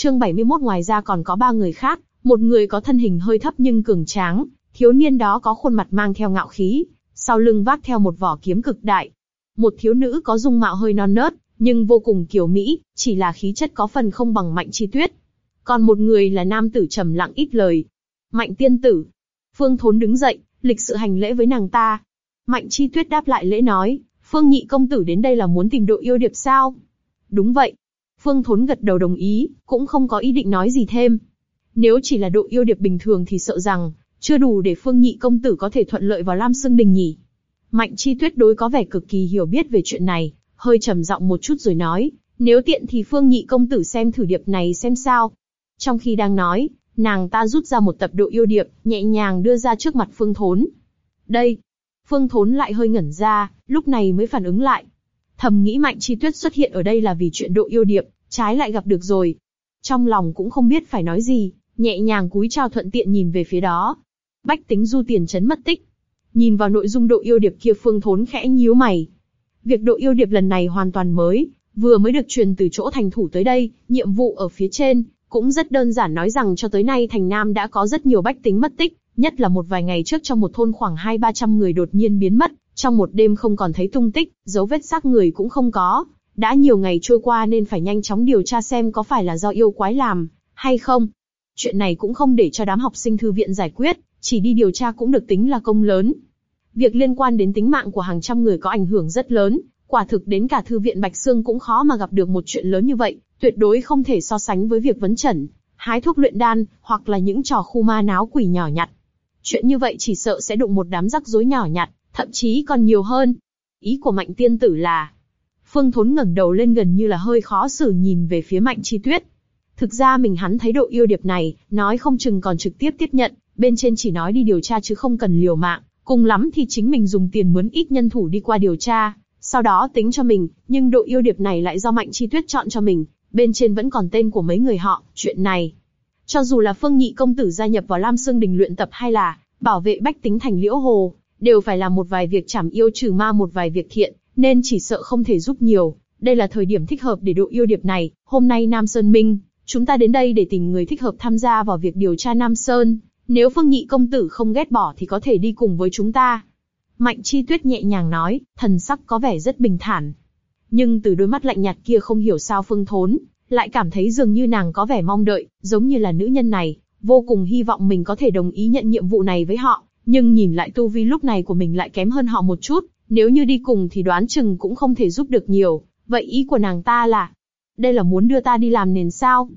Chương 71 ngoài ra còn có ba người khác, một người có thân hình hơi thấp nhưng cường tráng, thiếu niên đó có khuôn mặt mang theo ngạo khí, sau lưng vác theo một vỏ kiếm cực đại. Một thiếu nữ có dung mạo hơi non nớt, nhưng vô cùng kiều mỹ, chỉ là khí chất có phần không bằng Mạnh Chi Tuyết. Còn một người là nam tử trầm lặng ít lời. Mạnh tiên tử. Phương Thốn đứng dậy, lịch sự hành lễ với nàng ta. Mạnh Chi Tuyết đáp lại lễ nói, Phương nhị công tử đến đây là muốn tìm độ yêu điệp sao? Đúng vậy. Phương Thốn gật đầu đồng ý, cũng không có ý định nói gì thêm. Nếu chỉ là độ yêu điệp bình thường thì sợ rằng, chưa đủ để Phương nhị công tử có thể thuận lợi vào Lam Sương Đình nhỉ. Mạnh Chi Tuyết đối có vẻ cực kỳ hiểu biết về chuyện này, hơi trầm giọng một chút rồi nói, nếu tiện thì Phương nhị công tử xem thử điệp này xem sao. Trong khi đang nói, nàng ta rút ra một tập độ yêu điệp, nhẹ nhàng đưa ra trước mặt Phương Thốn. Đây. Phương Thốn lại hơi ngẩn ra, lúc này mới phản ứng lại. Thầm nghĩ Mạnh Chi Tuyết xuất hiện ở đây là vì chuyện độ yêu điệp, trái lại gặp được rồi. Trong lòng cũng không biết phải nói gì, nhẹ nhàng cúi chào thuận tiện nhìn về phía đó. Bách tính du tiền chấn mất tích. Nhìn vào nội dung độ yêu điệp kia Phương Thốn khẽ nhíu mày. Việc độ yêu điệp lần này hoàn toàn mới, vừa mới được truyền từ chỗ thành thủ tới đây, nhiệm vụ ở phía trên, cũng rất đơn giản nói rằng cho tới nay thành Nam đã có rất nhiều bách tính mất tích, nhất là một vài ngày trước trong một thôn khoảng hai ba trăm người đột nhiên biến mất, trong một đêm không còn thấy tung tích, dấu vết xác người cũng không có. Đã nhiều ngày trôi qua nên phải nhanh chóng điều tra xem có phải là do yêu quái làm, hay không. Chuyện này cũng không để cho đám học sinh thư viện giải quyết, chỉ đi điều tra cũng được tính là công lớn. Việc liên quan đến tính mạng của hàng trăm người có ảnh hưởng rất lớn, quả thực đến cả thư viện Bạch Sương cũng khó mà gặp được một chuyện lớn như vậy, tuyệt đối không thể so sánh với việc vấn chẩn, hái thuốc luyện đan, hoặc là những trò khu ma náo quỷ nhỏ nhặt. Chuyện như vậy chỉ sợ sẽ đụng một đám rắc rối nhỏ nhặt, thậm chí còn nhiều hơn. Ý của Mạnh Tiên Tử là, Phương Thốn ngẩng đầu lên gần như là hơi khó xử nhìn về phía Mạnh Chi Tuyết. Thực ra mình hắn thấy độ yêu điệp này, nói không chừng còn trực tiếp tiếp nhận, bên trên chỉ nói đi điều tra chứ không cần liều mạng, cùng lắm thì chính mình dùng tiền mướn ít nhân thủ đi qua điều tra, sau đó tính cho mình, nhưng độ yêu điệp này lại do Mạnh Chi Tuyết chọn cho mình, bên trên vẫn còn tên của mấy người họ, chuyện này. Cho dù là Phương Nhị công tử gia nhập vào Lam Sương Đình luyện tập hay là bảo vệ bách tính thành Liễu Hồ, đều phải làm một vài việc chảm yêu trừ ma một vài việc thiện, nên chỉ sợ không thể giúp nhiều. Đây là thời điểm thích hợp để độ yêu điệp này. Hôm nay Nam Sơn Minh, chúng ta đến đây để tìm người thích hợp tham gia vào việc điều tra Nam Sơn. Nếu Phương Nhị công tử không ghét bỏ thì có thể đi cùng với chúng ta. Mạnh Chi Tuyết nhẹ nhàng nói, thần sắc có vẻ rất bình thản. Nhưng từ đôi mắt lạnh nhạt kia không hiểu sao Phương Thốn, lại cảm thấy dường như nàng có vẻ mong đợi, giống như là nữ nhân này, vô cùng hy vọng mình có thể đồng ý nhận nhiệm vụ này với họ. Nhưng nhìn lại tu vi lúc này của mình lại kém hơn họ một chút, nếu như đi cùng thì đoán chừng cũng không thể giúp được nhiều. Vậy ý của nàng ta là, đây là muốn đưa ta đi làm nền sao?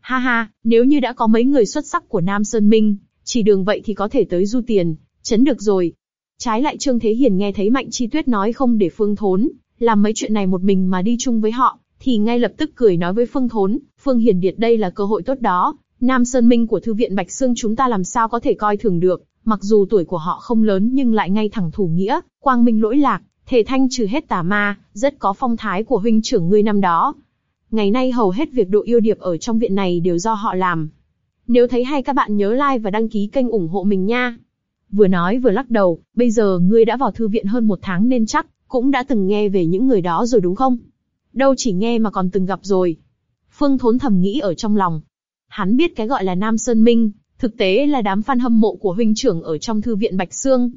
Ha ha, nếu như đã có mấy người xuất sắc của Nam Sơn Minh, chỉ đường vậy thì có thể tới du tiền, chấn được rồi. Trái lại Trương Thế Hiền nghe thấy Mạnh Chi Tuyết nói không để Phương Thốn, làm mấy chuyện này một mình mà đi chung với họ, thì ngay lập tức cười nói với Phương Thốn, Phương Hiền Điệt đây là cơ hội tốt đó, Nam Sơn Minh của Thư viện Bạch Sương chúng ta làm sao có thể coi thường được, mặc dù tuổi của họ không lớn nhưng lại ngay thẳng thủ nghĩa, quang minh lỗi lạc, thể thanh trừ hết tà ma, rất có phong thái của huynh trưởng ngươi năm đó. Ngày nay hầu hết việc độ yêu điệp ở trong viện này đều do họ làm. Nếu thấy hay các bạn nhớ like và đăng ký kênh ủng hộ mình nha. Vừa nói vừa lắc đầu, bây giờ ngươi đã vào thư viện hơn một tháng nên chắc, cũng đã từng nghe về những người đó rồi đúng không? Đâu chỉ nghe mà còn từng gặp rồi. Phương Thốn thầm nghĩ ở trong lòng. Hắn biết cái gọi là Nam Sơn Minh, thực tế là đám fan hâm mộ của huynh trưởng ở trong thư viện Bạch Sương.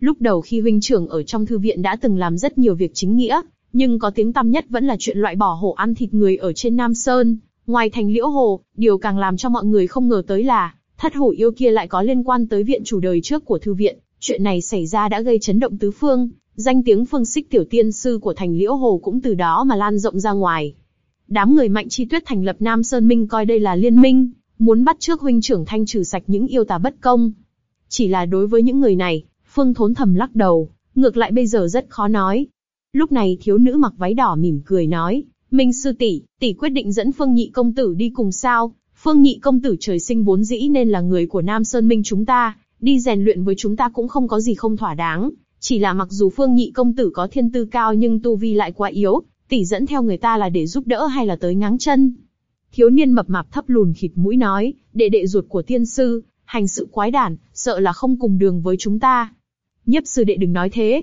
Lúc đầu khi huynh trưởng ở trong thư viện đã từng làm rất nhiều việc chính nghĩa, nhưng có tiếng tăm nhất vẫn là chuyện loại bỏ hổ ăn thịt người ở trên Nam Sơn. Ngoài thành liễu hồ, điều càng làm cho mọi người không ngờ tới là, thất hổ yêu kia lại có liên quan tới viện chủ đời trước của thư viện. Chuyện này xảy ra đã gây chấn động tứ phương, danh tiếng phương xích tiểu tiên sư của thành liễu hồ cũng từ đó mà lan rộng ra ngoài. Đám người mạnh chi tuyết thành lập Nam Sơn Minh coi đây là liên minh, muốn bắt trước huynh trưởng thanh trừ sạch những yêu tà bất công. Chỉ là đối với những người này, Phương Thốn thầm lắc đầu, ngược lại bây giờ rất khó nói. Lúc này thiếu nữ mặc váy đỏ mỉm cười nói, Minh sư tỷ, tỷ quyết định dẫn Phương Nhị công tử đi cùng sao? Phương Nhị công tử trời sinh vốn dĩ nên là người của Nam Sơn Minh chúng ta, đi rèn luyện với chúng ta cũng không có gì không thỏa đáng. Chỉ là mặc dù Phương Nhị công tử có thiên tư cao nhưng tu vi lại quá yếu, tỷ dẫn theo người ta là để giúp đỡ hay là tới ngáng chân? Thiếu niên mập mạp thấp lùn khịt mũi nói, đệ đệ ruột của tiên sư, hành sự quái đản, sợ là không cùng đường với chúng ta. Nhiếp sư đệ đừng nói thế.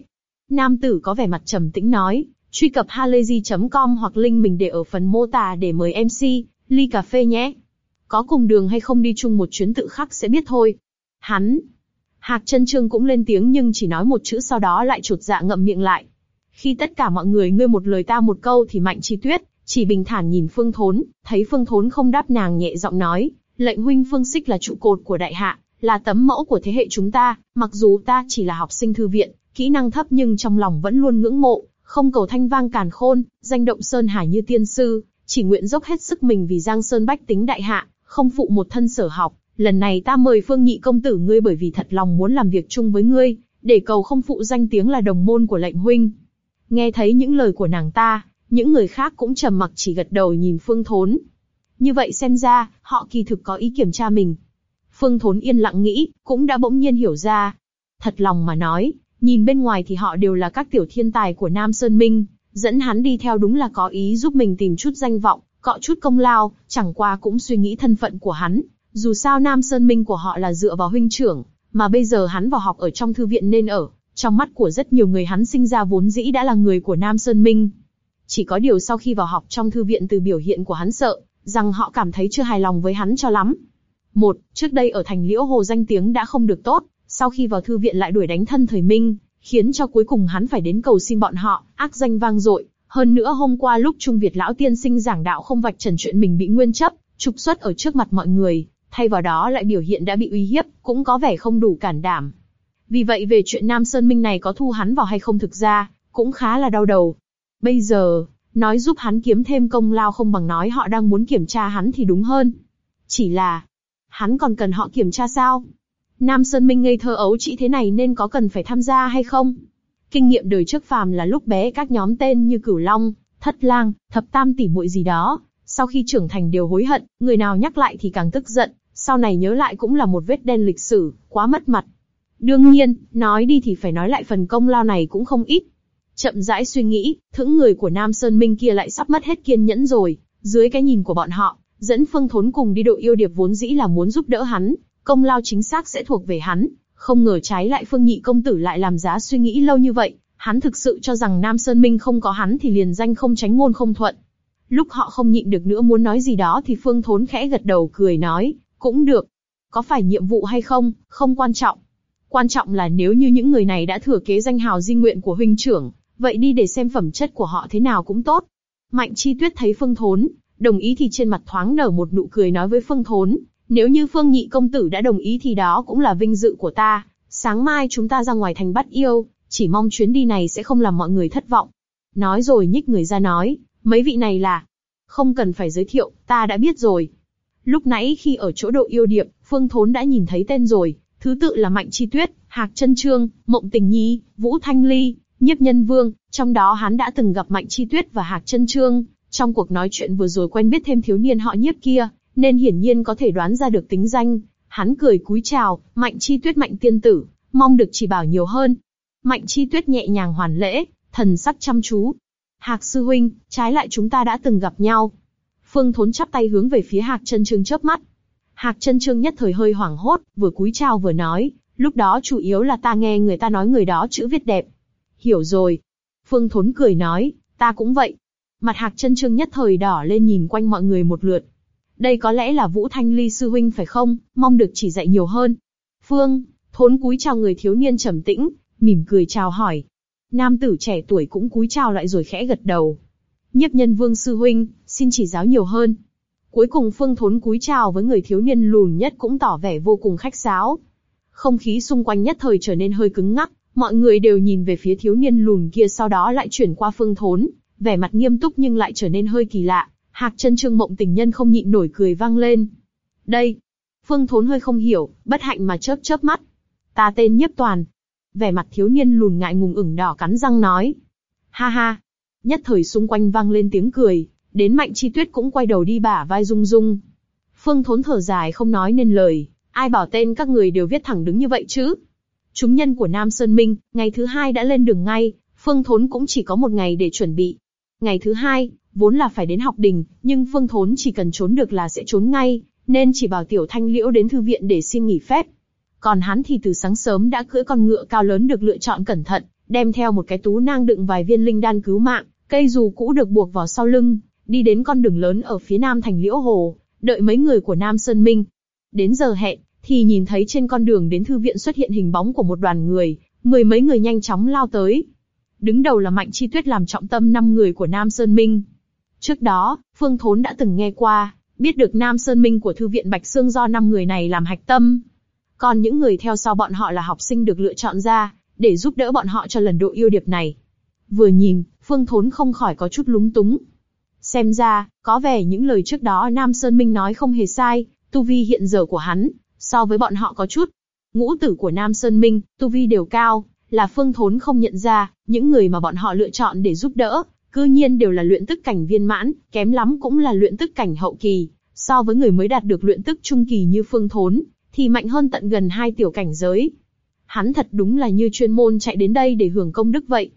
Nam tử có vẻ mặt trầm tĩnh nói, truy cập halayzi.com hoặc link mình để ở phần mô tả để mời MC, ly cà phê nhé. Có cùng đường hay không đi chung một chuyến tự khắc sẽ biết thôi. Hắn. Hạc chân trương cũng lên tiếng nhưng chỉ nói một chữ sau đó lại chuột dạ ngậm miệng lại. Khi tất cả mọi người ngươi một lời ta một câu thì Mạnh Chi Tuyết, chỉ bình thản nhìn Phương Thốn, thấy Phương Thốn không đáp nàng nhẹ giọng nói, lệnh huynh Phương Xích là trụ cột của đại hạ, là tấm mẫu của thế hệ chúng ta, mặc dù ta chỉ là học sinh thư viện, kỹ năng thấp nhưng trong lòng vẫn luôn ngưỡng mộ, không cầu thanh vang càn khôn, danh động sơn hải như tiên sư, chỉ nguyện dốc hết sức mình vì Giang Sơn bách tính đại hạ, không phụ một thân sở học. Lần này ta mời Phương Nhị công tử ngươi bởi vì thật lòng muốn làm việc chung với ngươi, để cầu không phụ danh tiếng là đồng môn của lệnh huynh. Nghe thấy những lời của nàng ta, những người khác cũng trầm mặc chỉ gật đầu nhìn Phương Thốn. Như vậy xem ra, họ kỳ thực có ý kiểm tra mình. Phương Thốn yên lặng nghĩ, cũng đã bỗng nhiên hiểu ra. Thật lòng mà nói, nhìn bên ngoài thì họ đều là các tiểu thiên tài của Nam Sơn Minh, dẫn hắn đi theo đúng là có ý giúp mình tìm chút danh vọng, cọ chút công lao, chẳng qua cũng suy nghĩ thân phận của hắn. Dù sao Nam Sơn Minh của họ là dựa vào huynh trưởng, mà bây giờ hắn vào học ở trong thư viện nên ở, trong mắt của rất nhiều người hắn sinh ra vốn dĩ đã là người của Nam Sơn Minh. Chỉ có điều sau khi vào học trong thư viện từ biểu hiện của hắn sợ, rằng họ cảm thấy chưa hài lòng với hắn cho lắm. Một, trước đây ở thành Liễu Hồ danh tiếng đã không được tốt, sau khi vào thư viện lại đuổi đánh thân thời Minh, khiến cho cuối cùng hắn phải đến cầu xin bọn họ, ác danh vang dội. Hơn nữa hôm qua lúc Trung Việt lão tiên sinh giảng đạo không vạch trần chuyện mình bị nguyên chấp, trục xuất ở trước mặt mọi người, thay vào đó lại biểu hiện đã bị uy hiếp, cũng có vẻ không đủ cản đảm. Vì vậy về chuyện Nam Sơn Minh này có thu hắn vào hay không thực ra, cũng khá là đau đầu. Bây giờ, nói giúp hắn kiếm thêm công lao không bằng nói họ đang muốn kiểm tra hắn thì đúng hơn. Chỉ là, hắn còn cần họ kiểm tra sao? Nam Sơn Minh ngây thơ ấu chỉ thế này nên có cần phải tham gia hay không? Kinh nghiệm đời trước phàm là lúc bé các nhóm tên như Cửu Long, Thất Lang, Thập Tam tỷ muội gì đó, sau khi trưởng thành đều hối hận, người nào nhắc lại thì càng tức giận, sau này nhớ lại cũng là một vết đen lịch sử, quá mất mặt. Đương nhiên, nói đi thì phải nói lại phần công lao này cũng không ít. Chậm rãi suy nghĩ, thững người của Nam Sơn Minh kia lại sắp mất hết kiên nhẫn rồi, dưới cái nhìn của bọn họ, dẫn Phương Thốn cùng đi đội yêu điệp vốn dĩ là muốn giúp đỡ hắn, công lao chính xác sẽ thuộc về hắn, không ngờ trái lại Phương Nhị công tử lại làm giá suy nghĩ lâu như vậy, hắn thực sự cho rằng Nam Sơn Minh không có hắn thì liền danh không tránh ngôn không thuận. Lúc họ không nhịn được nữa muốn nói gì đó thì Phương Thốn khẽ gật đầu cười nói, cũng được. Có phải nhiệm vụ hay không, không quan trọng. Quan trọng là nếu như những người này đã thừa kế danh hào di nguyện của huynh trưởng, vậy đi để xem phẩm chất của họ thế nào cũng tốt. Mạnh Chi Tuyết thấy Phương Thốn, đồng ý thì trên mặt thoáng nở một nụ cười nói với Phương Thốn, nếu như Phương Nhị công tử đã đồng ý thì đó cũng là vinh dự của ta. Sáng mai chúng ta ra ngoài thành bắt yêu, chỉ mong chuyến đi này sẽ không làm mọi người thất vọng. Nói rồi nhích người ra nói, mấy vị này là, không cần phải giới thiệu, ta đã biết rồi. Lúc nãy khi ở chỗ độ yêu điệp, Phương Thốn đã nhìn thấy tên rồi, thứ tự là Mạnh Chi Tuyết, Hạc Chân Trương, Mộng Tình Nhi, Vũ Thanh Ly, Nhiếp Nhân Vương. Trong đó hắn đã từng gặp Mạnh Chi Tuyết và Hạc Chân Trương. Trong cuộc nói chuyện vừa rồi quen biết thêm thiếu niên họ Nhiếp kia, nên hiển nhiên có thể đoán ra được tính danh. Hắn cười cúi chào, Mạnh Chi Tuyết Mạnh Tiên Tử, mong được chỉ bảo nhiều hơn. Mạnh Chi Tuyết nhẹ nhàng hoàn lễ, thần sắc chăm chú. Hạc sư huynh, trái lại chúng ta đã từng gặp nhau. Phương Thốn chắp tay hướng về phía Hạc Chân Trương chớp mắt. Hạc Chân Trương nhất thời hơi hoảng hốt, vừa cúi chào vừa nói, lúc đó chủ yếu là ta nghe người ta nói người đó chữ viết đẹp. Hiểu rồi. Phương Thốn cười nói, ta cũng vậy. Mặt Hạc Chân Trương nhất thời đỏ lên nhìn quanh mọi người một lượt. Đây có lẽ là Vũ Thanh Ly sư huynh phải không? Mong được chỉ dạy nhiều hơn. Phương, Thốn cúi chào người thiếu niên trầm tĩnh, mỉm cười chào hỏi. Nam tử trẻ tuổi cũng cúi chào lại rồi khẽ gật đầu. Nhiếp nhân vương sư huynh, xin chỉ giáo nhiều hơn. Cuối cùng Phương Thốn cúi chào với người thiếu niên lùn nhất cũng tỏ vẻ vô cùng khách sáo. Không khí xung quanh nhất thời trở nên hơi cứng ngắc, mọi người đều nhìn về phía thiếu niên lùn kia sau đó lại chuyển qua Phương Thốn, vẻ mặt nghiêm túc nhưng lại trở nên hơi kỳ lạ. Hạc chân trương mộng tình nhân không nhịn nổi cười vang lên. Đây, Phương Thốn hơi không hiểu, bất hạnh mà chớp chớp mắt. Ta tên Nhiếp Toàn. Vẻ mặt thiếu niên lùn ngại ngùng ửng đỏ cắn răng nói. Ha ha. Nhất thời xung quanh vang lên tiếng cười, đến Mạnh Chi Tuyết cũng quay đầu đi bả vai rung rung. Phương Thốn thở dài không nói nên lời, ai bảo tên các người đều viết thẳng đứng như vậy chứ? Chúng nhân của Nam Sơn Minh, ngày thứ hai đã lên đường ngay, Phương Thốn cũng chỉ có một ngày để chuẩn bị. Ngày thứ hai, vốn là phải đến học đình, nhưng Phương Thốn chỉ cần trốn được là sẽ trốn ngay, nên chỉ bảo Tiểu Thanh Liễu đến thư viện để xin nghỉ phép. Còn hắn thì từ sáng sớm đã cưỡi con ngựa cao lớn được lựa chọn cẩn thận, đem theo một cái tú nang đựng vài viên linh đan cứu mạng, cây dù cũ được buộc vào sau lưng, đi đến con đường lớn ở phía nam thành Liễu Hồ, đợi mấy người của Nam Sơn Minh. Đến giờ hẹn, thì nhìn thấy trên con đường đến thư viện xuất hiện hình bóng của một đoàn người, mười mấy người nhanh chóng lao tới. Đứng đầu là Mạnh Chi Tuyết làm trọng tâm năm người của Nam Sơn Minh. Trước đó, Phương Thốn đã từng nghe qua, biết được Nam Sơn Minh của thư viện Bạch Sương do năm người này làm hạch tâm. Còn những người theo sau bọn họ là học sinh được lựa chọn ra, để giúp đỡ bọn họ cho lần độ yêu điệp này. Vừa nhìn, Phương Thốn không khỏi có chút lúng túng. Xem ra, có vẻ những lời trước đó Nam Sơn Minh nói không hề sai, tu vi hiện giờ của hắn, so với bọn họ có chút. Ngũ tử của Nam Sơn Minh, tu vi đều cao, là Phương Thốn không nhận ra, những người mà bọn họ lựa chọn để giúp đỡ, cư nhiên đều là luyện tức cảnh viên mãn, kém lắm cũng là luyện tức cảnh hậu kỳ. So với người mới đạt được luyện tức trung kỳ như Phương Thốn, thì mạnh hơn tận gần hai tiểu cảnh giới. Hắn thật đúng là như chuyên môn chạy đến đây để hưởng công đức vậy.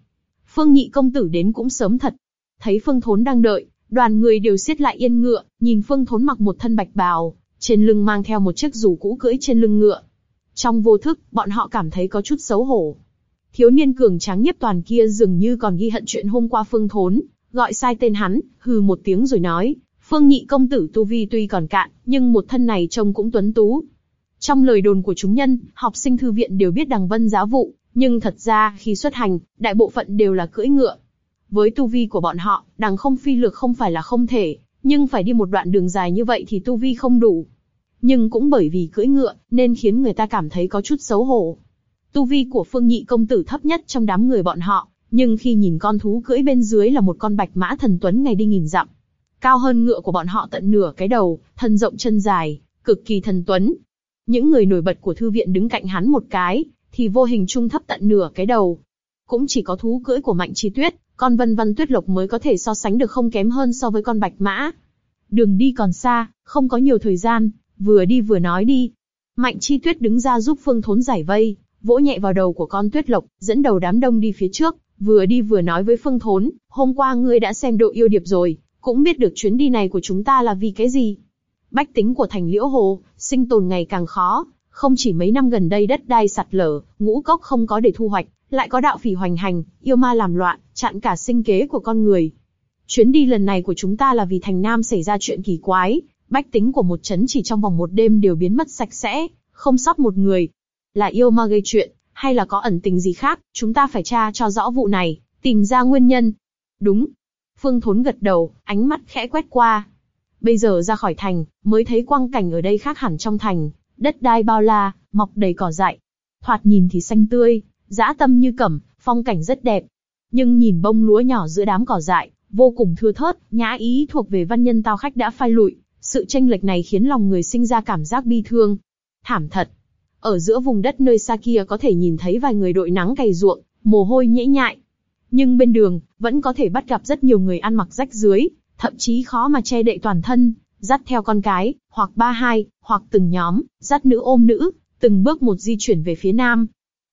Phương Nhị công tử đến cũng sớm thật. Thấy Phương Thốn đang đợi, đoàn người đều siết lại yên ngựa, nhìn Phương Thốn mặc một thân bạch bào, trên lưng mang theo một chiếc dù cũ cưỡi trên lưng ngựa. Trong vô thức, bọn họ cảm thấy có chút xấu hổ. Thiếu niên cường tráng nhiếp toàn kia dường như còn ghi hận chuyện hôm qua Phương Thốn, gọi sai tên hắn, hừ một tiếng rồi nói, Phương Nhị công tử tu vi tuy còn cạn, nhưng một thân này trông cũng tuấn tú. Trong lời đồn của chúng nhân, học sinh thư viện đều biết đằng vân giá vụ, nhưng thật ra khi xuất hành, đại bộ phận đều là cưỡi ngựa. Với tu vi của bọn họ, đằng không phi lược không phải là không thể, nhưng phải đi một đoạn đường dài như vậy thì tu vi không đủ. Nhưng cũng bởi vì cưỡi ngựa, nên khiến người ta cảm thấy có chút xấu hổ. Tu vi của Phương Nhị công tử thấp nhất trong đám người bọn họ, nhưng khi nhìn con thú cưỡi bên dưới là một con bạch mã thần tuấn ngày đi nghìn dặm, cao hơn ngựa của bọn họ tận nửa cái đầu, thân rộng chân dài, cực kỳ thần tuấn. Những người nổi bật của thư viện đứng cạnh hắn một cái, thì vô hình trung thấp tận nửa cái đầu. Cũng chỉ có thú cưỡi của Mạnh Chi Tuyết, con Vân Vân Tuyết Lộc mới có thể so sánh được không kém hơn so với con Bạch Mã. Đường đi còn xa, không có nhiều thời gian, vừa đi vừa nói đi. Mạnh Chi Tuyết đứng ra giúp Phương Thốn giải vây, vỗ nhẹ vào đầu của con Tuyết Lộc, dẫn đầu đám đông đi phía trước, vừa đi vừa nói với Phương Thốn, hôm qua ngươi đã xem độ yêu điệp rồi, cũng biết được chuyến đi này của chúng ta là vì cái gì. Bách tính của thành Liễu Hồ, sinh tồn ngày càng khó, không chỉ mấy năm gần đây đất đai sạt lở, ngũ cốc không có để thu hoạch, lại có đạo phỉ hoành hành, yêu ma làm loạn, chặn cả sinh kế của con người. Chuyến đi lần này của chúng ta là vì thành Nam xảy ra chuyện kỳ quái, bách tính của một chấn chỉ trong vòng một đêm đều biến mất sạch sẽ, không sót một người. Là yêu ma gây chuyện, hay là có ẩn tình gì khác, chúng ta phải tra cho rõ vụ này, tìm ra nguyên nhân. Đúng. Phương Thốn gật đầu, ánh mắt khẽ quét qua. Bây giờ ra khỏi thành, mới thấy quang cảnh ở đây khác hẳn trong thành, đất đai bao la, mọc đầy cỏ dại. Thoạt nhìn thì xanh tươi, dã tâm như cẩm, phong cảnh rất đẹp. Nhưng nhìn bông lúa nhỏ giữa đám cỏ dại, vô cùng thưa thớt, nhã ý thuộc về văn nhân tao khách đã phai lụi. Sự tranh lệch này khiến lòng người sinh ra cảm giác bi thương. Thảm thật. Ở giữa vùng đất nơi xa kia có thể nhìn thấy vài người đội nắng cày ruộng, mồ hôi nhễ nhại. Nhưng bên đường, vẫn có thể bắt gặp rất nhiều người ăn mặc rách dưới, thậm chí khó mà che đậy toàn thân, dắt theo con cái, hoặc ba hai, hoặc từng nhóm, dắt nữ ôm nữ, từng bước một di chuyển về phía nam.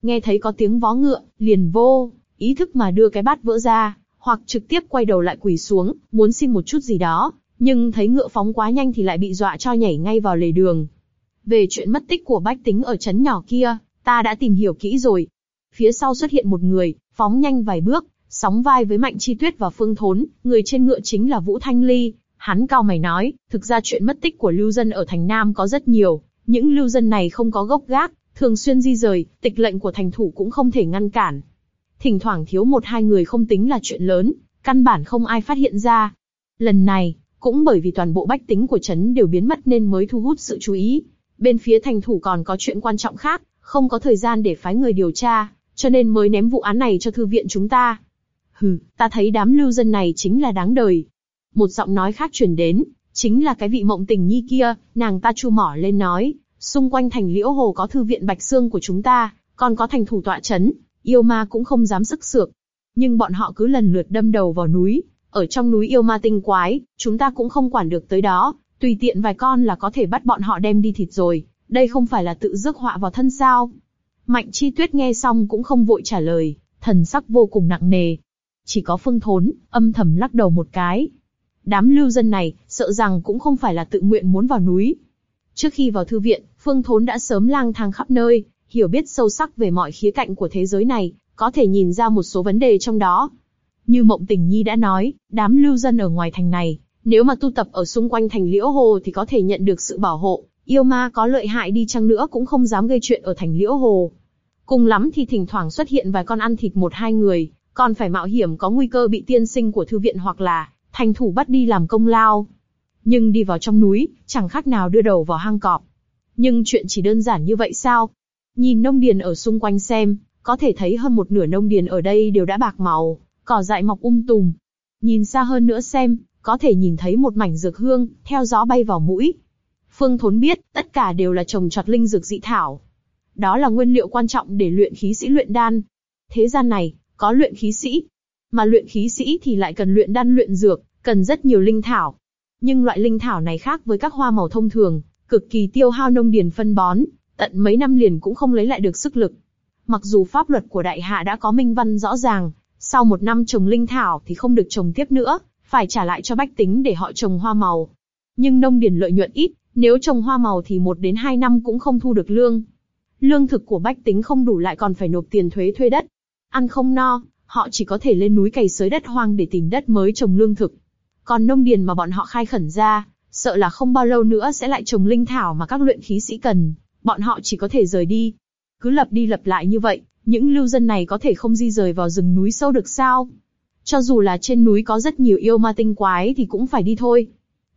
Nghe thấy có tiếng vó ngựa, liền vô, ý thức mà đưa cái bát vỡ ra, hoặc trực tiếp quay đầu lại quỳ xuống, muốn xin một chút gì đó, nhưng thấy ngựa phóng quá nhanh thì lại bị dọa cho nhảy ngay vào lề đường. Về chuyện mất tích của bách tính ở trấn nhỏ kia, ta đã tìm hiểu kỹ rồi. Phía sau xuất hiện một người, phóng nhanh vài bước, sóng vai với Mạnh Chi Tuyết và Phương Thốn, người trên ngựa chính là Vũ Thanh Ly, Hắn cao mày nói, thực ra chuyện mất tích của lưu dân ở thành Nam có rất nhiều, những lưu dân này không có gốc gác, thường xuyên di rời, tịch lệnh của thành thủ cũng không thể ngăn cản. Thỉnh thoảng thiếu một hai người không tính là chuyện lớn, căn bản không ai phát hiện ra. Lần này, cũng bởi vì toàn bộ bách tính của trấn đều biến mất nên mới thu hút sự chú ý. Bên phía thành thủ còn có chuyện quan trọng khác, không có thời gian để phái người điều tra, cho nên mới ném vụ án này cho thư viện chúng ta. Hừ, ta thấy đám lưu dân này chính là đáng đời, một giọng nói khác truyền đến, chính là cái vị mộng tình nhi kia, nàng ta chu mỏ lên nói, xung quanh thành liễu hồ có thư viện bạch xương của chúng ta, còn có thành thủ tọa chấn, yêu ma cũng không dám sức sược. Nhưng bọn họ cứ lần lượt đâm đầu vào núi, ở trong núi yêu ma tinh quái, chúng ta cũng không quản được tới đó, tùy tiện vài con là có thể bắt bọn họ đem đi thịt rồi, đây không phải là tự rước họa vào thân sao. Mạnh chi tuyết nghe xong cũng không vội trả lời, thần sắc vô cùng nặng nề. Chỉ có phương thốn, âm thầm lắc đầu một cái, Đám lưu dân này, sợ rằng cũng không phải là tự nguyện muốn vào núi. Trước khi vào thư viện, Phương Thốn đã sớm lang thang khắp nơi, hiểu biết sâu sắc về mọi khía cạnh của thế giới này, có thể nhìn ra một số vấn đề trong đó. Như Mộng Tình Nhi đã nói, đám lưu dân ở ngoài thành này, Nếu mà tu tập ở xung quanh thành Liễu Hồ thì có thể nhận được sự bảo hộ, yêu ma có lợi hại đi chăng nữa cũng không dám gây chuyện ở thành Liễu Hồ. Cùng lắm thì thỉnh thoảng xuất hiện vài con ăn thịt một hai người, còn phải mạo hiểm có nguy cơ bị tiên sinh của thư viện hoặc là thành thủ bắt đi làm công lao. Nhưng đi vào trong núi, chẳng khác nào đưa đầu vào hang cọp. Nhưng chuyện chỉ đơn giản như vậy sao? Nhìn nông điền ở xung quanh xem, có thể thấy hơn một nửa nông điền ở đây đều đã bạc màu, cỏ dại mọc um tùm. Nhìn xa hơn nữa xem, có thể nhìn thấy một mảnh dược hương, theo gió bay vào mũi. Phương Thốn biết, tất cả đều là trồng trọt linh dược dị thảo. Đó là nguyên liệu quan trọng để luyện khí sĩ luyện đan. Thế gian này, có luyện khí sĩ, mà luyện khí sĩ thì lại cần luyện đan luyện dược, cần rất nhiều linh thảo. Nhưng loại linh thảo này khác với các hoa màu thông thường, cực kỳ tiêu hao nông điền phân bón, tận mấy năm liền cũng không lấy lại được sức lực. Mặc dù pháp luật của đại hạ đã có minh văn rõ ràng, sau một năm trồng linh thảo thì không được trồng tiếp nữa, phải trả lại cho bách tính để họ trồng hoa màu. Nhưng nông điền lợi nhuận ít, nếu trồng hoa màu thì một đến hai năm cũng không thu được lương. Lương thực của bách tính không đủ lại còn phải nộp tiền thuế thuê đất. Ăn không no, họ chỉ có thể lên núi cày xới đất hoang để tìm đất mới trồng lương thực. Còn nông điền mà bọn họ khai khẩn ra, sợ là không bao lâu nữa sẽ lại trồng linh thảo mà các luyện khí sĩ cần, bọn họ chỉ có thể rời đi. Cứ lập đi lập lại như vậy, những lưu dân này có thể không di rời vào rừng núi sâu được sao? Cho dù là trên núi có rất nhiều yêu ma tinh quái thì cũng phải đi thôi.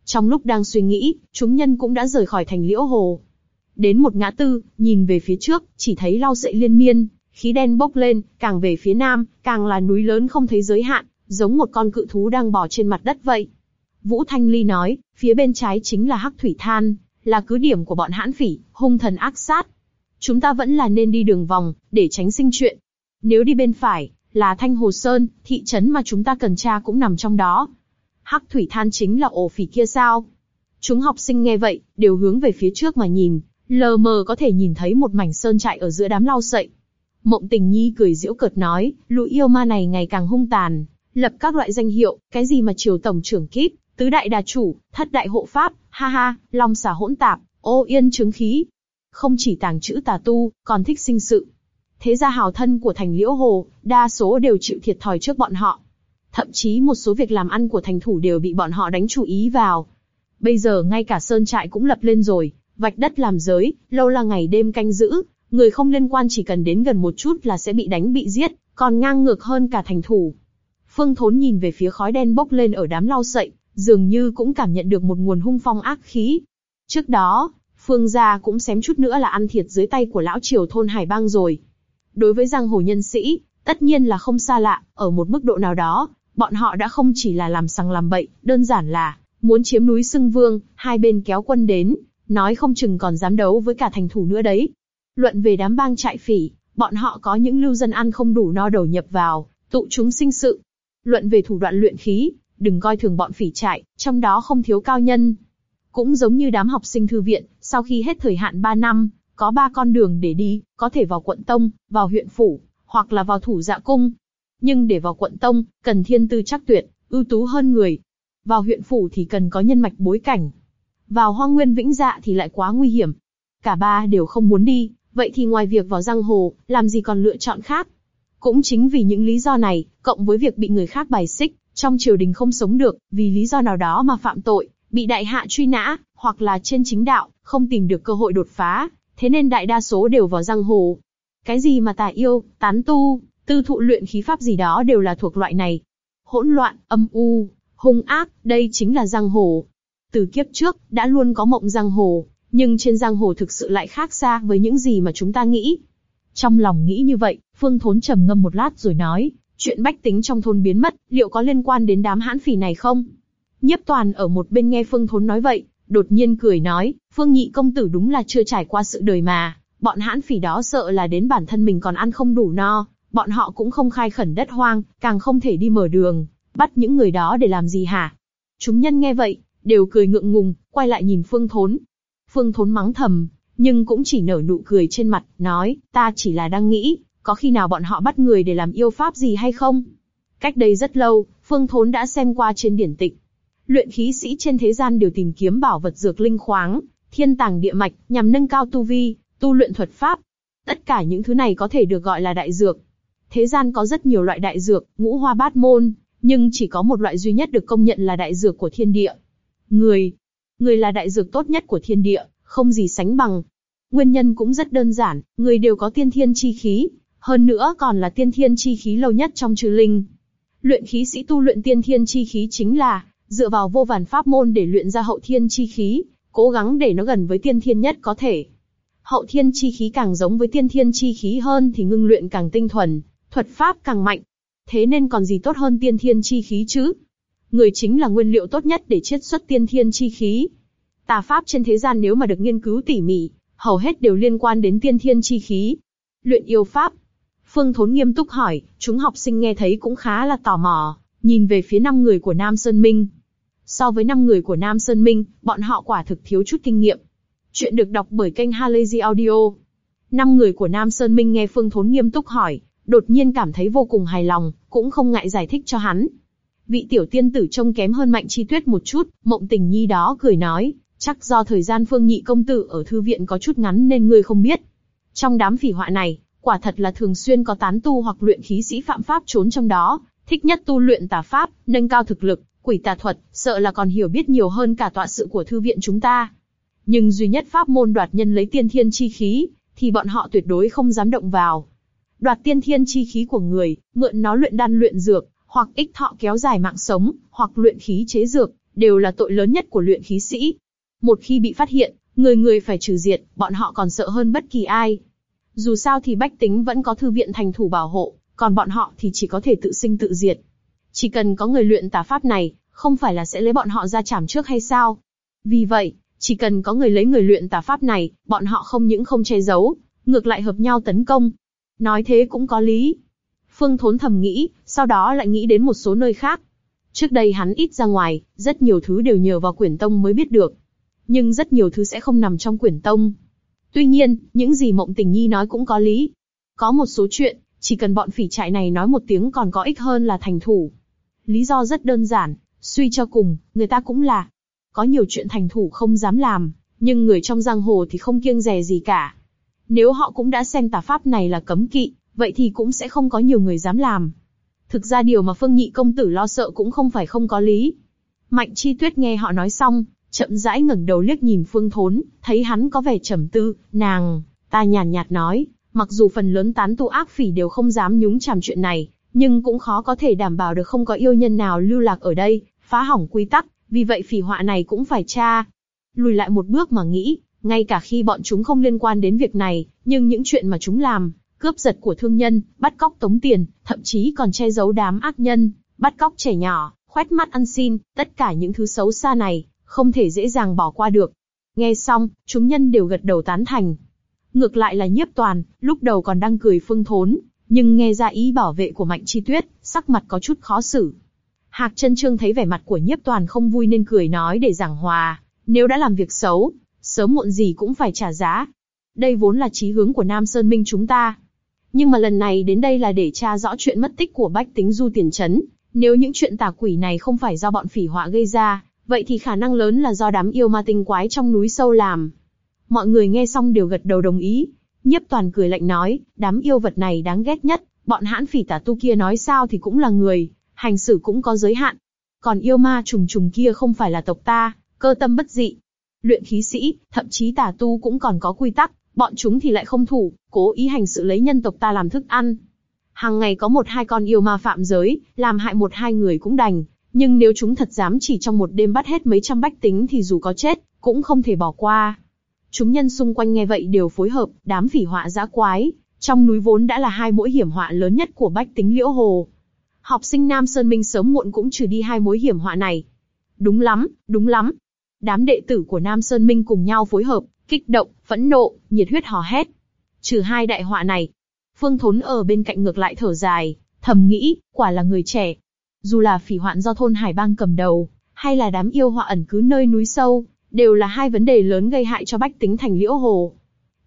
Trong lúc đang suy nghĩ, chúng nhân cũng đã rời khỏi thành liễu hồ. Đến một ngã tư, nhìn về phía trước, chỉ thấy lau sậy liên miên, khí đen bốc lên, càng về phía nam, càng là núi lớn không thấy giới hạn, giống một con cự thú đang bò trên mặt đất vậy. Vũ Thanh Ly nói, phía bên trái chính là Hắc Thủy Than, là cứ điểm của bọn hãn phỉ, hung thần ác sát. Chúng ta vẫn là nên đi đường vòng, để tránh sinh chuyện. Nếu đi bên phải, là Thanh Hồ Sơn, thị trấn mà chúng ta cần tra cũng nằm trong đó. Hắc Thủy Than chính là ổ phỉ kia sao? Chúng học sinh nghe vậy, đều hướng về phía trước mà nhìn, lờ mờ có thể nhìn thấy một mảnh sơn trại ở giữa đám lau sậy. Mộng Tình Nhi cười giễu cợt nói, lũ yêu ma này ngày càng hung tàn, lập các loại danh hiệu, cái gì mà triều tổng trưởng kíp, tứ đại đà chủ, thất đại hộ pháp, ha ha, long xà hỗn tạp, ô yên chứng khí. Không chỉ tàng chữ tà tu, còn thích sinh sự. Thế gia hào thân của thành liễu hồ, đa số đều chịu thiệt thòi trước bọn họ. Thậm chí một số việc làm ăn của thành thủ đều bị bọn họ đánh chú ý vào. Bây giờ ngay cả sơn trại cũng lập lên rồi, vạch đất làm giới, lâu là ngày đêm canh giữ, người không liên quan chỉ cần đến gần một chút là sẽ bị đánh bị giết, còn ngang ngược hơn cả thành thủ. Phương Thốn nhìn về phía khói đen bốc lên ở đám lau sậy, dường như cũng cảm nhận được một nguồn hung phong ác khí. Trước đó, Phương gia cũng xém chút nữa là ăn thiệt dưới tay của lão triều thôn Hải Bang rồi. Đối với giang hồ nhân sĩ, tất nhiên là không xa lạ, ở một mức độ nào đó, bọn họ đã không chỉ là làm sằng làm bậy, đơn giản là muốn chiếm núi Sưng Vương, hai bên kéo quân đến, nói không chừng còn dám đấu với cả thành thủ nữa đấy. Luận về đám bang trại phỉ, bọn họ có những lưu dân ăn không đủ no đầu nhập vào, tụ chúng sinh sự. Luận về thủ đoạn luyện khí, đừng coi thường bọn phỉ trại, trong đó không thiếu cao nhân. Cũng giống như đám học sinh thư viện, sau khi hết thời hạn 3 năm, có ba con đường để đi, có thể vào quận tông, vào huyện phủ, hoặc là vào thủ dạ cung. Nhưng để vào quận tông, cần thiên tư chắc tuyệt, ưu tú hơn người. Vào huyện phủ thì cần có nhân mạch bối cảnh. Vào hoang nguyên vĩnh dạ thì lại quá nguy hiểm. Cả ba đều không muốn đi, vậy thì ngoài việc vào giang hồ, làm gì còn lựa chọn khác? Cũng chính vì những lý do này, cộng với việc bị người khác bài xích, trong triều đình không sống được, vì lý do nào đó mà phạm tội, bị đại hạ truy nã, hoặc là trên chính đạo, không tìm được cơ hội đột phá, thế nên đại đa số đều vào giang hồ. Cái gì mà tà yêu, tán tu, tư thụ luyện khí pháp gì đó đều là thuộc loại này. Hỗn loạn, âm u, hung ác, đây chính là giang hồ. Từ kiếp trước, đã luôn có mộng giang hồ, nhưng trên giang hồ thực sự lại khác xa với những gì mà chúng ta nghĩ. Trong lòng nghĩ như vậy, Phương Thốn trầm ngâm một lát rồi nói, chuyện bách tính trong thôn biến mất, liệu có liên quan đến đám hãn phỉ này không? Nhiếp Toàn ở một bên nghe Phương Thốn nói vậy, đột nhiên cười nói, Phương Nhị công tử đúng là chưa trải qua sự đời mà, bọn hãn phỉ đó sợ là đến bản thân mình còn ăn không đủ no, bọn họ cũng không khai khẩn đất hoang, càng không thể đi mở đường, bắt những người đó để làm gì hả? Chúng nhân nghe vậy, đều cười ngượng ngùng, quay lại nhìn Phương Thốn. Phương Thốn mắng thầm, nhưng cũng chỉ nở nụ cười trên mặt, nói, ta chỉ là đang nghĩ, có khi nào bọn họ bắt người để làm yêu pháp gì hay không? Cách đây rất lâu, Phương Thốn đã xem qua trên điển tịch. Luyện khí sĩ trên thế gian đều tìm kiếm bảo vật dược linh khoáng, thiên tàng địa mạch, nhằm nâng cao tu vi, tu luyện thuật pháp. Tất cả những thứ này có thể được gọi là đại dược. Thế gian có rất nhiều loại đại dược, ngũ hoa bát môn, nhưng chỉ có một loại duy nhất được công nhận là đại dược của thiên địa, Người. Người là đại dược tốt nhất của thiên địa, không gì sánh bằng. Nguyên nhân cũng rất đơn giản, người đều có tiên thiên chi khí, hơn nữa còn là tiên thiên chi khí lâu nhất trong trừ linh. Luyện khí sĩ tu luyện tiên thiên chi khí chính là dựa vào vô vàn pháp môn để luyện ra hậu thiên chi khí, cố gắng để nó gần với tiên thiên nhất có thể. Hậu thiên chi khí càng giống với tiên thiên chi khí hơn thì ngưng luyện càng tinh thuần, thuật pháp càng mạnh. Thế nên còn gì tốt hơn tiên thiên chi khí chứ? Người chính là nguyên liệu tốt nhất để chiết xuất tiên thiên chi khí. Tà pháp trên thế gian nếu mà được nghiên cứu tỉ mỉ, hầu hết đều liên quan đến tiên thiên chi khí. Luyện yêu pháp. Phương Thốn nghiêm túc hỏi, chúng học sinh nghe thấy cũng khá là tò mò, nhìn về phía năm người của Nam Sơn Minh. So với năm người của Nam Sơn Minh, bọn họ quả thực thiếu chút kinh nghiệm. Chuyện được đọc bởi kênh Halazy Audio. Năm người của Nam Sơn Minh nghe Phương Thốn nghiêm túc hỏi, đột nhiên cảm thấy vô cùng hài lòng, cũng không ngại giải thích cho hắn. Vị tiểu tiên tử trông kém hơn Mạnh Chi Tuyết một chút, Mộng Tình Nhi đó cười nói, chắc do thời gian Phương Nhị công tử ở thư viện có chút ngắn nên ngươi không biết. Trong đám phỉ họa này, quả thật là thường xuyên có tán tu hoặc luyện khí sĩ phạm pháp trốn trong đó, thích nhất tu luyện tà pháp, nâng cao thực lực, quỷ tà thuật, sợ là còn hiểu biết nhiều hơn cả tọa sự của thư viện chúng ta. Nhưng duy nhất pháp môn đoạt nhân lấy tiên thiên chi khí, thì bọn họ tuyệt đối không dám động vào. Đoạt tiên thiên chi khí của người, mượn nó luyện đan luyện dược, hoặc ích thọ kéo dài mạng sống, hoặc luyện khí chế dược, đều là tội lớn nhất của luyện khí sĩ. Một khi bị phát hiện, người người phải trừ diệt, bọn họ còn sợ hơn bất kỳ ai. Dù sao thì bách tính vẫn có thư viện thành thủ bảo hộ, còn bọn họ thì chỉ có thể tự sinh tự diệt. Chỉ cần có người luyện tà pháp này, không phải là sẽ lấy bọn họ ra chảm trước hay sao? Vì vậy, chỉ cần có người lấy người luyện tà pháp này, bọn họ không những không che giấu, ngược lại hợp nhau tấn công. Nói thế cũng có lý. Phương Thốn thầm nghĩ, sau đó lại nghĩ đến một số nơi khác. Trước đây hắn ít ra ngoài, rất nhiều thứ đều nhờ vào quyển tông mới biết được. Nhưng rất nhiều thứ sẽ không nằm trong quyển tông. Tuy nhiên, những gì Mộng Tình Nhi nói cũng có lý. Có một số chuyện, chỉ cần bọn phỉ trại này nói một tiếng còn có ích hơn là thành thủ. Lý do rất đơn giản, suy cho cùng, người ta cũng là. Có nhiều chuyện thành thủ không dám làm, nhưng người trong giang hồ thì không kiêng dè gì cả. Nếu họ cũng đã xem tà pháp này là cấm kỵ, vậy thì cũng sẽ không có nhiều người dám làm. Thực ra điều mà Phương Nhị công tử lo sợ cũng không phải không có lý. Mạnh Chi Tuyết nghe họ nói xong, chậm rãi ngẩng đầu liếc nhìn Phương Thốn, thấy hắn có vẻ trầm tư, nàng, ta nhàn nhạt nói, mặc dù phần lớn tán tu ác phỉ đều không dám nhúng chàm chuyện này, nhưng cũng khó có thể đảm bảo được không có yêu nhân nào lưu lạc ở đây, phá hỏng quy tắc, vì vậy phỉ họa này cũng phải tra. Lùi lại một bước mà nghĩ, ngay cả khi bọn chúng không liên quan đến việc này, nhưng những chuyện mà chúng làm, cướp giật của thương nhân, bắt cóc tống tiền, thậm chí còn che giấu đám ác nhân, bắt cóc trẻ nhỏ, khoét mắt ăn xin, tất cả những thứ xấu xa này, không thể dễ dàng bỏ qua được. Nghe xong, chúng nhân đều gật đầu tán thành. Ngược lại là nhiếp toàn, lúc đầu còn đang cười phương thốn, nhưng nghe ra ý bảo vệ của Mạnh Chi Tuyết, sắc mặt có chút khó xử. Hạc chân trương thấy vẻ mặt của nhiếp toàn không vui nên cười nói để giảng hòa, nếu đã làm việc xấu, sớm muộn gì cũng phải trả giá. Đây vốn là chí hướng của Nam Sơn Minh chúng ta. Nhưng mà lần này đến đây là để tra rõ chuyện mất tích của bách tính du tiền chấn. Nếu những chuyện tà quỷ này không phải do bọn phỉ họa gây ra, vậy thì khả năng lớn là do đám yêu ma tinh quái trong núi sâu làm. Mọi người nghe xong đều gật đầu đồng ý. Nhiếp toàn cười lạnh nói, đám yêu vật này đáng ghét nhất, bọn hãn phỉ tả tu kia nói sao thì cũng là người, hành xử cũng có giới hạn. Còn yêu ma trùng trùng kia không phải là tộc ta, cơ tâm bất dị. Luyện khí sĩ, thậm chí tà tu cũng còn có quy tắc, bọn chúng thì lại không thủ, cố ý hành sự lấy nhân tộc ta làm thức ăn. Hàng ngày có một hai con yêu ma phạm giới, làm hại một hai người cũng đành, nhưng nếu chúng thật dám chỉ trong một đêm bắt hết mấy trăm bách tính thì dù có chết, cũng không thể bỏ qua. Chúng nhân xung quanh nghe vậy đều phối hợp, đám phỉ họa giã quái, trong núi vốn đã là hai mối hiểm họa lớn nhất của bách tính liễu hồ. Học sinh Nam Sơn Minh sớm muộn cũng trừ đi hai mối hiểm họa này. Đúng lắm, đúng lắm. Đám đệ tử của Nam Sơn Minh cùng nhau phối hợp, kích động, phẫn nộ, nhiệt huyết hò hét. Trừ hai đại họa này. Phương Thốn ở bên cạnh ngược lại thở dài, thầm nghĩ, quả là người trẻ, dù là phỉ hoạn do thôn Hải Bang cầm đầu, hay là đám yêu họa ẩn cứ nơi núi sâu, đều là hai vấn đề lớn gây hại cho bách tính thành liễu hồ.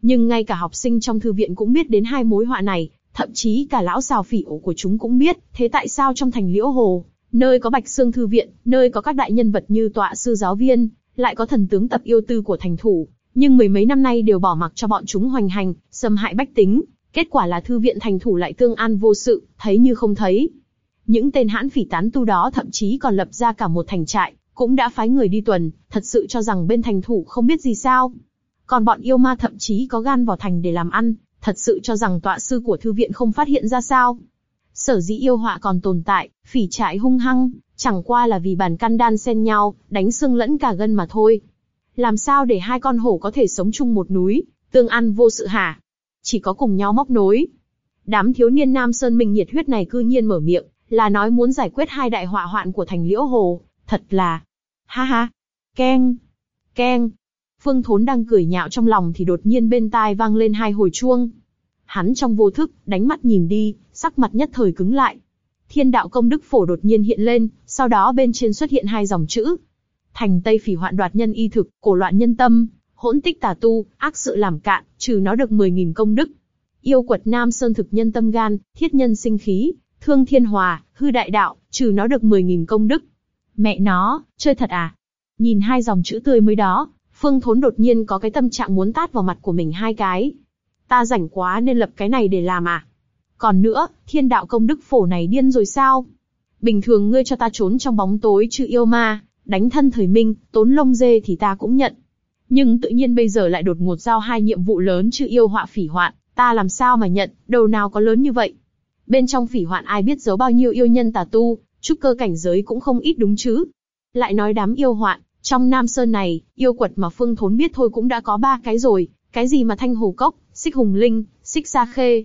Nhưng ngay cả học sinh trong thư viện cũng biết đến hai mối họa này, thậm chí cả lão xào phỉ ổ của chúng cũng biết, thế tại sao trong thành liễu hồ, nơi có bạch xương thư viện, nơi có các đại nhân vật như tọa sư giáo viên, lại có thần tướng tập yêu tư của thành thủ, nhưng mười mấy năm nay đều bỏ mặc cho bọn chúng hoành hành, xâm hại bách tính, kết quả là thư viện thành thủ lại tương an vô sự, thấy như không thấy. Những tên hãn phỉ tán tu đó thậm chí còn lập ra cả một thành trại, cũng đã phái người đi tuần, thật sự cho rằng bên thành thủ không biết gì sao. Còn bọn yêu ma thậm chí có gan vào thành để làm ăn, thật sự cho rằng tọa sư của thư viện không phát hiện ra sao. Sở dĩ yêu họa còn tồn tại, phỉ trại hung hăng, chẳng qua là vì bản căn đan xen nhau, đánh xương lẫn cả gân mà thôi. Làm sao để hai con hổ có thể sống chung một núi, tương ăn vô sự hả? Chỉ có cùng nhau móc nối. Đám thiếu niên Nam Sơn Minh nhiệt huyết này cư nhiên mở miệng, là nói muốn giải quyết hai đại họa hoạn của thành Liễu Hồ, thật là... Ha ha! Keng! Keng! Phương Thốn đang cười nhạo trong lòng thì đột nhiên bên tai vang lên hai hồi chuông. Hắn trong vô thức, đánh mắt nhìn đi, sắc mặt nhất thời cứng lại. Thiên đạo công đức phổ đột nhiên hiện lên, sau đó bên trên xuất hiện hai dòng chữ. Thành Tây phỉ hoạn đoạt nhân y thực, cổ loạn nhân tâm, hỗn tích tà tu, ác sự làm cạn, trừ nó được 10.000 công đức. Yêu quật Nam Sơn thực nhân tâm gan, thiết nhân sinh khí, thương thiên hòa, hư đại đạo, trừ nó được 10.000 công đức. Mẹ nó, chơi thật à? Nhìn hai dòng chữ tươi mới đó, Phương Thốn đột nhiên có cái tâm trạng muốn tát vào mặt của mình hai cái. Ta rảnh quá nên lập cái này để làm à? Còn nữa, thiên đạo công đức phổ này điên rồi sao? Bình thường ngươi cho ta trốn trong bóng tối chứ yêu ma, đánh thân thời minh, tốn lông dê thì ta cũng nhận. Nhưng tự nhiên bây giờ lại đột ngột giao hai nhiệm vụ lớn chứ yêu họa phỉ hoạn, ta làm sao mà nhận, đầu nào có lớn như vậy? Bên trong phỉ hoạn ai biết giấu bao nhiêu yêu nhân tà tu, trúc cơ cảnh giới cũng không ít đúng chứ? Lại nói đám yêu hoạn, trong Nam Sơn này, yêu quật mà Phương Thốn biết thôi cũng đã có ba cái rồi, cái gì mà Thanh Hồ Cốc, Xích Hùng Linh, Xích Sa Khê.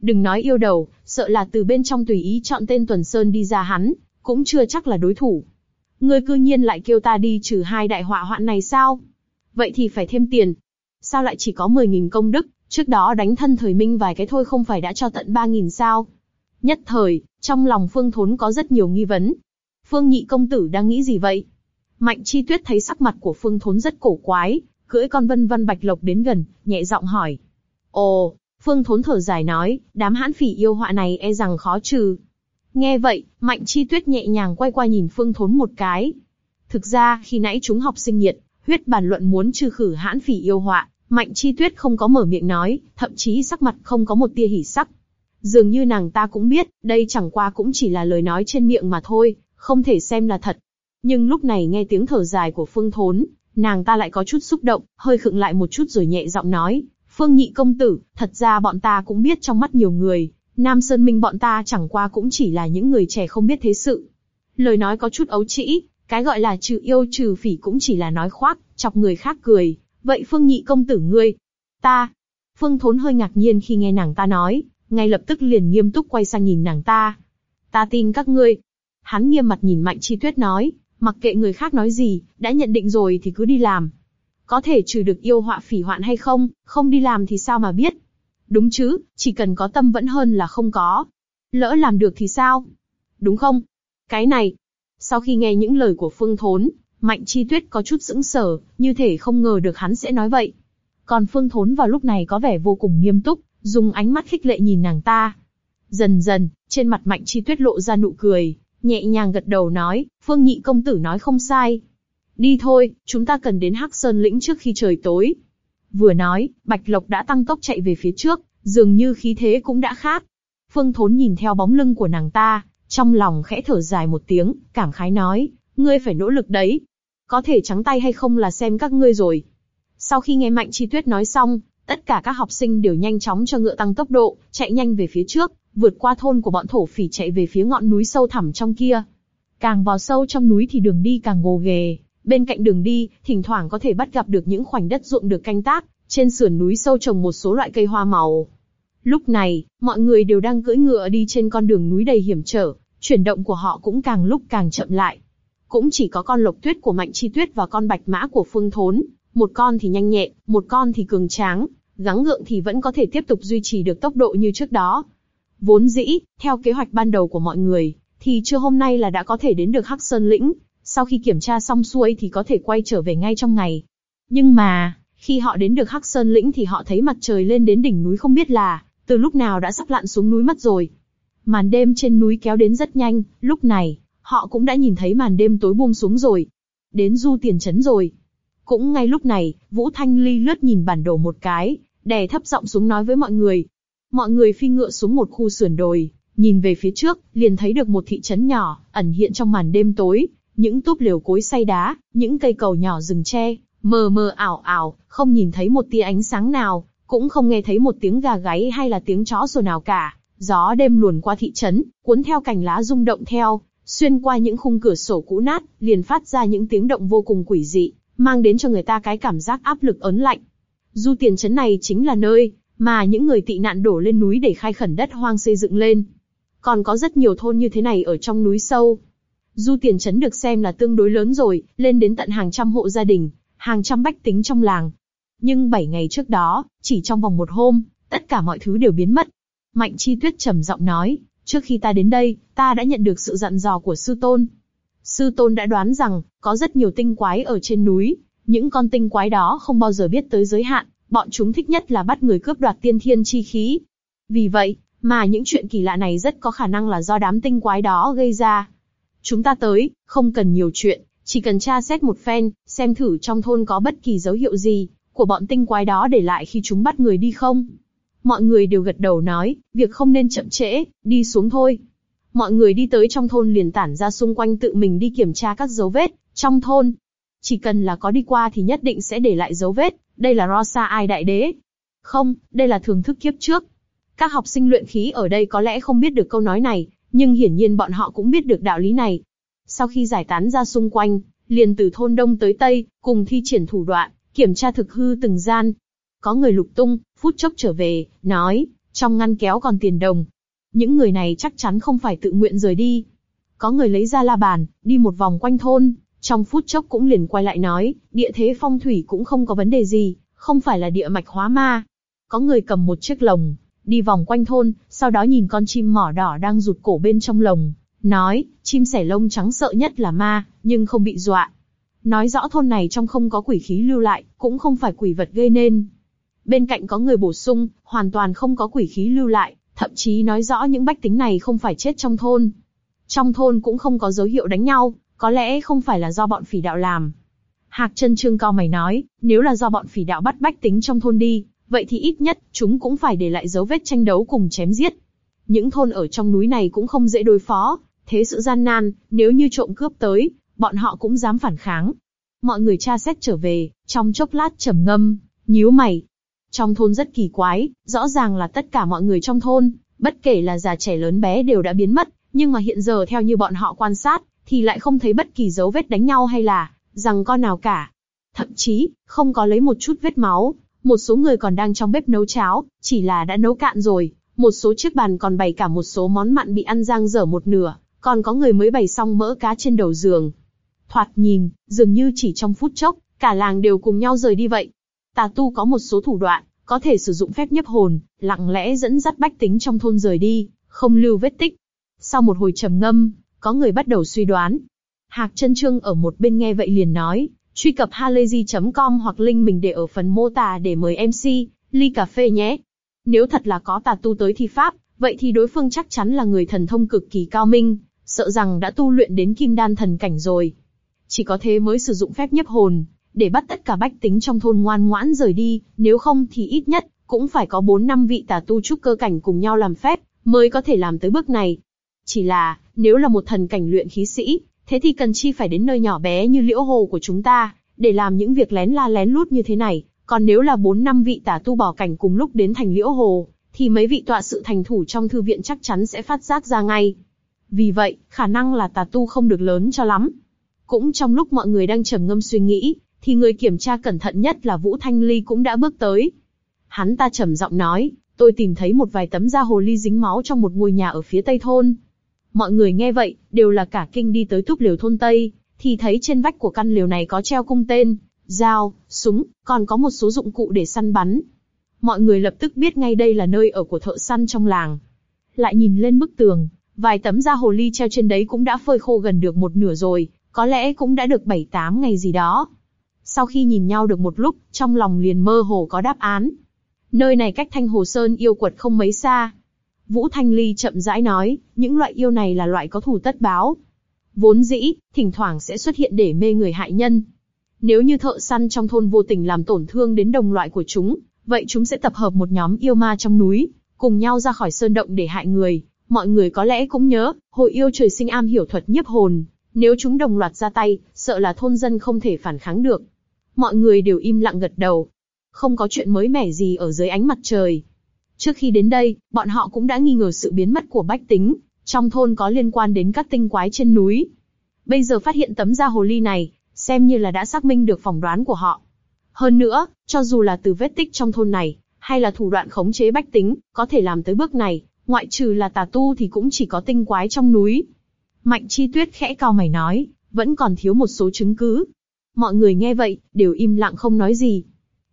Đừng nói yêu đầu, sợ là từ bên trong tùy ý chọn tên Tuần Sơn đi ra hắn, cũng chưa chắc là đối thủ. Ngươi cư nhiên lại kêu ta đi trừ hai đại họa hoạn này sao? Vậy thì phải thêm tiền. Sao lại chỉ có 10.000 công đức, trước đó đánh thân thời minh vài cái thôi không phải đã cho tận 3.000 sao? Nhất thời, trong lòng Phương Thốn có rất nhiều nghi vấn. Phương Nhị công tử đang nghĩ gì vậy? Mạnh Chi Tuyết thấy sắc mặt của Phương Thốn rất cổ quái, cưỡi con vân vân bạch lộc đến gần, nhẹ giọng hỏi. Ồ, Phương Thốn thở dài nói, đám hãn phỉ yêu họa này e rằng khó trừ. Nghe vậy, Mạnh Chi Tuyết nhẹ nhàng quay qua nhìn Phương Thốn một cái. Thực ra, khi nãy chúng học sinh nhiệt, huyết bàn luận muốn trừ khử hãn phỉ yêu họa, Mạnh Chi Tuyết không có mở miệng nói, thậm chí sắc mặt không có một tia hỉ sắc. Dường như nàng ta cũng biết, đây chẳng qua cũng chỉ là lời nói trên miệng mà thôi, không thể xem là thật. Nhưng lúc này nghe tiếng thở dài của Phương Thốn, nàng ta lại có chút xúc động, hơi khựng lại một chút rồi nhẹ giọng nói, Phương Nhị công tử, thật ra bọn ta cũng biết trong mắt nhiều người, Nam Sơn Minh bọn ta chẳng qua cũng chỉ là những người trẻ không biết thế sự. Lời nói có chút ấu trĩ, cái gọi là trừ yêu trừ phỉ cũng chỉ là nói khoác, chọc người khác cười. Vậy Phương Nhị công tử ngươi, ta, Phương Thốn hơi ngạc nhiên khi nghe nàng ta nói, ngay lập tức liền nghiêm túc quay sang nhìn nàng ta. Ta tin các ngươi. Hắn nghiêm mặt nhìn Mạnh Chi Tuyết nói, mặc kệ người khác nói gì, đã nhận định rồi thì cứ đi làm. Có thể trừ được yêu họa phỉ hoạn hay không, không đi làm thì sao mà biết. Đúng chứ, chỉ cần có tâm vẫn hơn là không có. Lỡ làm được thì sao? Đúng không? Cái này. Sau khi nghe những lời của Phương Thốn, Mạnh Chi Tuyết có chút sững sờ, như thể không ngờ được hắn sẽ nói vậy. Còn Phương Thốn vào lúc này có vẻ vô cùng nghiêm túc, dùng ánh mắt khích lệ nhìn nàng ta. Dần dần, trên mặt Mạnh Chi Tuyết lộ ra nụ cười, nhẹ nhàng gật đầu nói, Phương Nhị công tử nói không sai. Đi thôi, chúng ta cần đến Hắc Sơn lĩnh trước khi trời tối. Vừa nói, Bạch Lộc đã tăng tốc chạy về phía trước, dường như khí thế cũng đã khác. Phương Thốn nhìn theo bóng lưng của nàng ta, trong lòng khẽ thở dài một tiếng, cảm khái nói, ngươi phải nỗ lực đấy. Có thể trắng tay hay không là xem các ngươi rồi. Sau khi nghe Mạnh Chi Tuyết nói xong, tất cả các học sinh đều nhanh chóng cho ngựa tăng tốc độ, chạy nhanh về phía trước, vượt qua thôn của bọn thổ phỉ chạy về phía ngọn núi sâu thẳm trong kia. Càng vào sâu trong núi thì đường đi càng gồ ghề, bên cạnh đường đi, thỉnh thoảng có thể bắt gặp được những khoảnh đất ruộng được canh tác, trên sườn núi sâu trồng một số loại cây hoa màu. Lúc này, mọi người đều đang cưỡi ngựa đi trên con đường núi đầy hiểm trở, chuyển động của họ cũng càng lúc càng chậm lại. Cũng chỉ có con lộc tuyết của Mạnh Chi Tuyết và con bạch mã của Phương Thốn, một con thì nhanh nhẹn, một con thì cường tráng, gắng gượng thì vẫn có thể tiếp tục duy trì được tốc độ như trước đó. Vốn dĩ, theo kế hoạch ban đầu của mọi người, thì trưa hôm nay là đã có thể đến được Hắc Sơn Lĩnh, sau khi kiểm tra xong xuôi thì có thể quay trở về ngay trong ngày. Nhưng mà, khi họ đến được Hắc Sơn Lĩnh thì họ thấy mặt trời lên đến đỉnh núi không biết là, từ lúc nào đã sắp lặn xuống núi mất rồi. Màn đêm trên núi kéo đến rất nhanh, lúc này, họ cũng đã nhìn thấy màn đêm tối buông xuống rồi. Đến du tiền chấn rồi. Cũng ngay lúc này, Vũ Thanh Ly lướt nhìn bản đồ một cái, đè thấp giọng xuống nói với mọi người. Mọi người phi ngựa xuống một khu sườn đồi, nhìn về phía trước, liền thấy được một thị trấn nhỏ, ẩn hiện trong màn đêm tối, những túp liều cối xay đá, những cây cầu nhỏ rừng tre, mờ mờ ảo ảo, không nhìn thấy một tia ánh sáng nào, cũng không nghe thấy một tiếng gà gáy hay là tiếng chó sủa nào cả. Gió đêm luồn qua thị trấn, cuốn theo cành lá rung động theo, xuyên qua những khung cửa sổ cũ nát, liền phát ra những tiếng động vô cùng quỷ dị, mang đến cho người ta cái cảm giác áp lực ớn lạnh. Du tiền trấn này chính là nơi mà những người tị nạn đổ lên núi để khai khẩn đất hoang xây dựng lên. Còn có rất nhiều thôn như thế này ở trong núi sâu. Du tiền trấn được xem là tương đối lớn rồi, lên đến tận hàng trăm hộ gia đình, hàng trăm bách tính trong làng. Nhưng 7 ngày trước đó, chỉ trong vòng một hôm, tất cả mọi thứ đều biến mất. Mạnh Chi Tuyết trầm giọng nói, trước khi ta đến đây, ta đã nhận được sự dặn dò của sư tôn. Sư tôn đã đoán rằng, có rất nhiều tinh quái ở trên núi, những con tinh quái đó không bao giờ biết tới giới hạn, bọn chúng thích nhất là bắt người cướp đoạt tiên thiên chi khí. Vì vậy, mà những chuyện kỳ lạ này rất có khả năng là do đám tinh quái đó gây ra. Chúng ta tới, không cần nhiều chuyện, chỉ cần tra xét một phen, xem thử trong thôn có bất kỳ dấu hiệu gì của bọn tinh quái đó để lại khi chúng bắt người đi không. Mọi người đều gật đầu nói, việc không nên chậm trễ, đi xuống thôi. Mọi người đi tới trong thôn liền tản ra xung quanh tự mình đi kiểm tra các dấu vết, trong thôn. Chỉ cần là có đi qua thì nhất định sẽ để lại dấu vết, đây là Rosa ai đại đế. Không, đây là thường thức kiếp trước. Các học sinh luyện khí ở đây có lẽ không biết được câu nói này, nhưng hiển nhiên bọn họ cũng biết được đạo lý này. Sau khi giải tán ra xung quanh, liền từ thôn đông tới tây, cùng thi triển thủ đoạn, kiểm tra thực hư từng gian. Có người lục tung, phút chốc trở về, nói, trong ngăn kéo còn tiền đồng. Những người này chắc chắn không phải tự nguyện rời đi. Có người lấy ra la bàn, đi một vòng quanh thôn, trong phút chốc cũng liền quay lại nói, địa thế phong thủy cũng không có vấn đề gì, không phải là địa mạch hóa ma. Có người cầm một chiếc lồng, đi vòng quanh thôn, sau đó nhìn con chim mỏ đỏ đang rụt cổ bên trong lồng, nói, chim sẻ lông trắng sợ nhất là ma, nhưng không bị dọa. Nói rõ thôn này trong không có quỷ khí lưu lại, cũng không phải quỷ vật gây nên. Bên cạnh có người bổ sung, hoàn toàn không có quỷ khí lưu lại, thậm chí nói rõ những bách tính này không phải chết trong thôn. Trong thôn cũng không có dấu hiệu đánh nhau, có lẽ không phải là do bọn phỉ đạo làm. Hạc chân trương cao mày nói, nếu là do bọn phỉ đạo bắt bách tính trong thôn đi, vậy thì ít nhất, chúng cũng phải để lại dấu vết tranh đấu cùng chém giết. Những thôn ở trong núi này cũng không dễ đối phó, thế sự gian nan, nếu như trộm cướp tới, bọn họ cũng dám phản kháng. Mọi người tra xét trở về, trong chốc lát trầm ngâm, nhíu mày. Trong thôn rất kỳ quái, rõ ràng là tất cả mọi người trong thôn, bất kể là già trẻ lớn bé đều đã biến mất, nhưng mà hiện giờ theo như bọn họ quan sát, thì lại không thấy bất kỳ dấu vết đánh nhau hay là rằng con nào cả. Thậm chí, không có lấy một chút vết máu, một số người còn đang trong bếp nấu cháo, chỉ là đã nấu cạn rồi, một số chiếc bàn còn bày cả một số món mặn bị ăn giang dở một nửa, còn có người mới bày xong mỡ cá trên đầu giường. Thoạt nhìn, dường như chỉ trong phút chốc, cả làng đều cùng nhau rời đi vậy. Tà tu có một số thủ đoạn, có thể sử dụng phép nhấp hồn, lặng lẽ dẫn dắt bách tính trong thôn rời đi, không lưu vết tích. Sau một hồi trầm ngâm, có người bắt đầu suy đoán. Hạc chân trương ở một bên nghe vậy liền nói, truy cập halayzi.com hoặc link mình để ở phần mô tả để mời MC, ly cà phê nhé. Nếu thật là có tà tu tới thi pháp, vậy thì đối phương chắc chắn là người thần thông cực kỳ cao minh, sợ rằng đã tu luyện đến kim đan thần cảnh rồi. Chỉ có thế mới sử dụng phép nhấp hồn, để bắt tất cả bách tính trong thôn ngoan ngoãn rời đi, nếu không thì ít nhất, cũng phải có bốn năm vị tà tu trúc cơ cảnh cùng nhau làm phép, mới có thể làm tới bước này. Chỉ là, nếu là một thần cảnh luyện khí sĩ, thế thì cần chi phải đến nơi nhỏ bé như liễu hồ của chúng ta, để làm những việc lén la lén lút như thế này. Còn nếu là bốn năm vị tà tu bỏ cảnh cùng lúc đến thành liễu hồ, thì mấy vị tọa sự thành thủ trong thư viện chắc chắn sẽ phát giác ra ngay. Vì vậy, khả năng là tà tu không được lớn cho lắm. Cũng trong lúc mọi người đang trầm ngâm suy nghĩ, thì người kiểm tra cẩn thận nhất là Vũ Thanh Ly cũng đã bước tới. Hắn ta trầm giọng nói, tôi tìm thấy một vài tấm da hồ ly dính máu trong một ngôi nhà ở phía tây thôn. Mọi người nghe vậy, đều là cả kinh đi tới túp liều thôn Tây, thì thấy trên vách của căn liều này có treo cung tên, dao, súng, còn có một số dụng cụ để săn bắn. Mọi người lập tức biết ngay đây là nơi ở của thợ săn trong làng. Lại nhìn lên bức tường, vài tấm da hồ ly treo trên đấy cũng đã phơi khô gần được một nửa rồi, có lẽ cũng đã được 7-8 ngày gì đó. Sau khi nhìn nhau được một lúc, trong lòng liền mơ hồ có đáp án. Nơi này cách Thanh Hồ Sơn yêu quật không mấy xa, Vũ Thanh Ly chậm rãi nói, những loại yêu này là loại có thù tất báo. Vốn dĩ, thỉnh thoảng sẽ xuất hiện để mê người hại nhân. Nếu như thợ săn trong thôn vô tình làm tổn thương đến đồng loại của chúng, vậy chúng sẽ tập hợp một nhóm yêu ma trong núi, cùng nhau ra khỏi sơn động để hại người. Mọi người có lẽ cũng nhớ, hồi yêu trời sinh am hiểu thuật nhiếp hồn, Nếu chúng đồng loạt ra tay, sợ là thôn dân không thể phản kháng được. Mọi người đều im lặng gật đầu. Không có chuyện mới mẻ gì ở dưới ánh mặt trời. Trước khi đến đây, bọn họ cũng đã nghi ngờ sự biến mất của bách tính, trong thôn có liên quan đến các tinh quái trên núi. Bây giờ phát hiện tấm da hồ ly này, xem như là đã xác minh được phỏng đoán của họ. Hơn nữa, cho dù là từ vết tích trong thôn này, hay là thủ đoạn khống chế bách tính, có thể làm tới bước này, ngoại trừ là tà tu thì cũng chỉ có tinh quái trong núi. Mạnh chi tuyết khẽ cao mày nói, vẫn còn thiếu một số chứng cứ. Mọi người nghe vậy, đều im lặng không nói gì.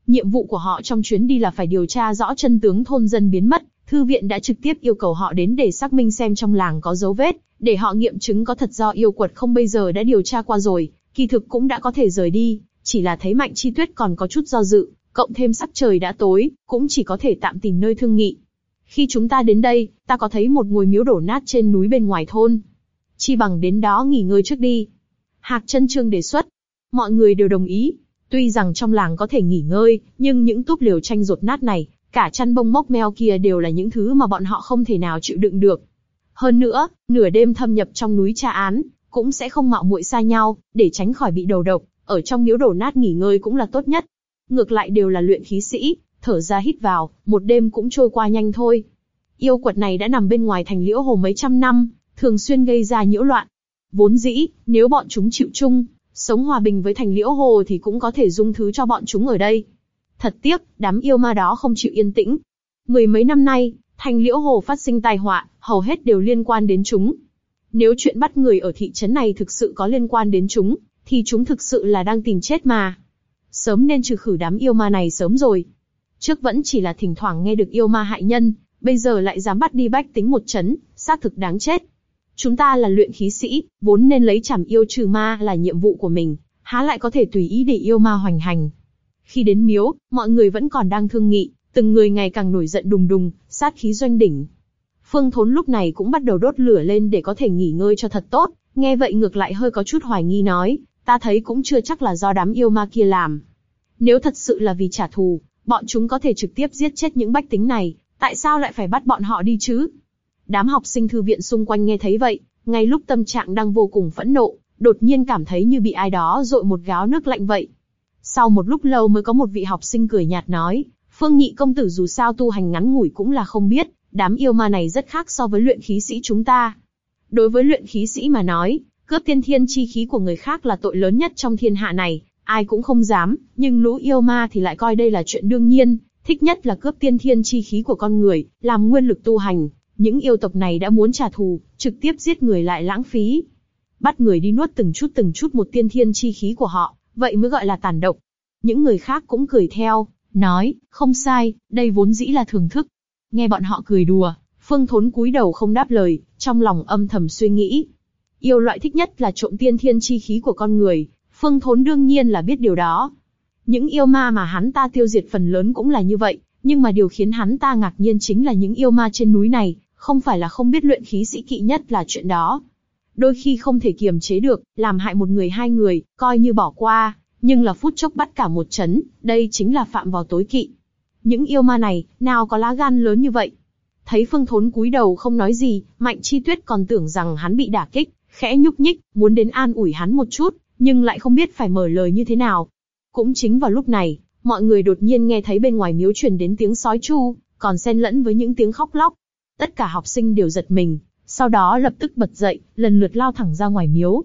Nhiệm vụ của họ trong chuyến đi là phải điều tra rõ chân tướng thôn dân biến mất, thư viện đã trực tiếp yêu cầu họ đến để xác minh xem trong làng có dấu vết, để họ nghiệm chứng có thật do yêu quật không bây giờ đã điều tra qua rồi, kỳ thực cũng đã có thể rời đi, chỉ là thấy Mạnh Chi Tuyết còn có chút do dự, cộng thêm sắc trời đã tối, cũng chỉ có thể tạm tìm nơi thương nghị. Khi chúng ta đến đây, ta có thấy một ngôi miếu đổ nát trên núi bên ngoài thôn. Chi bằng đến đó nghỉ ngơi trước đi. Hạc chân trương đề xuất. Mọi người đều đồng ý. Tuy rằng trong làng có thể nghỉ ngơi, nhưng những túp liều tranh rột nát này, cả chăn bông móc meo kia đều là những thứ mà bọn họ không thể nào chịu đựng được. Hơn nữa, nửa đêm thâm nhập trong núi tra án, cũng sẽ không mạo muội xa nhau, để tránh khỏi bị đầu độc, ở trong miếu đổ nát nghỉ ngơi cũng là tốt nhất. Ngược lại đều là luyện khí sĩ, thở ra hít vào, một đêm cũng trôi qua nhanh thôi. Yêu quật này đã nằm bên ngoài thành liễu hồ mấy trăm năm, thường xuyên gây ra nhiễu loạn. Vốn dĩ, nếu bọn chúng chịu chung, sống hòa bình với thành liễu hồ thì cũng có thể dung thứ cho bọn chúng ở đây. Thật tiếc, đám yêu ma đó không chịu yên tĩnh. Mười mấy năm nay, thành liễu hồ phát sinh tai họa, hầu hết đều liên quan đến chúng. Nếu chuyện bắt người ở thị trấn này thực sự có liên quan đến chúng, thì chúng thực sự là đang tìm chết mà. Sớm nên trừ khử đám yêu ma này sớm rồi. Trước vẫn chỉ là thỉnh thoảng nghe được yêu ma hại nhân, bây giờ lại dám bắt đi bách tính một chấn, xác thực đáng chết. Chúng ta là luyện khí sĩ, vốn nên lấy chảm yêu trừ ma là nhiệm vụ của mình, há lại có thể tùy ý để yêu ma hoành hành. Khi đến miếu, mọi người vẫn còn đang thương nghị, từng người ngày càng nổi giận đùng đùng, sát khí doanh đỉnh. Phương Thốn lúc này cũng bắt đầu đốt lửa lên để có thể nghỉ ngơi cho thật tốt, nghe vậy ngược lại hơi có chút hoài nghi nói, ta thấy cũng chưa chắc là do đám yêu ma kia làm. Nếu thật sự là vì trả thù, bọn chúng có thể trực tiếp giết chết những bách tính này, tại sao lại phải bắt bọn họ đi chứ? Đám học sinh thư viện xung quanh nghe thấy vậy, ngay lúc tâm trạng đang vô cùng phẫn nộ, đột nhiên cảm thấy như bị ai đó dội một gáo nước lạnh vậy. Sau một lúc lâu mới có một vị học sinh cười nhạt nói, Phương Nhị công tử dù sao tu hành ngắn ngủi cũng là không biết, đám yêu ma này rất khác so với luyện khí sĩ chúng ta. Đối với luyện khí sĩ mà nói, cướp tiên thiên chi khí của người khác là tội lớn nhất trong thiên hạ này, ai cũng không dám, nhưng lũ yêu ma thì lại coi đây là chuyện đương nhiên, thích nhất là cướp tiên thiên chi khí của con người, làm nguyên lực tu hành. Những yêu tộc này đã muốn trả thù, trực tiếp giết người lại lãng phí. Bắt người đi nuốt từng chút từng chút một tiên thiên chi khí của họ, vậy mới gọi là tàn độc. Những người khác cũng cười theo, nói, không sai, đây vốn dĩ là thưởng thức. Nghe bọn họ cười đùa, Phương Thốn cúi đầu không đáp lời, trong lòng âm thầm suy nghĩ. Yêu loại thích nhất là trộm tiên thiên chi khí của con người, Phương Thốn đương nhiên là biết điều đó. Những yêu ma mà hắn ta tiêu diệt phần lớn cũng là như vậy, nhưng mà điều khiến hắn ta ngạc nhiên chính là những yêu ma trên núi này, không phải là không biết luyện khí sĩ kỵ nhất là chuyện đó. Đôi khi không thể kiềm chế được, làm hại một người hai người, coi như bỏ qua, nhưng là phút chốc bắt cả một chấn, đây chính là phạm vào tối kỵ. Những yêu ma này, nào có lá gan lớn như vậy? Thấy Phương Thốn cúi đầu không nói gì, Mạnh Chi Tuyết còn tưởng rằng hắn bị đả kích, khẽ nhúc nhích, muốn đến an ủi hắn một chút, nhưng lại không biết phải mở lời như thế nào. Cũng chính vào lúc này, mọi người đột nhiên nghe thấy bên ngoài miếu truyền đến tiếng sói chu, còn xen lẫn với những tiếng khóc lóc. Tất cả học sinh đều giật mình, sau đó lập tức bật dậy, lần lượt lao thẳng ra ngoài miếu.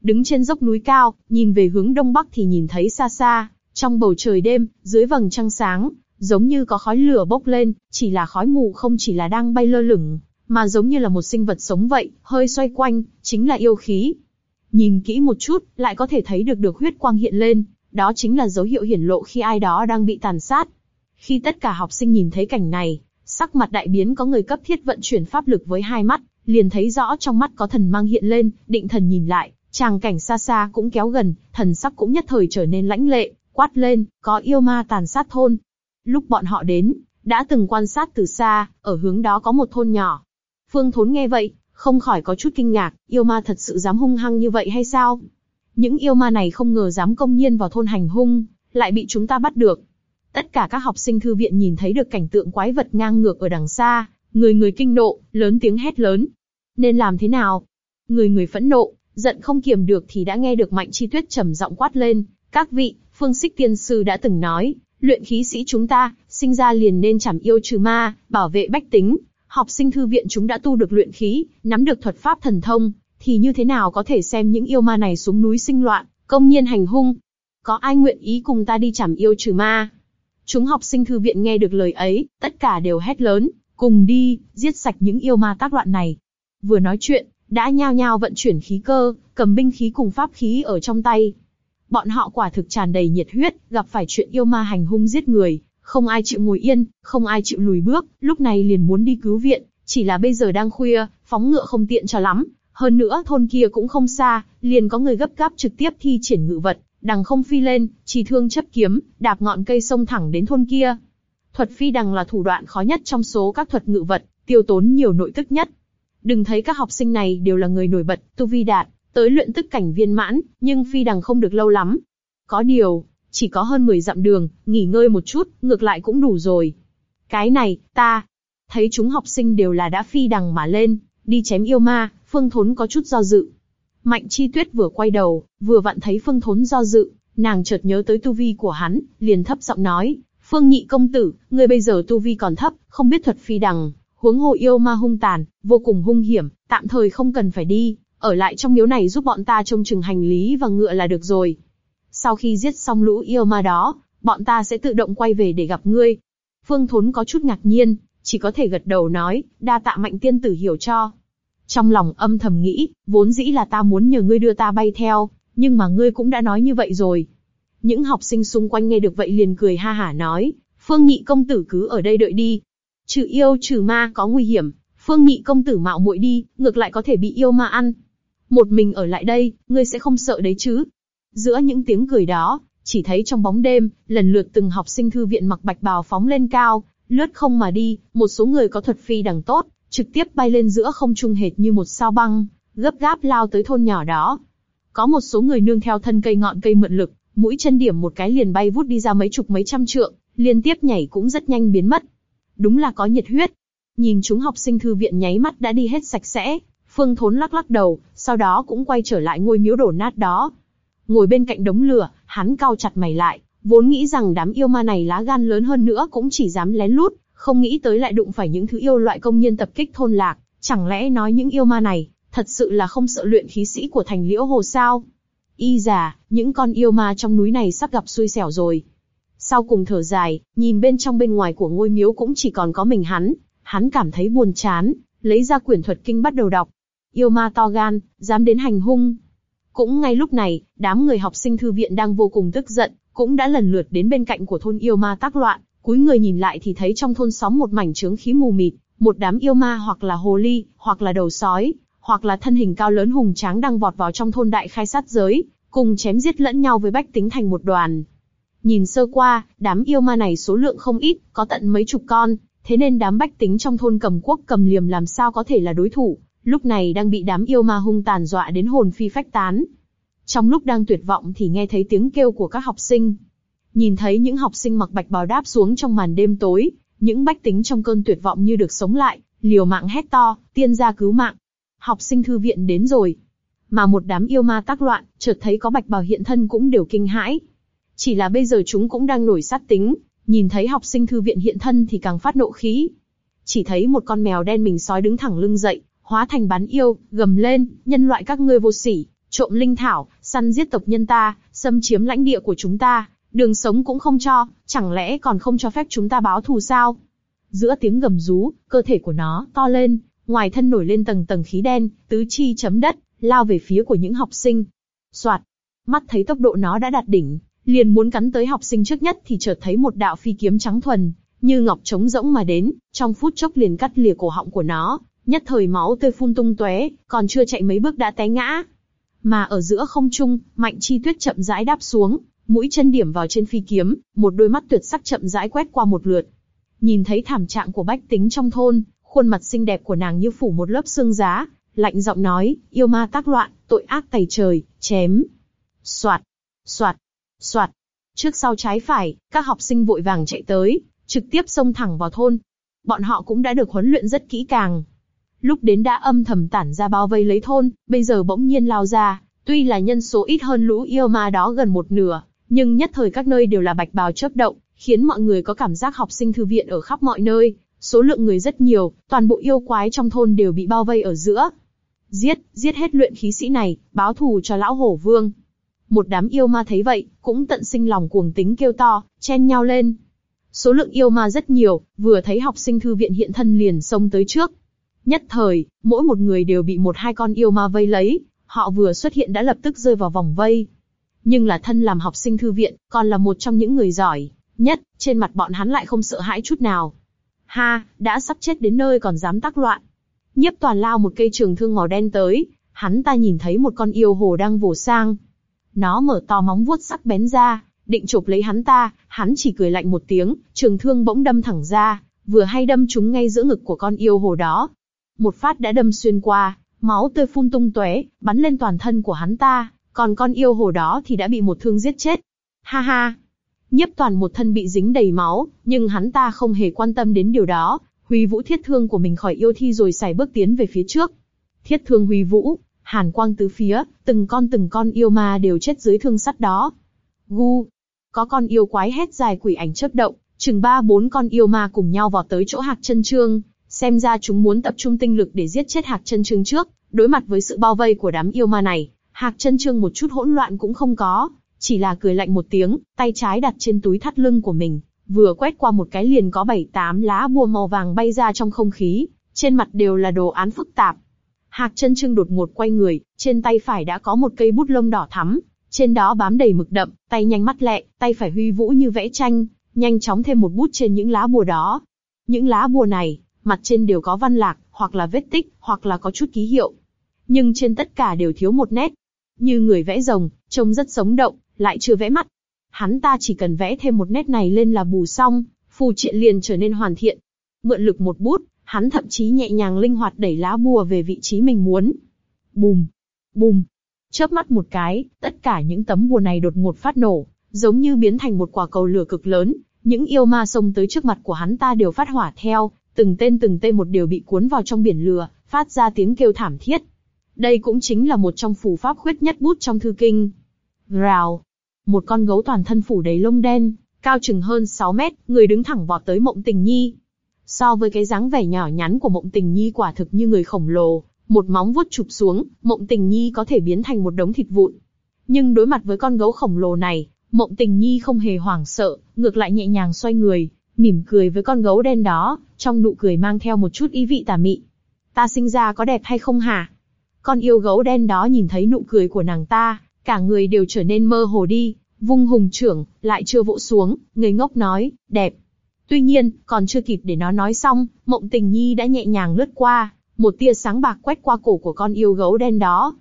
Đứng trên dốc núi cao, nhìn về hướng đông bắc thì nhìn thấy xa xa, trong bầu trời đêm, dưới vầng trăng sáng, giống như có khói lửa bốc lên, chỉ là khói mù không chỉ là đang bay lơ lửng, mà giống như là một sinh vật sống vậy, hơi xoay quanh, chính là yêu khí. Nhìn kỹ một chút, lại có thể thấy được được huyết quang hiện lên, đó chính là dấu hiệu hiển lộ khi ai đó đang bị tàn sát. Khi tất cả học sinh nhìn thấy cảnh này, sắc mặt đại biến có người cấp thiết vận chuyển pháp lực với hai mắt, liền thấy rõ trong mắt có thần mang hiện lên, định thần nhìn lại, tràng cảnh xa xa cũng kéo gần, thần sắc cũng nhất thời trở nên lãnh lệ, quát lên, có yêu ma tàn sát thôn. Lúc bọn họ đến, đã từng quan sát từ xa, ở hướng đó có một thôn nhỏ. Phương Thốn nghe vậy, không khỏi có chút kinh ngạc, yêu ma thật sự dám hung hăng như vậy hay sao? Những yêu ma này không ngờ dám công nhiên vào thôn hành hung, lại bị chúng ta bắt được. Tất cả các học sinh thư viện nhìn thấy được cảnh tượng quái vật ngang ngược ở đằng xa, người người kinh nộ, lớn tiếng hét lớn. Nên làm thế nào? Người người phẫn nộ, giận không kiềm được thì đã nghe được Mạnh Chi Tuyết trầm giọng quát lên, các vị, Phương Sích Tiên Sư đã từng nói, luyện khí sĩ chúng ta, sinh ra liền nên chảm yêu trừ ma, bảo vệ bách tính, học sinh thư viện chúng đã tu được luyện khí, nắm được thuật pháp thần thông, thì như thế nào có thể xem những yêu ma này xuống núi sinh loạn, công nhiên hành hung. Có ai nguyện ý cùng ta đi chảm yêu trừ ma? Chúng học sinh thư viện nghe được lời ấy, tất cả đều hét lớn, cùng đi, giết sạch những yêu ma tác loạn này. Vừa nói chuyện, đã nhao nhao vận chuyển khí cơ, cầm binh khí cùng pháp khí ở trong tay. Bọn họ quả thực tràn đầy nhiệt huyết, gặp phải chuyện yêu ma hành hung giết người, không ai chịu ngồi yên, không ai chịu lùi bước, lúc này liền muốn đi cứu viện, chỉ là bây giờ đang khuya, phóng ngựa không tiện cho lắm, hơn nữa thôn kia cũng không xa, liền có người gấp gáp trực tiếp thi triển ngự vật, đằng không phi lên, chỉ thương chấp kiếm, đạp ngọn cây sông thẳng đến thôn kia. Thuật phi đằng là thủ đoạn khó nhất trong số các thuật ngự vật, tiêu tốn nhiều nội tức nhất. Đừng thấy các học sinh này đều là người nổi bật, tu vi đạt, tới luyện tức cảnh viên mãn, nhưng phi đằng không được lâu lắm. Có điều, chỉ có hơn 10 dặm đường, nghỉ ngơi một chút, ngược lại cũng đủ rồi. Cái này, ta, thấy chúng học sinh đều là đã phi đằng mà lên, đi chém yêu ma, Phương Thốn có chút do dự. Mạnh Chi Tuyết vừa quay đầu, vừa vặn thấy Phương Thốn do dự, nàng chợt nhớ tới tu vi của hắn, liền thấp giọng nói: Phương Nhị công tử, ngươi bây giờ tu vi còn thấp, không biết thuật phi đằng, huống hồ yêu ma hung tàn, vô cùng hung hiểm, tạm thời không cần phải đi, ở lại trong miếu này giúp bọn ta trông chừng hành lý và ngựa là được rồi. Sau khi giết xong lũ yêu ma đó, bọn ta sẽ tự động quay về để gặp ngươi. Phương Thốn có chút ngạc nhiên, chỉ có thể gật đầu nói, đa tạ mạnh tiên tử hiểu cho. Trong lòng âm thầm nghĩ, vốn dĩ là ta muốn nhờ ngươi đưa ta bay theo, nhưng mà ngươi cũng đã nói như vậy rồi. Những học sinh xung quanh nghe được vậy liền cười ha hả nói, Phương Nhị công tử cứ ở đây đợi đi. Trừ yêu trừ ma có nguy hiểm, Phương Nhị công tử mạo muội đi, ngược lại có thể bị yêu ma ăn. Một mình ở lại đây, ngươi sẽ không sợ đấy chứ? Giữa những tiếng cười đó, chỉ thấy trong bóng đêm, lần lượt từng học sinh thư viện mặc bạch bào phóng lên cao, lướt không mà đi, một số người có thuật phi đằng tốt, trực tiếp bay lên giữa không trung hệt như một sao băng, gấp gáp lao tới thôn nhỏ đó. Có một số người nương theo thân cây ngọn cây mượn lực, mũi chân điểm một cái liền bay vút đi ra mấy chục mấy trăm trượng, liên tiếp nhảy cũng rất nhanh biến mất. Đúng là có nhiệt huyết. Nhìn chúng học sinh thư viện nháy mắt đã đi hết sạch sẽ, Phương Thốn lắc lắc đầu, sau đó cũng quay trở lại ngôi miếu đổ nát đó. Ngồi bên cạnh đống lửa, hắn cau chặt mày lại, vốn nghĩ rằng đám yêu ma này lá gan lớn hơn nữa cũng chỉ dám lén lút, không nghĩ tới lại đụng phải những thứ yêu loại công nhân tập kích thôn lạc, chẳng lẽ nói những yêu ma này, thật sự là không sợ luyện khí sĩ của thành liễu hồ sao? Y già, những con yêu ma trong núi này sắp gặp xui xẻo rồi. Sau cùng thở dài, nhìn bên trong bên ngoài của ngôi miếu cũng chỉ còn có mình hắn, hắn cảm thấy buồn chán, lấy ra quyển thuật kinh bắt đầu đọc. Yêu ma to gan, dám đến hành hung. Cũng ngay lúc này, đám người học sinh thư viện đang vô cùng tức giận, cũng đã lần lượt đến bên cạnh của thôn yêu ma tác loạn, cúi người nhìn lại thì thấy trong thôn xóm một mảnh trướng khí mù mịt, một đám yêu ma hoặc là hồ ly, hoặc là đầu sói, hoặc là thân hình cao lớn hùng tráng đang vọt vào trong thôn đại khai sát giới, cùng chém giết lẫn nhau với bách tính thành một đoàn. Nhìn sơ qua, đám yêu ma này số lượng không ít, có tận mấy chục con, thế nên đám bách tính trong thôn cầm quốc cầm liềm làm sao có thể là đối thủ, lúc này đang bị đám yêu ma hung tàn dọa đến hồn phi phách tán. Trong lúc đang tuyệt vọng thì nghe thấy tiếng kêu của các học sinh, Nhìn thấy những học sinh mặc bạch bào đáp xuống trong màn đêm tối, những bách tính trong cơn tuyệt vọng như được sống lại, liều mạng hét to, tiên gia cứu mạng. Học sinh thư viện đến rồi. Mà một đám yêu ma tác loạn, chợt thấy có bạch bào hiện thân cũng đều kinh hãi. Chỉ là bây giờ chúng cũng đang nổi sát tính, nhìn thấy học sinh thư viện hiện thân thì càng phát nộ khí. Chỉ thấy một con mèo đen mình sói đứng thẳng lưng dậy, hóa thành bán yêu, gầm lên, nhân loại các ngươi vô sỉ, trộm linh thảo, săn giết tộc nhân ta, xâm chiếm lãnh địa của chúng ta, đường sống cũng không cho, chẳng lẽ còn không cho phép chúng ta báo thù sao? Giữa tiếng gầm rú, cơ thể của nó to lên, ngoài thân nổi lên tầng tầng khí đen, tứ chi chấm đất, lao về phía của những học sinh. Soạt, mắt thấy tốc độ nó đã đạt đỉnh, liền muốn cắn tới học sinh trước nhất thì chợt thấy một đạo phi kiếm trắng thuần, như ngọc trống rỗng mà đến, trong phút chốc liền cắt lìa cổ họng của nó, nhất thời máu tươi phun tung tóe, còn chưa chạy mấy bước đã té ngã. Mà ở giữa không trung, Mạnh Chi Tuyết chậm rãi đáp xuống, mũi chân điểm vào trên phi kiếm, một đôi mắt tuyệt sắc chậm rãi quét qua một lượt. Nhìn thấy thảm trạng của bách tính trong thôn, khuôn mặt xinh đẹp của nàng như phủ một lớp xương giá, lạnh giọng nói, yêu ma tác loạn, tội ác tày trời, chém. Soạt, soạt, soạt. Trước sau trái phải, các học sinh vội vàng chạy tới, trực tiếp xông thẳng vào thôn. Bọn họ cũng đã được huấn luyện rất kỹ càng. lúc đến đã âm thầm tản ra bao vây lấy thôn, bây giờ bỗng nhiên lao ra, tuy là nhân số ít hơn lũ yêu ma đó gần một nửa, nhưng nhất thời các nơi đều là bạch bào chớp động, khiến mọi người có cảm giác học sinh thư viện ở khắp mọi nơi, số lượng người rất nhiều, toàn bộ yêu quái trong thôn đều bị bao vây ở giữa. Giết, giết hết luyện khí sĩ này, báo thù cho lão hổ vương. Một đám yêu ma thấy vậy, cũng tận sinh lòng cuồng tính kêu to, chen nhau lên. Số lượng yêu ma rất nhiều, vừa thấy học sinh thư viện hiện thân liền xông tới trước. Nhất thời, mỗi một người đều bị một hai con yêu ma vây lấy, họ vừa xuất hiện đã lập tức rơi vào vòng vây. Nhưng là thân làm học sinh thư viện, còn là một trong những người giỏi nhất, trên mặt bọn hắn lại không sợ hãi chút nào. Ha, đã sắp chết đến nơi còn dám tác loạn. Nhiếp toàn lao một cây trường thương màu đen tới, hắn ta nhìn thấy một con yêu hồ đang vồ sang. Nó mở to móng vuốt sắc bén ra, định chộp lấy hắn ta, hắn chỉ cười lạnh một tiếng, trường thương bỗng đâm thẳng ra, vừa hay đâm trúng ngay giữa ngực của con yêu hồ đó. Một phát đã đâm xuyên qua, máu tươi phun tung tóe, bắn lên toàn thân của hắn ta, còn con yêu hồ đó thì đã bị một thương giết chết. Ha ha! Nhiếp toàn một thân bị dính đầy máu, nhưng hắn ta không hề quan tâm đến điều đó, huy vũ thiết thương của mình khỏi yêu thi rồi xài bước tiến về phía trước. Thiết thương huy vũ, hàn quang tứ phía, từng con từng con yêu ma đều chết dưới thương sắt đó. Gu! Có con yêu quái hét dài quỷ ảnh chớp động, chừng ba bốn con yêu ma cùng nhau vọt tới chỗ hạc chân trương, xem ra chúng muốn tập trung tinh lực để giết chết hạc chân trương trước, đối mặt với sự bao vây của đám yêu ma này, hạc chân trương một chút hỗn loạn cũng không có, chỉ là cười lạnh một tiếng, tay trái đặt trên túi thắt lưng của mình, vừa quét qua một cái liền có bảy tám lá bùa màu vàng bay ra trong không khí, trên mặt đều là đồ án phức tạp. Hạc chân trương đột ngột quay người, trên tay phải đã có một cây bút lông đỏ thắm, trên đó bám đầy mực đậm, tay nhanh mắt lẹ, tay phải huy vũ như vẽ tranh, nhanh chóng thêm một bút trên những lá bùa đó. Những lá bùa này, mặt trên đều có văn lạc, hoặc là vết tích, hoặc là có chút ký hiệu. Nhưng trên tất cả đều thiếu một nét. Như người vẽ rồng, trông rất sống động, lại chưa vẽ mắt. Hắn ta chỉ cần vẽ thêm một nét này lên là bù xong, phù triện liền trở nên hoàn thiện. Mượn lực một bút, hắn thậm chí nhẹ nhàng linh hoạt đẩy lá bùa về vị trí mình muốn. Bùm, bùm. Chớp mắt một cái, tất cả những tấm bùa này đột ngột phát nổ, giống như biến thành một quả cầu lửa cực lớn. Những yêu ma xông tới trước mặt của hắn ta đều phát hỏa theo, từng tên từng tên một đều bị cuốn vào trong biển lửa, phát ra tiếng kêu thảm thiết. Đây cũng chính là một trong phù pháp khuyết nhất bút trong thư kinh. Rào, một con gấu toàn thân phủ đầy lông đen, cao chừng hơn 6 mét, người đứng thẳng vọt tới Mộng Tình Nhi. So với cái dáng vẻ nhỏ nhắn của Mộng Tình Nhi quả thực như người khổng lồ, một móng vuốt chụp xuống, Mộng Tình Nhi có thể biến thành một đống thịt vụn. Nhưng đối mặt với con gấu khổng lồ này, Mộng Tình Nhi không hề hoảng sợ, ngược lại nhẹ nhàng xoay người, mỉm cười với con gấu đen đó, trong nụ cười mang theo một chút ý vị tà mị. Ta sinh ra có đẹp hay không hả? Con yêu gấu đen đó nhìn thấy nụ cười của nàng ta, cả người đều trở nên mơ hồ đi, vung hùng trưởng, lại chưa vỗ xuống, người ngốc nói, đẹp. Tuy nhiên, còn chưa kịp để nó nói xong, mộng tình nhi đã nhẹ nhàng lướt qua, một tia sáng bạc quét qua cổ của con yêu gấu đen đó.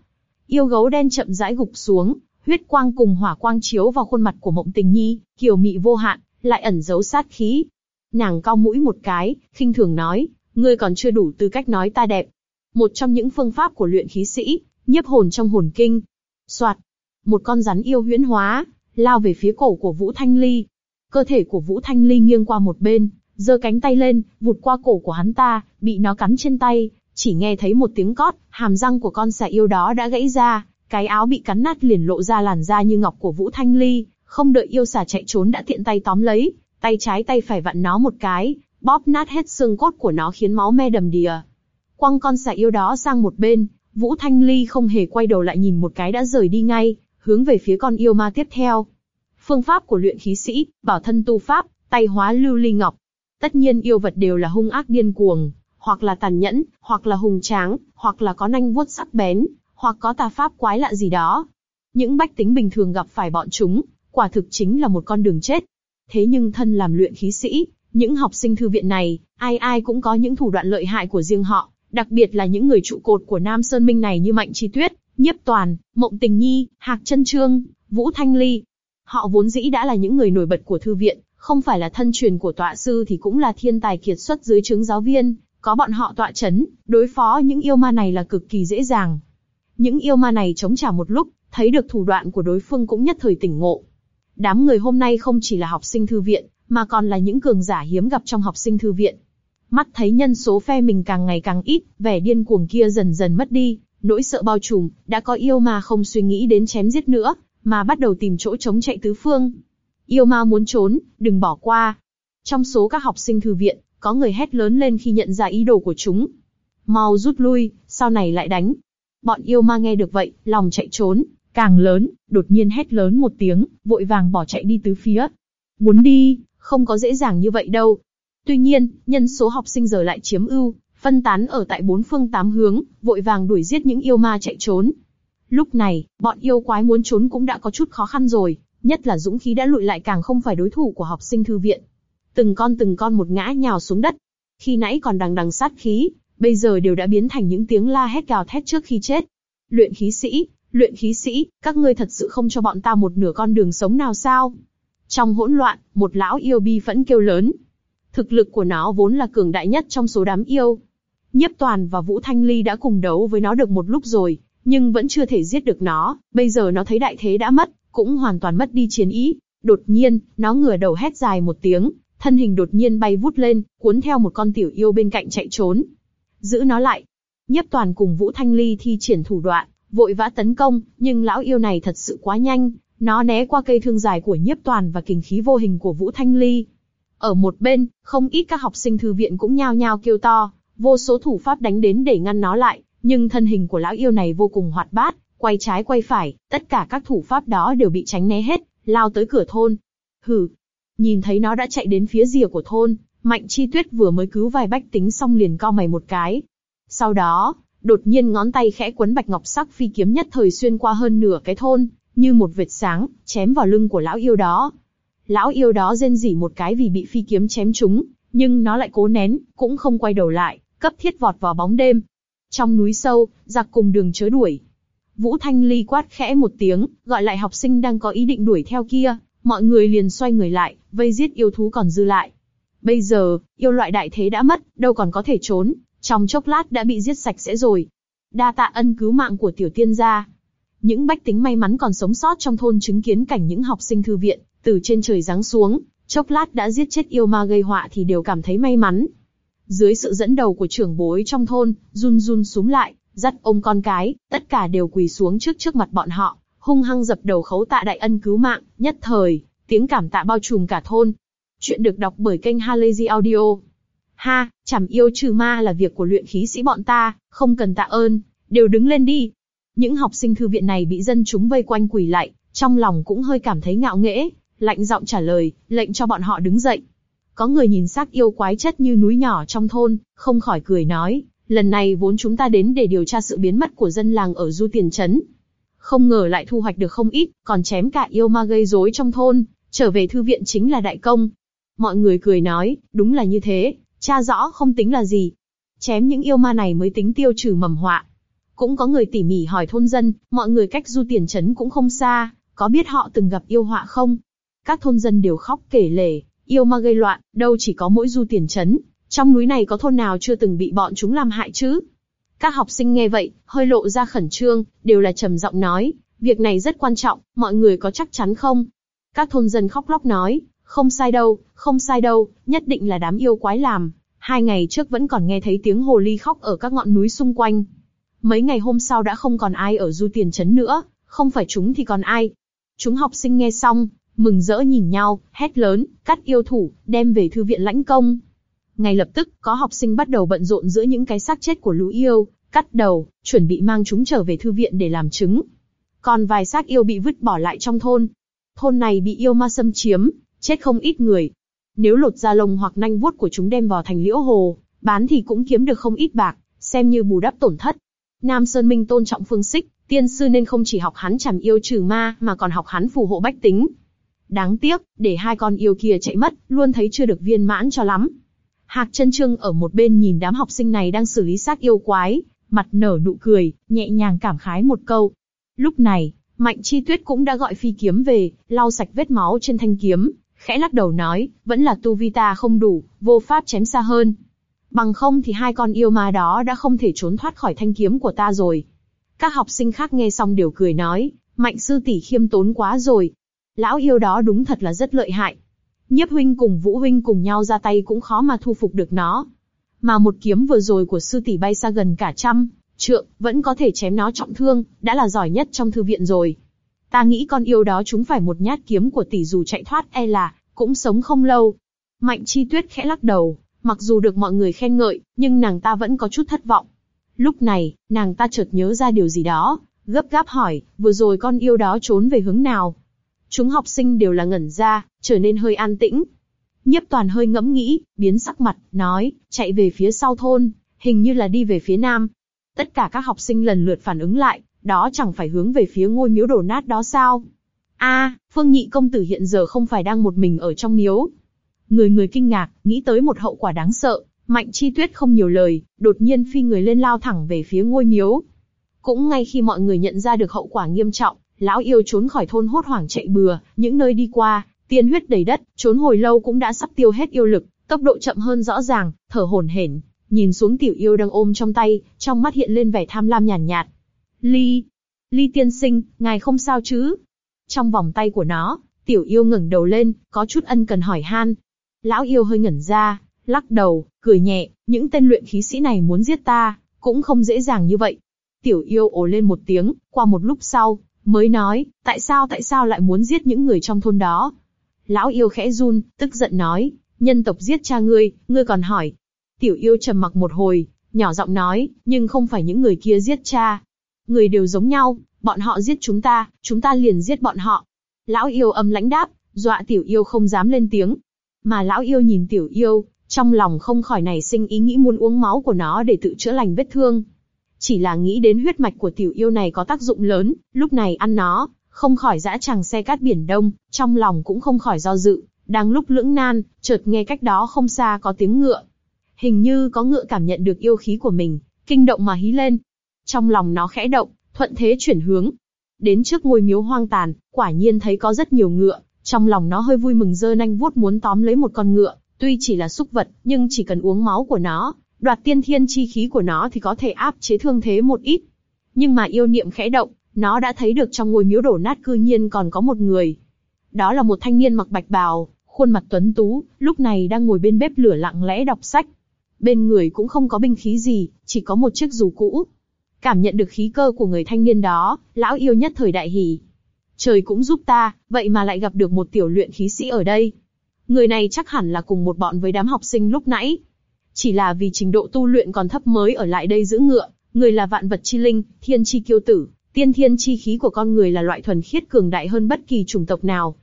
Yêu gấu đen chậm rãi gục xuống, huyết quang cùng hỏa quang chiếu vào khuôn mặt của mộng tình nhi, kiều mị vô hạn, lại ẩn giấu sát khí. Nàng cau mũi một cái, khinh thường nói, ngươi còn chưa đủ tư cách nói ta đẹp. Một trong những phương pháp của luyện khí sĩ, nhiếp hồn trong hồn kinh. Soạt, một con rắn yêu huyễn hóa, lao về phía cổ của Vũ Thanh Ly. Cơ thể của Vũ Thanh Ly nghiêng qua một bên, giơ cánh tay lên, vụt qua cổ của hắn ta, bị nó cắn trên tay, chỉ nghe thấy một tiếng cót, hàm răng của con xà yêu đó đã gãy ra, cái áo bị cắn nát liền lộ ra làn da như ngọc của Vũ Thanh Ly, không đợi yêu xà chạy trốn đã tiện tay tóm lấy, tay trái tay phải vặn nó một cái, bóp nát hết xương cốt của nó khiến máu me đầm đìa. Quăng con xà yêu đó sang một bên, Vũ Thanh Ly không hề quay đầu lại nhìn một cái đã rời đi ngay, hướng về phía con yêu ma tiếp theo. Phương pháp của luyện khí sĩ, bảo thân tu pháp, tay hóa lưu ly ngọc. Tất nhiên yêu vật đều là hung ác điên cuồng, hoặc là tàn nhẫn, hoặc là hùng tráng, hoặc là có nanh vuốt sắc bén, hoặc có tà pháp quái lạ gì đó. Những bách tính bình thường gặp phải bọn chúng, quả thực chính là một con đường chết. Thế nhưng thân làm luyện khí sĩ, những học sinh thư viện này, ai ai cũng có những thủ đoạn lợi hại của riêng họ, đặc biệt là những người trụ cột của Nam Sơn Minh này như Mạnh Chi Tuyết, Nhiếp Toàn, Mộng Tình Nhi, Hạc Trân Trương, Vũ Thanh Ly. Họ vốn dĩ đã là những người nổi bật của thư viện, không phải là thân truyền của tọa sư thì cũng là thiên tài kiệt xuất dưới trướng giáo viên, có bọn họ tọa chấn, đối phó những yêu ma này là cực kỳ dễ dàng. Những yêu ma này chống trả một lúc, thấy được thủ đoạn của đối phương cũng nhất thời tỉnh ngộ. Đám người hôm nay không chỉ là học sinh thư viện, mà còn là những cường giả hiếm gặp trong học sinh thư viện. Mắt thấy nhân số phe mình càng ngày càng ít, vẻ điên cuồng kia dần dần mất đi, nỗi sợ bao trùm, đã có yêu ma không suy nghĩ đến chém giết nữa, mà bắt đầu tìm chỗ chống chạy tứ phương. Yêu ma muốn trốn, đừng bỏ qua. Trong số các học sinh thư viện, có người hét lớn lên khi nhận ra ý đồ của chúng. Mau rút lui, sau này lại đánh. Bọn yêu ma nghe được vậy, lòng chạy trốn, càng lớn, đột nhiên hét lớn một tiếng, vội vàng bỏ chạy đi tứ phía. Muốn đi, không có dễ dàng như vậy đâu. Tuy nhiên, nhân số học sinh giờ lại chiếm ưu, phân tán ở tại bốn phương tám hướng, vội vàng đuổi giết những yêu ma chạy trốn. Lúc này, bọn yêu quái muốn trốn cũng đã có chút khó khăn rồi, nhất là dũng khí đã lụi lại càng không phải đối thủ của học sinh thư viện. Từng con từng con một ngã nhào xuống đất. Khi nãy còn đằng đằng sát khí, bây giờ đều đã biến thành những tiếng la hét gào thét trước khi chết. Luyện khí sĩ, luyện khí sĩ, các ngươi thật sự không cho bọn ta một nửa con đường sống nào sao? Trong hỗn loạn, một lão yêu bi phẫn kêu lớn. Thực lực của nó vốn là cường đại nhất trong số đám yêu. Nhiếp Toàn và Vũ Thanh Ly đã cùng đấu với nó được một lúc rồi, nhưng vẫn chưa thể giết được nó, bây giờ nó thấy đại thế đã mất, cũng hoàn toàn mất đi chiến ý. Đột nhiên, nó ngửa đầu hét dài một tiếng, thân hình đột nhiên bay vút lên, cuốn theo một con tiểu yêu bên cạnh chạy trốn. Giữ nó lại. Nhiếp Toàn cùng Vũ Thanh Ly thi triển thủ đoạn, vội vã tấn công, nhưng lão yêu này thật sự quá nhanh, nó né qua cây thương dài của Nhiếp Toàn và kình khí vô hình của Vũ Thanh Ly. Ở một bên, không ít các học sinh thư viện cũng nhao nhao kêu to, vô số thủ pháp đánh đến để ngăn nó lại, nhưng thân hình của lão yêu này vô cùng hoạt bát, quay trái quay phải, tất cả các thủ pháp đó đều bị tránh né hết, lao tới cửa thôn. Hừ, nhìn thấy nó đã chạy đến phía rìa của thôn, Mạnh Chi Tuyết vừa mới cứu vài bách tính xong liền co mày một cái. Sau đó, đột nhiên ngón tay khẽ quấn bạch ngọc sắc phi kiếm nhất thời xuyên qua hơn nửa cái thôn, như một vệt sáng, chém vào lưng của lão yêu đó. Lão yêu đó rên rỉ một cái vì bị phi kiếm chém trúng, nhưng nó lại cố nén, cũng không quay đầu lại, cấp thiết vọt vào bóng đêm. Trong núi sâu, giặc cùng đường chớ đuổi. Vũ Thanh Ly quát khẽ một tiếng, gọi lại học sinh đang có ý định đuổi theo kia, mọi người liền xoay người lại, vây giết yêu thú còn dư lại. Bây giờ, yêu loại đại thế đã mất, đâu còn có thể trốn, trong chốc lát đã bị giết sạch sẽ rồi. Đa tạ ân cứu mạng của tiểu tiên gia. Những bách tính may mắn còn sống sót trong thôn chứng kiến cảnh những học sinh thư viện, từ trên trời giáng xuống, chốc lát đã giết chết yêu ma gây họa thì đều cảm thấy may mắn. Dưới sự dẫn đầu của trưởng bối trong thôn, run run xuống lại, dắt ôm con cái, tất cả đều quỳ xuống trước trước mặt bọn họ, hung hăng dập đầu khấu tạ đại ân cứu mạng, nhất thời, tiếng cảm tạ bao trùm cả thôn. Chuyện được đọc bởi kênh Halazy Audio. Ha, chảm yêu trừ ma là việc của luyện khí sĩ bọn ta, không cần tạ ơn, đều đứng lên đi. Những học sinh thư viện này bị dân chúng vây quanh quỳ lại, trong lòng cũng hơi cảm thấy ngạo nghễ, lạnh giọng trả lời, lệnh cho bọn họ đứng dậy. Có người nhìn xác yêu quái chất như núi nhỏ trong thôn, không khỏi cười nói, lần này vốn chúng ta đến để điều tra sự biến mất của dân làng ở Du Tiền Trấn. Không ngờ lại thu hoạch được không ít, còn chém cả yêu ma gây rối trong thôn, trở về thư viện chính là đại công. Mọi người cười nói, đúng là như thế, cha rõ không tính là gì. Chém những yêu ma này mới tính tiêu trừ mầm họa. Cũng có người tỉ mỉ hỏi thôn dân, mọi người cách Du Tiền Trấn cũng không xa, có biết họ từng gặp yêu họa không? Các thôn dân đều khóc kể lể, yêu ma gây loạn, đâu chỉ có mỗi du tiền chấn, trong núi này có thôn nào chưa từng bị bọn chúng làm hại chứ? Các học sinh nghe vậy, hơi lộ ra khẩn trương, đều là trầm giọng nói, việc này rất quan trọng, mọi người có chắc chắn không? Các thôn dân khóc lóc nói, không sai đâu, không sai đâu, nhất định là đám yêu quái làm. Hai ngày trước vẫn còn nghe thấy tiếng hồ ly khóc ở các ngọn núi xung quanh. Mấy ngày hôm sau đã không còn ai ở du tiền chấn nữa, không phải chúng thì còn ai. Chúng học sinh nghe xong, mừng rỡ nhìn nhau, hét lớn, cắt yêu thủ, đem về thư viện lãnh công. Ngay lập tức, có học sinh bắt đầu bận rộn giữa những cái xác chết của lũ yêu, cắt đầu, chuẩn bị mang chúng trở về thư viện để làm chứng. Còn vài xác yêu bị vứt bỏ lại trong thôn. Thôn này bị yêu ma xâm chiếm, chết không ít người. Nếu lột da lông hoặc nanh vuốt của chúng đem vào thành liễu hồ, bán thì cũng kiếm được không ít bạc, xem như bù đắp tổn thất. Nam Sơn Minh tôn trọng phương xích, tiên sư nên không chỉ học hắn chằm yêu trừ ma mà còn học hắn phù hộ bách tính. Đáng tiếc, để hai con yêu kia chạy mất, luôn thấy chưa được viên mãn cho lắm. Hạc chân trương ở một bên nhìn đám học sinh này đang xử lý xác yêu quái, mặt nở nụ cười, nhẹ nhàng cảm khái một câu. Lúc này, Mạnh Chi Tuyết cũng đã gọi phi kiếm về, lau sạch vết máu trên thanh kiếm, khẽ lắc đầu nói, vẫn là tu vi ta không đủ, vô pháp chém xa hơn. Bằng không thì hai con yêu ma đó đã không thể trốn thoát khỏi thanh kiếm của ta rồi. Các học sinh khác nghe xong đều cười nói, Mạnh sư tỷ khiêm tốn quá rồi, Lão yêu đó đúng thật là rất lợi hại. Nhiếp huynh cùng Vũ huynh cùng nhau ra tay cũng khó mà thu phục được nó. Mà một kiếm vừa rồi của sư tỷ bay xa gần cả trăm trượng, vẫn có thể chém nó trọng thương, đã là giỏi nhất trong thư viện rồi. Ta nghĩ con yêu đó chúng phải một nhát kiếm của tỷ dù chạy thoát e là, cũng sống không lâu. Mạnh chi tuyết khẽ lắc đầu, mặc dù được mọi người khen ngợi, nhưng nàng ta vẫn có chút thất vọng. Lúc này, nàng ta chợt nhớ ra điều gì đó, gấp gáp hỏi, vừa rồi con yêu đó trốn về hướng nào? Chúng học sinh đều là ngẩn ra, trở nên hơi an tĩnh. Nhiếp toàn hơi ngẫm nghĩ, biến sắc mặt, nói, chạy về phía sau thôn, hình như là đi về phía nam. Tất cả các học sinh lần lượt phản ứng lại, đó chẳng phải hướng về phía ngôi miếu đổ nát đó sao? A, Phương Nhị công tử hiện giờ không phải đang một mình ở trong miếu. Người người kinh ngạc, nghĩ tới một hậu quả đáng sợ, Mạnh Chi Tuyết không nhiều lời, đột nhiên phi người lên lao thẳng về phía ngôi miếu. Cũng ngay khi mọi người nhận ra được hậu quả nghiêm trọng, lão yêu trốn khỏi thôn hốt hoảng chạy bừa, những nơi đi qua, tiên huyết đầy đất, trốn hồi lâu cũng đã sắp tiêu hết yêu lực, tốc độ chậm hơn rõ ràng, thở hổn hển, nhìn xuống tiểu yêu đang ôm trong tay, trong mắt hiện lên vẻ tham lam nhàn nhạt, nhạt. Ly, Ly tiên sinh, ngài không sao chứ? Trong vòng tay của nó, tiểu yêu ngẩng đầu lên, có chút ân cần hỏi han. Lão yêu hơi ngẩn ra, lắc đầu, cười nhẹ, những tên luyện khí sĩ này muốn giết ta, cũng không dễ dàng như vậy. Tiểu yêu ồ lên một tiếng, qua một lúc sau, mới nói, tại sao tại sao lại muốn giết những người trong thôn đó? Lão yêu khẽ run, tức giận nói, nhân tộc giết cha ngươi, ngươi còn hỏi. Tiểu yêu trầm mặc một hồi, nhỏ giọng nói, nhưng không phải những người kia giết cha. Người đều giống nhau, bọn họ giết chúng ta, chúng ta liền giết bọn họ. Lão yêu âm lãnh đáp, dọa tiểu yêu không dám lên tiếng. Mà lão yêu nhìn tiểu yêu, trong lòng không khỏi nảy sinh ý nghĩ muốn uống máu của nó để tự chữa lành vết thương. Chỉ là nghĩ đến huyết mạch của tiểu yêu này có tác dụng lớn, lúc này ăn nó, không khỏi dã tràng xe cát biển đông, trong lòng cũng không khỏi do dự, đang lúc lưỡng nan, chợt nghe cách đó không xa có tiếng ngựa. Hình như có ngựa cảm nhận được yêu khí của mình, kinh động mà hí lên. Trong lòng nó khẽ động, thuận thế chuyển hướng. Đến trước ngôi miếu hoang tàn, quả nhiên thấy có rất nhiều ngựa, trong lòng nó hơi vui mừng dơ nanh vuốt muốn tóm lấy một con ngựa, tuy chỉ là súc vật, nhưng chỉ cần uống máu của nó, đoạt tiên thiên chi khí của nó thì có thể áp chế thương thế một ít. Nhưng mà yêu niệm khẽ động, nó đã thấy được trong ngôi miếu đổ nát cư nhiên còn có một người. Đó là một thanh niên mặc bạch bào, khuôn mặt tuấn tú, lúc này đang ngồi bên bếp lửa lặng lẽ đọc sách. Bên người cũng không có binh khí gì, chỉ có một chiếc dù cũ. Cảm nhận được khí cơ của người thanh niên đó, lão yêu nhất thời đại hỉ. Trời cũng giúp ta, vậy mà lại gặp được một tiểu luyện khí sĩ ở đây. Người này chắc hẳn là cùng một bọn với đám học sinh lúc nãy. Chỉ là vì trình độ tu luyện còn thấp mới ở lại đây giữ ngựa, người là vạn vật chi linh, thiên chi kiêu tử, tiên thiên chi khí của con người là loại thuần khiết cường đại hơn bất kỳ chủng tộc nào.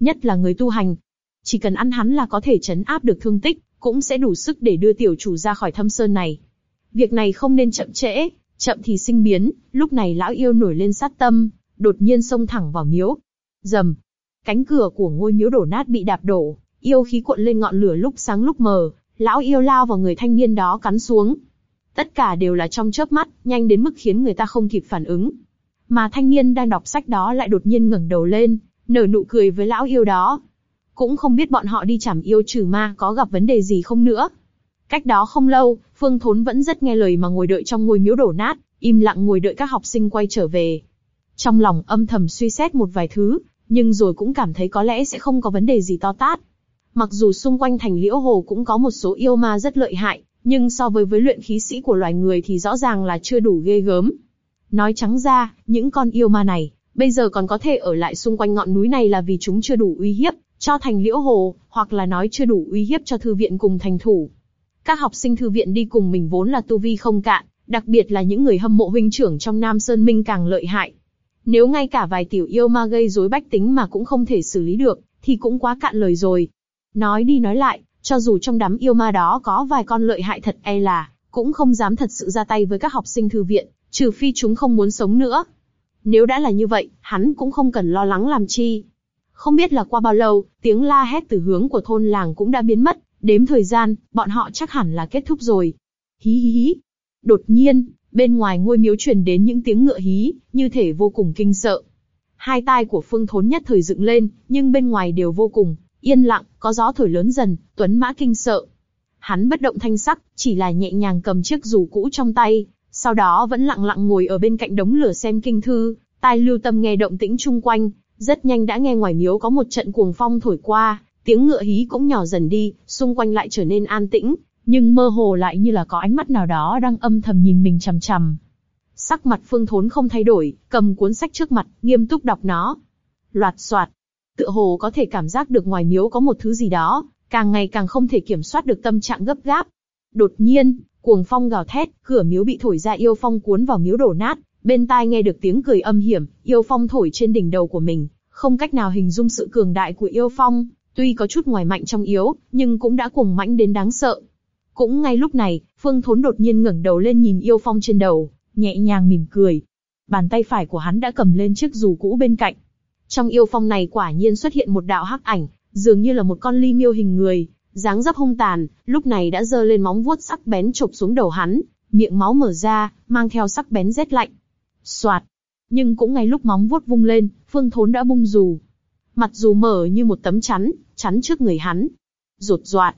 Nhất là người tu hành. Chỉ cần ăn hắn là có thể chấn áp được thương tích, cũng sẽ đủ sức để đưa tiểu chủ ra khỏi thâm sơn này. Việc này không nên chậm trễ, chậm thì sinh biến, lúc này lão yêu nổi lên sát tâm, đột nhiên xông thẳng vào miếu. Dầm, cánh cửa của ngôi miếu đổ nát bị đạp đổ, yêu khí cuộn lên ngọn lửa lúc sáng lúc mờ, lão yêu lao vào người thanh niên đó cắn xuống. Tất cả đều là trong chớp mắt, nhanh đến mức khiến người ta không kịp phản ứng. Mà thanh niên đang đọc sách đó lại đột nhiên ngẩng đầu lên, nở nụ cười với lão yêu đó. Cũng không biết bọn họ đi chảm yêu trừ ma có gặp vấn đề gì không nữa. Cách đó không lâu, Phương Thốn vẫn rất nghe lời mà ngồi đợi trong ngôi miếu đổ nát, im lặng ngồi đợi các học sinh quay trở về. Trong lòng âm thầm suy xét một vài thứ, nhưng rồi cũng cảm thấy có lẽ sẽ không có vấn đề gì to tát. Mặc dù xung quanh thành liễu hồ cũng có một số yêu ma rất lợi hại, nhưng so với với luyện khí sĩ của loài người thì rõ ràng là chưa đủ ghê gớm. Nói trắng ra, những con yêu ma này, bây giờ còn có thể ở lại xung quanh ngọn núi này là vì chúng chưa đủ uy hiếp, cho thành liễu hồ, hoặc là nói chưa đủ uy hiếp cho thư viện cùng thành thủ. Các học sinh thư viện đi cùng mình vốn là tu vi không cạn, đặc biệt là những người hâm mộ huynh trưởng trong Nam Sơn Minh càng lợi hại. Nếu ngay cả vài tiểu yêu ma gây rối bách tính mà cũng không thể xử lý được, thì cũng quá cạn lời rồi. Nói đi nói lại, cho dù trong đám yêu ma đó có vài con lợi hại thật e là, cũng không dám thật sự ra tay với các học sinh thư viện, trừ phi chúng không muốn sống nữa. Nếu đã là như vậy, hắn cũng không cần lo lắng làm chi. Không biết là qua bao lâu, tiếng la hét từ hướng của thôn làng cũng đã biến mất, đếm thời gian, bọn họ chắc hẳn là kết thúc rồi. Hí hí hí. Đột nhiên, bên ngoài ngôi miếu truyền đến những tiếng ngựa hí, như thể vô cùng kinh sợ. Hai tai của Phương Thốn nhất thời dựng lên, nhưng bên ngoài đều vô cùng yên lặng, có gió thổi lớn dần, Tuấn Mã kinh sợ. Hắn bất động thanh sắc, chỉ là nhẹ nhàng cầm chiếc dù cũ trong tay, sau đó vẫn lặng lặng ngồi ở bên cạnh đống lửa xem kinh thư, tai lưu tâm nghe động tĩnh chung quanh, rất nhanh đã nghe ngoài miếu có một trận cuồng phong thổi qua, tiếng ngựa hí cũng nhỏ dần đi, xung quanh lại trở nên an tĩnh, nhưng mơ hồ lại như là có ánh mắt nào đó đang âm thầm nhìn mình chằm chằm. Sắc mặt Phương Thốn không thay đổi, cầm cuốn sách trước mặt, nghiêm túc đọc nó. Loạt soạt, tựa hồ có thể cảm giác được ngoài miếu có một thứ gì đó, càng ngày càng không thể kiểm soát được tâm trạng gấp gáp. Đột nhiên, cuồng phong gào thét, cửa miếu bị thổi ra yêu phong cuốn vào miếu đổ nát, bên tai nghe được tiếng cười âm hiểm, yêu phong thổi trên đỉnh đầu của mình, không cách nào hình dung sự cường đại của yêu phong, tuy có chút ngoài mạnh trong yếu, nhưng cũng đã cuồng mãnh đến đáng sợ. Cũng ngay lúc này, Phương Thốn đột nhiên ngẩng đầu lên nhìn yêu phong trên đầu, nhẹ nhàng mỉm cười. Bàn tay phải của hắn đã cầm lên chiếc dù cũ bên cạnh. Trong yêu phong này quả nhiên xuất hiện một đạo hắc ảnh, dường như là một con ly miêu hình người, dáng dấp hung tàn, lúc này đã giơ lên móng vuốt sắc bén chụp xuống đầu hắn, miệng máu mở ra, mang theo sắc bén rét lạnh. Soạt. Nhưng cũng ngay lúc móng vuốt vung lên, Phương Thốn đã bung dù. Mặt dù mở như một tấm chắn, chắn trước người hắn. Rột doạt,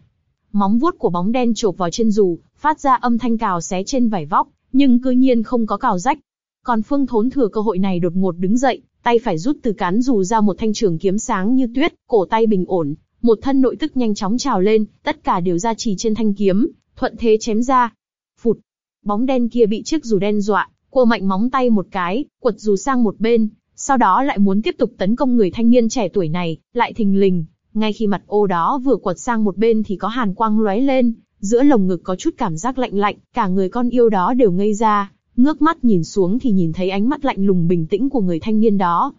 Móng vuốt của bóng đen chộp vào trên dù, phát ra âm thanh cào xé trên vải vóc, nhưng cư nhiên không có cào rách. Còn Phương Thốn thừa cơ hội này đột ngột đứng dậy, tay phải rút từ cán dù ra một thanh trường kiếm sáng như tuyết, cổ tay bình ổn, một thân nội tức nhanh chóng trào lên, tất cả đều ra chỉ trên thanh kiếm, thuận thế chém ra. Phụt, bóng đen kia bị chiếc dù đen dọa, cô mạnh móng tay một cái, quật dù sang một bên, sau đó lại muốn tiếp tục tấn công người thanh niên trẻ tuổi này, lại thình lình, ngay khi mặt ô đó vừa quật sang một bên thì có hàn quang lóe lên, giữa lồng ngực có chút cảm giác lạnh lạnh, cả người con yêu đó đều ngây ra, ngước mắt nhìn xuống thì nhìn thấy ánh mắt lạnh lùng bình tĩnh của người thanh niên đó.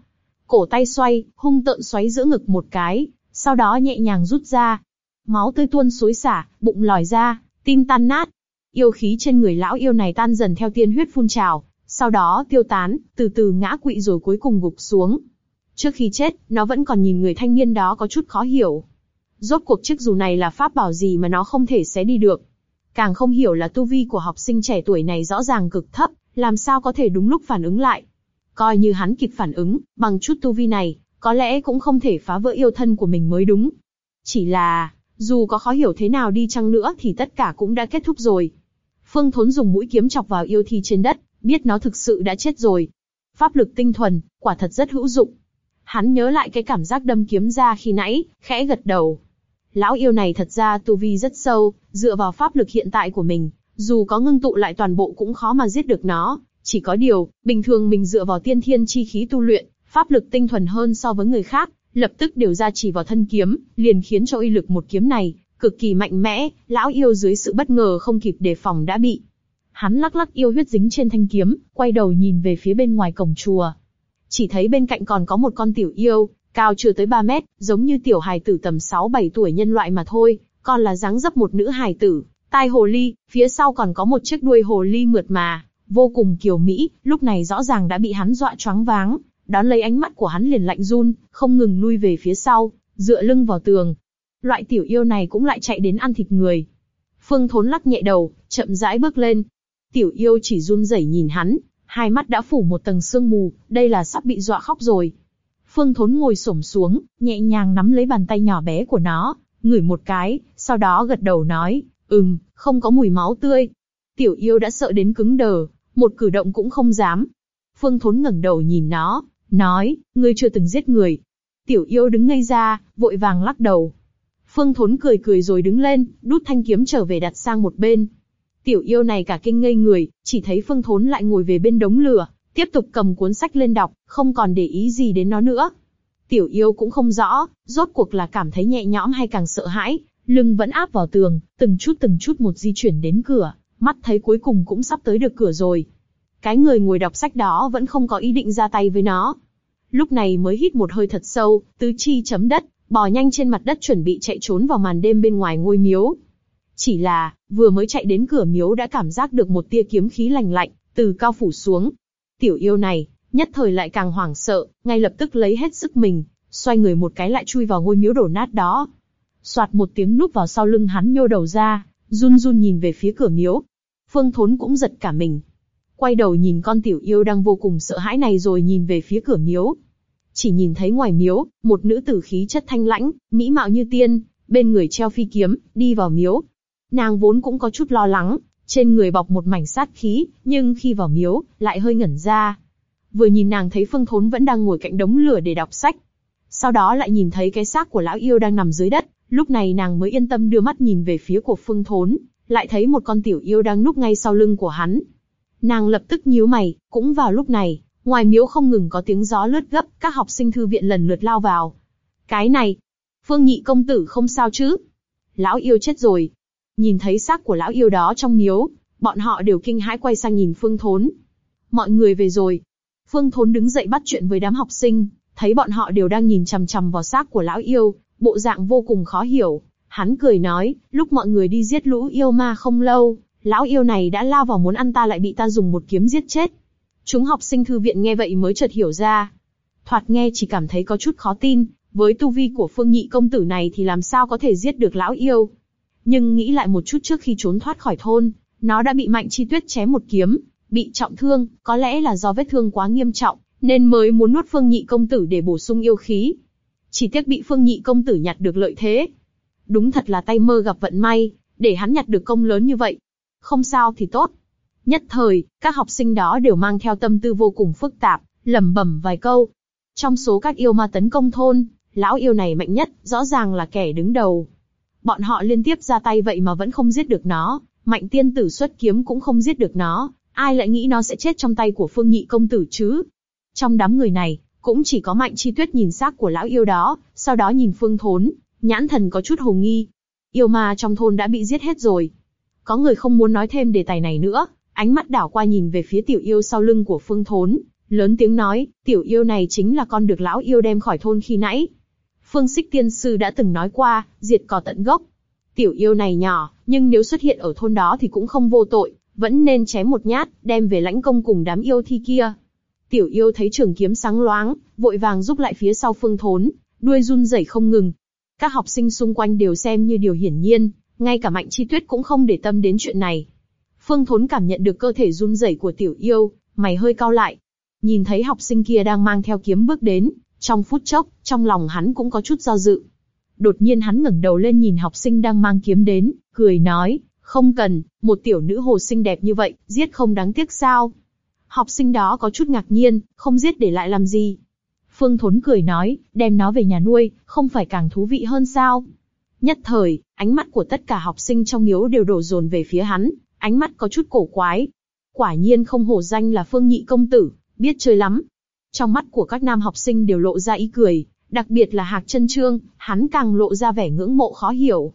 Cổ tay xoay, hung tợn xoáy giữa ngực một cái, sau đó nhẹ nhàng rút ra. Máu tươi tuôn xối xả, bụng lòi ra, tim tan nát. Yêu khí trên người lão yêu này tan dần theo tiên huyết phun trào, sau đó tiêu tán, từ từ ngã quỵ rồi cuối cùng gục xuống. Trước khi chết, nó vẫn còn nhìn người thanh niên đó có chút khó hiểu. Rốt cuộc chiếc dù này là pháp bảo gì mà nó không thể xé đi được. Càng không hiểu là tu vi của học sinh trẻ tuổi này rõ ràng cực thấp, làm sao có thể đúng lúc phản ứng lại. Coi như hắn kịp phản ứng, bằng chút tu vi này, có lẽ cũng không thể phá vỡ yêu thân của mình mới đúng. Chỉ là, dù có khó hiểu thế nào đi chăng nữa thì tất cả cũng đã kết thúc rồi. Phương Thốn dùng mũi kiếm chọc vào yêu thi trên đất, biết nó thực sự đã chết rồi. Pháp lực tinh thuần, quả thật rất hữu dụng. Hắn nhớ lại cái cảm giác đâm kiếm ra khi nãy, khẽ gật đầu. Lão yêu này thật ra tu vi rất sâu, dựa vào pháp lực hiện tại của mình, dù có ngưng tụ lại toàn bộ cũng khó mà giết được nó. Chỉ có điều, bình thường mình dựa vào tiên thiên chi khí tu luyện, pháp lực tinh thuần hơn so với người khác, lập tức đều ra chỉ vào thân kiếm, liền khiến cho uy lực một kiếm này cực kỳ mạnh mẽ. Lão yêu dưới sự bất ngờ không kịp đề phòng đã bị hắn lắc lắc yêu huyết dính trên thanh kiếm, quay đầu nhìn về phía bên ngoài cổng chùa. Chỉ thấy bên cạnh còn có một con tiểu yêu, cao chưa tới 3 mét, giống như tiểu hài tử tầm 6-7 tuổi nhân loại mà thôi, còn là dáng dấp một nữ hài tử, tai hồ ly, phía sau còn có một chiếc đuôi hồ ly mượt mà, vô cùng kiều mỹ, lúc này rõ ràng đã bị hắn dọa choáng váng, đón lấy ánh mắt của hắn liền lạnh run, không ngừng lui về phía sau, dựa lưng vào tường. Loại tiểu yêu này cũng lại chạy đến ăn thịt người. Phương Thốn lắc nhẹ đầu, chậm rãi bước lên. Tiểu yêu chỉ run rẩy nhìn hắn, hai mắt đã phủ một tầng sương mù, đây là sắp bị dọa khóc rồi. Phương Thốn ngồi xổm xuống, nhẹ nhàng nắm lấy bàn tay nhỏ bé của nó, ngửi một cái, sau đó gật đầu nói, ừm, không có mùi máu tươi. Tiểu yêu đã sợ đến cứng đờ, một cử động cũng không dám. Phương Thốn ngẩng đầu nhìn nó, nói, ngươi chưa từng giết người. Tiểu yêu đứng ngây ra, vội vàng lắc đầu. Phương Thốn cười cười rồi đứng lên, đút thanh kiếm trở về đặt sang một bên. Tiểu yêu này cả kinh ngây người, chỉ thấy Phương Thốn lại ngồi về bên đống lửa, tiếp tục cầm cuốn sách lên đọc, không còn để ý gì đến nó nữa. Tiểu yêu cũng không rõ, rốt cuộc là cảm thấy nhẹ nhõm hay càng sợ hãi, lưng vẫn áp vào tường, từng chút từng chút một di chuyển đến cửa, mắt thấy cuối cùng cũng sắp tới được cửa rồi. Cái người ngồi đọc sách đó vẫn không có ý định ra tay với nó. Lúc này mới hít một hơi thật sâu, tứ chi chấm đất, bò nhanh trên mặt đất chuẩn bị chạy trốn vào màn đêm bên ngoài ngôi miếu. Chỉ là, vừa mới chạy đến cửa miếu đã cảm giác được một tia kiếm khí lành lạnh, từ cao phủ xuống. Tiểu yêu này, nhất thời lại càng hoảng sợ, ngay lập tức lấy hết sức mình, xoay người một cái lại chui vào ngôi miếu đổ nát đó. Soạt một tiếng núp vào sau lưng hắn nhô đầu ra, run run nhìn về phía cửa miếu. Phương Thốn cũng giật cả mình. Quay đầu nhìn con tiểu yêu đang vô cùng sợ hãi này rồi nhìn về phía cửa miếu. Chỉ nhìn thấy ngoài miếu, một nữ tử khí chất thanh lãnh, mỹ mạo như tiên, bên người treo phi kiếm, đi vào miếu, Nàng vốn cũng có chút lo lắng, trên người bọc một mảnh sát khí, nhưng khi vào miếu, lại hơi ngẩn ra. Vừa nhìn nàng thấy Phương Thốn vẫn đang ngồi cạnh đống lửa để đọc sách. Sau đó lại nhìn thấy cái xác của lão yêu đang nằm dưới đất, lúc này nàng mới yên tâm đưa mắt nhìn về phía của Phương Thốn, lại thấy một con tiểu yêu đang núp ngay sau lưng của hắn. Nàng lập tức nhíu mày, cũng vào lúc này, ngoài miếu không ngừng có tiếng gió lướt gấp, các học sinh thư viện lần lượt lao vào. Cái này, Phương Nhị công tử không sao chứ? Lão yêu chết rồi. Nhìn thấy xác của lão yêu đó trong miếu, bọn họ đều kinh hãi quay sang nhìn Phương Thốn. Mọi người về rồi. Phương Thốn đứng dậy bắt chuyện với đám học sinh, thấy bọn họ đều đang nhìn chằm chằm vào xác của lão yêu, bộ dạng vô cùng khó hiểu. Hắn cười nói, lúc mọi người đi giết lũ yêu ma không lâu, lão yêu này đã lao vào muốn ăn ta lại bị ta dùng một kiếm giết chết. Chúng học sinh thư viện nghe vậy mới chợt hiểu ra. Thoạt nghe chỉ cảm thấy có chút khó tin, với tu vi của phương nhị công tử này thì làm sao có thể giết được lão yêu. Nhưng nghĩ lại một chút trước khi trốn thoát khỏi thôn, nó đã bị Mạnh Chi Tuyết chém một kiếm, bị trọng thương, có lẽ là do vết thương quá nghiêm trọng, nên mới muốn nuốt Phương Nhị công tử để bổ sung yêu khí. Chỉ tiếc bị Phương Nhị công tử nhặt được lợi thế. Đúng thật là tay mơ gặp vận may, để hắn nhặt được công lớn như vậy. Không sao thì tốt. Nhất thời, các học sinh đó đều mang theo tâm tư vô cùng phức tạp, lẩm bẩm vài câu. Trong số các yêu ma tấn công thôn, lão yêu này mạnh nhất, rõ ràng là kẻ đứng đầu. Bọn họ liên tiếp ra tay vậy mà vẫn không giết được nó, mạnh tiên tử xuất kiếm cũng không giết được nó, ai lại nghĩ nó sẽ chết trong tay của phương nhị công tử chứ? Trong đám người này, cũng chỉ có mạnh chi tuyết nhìn xác của lão yêu đó, sau đó nhìn phương thốn, nhãn thần có chút hồ nghi. Yêu ma trong thôn đã bị giết hết rồi. Có người không muốn nói thêm đề tài này nữa, ánh mắt đảo qua nhìn về phía tiểu yêu sau lưng của phương thốn, lớn tiếng nói, tiểu yêu này chính là con được lão yêu đem khỏi thôn khi nãy. Phương Sích Tiên Sư đã từng nói qua, diệt cỏ tận gốc. Tiểu yêu này nhỏ, nhưng nếu xuất hiện ở thôn đó thì cũng không vô tội, vẫn nên chém một nhát, đem về lãnh công cùng đám yêu thi kia. Tiểu yêu thấy trường kiếm sáng loáng, vội vàng giúp lại phía sau phương thốn, đuôi run rẩy không ngừng. Các học sinh xung quanh đều xem như điều hiển nhiên, ngay cả Mạnh Chi Tuyết cũng không để tâm đến chuyện này. Phương Thốn cảm nhận được cơ thể run rẩy của tiểu yêu, mày hơi cao lại. Nhìn thấy học sinh kia đang mang theo kiếm bước đến, trong phút chốc, trong lòng hắn cũng có chút do dự. Đột nhiên hắn ngẩng đầu lên nhìn học sinh đang mang kiếm đến, cười nói, không cần, một tiểu nữ hồ xinh đẹp như vậy, giết không đáng tiếc sao? Học sinh đó có chút ngạc nhiên, không giết để lại làm gì? Phương Thốn cười nói, đem nó về nhà nuôi, không phải càng thú vị hơn sao? Nhất thời, ánh mắt của tất cả học sinh trong miếu đều đổ dồn về phía hắn, ánh mắt có chút cổ quái. Quả nhiên không hổ danh là Phương Nhị công tử, biết chơi lắm. Trong mắt của các nam học sinh đều lộ ra ý cười, đặc biệt là Hạc Chân Trương, hắn càng lộ ra vẻ ngưỡng mộ khó hiểu.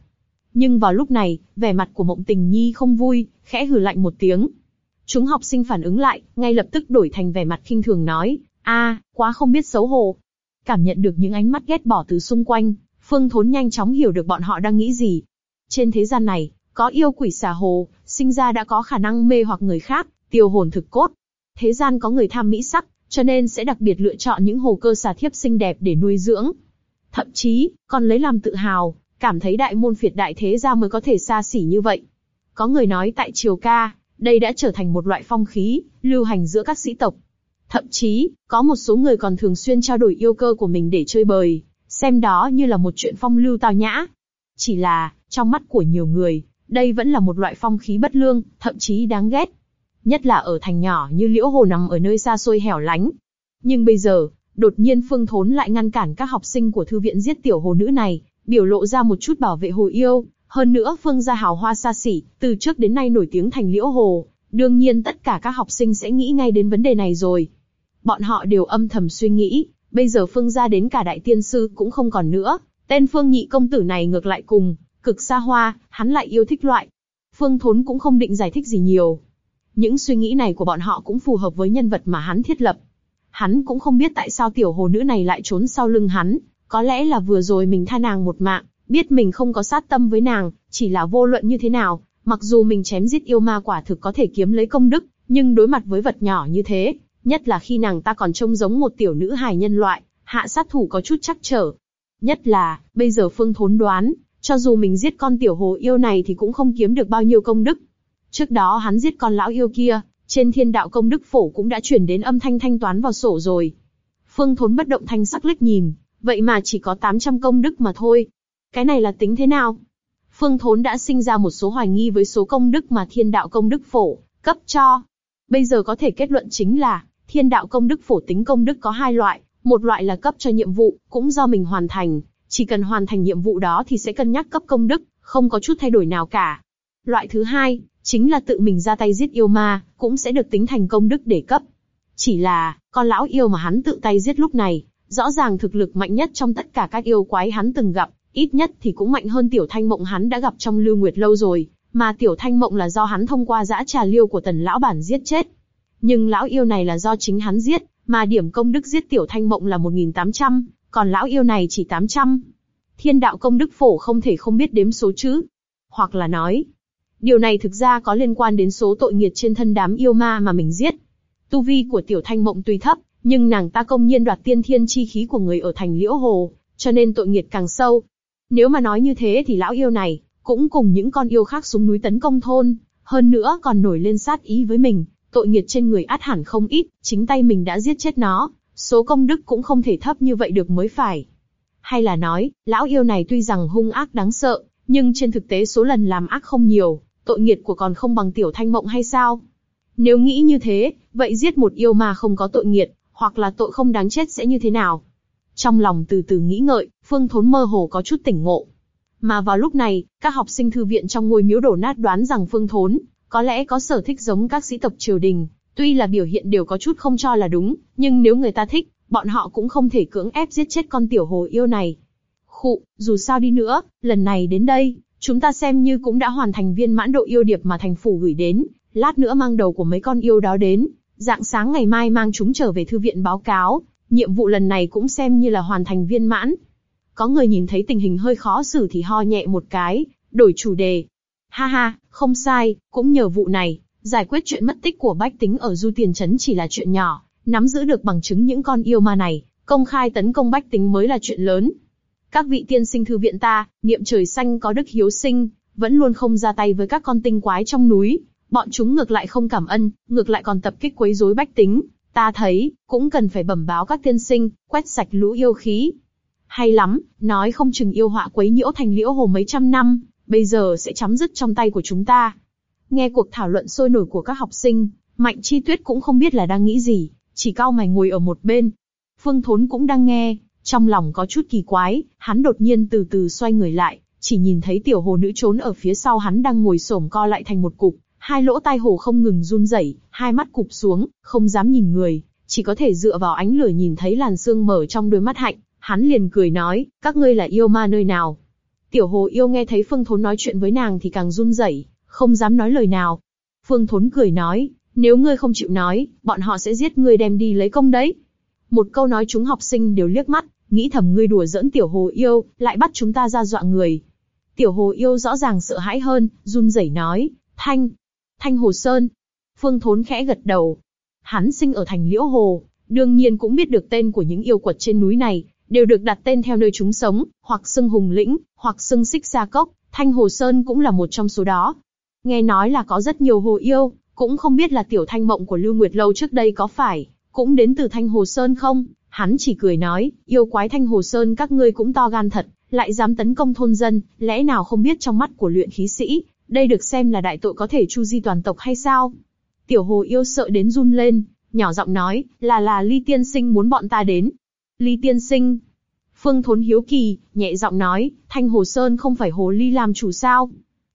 Nhưng vào lúc này, vẻ mặt của Mộng Tình Nhi không vui, khẽ hừ lạnh một tiếng. Chúng học sinh phản ứng lại, ngay lập tức đổi thành vẻ mặt khinh thường nói, a, quá không biết xấu hổ. Cảm nhận được những ánh mắt ghét bỏ từ xung quanh, Phương Thốn nhanh chóng hiểu được bọn họ đang nghĩ gì. Trên thế gian này, có yêu quỷ xà hồ, sinh ra đã có khả năng mê hoặc người khác, tiêu hồn thực cốt. Thế gian có người tham mỹ sắc, cho nên sẽ đặc biệt lựa chọn những hồ cơ xà thiếp xinh đẹp để nuôi dưỡng. Thậm chí, còn lấy làm tự hào, cảm thấy đại môn phiệt đại thế gia mới có thể xa xỉ như vậy. Có người nói tại Triều Ca, đây đã trở thành một loại phong khí, lưu hành giữa các sĩ tộc. Thậm chí, có một số người còn thường xuyên trao đổi yêu cơ của mình để chơi bời, xem đó như là một chuyện phong lưu tao nhã. Chỉ là, trong mắt của nhiều người, đây vẫn là một loại phong khí bất lương, thậm chí đáng ghét. Nhất là ở thành nhỏ như Liễu Hồ nằm ở nơi xa xôi hẻo lánh. Nhưng bây giờ, đột nhiên Phương Thốn lại ngăn cản các học sinh của thư viện giết tiểu hồ nữ này, biểu lộ ra một chút bảo vệ hồ yêu. Hơn nữa Phương gia hào hoa xa xỉ, từ trước đến nay nổi tiếng thành Liễu Hồ, đương nhiên tất cả các học sinh sẽ nghĩ ngay đến vấn đề này rồi. Bọn họ đều âm thầm suy nghĩ, bây giờ Phương gia đến cả đại tiên sư cũng không còn nữa, tên Phương nhị công tử này ngược lại cùng, cực xa hoa, hắn lại yêu thích loại. Phương Thốn cũng không định giải thích gì nhiều. Những suy nghĩ này của bọn họ cũng phù hợp với nhân vật mà hắn thiết lập. Hắn cũng không biết tại sao tiểu hồ nữ này lại trốn sau lưng hắn, có lẽ là vừa rồi mình tha nàng một mạng, biết mình không có sát tâm với nàng, chỉ là vô luận như thế nào, mặc dù mình chém giết yêu ma quả thực có thể kiếm lấy công đức, nhưng đối mặt với vật nhỏ như thế, nhất là khi nàng ta còn trông giống một tiểu nữ hài nhân loại, hạ sát thủ có chút chắc trở. Nhất là, bây giờ Phương Thốn đoán, cho dù mình giết con tiểu hồ yêu này thì cũng không kiếm được bao nhiêu công đức. Trước đó hắn giết con lão yêu kia, trên thiên đạo công đức phổ cũng đã chuyển đến âm thanh thanh toán vào sổ rồi. Phương Thốn bất động thanh sắc liếc nhìn, vậy mà chỉ có 800 công đức mà thôi. Cái này là tính thế nào? Phương Thốn đã sinh ra một số hoài nghi với số công đức mà thiên đạo công đức phổ cấp cho. Bây giờ có thể kết luận chính là thiên đạo công đức phổ tính công đức có hai loại, một loại là cấp cho nhiệm vụ, cũng do mình hoàn thành, chỉ cần hoàn thành nhiệm vụ đó thì sẽ cân nhắc cấp công đức, không có chút thay đổi nào cả. Loại thứ hai, chính là tự mình ra tay giết yêu ma, cũng sẽ được tính thành công đức để cấp. Chỉ là, con lão yêu mà hắn tự tay giết lúc này, rõ ràng thực lực mạnh nhất trong tất cả các yêu quái hắn từng gặp, ít nhất thì cũng mạnh hơn tiểu thanh mộng hắn đã gặp trong lưu nguyệt lâu rồi, mà tiểu thanh mộng là do hắn thông qua dã trà liêu của tần lão bản giết chết. Nhưng lão yêu này là do chính hắn giết, mà điểm công đức giết tiểu thanh mộng là 1.800, còn lão yêu này chỉ 800. Thiên đạo công đức phổ không thể không biết đếm số chứ. Hoặc là nói, điều này thực ra có liên quan đến số tội nghiệt trên thân đám yêu ma mà mình giết. Tu vi của tiểu thanh mộng tuy thấp, nhưng nàng ta công nhiên đoạt tiên thiên chi khí của người ở thành liễu hồ, cho nên tội nghiệt càng sâu. Nếu mà nói như thế thì lão yêu này, cũng cùng những con yêu khác xuống núi tấn công thôn, hơn nữa còn nổi lên sát ý với mình, tội nghiệt trên người át hẳn không ít, chính tay mình đã giết chết nó, số công đức cũng không thể thấp như vậy được mới phải. Hay là nói, lão yêu này tuy rằng hung ác đáng sợ, nhưng trên thực tế số lần làm ác không nhiều, tội nghiệt của còn không bằng tiểu thanh mộng hay sao? Nếu nghĩ như thế, vậy giết một yêu mà không có tội nghiệt, hoặc là tội không đáng chết sẽ như thế nào? Trong lòng từ từ nghĩ ngợi, Phương Thốn mơ hồ có chút tỉnh ngộ. Mà vào lúc này, các học sinh thư viện trong ngôi miếu đổ nát đoán rằng Phương Thốn có lẽ có sở thích giống các sĩ tộc triều đình, tuy là biểu hiện đều có chút không cho là đúng, nhưng nếu người ta thích, bọn họ cũng không thể cưỡng ép giết chết con tiểu hồ yêu này. Khụ, dù sao đi nữa, lần này đến đây, chúng ta xem như cũng đã hoàn thành viên mãn độ yêu điệp mà thành phủ gửi đến, lát nữa mang đầu của mấy con yêu đó đến, dạng sáng ngày mai mang chúng trở về thư viện báo cáo, nhiệm vụ lần này cũng xem như là hoàn thành viên mãn. Có người nhìn thấy tình hình hơi khó xử thì ho nhẹ một cái, đổi chủ đề. Ha ha, không sai, cũng nhờ vụ này, giải quyết chuyện mất tích của bách tính ở du tiền trấn chỉ là chuyện nhỏ, nắm giữ được bằng chứng những con yêu ma này, công khai tấn công bách tính mới là chuyện lớn. Các vị tiên sinh thư viện ta, niệm trời xanh có đức hiếu sinh, vẫn luôn không ra tay với các con tinh quái trong núi, bọn chúng ngược lại không cảm ân, ngược lại còn tập kích quấy rối bách tính. Ta thấy, cũng cần phải bẩm báo các tiên sinh, quét sạch lũ yêu khí. Hay lắm, nói không chừng yêu họa quấy nhiễu thành liễu hồ mấy trăm năm, bây giờ sẽ chấm dứt trong tay của chúng ta. Nghe cuộc thảo luận sôi nổi của các học sinh, Mạnh Chi Tuyết cũng không biết là đang nghĩ gì, chỉ cao mày ngồi ở một bên. Phương Thốn cũng đang nghe, trong lòng có chút kỳ quái, hắn đột nhiên từ từ xoay người lại, chỉ nhìn thấy tiểu hồ nữ trốn ở phía sau hắn đang ngồi xổm co lại thành một cục, hai lỗ tai hồ không ngừng run rẩy, hai mắt cụp xuống, không dám nhìn người, chỉ có thể dựa vào ánh lửa nhìn thấy làn xương mở trong đôi mắt hạnh. Hắn liền cười nói, các ngươi là yêu ma nơi nào? Tiểu hồ yêu nghe thấy Phương Thốn nói chuyện với nàng thì càng run rẩy, không dám nói lời nào. Phương Thốn cười nói, nếu ngươi không chịu nói, bọn họ sẽ giết ngươi đem đi lấy công đấy. Một câu nói chúng học sinh đều liếc mắt, nghĩ thầm ngươi đùa giỡn tiểu hồ yêu, lại bắt chúng ta ra dọa người. Tiểu hồ yêu rõ ràng sợ hãi hơn, run rẩy nói, Thanh, Thanh Hồ Sơn. Phương Thốn khẽ gật đầu. Hắn sinh ở thành Liễu Hồ, đương nhiên cũng biết được tên của những yêu quật trên núi này, đều được đặt tên theo nơi chúng sống, hoặc xưng Hùng Lĩnh, hoặc xưng Xích xa Cốc. Thanh Hồ Sơn cũng là một trong số đó. Nghe nói là có rất nhiều hồ yêu, cũng không biết là tiểu thanh mộng của Lưu Nguyệt Lâu trước đây có phải, cũng đến từ Thanh Hồ Sơn không? Hắn chỉ cười nói, yêu quái Thanh Hồ Sơn các ngươi cũng to gan thật, lại dám tấn công thôn dân, lẽ nào không biết trong mắt của luyện khí sĩ, đây được xem là đại tội có thể chu di toàn tộc hay sao? Tiểu hồ yêu sợ đến run lên, nhỏ giọng nói, là là ly tiên sinh muốn bọn ta đến. Ly tiên sinh. Phương Thốn hiếu kỳ, nhẹ giọng nói, Thanh Hồ Sơn không phải hồ ly làm chủ sao?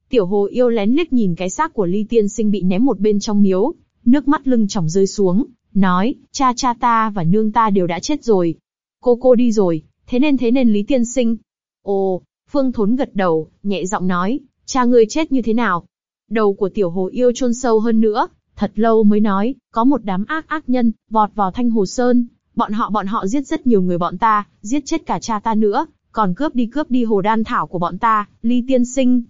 Tiểu hồ yêu lén liếc nhìn cái xác của ly tiên sinh bị ném một bên trong miếu, nước mắt lưng tròng rơi xuống, nói, cha cha ta và nương ta đều đã chết rồi. Cô cô đi rồi, thế nên thế nên Lý Tiên Sinh. Ồ, Phương Thốn gật đầu, nhẹ giọng nói, cha ngươi chết như thế nào? Đầu của tiểu hồ yêu chôn sâu hơn nữa, thật lâu mới nói, có một đám ác ác nhân, vọt vào thanh hồ sơn, bọn họ bọn họ giết rất nhiều người bọn ta, giết chết cả cha ta nữa, còn cướp đi cướp đi hồ đan thảo của bọn ta, Lý Tiên Sinh.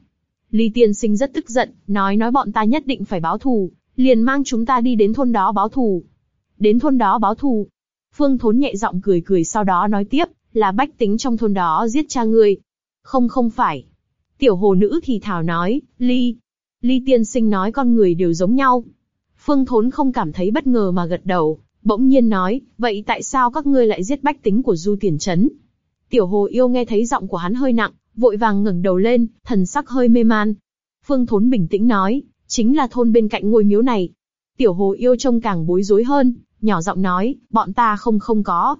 Lý Tiên Sinh rất tức giận, nói nói bọn ta nhất định phải báo thù, liền mang chúng ta đi đến thôn đó báo thù. Đến thôn đó báo thù. Phương Thốn nhẹ giọng cười cười sau đó nói tiếp, là bách tính trong thôn đó giết cha ngươi. Không không phải. Tiểu hồ nữ thì thảo nói, Ly. Ly tiên sinh nói con người đều giống nhau. Phương Thốn không cảm thấy bất ngờ mà gật đầu, bỗng nhiên nói, vậy tại sao các ngươi lại giết bách tính của Du Tiền Trấn? Tiểu hồ yêu nghe thấy giọng của hắn hơi nặng, vội vàng ngẩng đầu lên, thần sắc hơi mê man. Phương Thốn bình tĩnh nói, chính là thôn bên cạnh ngôi miếu này. Tiểu hồ yêu trông càng bối rối hơn, nhỏ giọng nói, bọn ta không không có.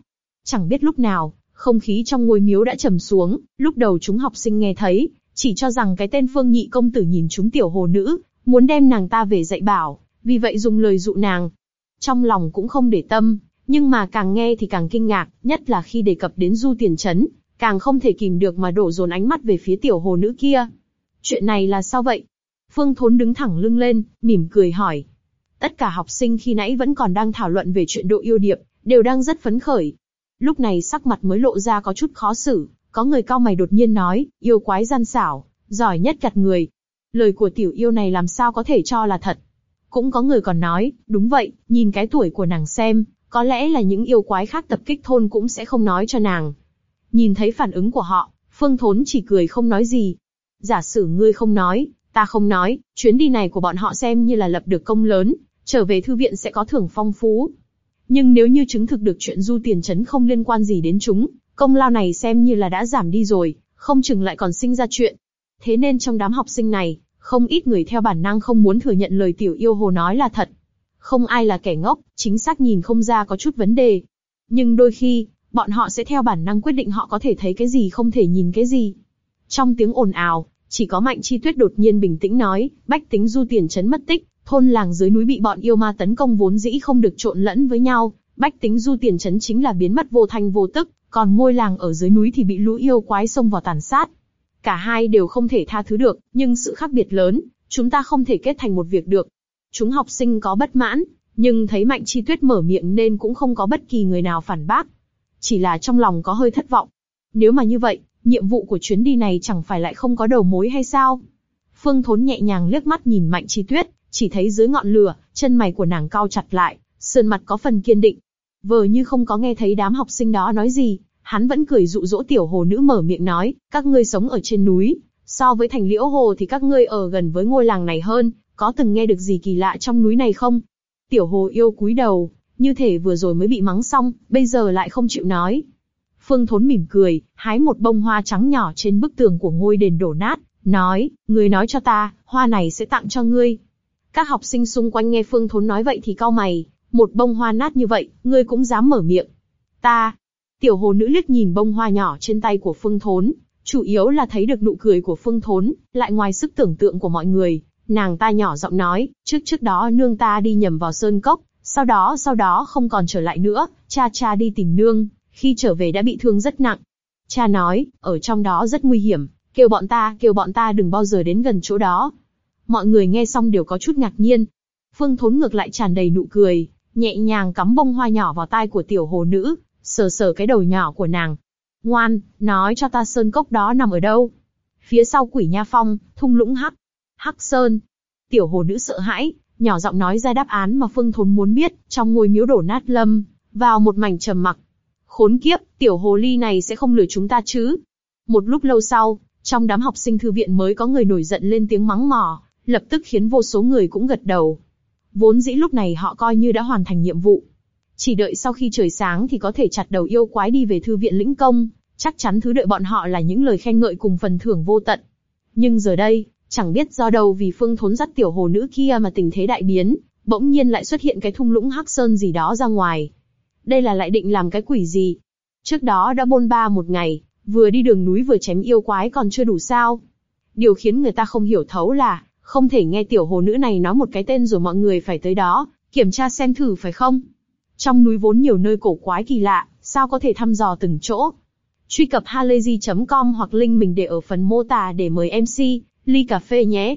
Chẳng biết lúc nào, không khí trong ngôi miếu đã trầm xuống, lúc đầu chúng học sinh nghe thấy, chỉ cho rằng cái tên Phương Nhị công tử nhìn chúng tiểu hồ nữ, muốn đem nàng ta về dạy bảo, vì vậy dùng lời dụ nàng. Trong lòng cũng không để tâm, nhưng mà càng nghe thì càng kinh ngạc, nhất là khi đề cập đến du tiền chấn, càng không thể kìm được mà đổ dồn ánh mắt về phía tiểu hồ nữ kia. Chuyện này là sao vậy? Phương Thốn đứng thẳng lưng lên, mỉm cười hỏi. Tất cả học sinh khi nãy vẫn còn đang thảo luận về chuyện độ yêu điệp, đều đang rất phấn khởi. Lúc này sắc mặt mới lộ ra có chút khó xử, có người cao mày đột nhiên nói, yêu quái gian xảo, giỏi nhất gặt người. Lời của tiểu yêu này làm sao có thể cho là thật. Cũng có người còn nói, đúng vậy, nhìn cái tuổi của nàng xem, có lẽ là những yêu quái khác tập kích thôn cũng sẽ không nói cho nàng. Nhìn thấy phản ứng của họ, Phương Thốn chỉ cười không nói gì. Giả sử ngươi không nói, ta không nói, chuyến đi này của bọn họ xem như là lập được công lớn, trở về thư viện sẽ có thưởng phong phú. Nhưng nếu như chứng thực được chuyện du tiền chấn không liên quan gì đến chúng, công lao này xem như là đã giảm đi rồi, không chừng lại còn sinh ra chuyện. Thế nên trong đám học sinh này, không ít người theo bản năng không muốn thừa nhận lời tiểu yêu hồ nói là thật. Không ai là kẻ ngốc, chính xác nhìn không ra có chút vấn đề. Nhưng đôi khi, bọn họ sẽ theo bản năng quyết định họ có thể thấy cái gì không thể nhìn cái gì. Trong tiếng ồn ào, chỉ có Mạnh Chi Tuyết đột nhiên bình tĩnh nói, bách tính du tiền chấn mất tích, thôn làng dưới núi bị bọn yêu ma tấn công vốn dĩ không được trộn lẫn với nhau, bách tính du tiền chấn chính là biến mất vô thanh vô tức, còn ngôi làng ở dưới núi thì bị lũ yêu quái xông vào tàn sát. Cả hai đều không thể tha thứ được, nhưng sự khác biệt lớn, chúng ta không thể kết thành một việc được. Chúng học sinh có bất mãn, nhưng thấy Mạnh Chi Tuyết mở miệng nên cũng không có bất kỳ người nào phản bác. Chỉ là trong lòng có hơi thất vọng. Nếu mà như vậy, nhiệm vụ của chuyến đi này chẳng phải lại không có đầu mối hay sao? Phương Thốn nhẹ nhàng liếc mắt nhìn Mạnh Chi Tuyết, chỉ thấy dưới ngọn lửa, chân mày của nàng cao chặt lại, sườn mặt có phần kiên định. Vờ như không có nghe thấy đám học sinh đó nói gì, hắn vẫn cười dụ dỗ tiểu hồ nữ mở miệng nói, các ngươi sống ở trên núi, so với thành liễu hồ thì các ngươi ở gần với ngôi làng này hơn, có từng nghe được gì kỳ lạ trong núi này không? Tiểu hồ yêu cúi đầu, như thể vừa rồi mới bị mắng xong, bây giờ lại không chịu nói. Phương Thốn mỉm cười, hái một bông hoa trắng nhỏ trên bức tường của ngôi đền đổ nát, nói, ngươi nói cho ta, hoa này sẽ tặng cho ngươi. Các học sinh xung quanh nghe Phương Thốn nói vậy thì cau mày, một bông hoa nát như vậy, ngươi cũng dám mở miệng. Ta, tiểu hồ nữ liếc nhìn bông hoa nhỏ trên tay của Phương Thốn, chủ yếu là thấy được nụ cười của Phương Thốn, lại ngoài sức tưởng tượng của mọi người, nàng ta nhỏ giọng nói, trước trước đó nương ta đi nhầm vào sơn cốc, sau đó sau đó không còn trở lại nữa, cha cha đi tìm nương, khi trở về đã bị thương rất nặng. Cha nói, ở trong đó rất nguy hiểm, kêu bọn ta, kêu bọn ta đừng bao giờ đến gần chỗ đó. Mọi người nghe xong đều có chút ngạc nhiên. Phương Thốn ngược lại tràn đầy nụ cười, nhẹ nhàng cắm bông hoa nhỏ vào tai của tiểu hồ nữ, sờ sờ cái đầu nhỏ của nàng. Ngoan, nói cho ta sơn cốc đó nằm ở đâu? Phía sau quỷ nha phong, thung lũng hắc. Hắc sơn. Tiểu hồ nữ sợ hãi, nhỏ giọng nói ra đáp án mà Phương Thốn muốn biết, trong ngôi miếu đổ nát lâm, vào một mảnh trầm mặc. Khốn kiếp, tiểu hồ ly này sẽ không lừa chúng ta chứ? Một lúc lâu sau, trong đám học sinh thư viện mới có người nổi giận lên tiếng mắng mỏ, lập tức khiến vô số người cũng gật đầu. Vốn dĩ lúc này họ coi như đã hoàn thành nhiệm vụ. Chỉ đợi sau khi trời sáng thì có thể chặt đầu yêu quái đi về thư viện lĩnh công, chắc chắn thứ đợi bọn họ là những lời khen ngợi cùng phần thưởng vô tận. Nhưng giờ đây, chẳng biết do đâu vì phương thốn dắt tiểu hồ nữ kia mà tình thế đại biến, bỗng nhiên lại xuất hiện cái thung lũng hắc sơn gì đó ra ngoài. Đây là lại định làm cái quỷ gì? Trước đó đã bôn ba một ngày, vừa đi đường núi vừa chém yêu quái còn chưa đủ sao? Điều khiến người ta không hiểu thấu là, không thể nghe tiểu hồ nữ này nói một cái tên rồi mọi người phải tới đó, kiểm tra xem thử phải không? Trong núi vốn nhiều nơi cổ quái kỳ lạ, sao có thể thăm dò từng chỗ? Truy cập halayzi.com hoặc link mình để ở phần mô tả để mời MC, ly cà phê nhé.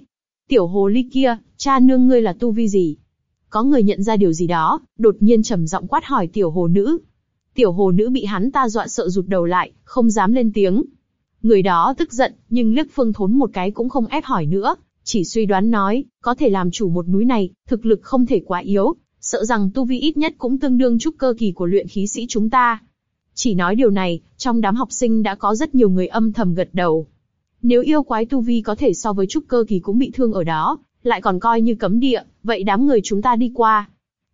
Tiểu hồ ly kia, cha nương ngươi là tu vi gì? Có người nhận ra điều gì đó, đột nhiên trầm giọng quát hỏi tiểu hồ nữ. Tiểu hồ nữ bị hắn ta dọa sợ rụt đầu lại, không dám lên tiếng. Người đó tức giận, nhưng liếc phương thốn một cái cũng không ép hỏi nữa, chỉ suy đoán nói, có thể làm chủ một núi này, thực lực không thể quá yếu, sợ rằng tu vi ít nhất cũng tương đương trúc cơ kỳ của luyện khí sĩ chúng ta. Chỉ nói điều này, trong đám học sinh đã có rất nhiều người âm thầm gật đầu. Nếu yêu quái tu vi có thể so với trúc cơ kỳ cũng bị thương ở đó, lại còn coi như cấm địa, vậy đám người chúng ta đi qua.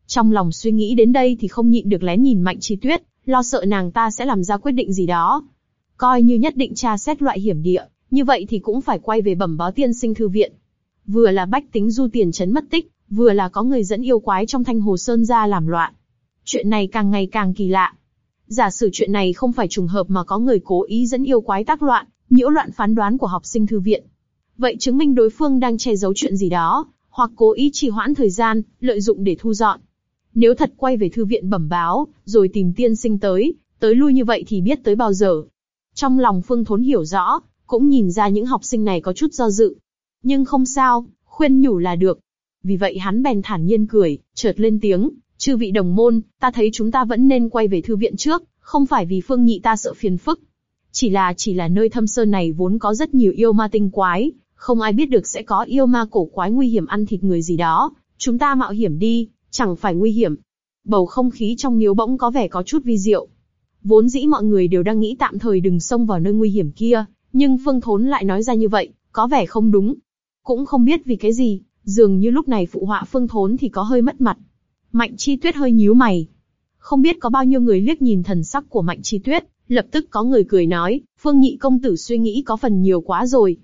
Trong lòng suy nghĩ đến đây thì không nhịn được lén nhìn Mạnh Chi Tuyết, lo sợ nàng ta sẽ làm ra quyết định gì đó. Coi như nhất định tra xét loại hiểm địa, như vậy thì cũng phải quay về bẩm báo tiên sinh thư viện. Vừa là bách tính du tiền chấn mất tích, vừa là có người dẫn yêu quái trong thanh hồ sơn ra làm loạn. Chuyện này càng ngày càng kỳ lạ. Giả sử chuyện này không phải trùng hợp mà có người cố ý dẫn yêu quái tác loạn, nhiễu loạn phán đoán của học sinh thư viện. Vậy chứng minh đối phương đang che giấu chuyện gì đó, hoặc cố ý trì hoãn thời gian, lợi dụng để thu dọn. Nếu thật quay về thư viện bẩm báo, rồi tìm tiên sinh tới, tới lui như vậy thì biết tới bao giờ. Trong lòng Phương Thốn hiểu rõ, cũng nhìn ra những học sinh này có chút do dự. Nhưng không sao, khuyên nhủ là được. Vì vậy hắn bèn thản nhiên cười, chợt lên tiếng, chư vị đồng môn, ta thấy chúng ta vẫn nên quay về thư viện trước, không phải vì Phương Nhị ta sợ phiền phức. Chỉ là chỉ là nơi thâm sơn này vốn có rất nhiều yêu ma tinh quái, không ai biết được sẽ có yêu ma cổ quái nguy hiểm ăn thịt người gì đó. Chúng ta mạo hiểm đi, chẳng phải nguy hiểm. Bầu không khí trong miếu bỗng có vẻ có chút vi diệu. Vốn dĩ mọi người đều đang nghĩ tạm thời đừng xông vào nơi nguy hiểm kia, nhưng Phương Thốn lại nói ra như vậy, có vẻ không đúng. Cũng không biết vì cái gì, dường như lúc này phụ họa Phương Thốn thì có hơi mất mặt. Mạnh Chi Tuyết hơi nhíu mày. Không biết có bao nhiêu người liếc nhìn thần sắc của Mạnh Chi Tuyết, lập tức có người cười nói, Phương Nhị công tử suy nghĩ có phần nhiều quá rồi.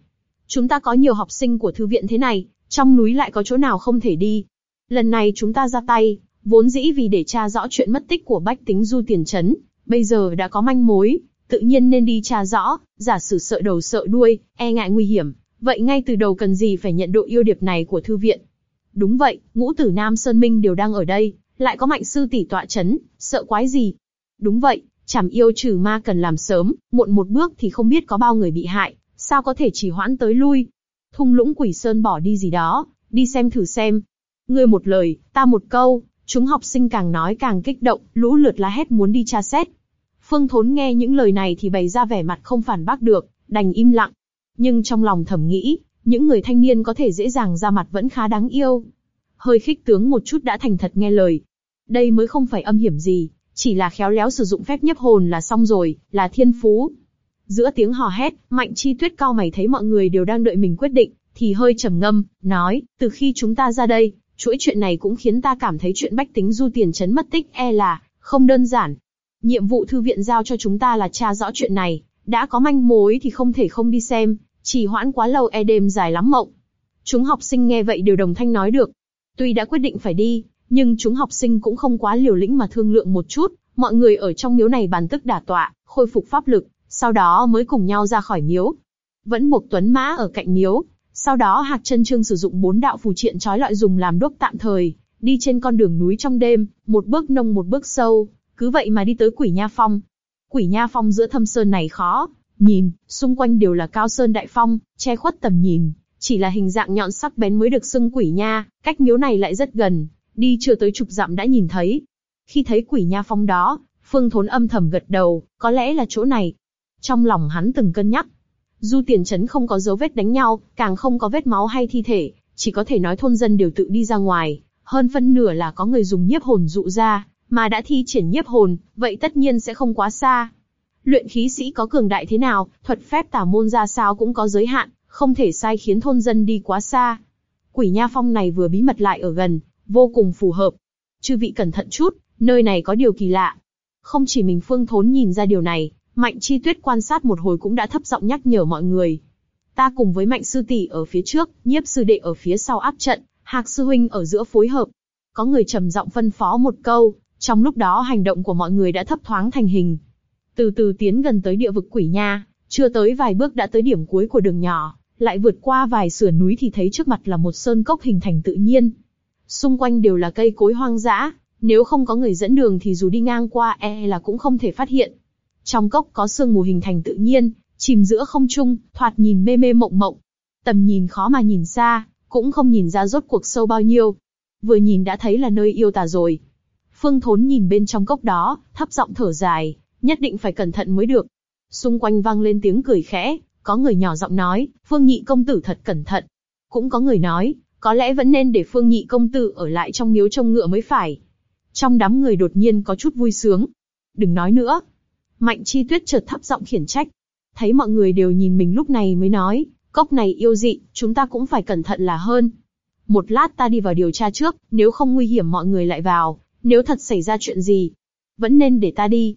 Chúng ta có nhiều học sinh của thư viện thế này, trong núi lại có chỗ nào không thể đi. Lần này chúng ta ra tay, vốn dĩ vì để tra rõ chuyện mất tích của bách tính du tiền chấn, bây giờ đã có manh mối, tự nhiên nên đi tra rõ, giả sử sợ đầu sợ đuôi, e ngại nguy hiểm, vậy ngay từ đầu cần gì phải nhận độ yêu điệp này của thư viện. Đúng vậy, ngũ tử Nam Sơn Minh đều đang ở đây, lại có mạnh sư tỷ tọa chấn, sợ quái gì. Đúng vậy, chảm yêu trừ ma cần làm sớm, muộn một bước thì không biết có bao người bị hại, sao có thể chỉ hoãn tới lui. Thung lũng quỷ sơn bỏ đi gì đó, đi xem thử xem. Ngươi một lời, ta một câu, chúng học sinh càng nói càng kích động, lũ lượt la hét muốn đi tra xét. Phương Thốn nghe những lời này thì bày ra vẻ mặt không phản bác được, đành im lặng. Nhưng trong lòng thầm nghĩ, những người thanh niên có thể dễ dàng ra mặt vẫn khá đáng yêu. Hơi khích tướng một chút đã thành thật nghe lời. Đây mới không phải âm hiểm gì, chỉ là khéo léo sử dụng phép nhấp hồn là xong rồi, là thiên phú. Giữa tiếng hò hét, Mạnh Chi Tuyết cao mày thấy mọi người đều đang đợi mình quyết định, thì hơi trầm ngâm, nói, từ khi chúng ta ra đây, chuỗi chuyện này cũng khiến ta cảm thấy chuyện bách tính du tiền chấn mất tích e là, không đơn giản. Nhiệm vụ thư viện giao cho chúng ta là tra rõ chuyện này, đã có manh mối thì không thể không đi xem, chỉ hoãn quá lâu e đêm dài lắm mộng. Chúng học sinh nghe vậy đều đồng thanh nói được. Tuy đã quyết định phải đi, nhưng chúng học sinh cũng không quá liều lĩnh mà thương lượng một chút, mọi người ở trong miếu này bàn tức đả tọa, khôi phục pháp lực, sau đó mới cùng nhau ra khỏi miếu. Vẫn buộc tuấn mã ở cạnh miếu, sau đó Hạc Chân Trương sử dụng bốn đạo phù triện trói lọi dùng làm đốc tạm thời, đi trên con đường núi trong đêm, một bước nông một bước sâu, cứ vậy mà đi tới Quỷ Nha Phong. Quỷ Nha Phong giữa thâm sơn này khó, nhìn, xung quanh đều là cao sơn đại phong, che khuất tầm nhìn, chỉ là hình dạng nhọn sắc bén mới được xưng Quỷ Nha, cách miếu này lại rất gần, đi chưa tới chục dặm đã nhìn thấy. Khi thấy Quỷ Nha Phong đó, Phương Thốn âm thầm gật đầu, có lẽ là chỗ này. Trong lòng hắn từng cân nhắc, Du tiền trấn không có dấu vết đánh nhau, càng không có vết máu hay thi thể, chỉ có thể nói thôn dân đều tự đi ra ngoài, hơn phân nửa là có người dùng nhiếp hồn dụ ra, mà đã thi triển nhiếp hồn, vậy tất nhiên sẽ không quá xa. Luyện khí sĩ có cường đại thế nào, thuật phép tả môn ra sao cũng có giới hạn, không thể sai khiến thôn dân đi quá xa. Quỷ Nha Phong này vừa bí mật lại ở gần, vô cùng phù hợp. Chư vị cẩn thận chút, nơi này có điều kỳ lạ. Không chỉ mình Phương Thốn nhìn ra điều này, Mạnh Chi Tuyết quan sát một hồi cũng đã thấp giọng nhắc nhở mọi người. Ta cùng với Mạnh sư tỷ ở phía trước, Nhiếp sư đệ ở phía sau áp trận, Hạc sư huynh ở giữa phối hợp. Có người trầm giọng phân phó một câu, trong lúc đó hành động của mọi người đã thấp thoáng thành hình. Từ từ tiến gần tới địa vực quỷ nha, chưa tới vài bước đã tới điểm cuối của đường nhỏ, lại vượt qua vài sườn núi thì thấy trước mặt là một sơn cốc hình thành tự nhiên. Xung quanh đều là cây cối hoang dã, nếu không có người dẫn đường thì dù đi ngang qua e là cũng không thể phát hiện. Trong cốc có sương mù hình thành tự nhiên, chìm giữa không trung, thoạt nhìn mê mê mộng mộng. Tầm nhìn khó mà nhìn xa, cũng không nhìn ra rốt cuộc sâu bao nhiêu. Vừa nhìn đã thấy là nơi yêu tà rồi. Phương Thốn nhìn bên trong cốc đó, thấp giọng thở dài, nhất định phải cẩn thận mới được. Xung quanh vang lên tiếng cười khẽ, có người nhỏ giọng nói, Phương Nhị công tử thật cẩn thận. Cũng có người nói, có lẽ vẫn nên để Phương Nhị công tử ở lại trong miếu trông ngựa mới phải. Trong đám người đột nhiên có chút vui sướng. Đừng nói nữa, Mạnh Chi Tuyết chợt thấp giọng khiển trách. Thấy mọi người đều nhìn mình lúc này mới nói, cốc này yêu dị, chúng ta cũng phải cẩn thận là hơn. Một lát ta đi vào điều tra trước, nếu không nguy hiểm mọi người lại vào, nếu thật xảy ra chuyện gì, vẫn nên để ta đi.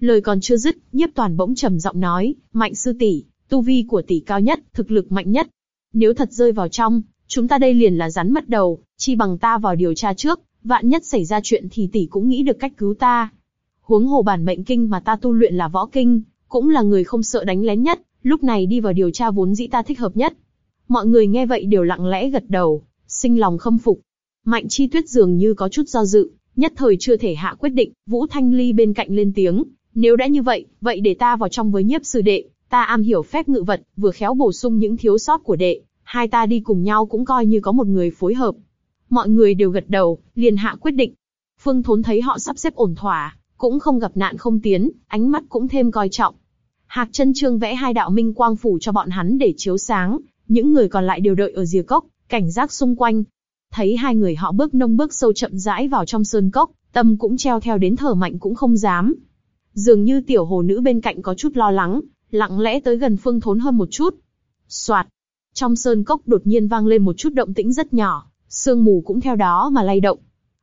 Lời còn chưa dứt, nhiếp toàn bỗng trầm giọng nói, mạnh sư tỷ, tu vi của tỷ cao nhất, thực lực mạnh nhất. Nếu thật rơi vào trong, chúng ta đây liền là rắn mất đầu, chi bằng ta vào điều tra trước, vạn nhất xảy ra chuyện thì tỷ cũng nghĩ được cách cứu ta huống hồ bản mệnh kinh mà ta tu luyện là võ kinh, cũng là người không sợ đánh lén nhất, Lúc này đi vào điều tra vốn dĩ ta thích hợp nhất. Mọi người nghe vậy đều lặng lẽ gật đầu, sinh lòng khâm phục. Mạnh chi tuyết dường như có chút do dự, nhất thời chưa thể hạ quyết định, Vũ Thanh Ly bên cạnh lên tiếng, nếu đã như vậy, vậy để ta vào trong với nhiếp sư đệ, ta am hiểu phép ngự vật, vừa khéo bổ sung những thiếu sót của đệ, hai ta đi cùng nhau cũng coi như có một người phối hợp. Mọi người đều gật đầu, liền hạ quyết định. Phương Thốn thấy họ sắp xếp ổn thỏa, cũng không gặp nạn không tiến, ánh mắt cũng thêm coi trọng. Hạc chân trương vẽ hai đạo minh quang phủ cho bọn hắn để chiếu sáng, những người còn lại đều đợi ở rìa cốc, cảnh giác xung quanh. Thấy hai người họ bước nông bước sâu chậm rãi vào trong sơn cốc, tâm cũng treo theo đến thở mạnh cũng không dám. Dường như tiểu hồ nữ bên cạnh có chút lo lắng, lặng lẽ tới gần phương thốn hơn một chút. Soạt, trong sơn cốc đột nhiên vang lên một chút động tĩnh rất nhỏ, sương mù cũng theo đó mà lay động.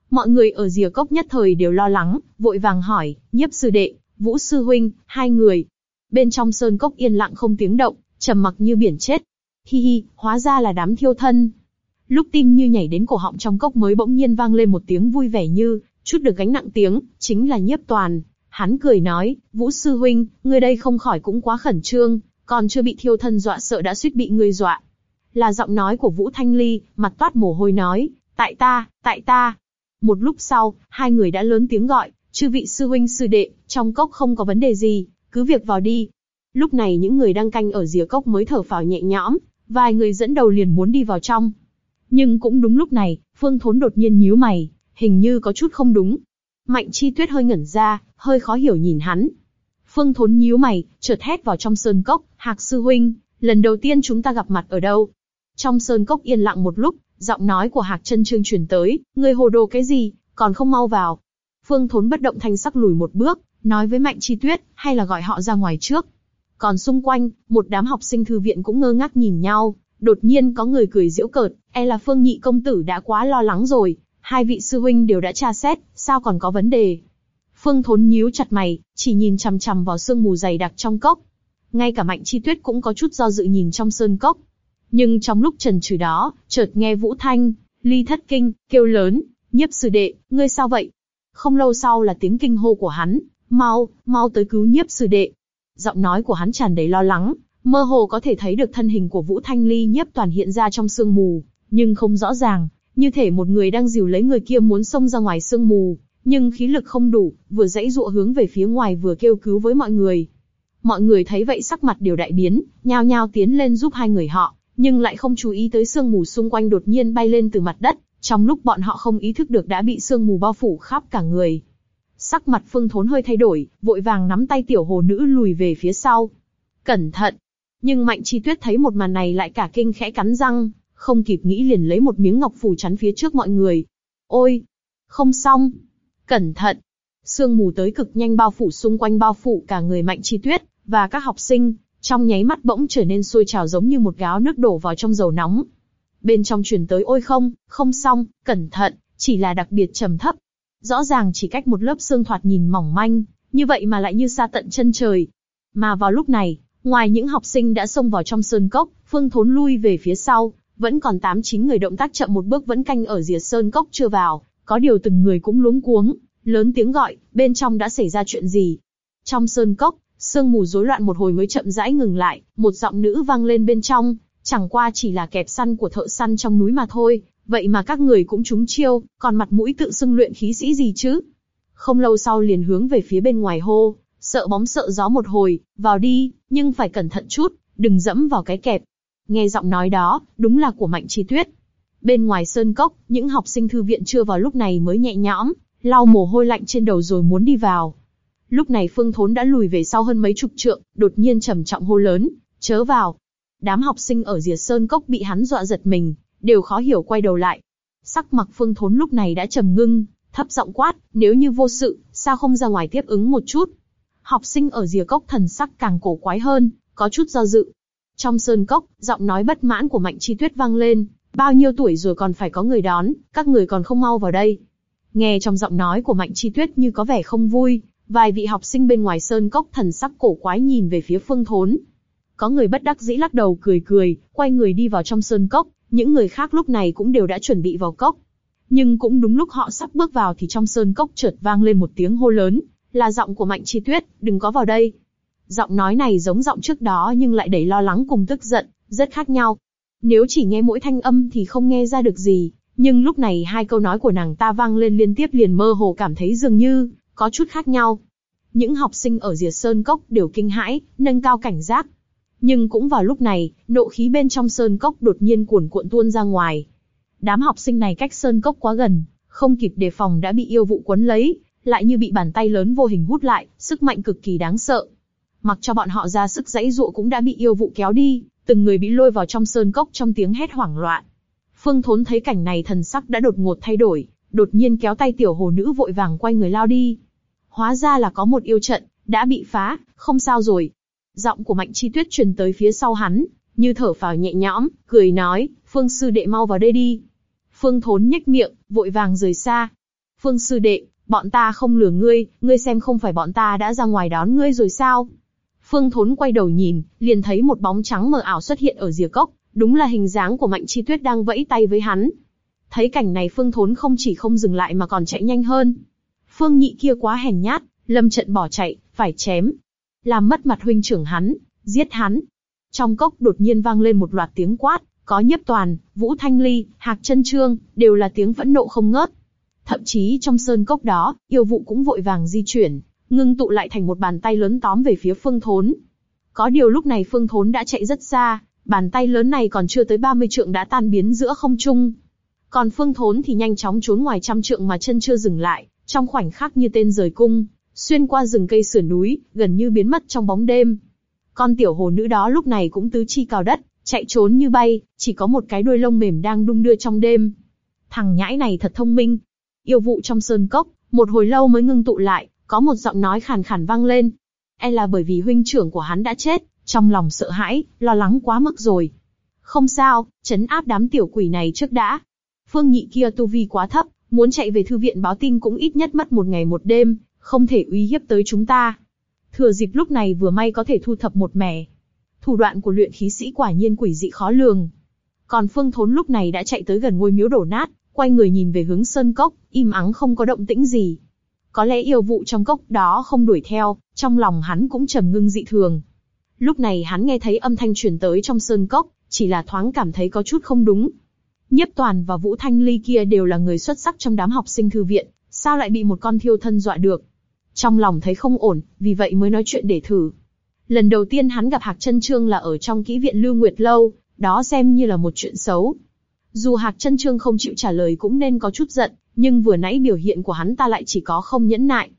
Mọi người ở rìa cốc nhất thời đều lo lắng, vội vàng hỏi, nhiếp sư đệ, vũ sư huynh, hai người. Bên trong sơn cốc yên lặng không tiếng động, trầm mặc như biển chết. Hi hi, hóa ra là đám thiêu thân. Lúc tim như nhảy đến cổ họng trong cốc mới bỗng nhiên vang lên một tiếng vui vẻ như, chút được gánh nặng tiếng, chính là nhiếp toàn. Hắn cười nói, Vũ Sư Huynh, ngươi đây không khỏi cũng quá khẩn trương, còn chưa bị thiêu thân dọa sợ đã suýt bị ngươi dọa. Là giọng nói của Vũ Thanh Ly, mặt toát mồ hôi nói, tại ta, tại ta. Một lúc sau, hai người đã lớn tiếng gọi, chư vị sư huynh sư đệ, trong cốc không có vấn đề gì, cứ việc vào đi. Lúc này những người đang canh ở rìa cốc mới thở phào nhẹ nhõm, vài người dẫn đầu liền muốn đi vào trong. Nhưng cũng đúng lúc này, Phương Thốn đột nhiên nhíu mày, hình như có chút không đúng. Mạnh Chi Tuyết hơi ngẩn ra, hơi khó hiểu nhìn hắn. Phương Thốn nhíu mày, chợt hét vào trong sơn cốc, Hạc sư huynh, lần đầu tiên chúng ta gặp mặt ở đâu? Trong sơn cốc yên lặng một lúc, giọng nói của Hạc chân trương truyền tới, người hồ đồ cái gì, còn không mau vào. Phương Thốn bất động thanh sắc lùi một bước, nói với Mạnh Chi Tuyết, hay là gọi họ ra ngoài trước. Còn xung quanh, một đám học sinh thư viện cũng ngơ ngác nhìn nhau. Đột nhiên có người cười giễu cợt, e là Phương Nhị công tử đã quá lo lắng rồi. Hai vị sư huynh đều đã tra xét, sao còn có vấn đề? Phương Thốn nhíu chặt mày, chỉ nhìn chằm chằm vào sương mù dày đặc trong cốc. Ngay cả Mạnh Chi Tuyết cũng có chút do dự nhìn trong sơn cốc. Nhưng trong lúc trần trừ đó, chợt nghe Vũ Thanh, Ly Thất Kinh, kêu lớn, nhiếp sư đệ, ngươi sao vậy? Không lâu sau là tiếng kinh hô của hắn, mau, mau tới cứu nhiếp sư đệ. Giọng nói của hắn tràn đầy lo lắng, mơ hồ có thể thấy được thân hình của Vũ Thanh Ly nhiếp toàn hiện ra trong sương mù, nhưng không rõ ràng, như thể một người đang dìu lấy người kia muốn xông ra ngoài sương mù, nhưng khí lực không đủ, vừa dãy dụa hướng về phía ngoài vừa kêu cứu với mọi người. Mọi người thấy vậy sắc mặt đều đại biến, nhao nhao tiến lên giúp hai người họ, nhưng lại không chú ý tới sương mù xung quanh đột nhiên bay lên từ mặt đất, trong lúc bọn họ không ý thức được đã bị sương mù bao phủ khắp cả người. Sắc mặt Phương Thốn hơi thay đổi, vội vàng nắm tay tiểu hồ nữ lùi về phía sau. Cẩn thận! Nhưng Mạnh Chi Tuyết thấy một màn này lại cả kinh khẽ cắn răng, không kịp nghĩ liền lấy một miếng ngọc phủ chắn phía trước mọi người. Ôi! Không xong! Cẩn thận! Sương mù tới cực nhanh bao phủ xung quanh bao phủ cả người Mạnh Chi Tuyết, và các học sinh, trong nháy mắt bỗng trở nên sôi trào giống như một gáo nước đổ vào trong dầu nóng. Bên trong truyền tới ôi không, không xong, cẩn thận, chỉ là đặc biệt trầm thấp. Rõ ràng chỉ cách một lớp xương thoạt nhìn mỏng manh, như vậy mà lại như xa tận chân trời. Mà vào lúc này, ngoài những học sinh đã xông vào trong sơn cốc, Phương Thốn lui về phía sau, vẫn còn tám chín người động tác chậm một bước vẫn canh ở rìa sơn cốc chưa vào, có điều từng người cũng luống cuống, lớn tiếng gọi, bên trong đã xảy ra chuyện gì? Trong sơn cốc, sương mù rối loạn một hồi mới chậm rãi ngừng lại, một giọng nữ vang lên bên trong, chẳng qua chỉ là kẹp săn của thợ săn trong núi mà thôi, vậy mà các người cũng trúng chiêu, còn mặt mũi tự xưng luyện khí sĩ gì chứ? Không lâu sau liền hướng về phía bên ngoài hô, sợ bóng sợ gió một hồi, vào đi, nhưng phải cẩn thận chút, đừng dẫm vào cái kẹp. Nghe giọng nói đó, đúng là của Mạnh Chi Tuyết. Bên ngoài sơn cốc, những học sinh thư viện chưa vào lúc này mới nhẹ nhõm, lau mồ hôi lạnh trên đầu rồi muốn đi vào. Lúc này Phương Thốn đã lùi về sau hơn mấy chục trượng, đột nhiên trầm trọng hô lớn, chớ vào. Đám học sinh ở rìa sơn cốc bị hắn dọa giật mình, đều khó hiểu quay đầu lại. Sắc mặt Phương Thốn lúc này đã trầm ngưng, thấp giọng quát, nếu như vô sự, sao không ra ngoài tiếp ứng một chút? Học sinh ở rìa cốc thần sắc càng cổ quái hơn, có chút do dự. Trong sơn cốc, giọng nói bất mãn của Mạnh Chi Tuyết vang lên, bao nhiêu tuổi rồi còn phải có người đón, các người còn không mau vào đây. Nghe trong giọng nói của Mạnh Chi Tuyết như có vẻ không vui, vài vị học sinh bên ngoài sơn cốc thần sắc cổ quái nhìn về phía Phương Thốn. Có người bất đắc dĩ lắc đầu cười cười, quay người đi vào trong sơn cốc, những người khác lúc này cũng đều đã chuẩn bị vào cốc. Nhưng cũng đúng lúc họ sắp bước vào thì trong sơn cốc chợt vang lên một tiếng hô lớn, là giọng của Mạnh Chi Tuyết, đừng có vào đây. Giọng nói này giống giọng trước đó nhưng lại đầy lo lắng cùng tức giận, rất khác nhau. Nếu chỉ nghe mỗi thanh âm thì không nghe ra được gì, nhưng lúc này hai câu nói của nàng ta vang lên liên tiếp liền mơ hồ cảm thấy dường như có chút khác nhau. Những học sinh ở Diệt Sơn Cốc đều kinh hãi, nâng cao cảnh giác. Nhưng cũng vào lúc này, nộ khí bên trong Sơn Cốc đột nhiên cuồn cuộn tuôn ra ngoài. Đám học sinh này cách Sơn Cốc quá gần, không kịp đề phòng đã bị yêu vụ quấn lấy, lại như bị bàn tay lớn vô hình hút lại, sức mạnh cực kỳ đáng sợ. Mặc cho bọn họ ra sức dãy dụa cũng đã bị yêu vụ kéo đi, từng người bị lôi vào trong sơn cốc trong tiếng hét hoảng loạn. Phương Thốn thấy cảnh này thần sắc đã đột ngột thay đổi, đột nhiên kéo tay tiểu hồ nữ vội vàng quay người lao đi. Hóa ra là có một yêu trận, đã bị phá, không sao rồi. Giọng của Mạnh Chi Tuyết truyền tới phía sau hắn, như thở phào nhẹ nhõm, cười nói, Phương sư đệ mau vào đây đi. Phương Thốn nhếch miệng, vội vàng rời xa. Phương sư đệ, bọn ta không lừa ngươi, ngươi xem không phải bọn ta đã ra ngoài đón ngươi rồi sao? Phương Thốn quay đầu nhìn, liền thấy một bóng trắng mờ ảo xuất hiện ở rìa cốc, đúng là hình dáng của Mạnh Chi Tuyết đang vẫy tay với hắn. Thấy cảnh này Phương Thốn không chỉ không dừng lại mà còn chạy nhanh hơn. Phương Nhị kia quá hèn nhát, lâm trận bỏ chạy, phải chém, làm mất mặt huynh trưởng hắn, giết hắn. Trong cốc đột nhiên vang lên một loạt tiếng quát, có Nhiếp Toàn, Vũ Thanh Ly, Hạc Chân Trương, đều là tiếng phẫn nộ không ngớt. Thậm chí trong sơn cốc đó, yêu vụ cũng vội vàng di chuyển, ngưng tụ lại thành một bàn tay lớn tóm về phía Phương Thốn. Có điều lúc này Phương Thốn đã chạy rất xa, bàn tay lớn này còn chưa tới 30 trượng đã tan biến giữa không trung. Còn Phương Thốn thì nhanh chóng trốn ngoài trăm trượng mà chân chưa dừng lại, trong khoảnh khắc như tên rời cung, xuyên qua rừng cây sườn núi, gần như biến mất trong bóng đêm. Con tiểu hồ nữ đó lúc này cũng tứ chi cào đất, chạy trốn như bay, chỉ có một cái đuôi lông mềm đang đung đưa trong đêm. Thằng nhãi này thật thông minh. Yêu vụ trong sơn cốc, một hồi lâu mới ngưng tụ lại, có một giọng nói khàn khàn vang lên. E là bởi vì huynh trưởng của hắn đã chết, trong lòng sợ hãi, lo lắng quá mức rồi. Không sao, chấn áp đám tiểu quỷ này trước đã. Phương nhị kia tu vi quá thấp, muốn chạy về thư viện báo tin cũng ít nhất mất một ngày một đêm, không thể uy hiếp tới chúng ta. Thừa dịp lúc này vừa may có thể thu thập một mẻ. Thủ đoạn của luyện khí sĩ quả nhiên quỷ dị khó lường. Còn Phương Thốn lúc này đã chạy tới gần ngôi miếu đổ nát, quay người nhìn về hướng sơn cốc, im ắng không có động tĩnh gì. Có lẽ yêu vụ trong cốc đó không đuổi theo, trong lòng hắn cũng trầm ngưng dị thường. Lúc này hắn nghe thấy âm thanh truyền tới trong sơn cốc, chỉ là thoáng cảm thấy có chút không đúng. Nhiếp Toàn và Vũ Thanh Ly kia đều là người xuất sắc trong đám học sinh thư viện, sao lại bị một con thiêu thân dọa được? Trong lòng thấy không ổn, vì vậy mới nói chuyện để thử. Lần đầu tiên hắn gặp Hạc Chân Trương là ở trong kỹ viện Lưu Nguyệt Lâu, đó xem như là một chuyện xấu. Dù Hạc Chân Trương không chịu trả lời cũng nên có chút giận, nhưng vừa nãy biểu hiện của hắn ta lại chỉ có không nhẫn nại.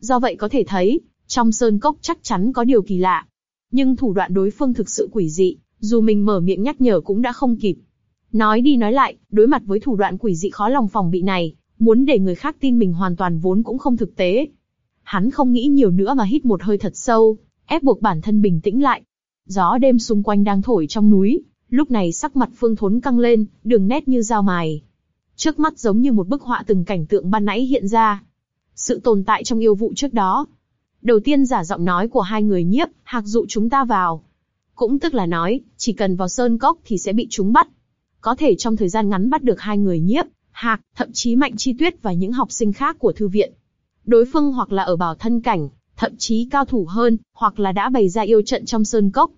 Do vậy có thể thấy, trong sơn cốc chắc chắn có điều kỳ lạ. Nhưng thủ đoạn đối phương thực sự quỷ dị, dù mình mở miệng nhắc nhở cũng đã không kịp. Nói đi nói lại, đối mặt với thủ đoạn quỷ dị khó lòng phòng bị này, muốn để người khác tin mình hoàn toàn vốn cũng không thực tế. Hắn không nghĩ nhiều nữa mà hít một hơi thật sâu, ép buộc bản thân bình tĩnh lại. Gió đêm xung quanh đang thổi trong núi, lúc này sắc mặt Phương Thốn căng lên, đường nét như dao mài. Trước mắt giống như một bức họa từng cảnh tượng ban nãy hiện ra. Sự tồn tại trong yêu vụ trước đó. Đầu tiên giả giọng nói của hai người nhiếp, hạc dụ chúng ta vào. Cũng tức là nói, chỉ cần vào sơn cốc thì sẽ bị chúng bắt. Có thể trong thời gian ngắn bắt được hai người nhiếp, hạc, thậm chí mạnh chi tuyết và những học sinh khác của thư viện. Đối phương hoặc là ở bảo thân cảnh, thậm chí cao thủ hơn, hoặc là đã bày ra yêu trận trong sơn cốc.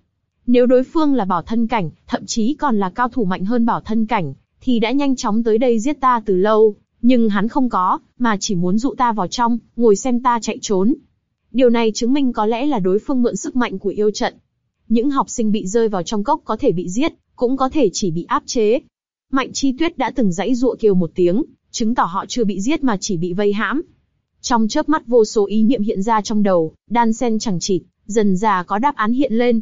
Nếu đối phương là bảo thân cảnh, thậm chí còn là cao thủ mạnh hơn bảo thân cảnh, thì đã nhanh chóng tới đây giết ta từ lâu, nhưng hắn không có, mà chỉ muốn dụ ta vào trong, ngồi xem ta chạy trốn. Điều này chứng minh có lẽ là đối phương mượn sức mạnh của yêu trận. Những học sinh bị rơi vào trong cốc có thể bị giết, cũng có thể chỉ bị áp chế. Mạnh Chi Tuyết đã từng dãy dụa kêu một tiếng, chứng tỏ họ chưa bị giết mà chỉ bị vây hãm. Trong chớp mắt vô số ý niệm hiện ra trong đầu, đan sen chẳng chịt, dần già có đáp án hiện lên.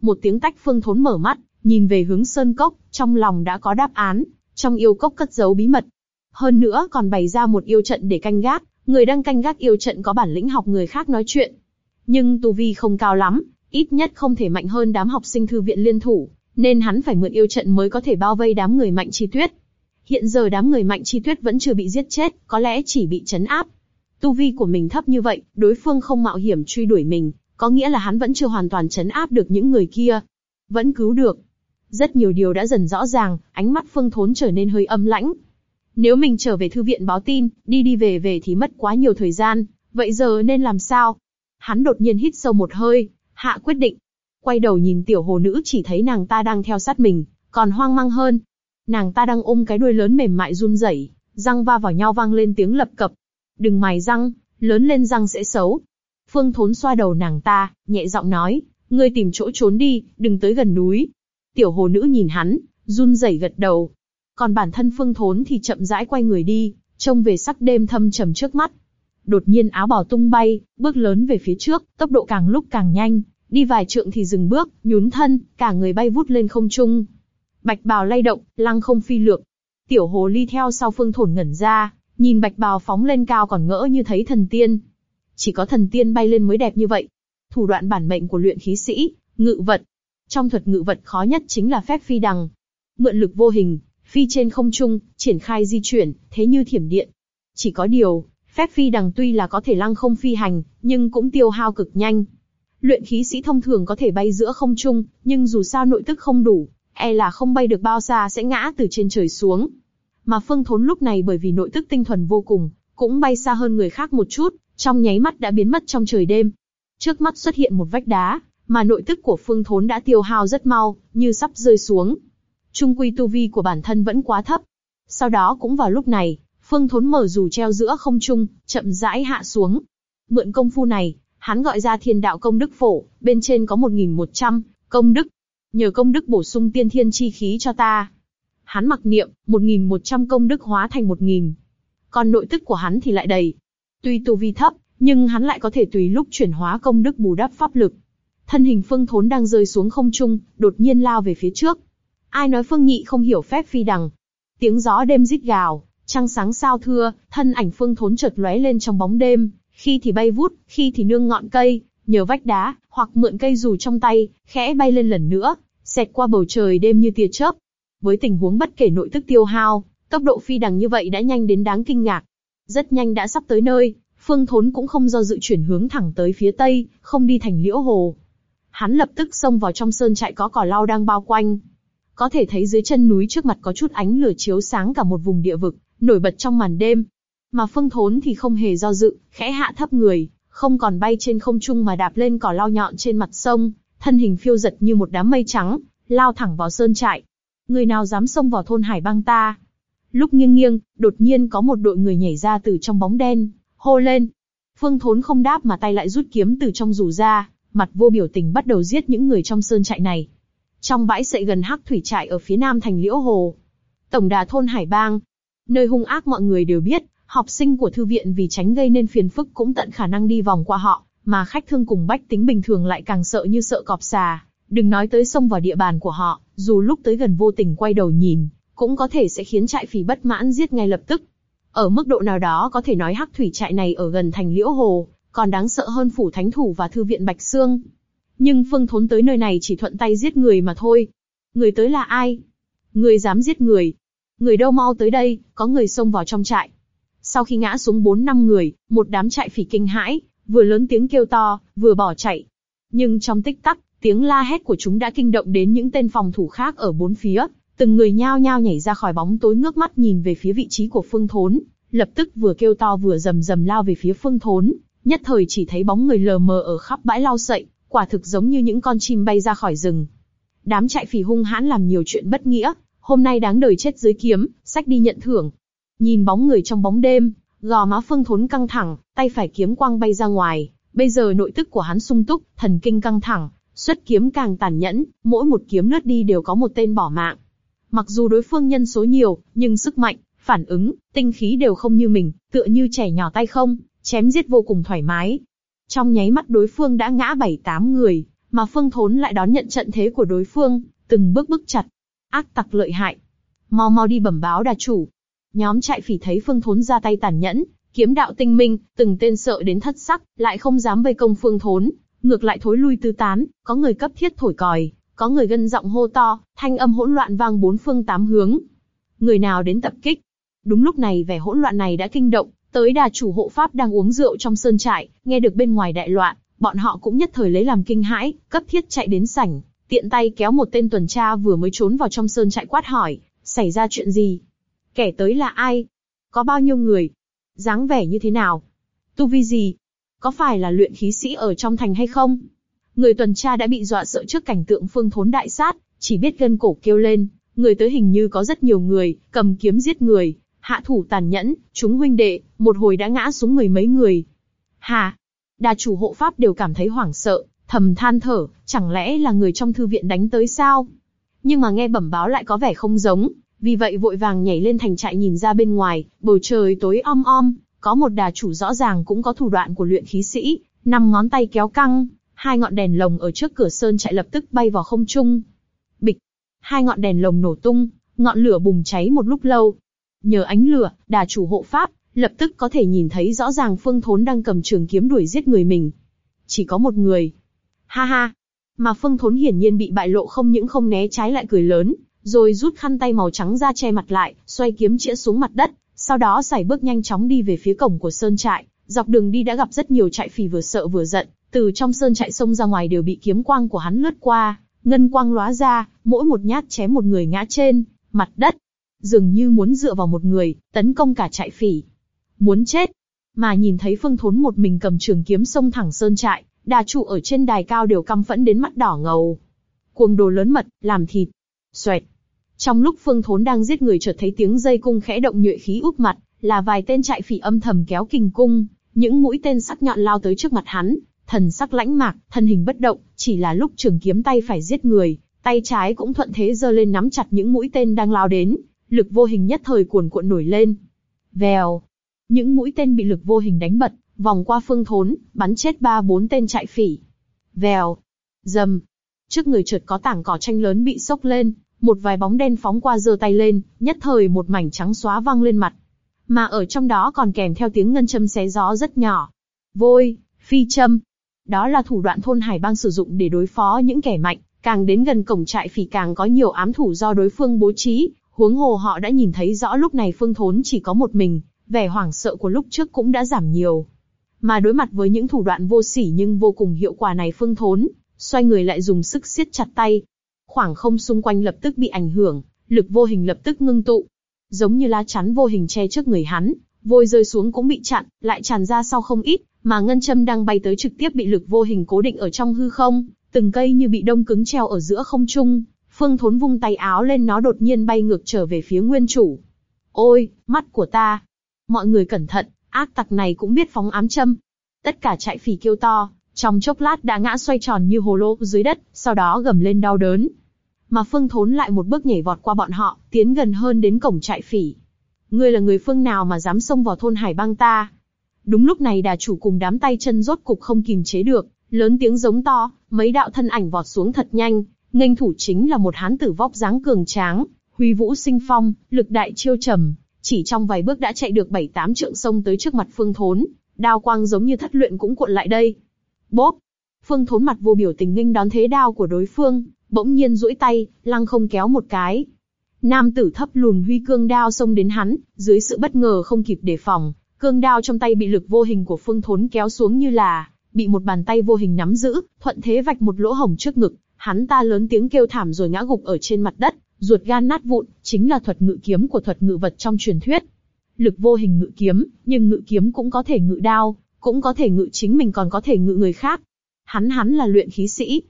Một tiếng tách phương thốn mở mắt, nhìn về hướng sơn cốc, trong lòng đã có đáp án, trong yêu cốc cất giấu bí mật. Hơn nữa còn bày ra một yêu trận để canh gác, người đang canh gác yêu trận có bản lĩnh học người khác nói chuyện. Nhưng tu vi không cao lắm, ít nhất không thể mạnh hơn đám học sinh thư viện liên thủ, nên hắn phải mượn yêu trận mới có thể bao vây đám người mạnh chi tuyết. Hiện giờ đám người mạnh chi tuyết vẫn chưa bị giết chết, có lẽ chỉ bị chấn áp. Tu vi của mình thấp như vậy, đối phương không mạo hiểm truy đuổi mình, có nghĩa là hắn vẫn chưa hoàn toàn chấn áp được những người kia. Vẫn cứu được. Rất nhiều điều đã dần rõ ràng, ánh mắt Phương Thốn trở nên hơi âm lãnh. Nếu mình trở về thư viện báo tin, đi đi về về thì mất quá nhiều thời gian, vậy giờ nên làm sao? Hắn đột nhiên hít sâu một hơi, hạ quyết định. Quay đầu nhìn tiểu hồ nữ chỉ thấy nàng ta đang theo sát mình, còn hoang mang hơn. Nàng ta đang ôm cái đuôi lớn mềm mại run rẩy, răng va vào nhau vang lên tiếng lập cập. Đừng mài răng, lớn lên răng sẽ xấu. Phương Thốn xoa đầu nàng ta, nhẹ giọng nói, ngươi tìm chỗ trốn đi, đừng tới gần núi. Tiểu hồ nữ nhìn hắn, run rẩy gật đầu. Còn bản thân Phương Thốn thì chậm rãi quay người đi, trông về sắc đêm thâm trầm trước mắt. Đột nhiên áo bào tung bay, bước lớn về phía trước, tốc độ càng lúc càng nhanh, đi vài trượng thì dừng bước, nhún thân, cả người bay vút lên không trung. Bạch bào lay động, lăng không phi lược. Tiểu hồ ly theo sau phương Thốn ngẩn ra, nhìn bạch bào phóng lên cao còn ngỡ như thấy thần tiên. Chỉ có thần tiên bay lên mới đẹp như vậy. Thủ đoạn bản mệnh của luyện khí sĩ, ngự vật. Trong thuật ngự vật khó nhất chính là phép phi đằng. Mượn lực vô hình, phi trên không trung, triển khai di chuyển, thế như thiểm điện. Chỉ có điều, phép phi đằng tuy là có thể lăng không phi hành, nhưng cũng tiêu hao cực nhanh. Luyện khí sĩ thông thường có thể bay giữa không trung, nhưng dù sao nội tức không đủ, e là không bay được bao xa sẽ ngã từ trên trời xuống. Mà Phương Thốn lúc này bởi vì nội tức tinh thuần vô cùng, cũng bay xa hơn người khác một chút, trong nháy mắt đã biến mất trong trời đêm. Trước mắt xuất hiện một vách đá, mà nội tức của Phương Thốn đã tiêu hao rất mau, như sắp rơi xuống. Trung quy tu vi của bản thân vẫn quá thấp. Sau đó cũng vào lúc này, Phương Thốn mở dù treo giữa không trung, chậm rãi hạ xuống. Mượn công phu này, hắn gọi ra thiên đạo công đức phổ, bên trên có 1.100 công đức. Nhờ công đức bổ sung tiên thiên chi khí cho ta. Hắn mặc niệm, 1.100 công đức hóa thành 1.000. Còn nội tức của hắn thì lại đầy. Tuy tu vi thấp, nhưng hắn lại có thể tùy lúc chuyển hóa công đức bù đắp pháp lực. Thân hình phương thốn đang rơi xuống không trung, đột nhiên lao về phía trước. Ai nói phương nhị không hiểu phép phi đằng. Tiếng gió đêm rít gào, trăng sáng sao thưa, thân ảnh phương thốn chợt lóe lên trong bóng đêm, khi thì bay vút, khi thì nương ngọn cây, nhờ vách đá, hoặc mượn cây dù trong tay, khẽ bay lên lần nữa, xẹt qua bầu trời đêm như tia chớp. Với tình huống bất kể nội tức tiêu hao, tốc độ phi đằng như vậy đã nhanh đến đáng kinh ngạc. Rất nhanh đã sắp tới nơi, Phương Thốn cũng không do dự chuyển hướng thẳng tới phía tây, không đi thành liễu hồ. Hắn lập tức xông vào trong sơn trại có cỏ lau đang bao quanh. Có thể thấy dưới chân núi trước mặt có chút ánh lửa chiếu sáng cả một vùng địa vực, nổi bật trong màn đêm. Mà Phương Thốn thì không hề do dự, khẽ hạ thấp người, không còn bay trên không trung mà đạp lên cỏ lau nhọn trên mặt sông, thân hình phiêu giật như một đám mây trắng, lao thẳng vào sơn trại. Người nào dám xông vào thôn Hải Bang ta? Lúc nghiêng nghiêng, đột nhiên có một đội người nhảy ra từ trong bóng đen, hô lên. Phương Thốn không đáp mà tay lại rút kiếm từ trong rủ ra, mặt vô biểu tình bắt đầu giết những người trong sơn trại này. Trong bãi sậy gần Hắc Thủy trại ở phía nam thành Liễu Hồ, tổng đà thôn Hải Bang, nơi hung ác mọi người đều biết, học sinh của thư viện vì tránh gây nên phiền phức cũng tận khả năng đi vòng qua họ, mà khách thương cùng bách tính bình thường lại càng sợ như sợ cọp xà. Đừng nói tới xông vào địa bàn của họ, dù lúc tới gần vô tình quay đầu nhìn, cũng có thể sẽ khiến trại phỉ bất mãn giết ngay lập tức. Ở mức độ nào đó có thể nói hắc thủy trại này ở gần thành Liễu Hồ, còn đáng sợ hơn phủ thánh thủ và thư viện Bạch Sương. Nhưng Phương Thốn tới nơi này chỉ thuận tay giết người mà thôi. Người tới là ai? Người dám giết người? Người đâu mau tới đây, có người xông vào trong trại. Sau khi ngã xuống bốn năm người, một đám trại phỉ kinh hãi, vừa lớn tiếng kêu to, vừa bỏ chạy. Nhưng trong tích tắc, tiếng la hét của chúng đã kinh động đến những tên phòng thủ khác ở bốn phía, từng người nhao nhao nhảy ra khỏi bóng tối ngước mắt nhìn về phía vị trí của Phương Thốn, lập tức vừa kêu to vừa rầm rầm lao về phía Phương Thốn, nhất thời chỉ thấy bóng người lờ mờ ở khắp bãi lau sậy, quả thực giống như những con chim bay ra khỏi rừng. Đám chạy phỉ hung hãn làm nhiều chuyện bất nghĩa, hôm nay đáng đời chết dưới kiếm, sách đi nhận thưởng. Nhìn bóng người trong bóng đêm, gò má Phương Thốn căng thẳng, tay phải kiếm quang bay ra ngoài. Bây giờ nội tức của hắn sung túc, thần kinh căng thẳng, xuất kiếm càng tàn nhẫn, mỗi một kiếm lướt đi đều có một tên bỏ mạng. Mặc dù đối phương nhân số nhiều, nhưng sức mạnh, phản ứng, tinh khí đều không như mình, tựa như trẻ nhỏ tay không, chém giết vô cùng thoải mái. Trong nháy mắt đối phương đã ngã bảy tám người, mà Phương Thốn lại đón nhận trận thế của đối phương, từng bước bước chặt. Ác tặc lợi hại. Mau mau đi bẩm báo đà chủ. Nhóm trại phỉ thấy Phương Thốn ra tay tàn nhẫn, kiếm đạo tinh minh, từng tên sợ đến thất sắc, lại không dám vây công Phương Thốn, ngược lại thối lui tư tán, có người cấp thiết thổi còi, có người gân giọng hô to, thanh âm hỗn loạn vang bốn phương tám hướng. Người nào đến tập kích? Đúng lúc này vẻ hỗn loạn này đã kinh động, tới đà chủ hộ pháp đang uống rượu trong sơn trại, nghe được bên ngoài đại loạn, bọn họ cũng nhất thời lấy làm kinh hãi, cấp thiết chạy đến sảnh, tiện tay kéo một tên tuần tra vừa mới trốn vào trong sơn trại quát hỏi, xảy ra chuyện gì? Kẻ tới là ai? Có bao nhiêu người? dáng vẻ như thế nào? Tu vi gì? Có phải là luyện khí sĩ ở trong thành hay không? Người tuần tra đã bị dọa sợ trước cảnh tượng phương thốn đại sát, chỉ biết gân cổ kêu lên, người tới hình như có rất nhiều người, cầm kiếm giết người, hạ thủ tàn nhẫn, chúng huynh đệ, một hồi đã ngã xuống mười mấy người. Hà, đa chủ hộ pháp đều cảm thấy hoảng sợ, thầm than thở, chẳng lẽ là người trong thư viện đánh tới sao? Nhưng mà nghe bẩm báo lại có vẻ không giống, vì vậy vội vàng nhảy lên thành trại nhìn ra bên ngoài, bầu trời tối om om, có một đà chủ rõ ràng cũng có thủ đoạn của luyện khí sĩ, năm ngón tay kéo căng, hai ngọn đèn lồng ở trước cửa sơn trại lập tức bay vào không trung. Bịch, hai ngọn đèn lồng nổ tung, ngọn lửa bùng cháy một lúc lâu. Nhờ ánh lửa, đà chủ hộ pháp, lập tức có thể nhìn thấy rõ ràng Phương Thốn đang cầm trường kiếm đuổi giết người mình. Chỉ có một người. Ha ha. Mà Phương Thốn hiển nhiên bị bại lộ không những không né trái lại cười lớn, rồi rút khăn tay màu trắng ra che mặt lại, xoay kiếm chĩa xuống mặt đất, sau đó sải bước nhanh chóng đi về phía cổng của sơn trại. Dọc đường đi đã gặp rất nhiều trại phì vừa sợ vừa giận, từ trong sơn trại sông ra ngoài đều bị kiếm quang của hắn lướt qua, ngân quang lóa ra, mỗi một nhát chém một người ngã trên mặt đất, dường như muốn dựa vào một người tấn công cả trại phỉ. Muốn chết, mà nhìn thấy Phương Thốn một mình cầm trường kiếm xông thẳng sơn trại, đà trụ ở trên đài cao đều căm phẫn đến mắt đỏ ngầu. Cuồng đồ lớn mật, làm thịt. Xoẹt. Trong lúc Phương Thốn đang giết người chợt thấy tiếng dây cung khẽ động nhuệ khí úp mặt, là vài tên trại phỉ âm thầm kéo kình cung, những mũi tên sắc nhọn lao tới trước mặt hắn, thần sắc lãnh mạc, thân hình bất động, chỉ là lúc trường kiếm tay phải giết người, tay trái cũng thuận thế giơ lên nắm chặt những mũi tên đang lao đến, lực vô hình nhất thời cuồn cuộn nổi lên. Vèo, những mũi tên bị lực vô hình đánh bật, vòng qua phương thốn, bắn chết ba bốn tên chạy phỉ. Vèo, dầm, trước người chợt có tảng cỏ tranh lớn bị sốc lên, một vài bóng đen phóng qua giơ tay lên, nhất thời một mảnh trắng xóa văng lên mặt. Mà ở trong đó còn kèm theo tiếng ngân châm xé gió rất nhỏ. Vôi, phi châm. Đó là thủ đoạn thôn hải bang sử dụng để đối phó những kẻ mạnh, càng đến gần cổng trại phỉ càng có nhiều ám thủ do đối phương bố trí, huống hồ họ đã nhìn thấy rõ lúc này phương thốn chỉ có một mình, vẻ hoảng sợ của lúc trước cũng đã giảm nhiều. Mà đối mặt với những thủ đoạn vô sỉ nhưng vô cùng hiệu quả này phương thốn, xoay người lại dùng sức siết chặt tay, khoảng không xung quanh lập tức bị ảnh hưởng, lực vô hình lập tức ngưng tụ. Giống như lá chắn vô hình che trước người hắn, vôi rơi xuống cũng bị chặn, lại tràn ra sau không ít, mà ngân châm đang bay tới trực tiếp bị lực vô hình cố định ở trong hư không, từng cây như bị đông cứng treo ở giữa không trung. Phương Thốn vung tay áo lên nó đột nhiên bay ngược trở về phía nguyên chủ. Ôi, mắt của ta! Mọi người cẩn thận, ác tặc này cũng biết phóng ám châm. Tất cả chạy phì kêu to, trong chốc lát đã ngã xoay tròn như hồ lô dưới đất, sau đó gầm lên đau đớn. Mà Phương Thốn lại một bước nhảy vọt qua bọn họ, tiến gần hơn đến cổng trại phỉ. Ngươi là người phương nào mà dám xông vào thôn Hải Bang ta? Đúng lúc này đà chủ cùng đám tay chân rốt cục không kìm chế được, lớn tiếng giống to, mấy đạo thân ảnh vọt xuống thật nhanh, nghênh thủ chính là một hán tử vóc dáng cường tráng, huy vũ sinh phong, lực đại chiêu trầm, chỉ trong vài bước đã chạy được bảy tám trượng sông tới trước mặt Phương Thốn, đao quang giống như thất luyện cũng cuộn lại đây. Bốp! Phương Thốn mặt vô biểu tình nghênh đón thế đao của đối phương, bỗng nhiên duỗi tay, lăng không kéo một cái. Nam tử thấp lùn huy cương đao xông đến hắn, dưới sự bất ngờ không kịp đề phòng, cương đao trong tay bị lực vô hình của Phương Thốn kéo xuống như là bị một bàn tay vô hình nắm giữ, thuận thế vạch một lỗ hổng trước ngực, hắn ta lớn tiếng kêu thảm rồi ngã gục ở trên mặt đất, ruột gan nát vụn, chính là thuật ngự kiếm của thuật ngự vật trong truyền thuyết. Lực vô hình ngự kiếm, nhưng ngự kiếm cũng có thể ngự đao, cũng có thể ngự chính mình còn có thể ngự người khác. Hắn hắn là luyện khí sĩ,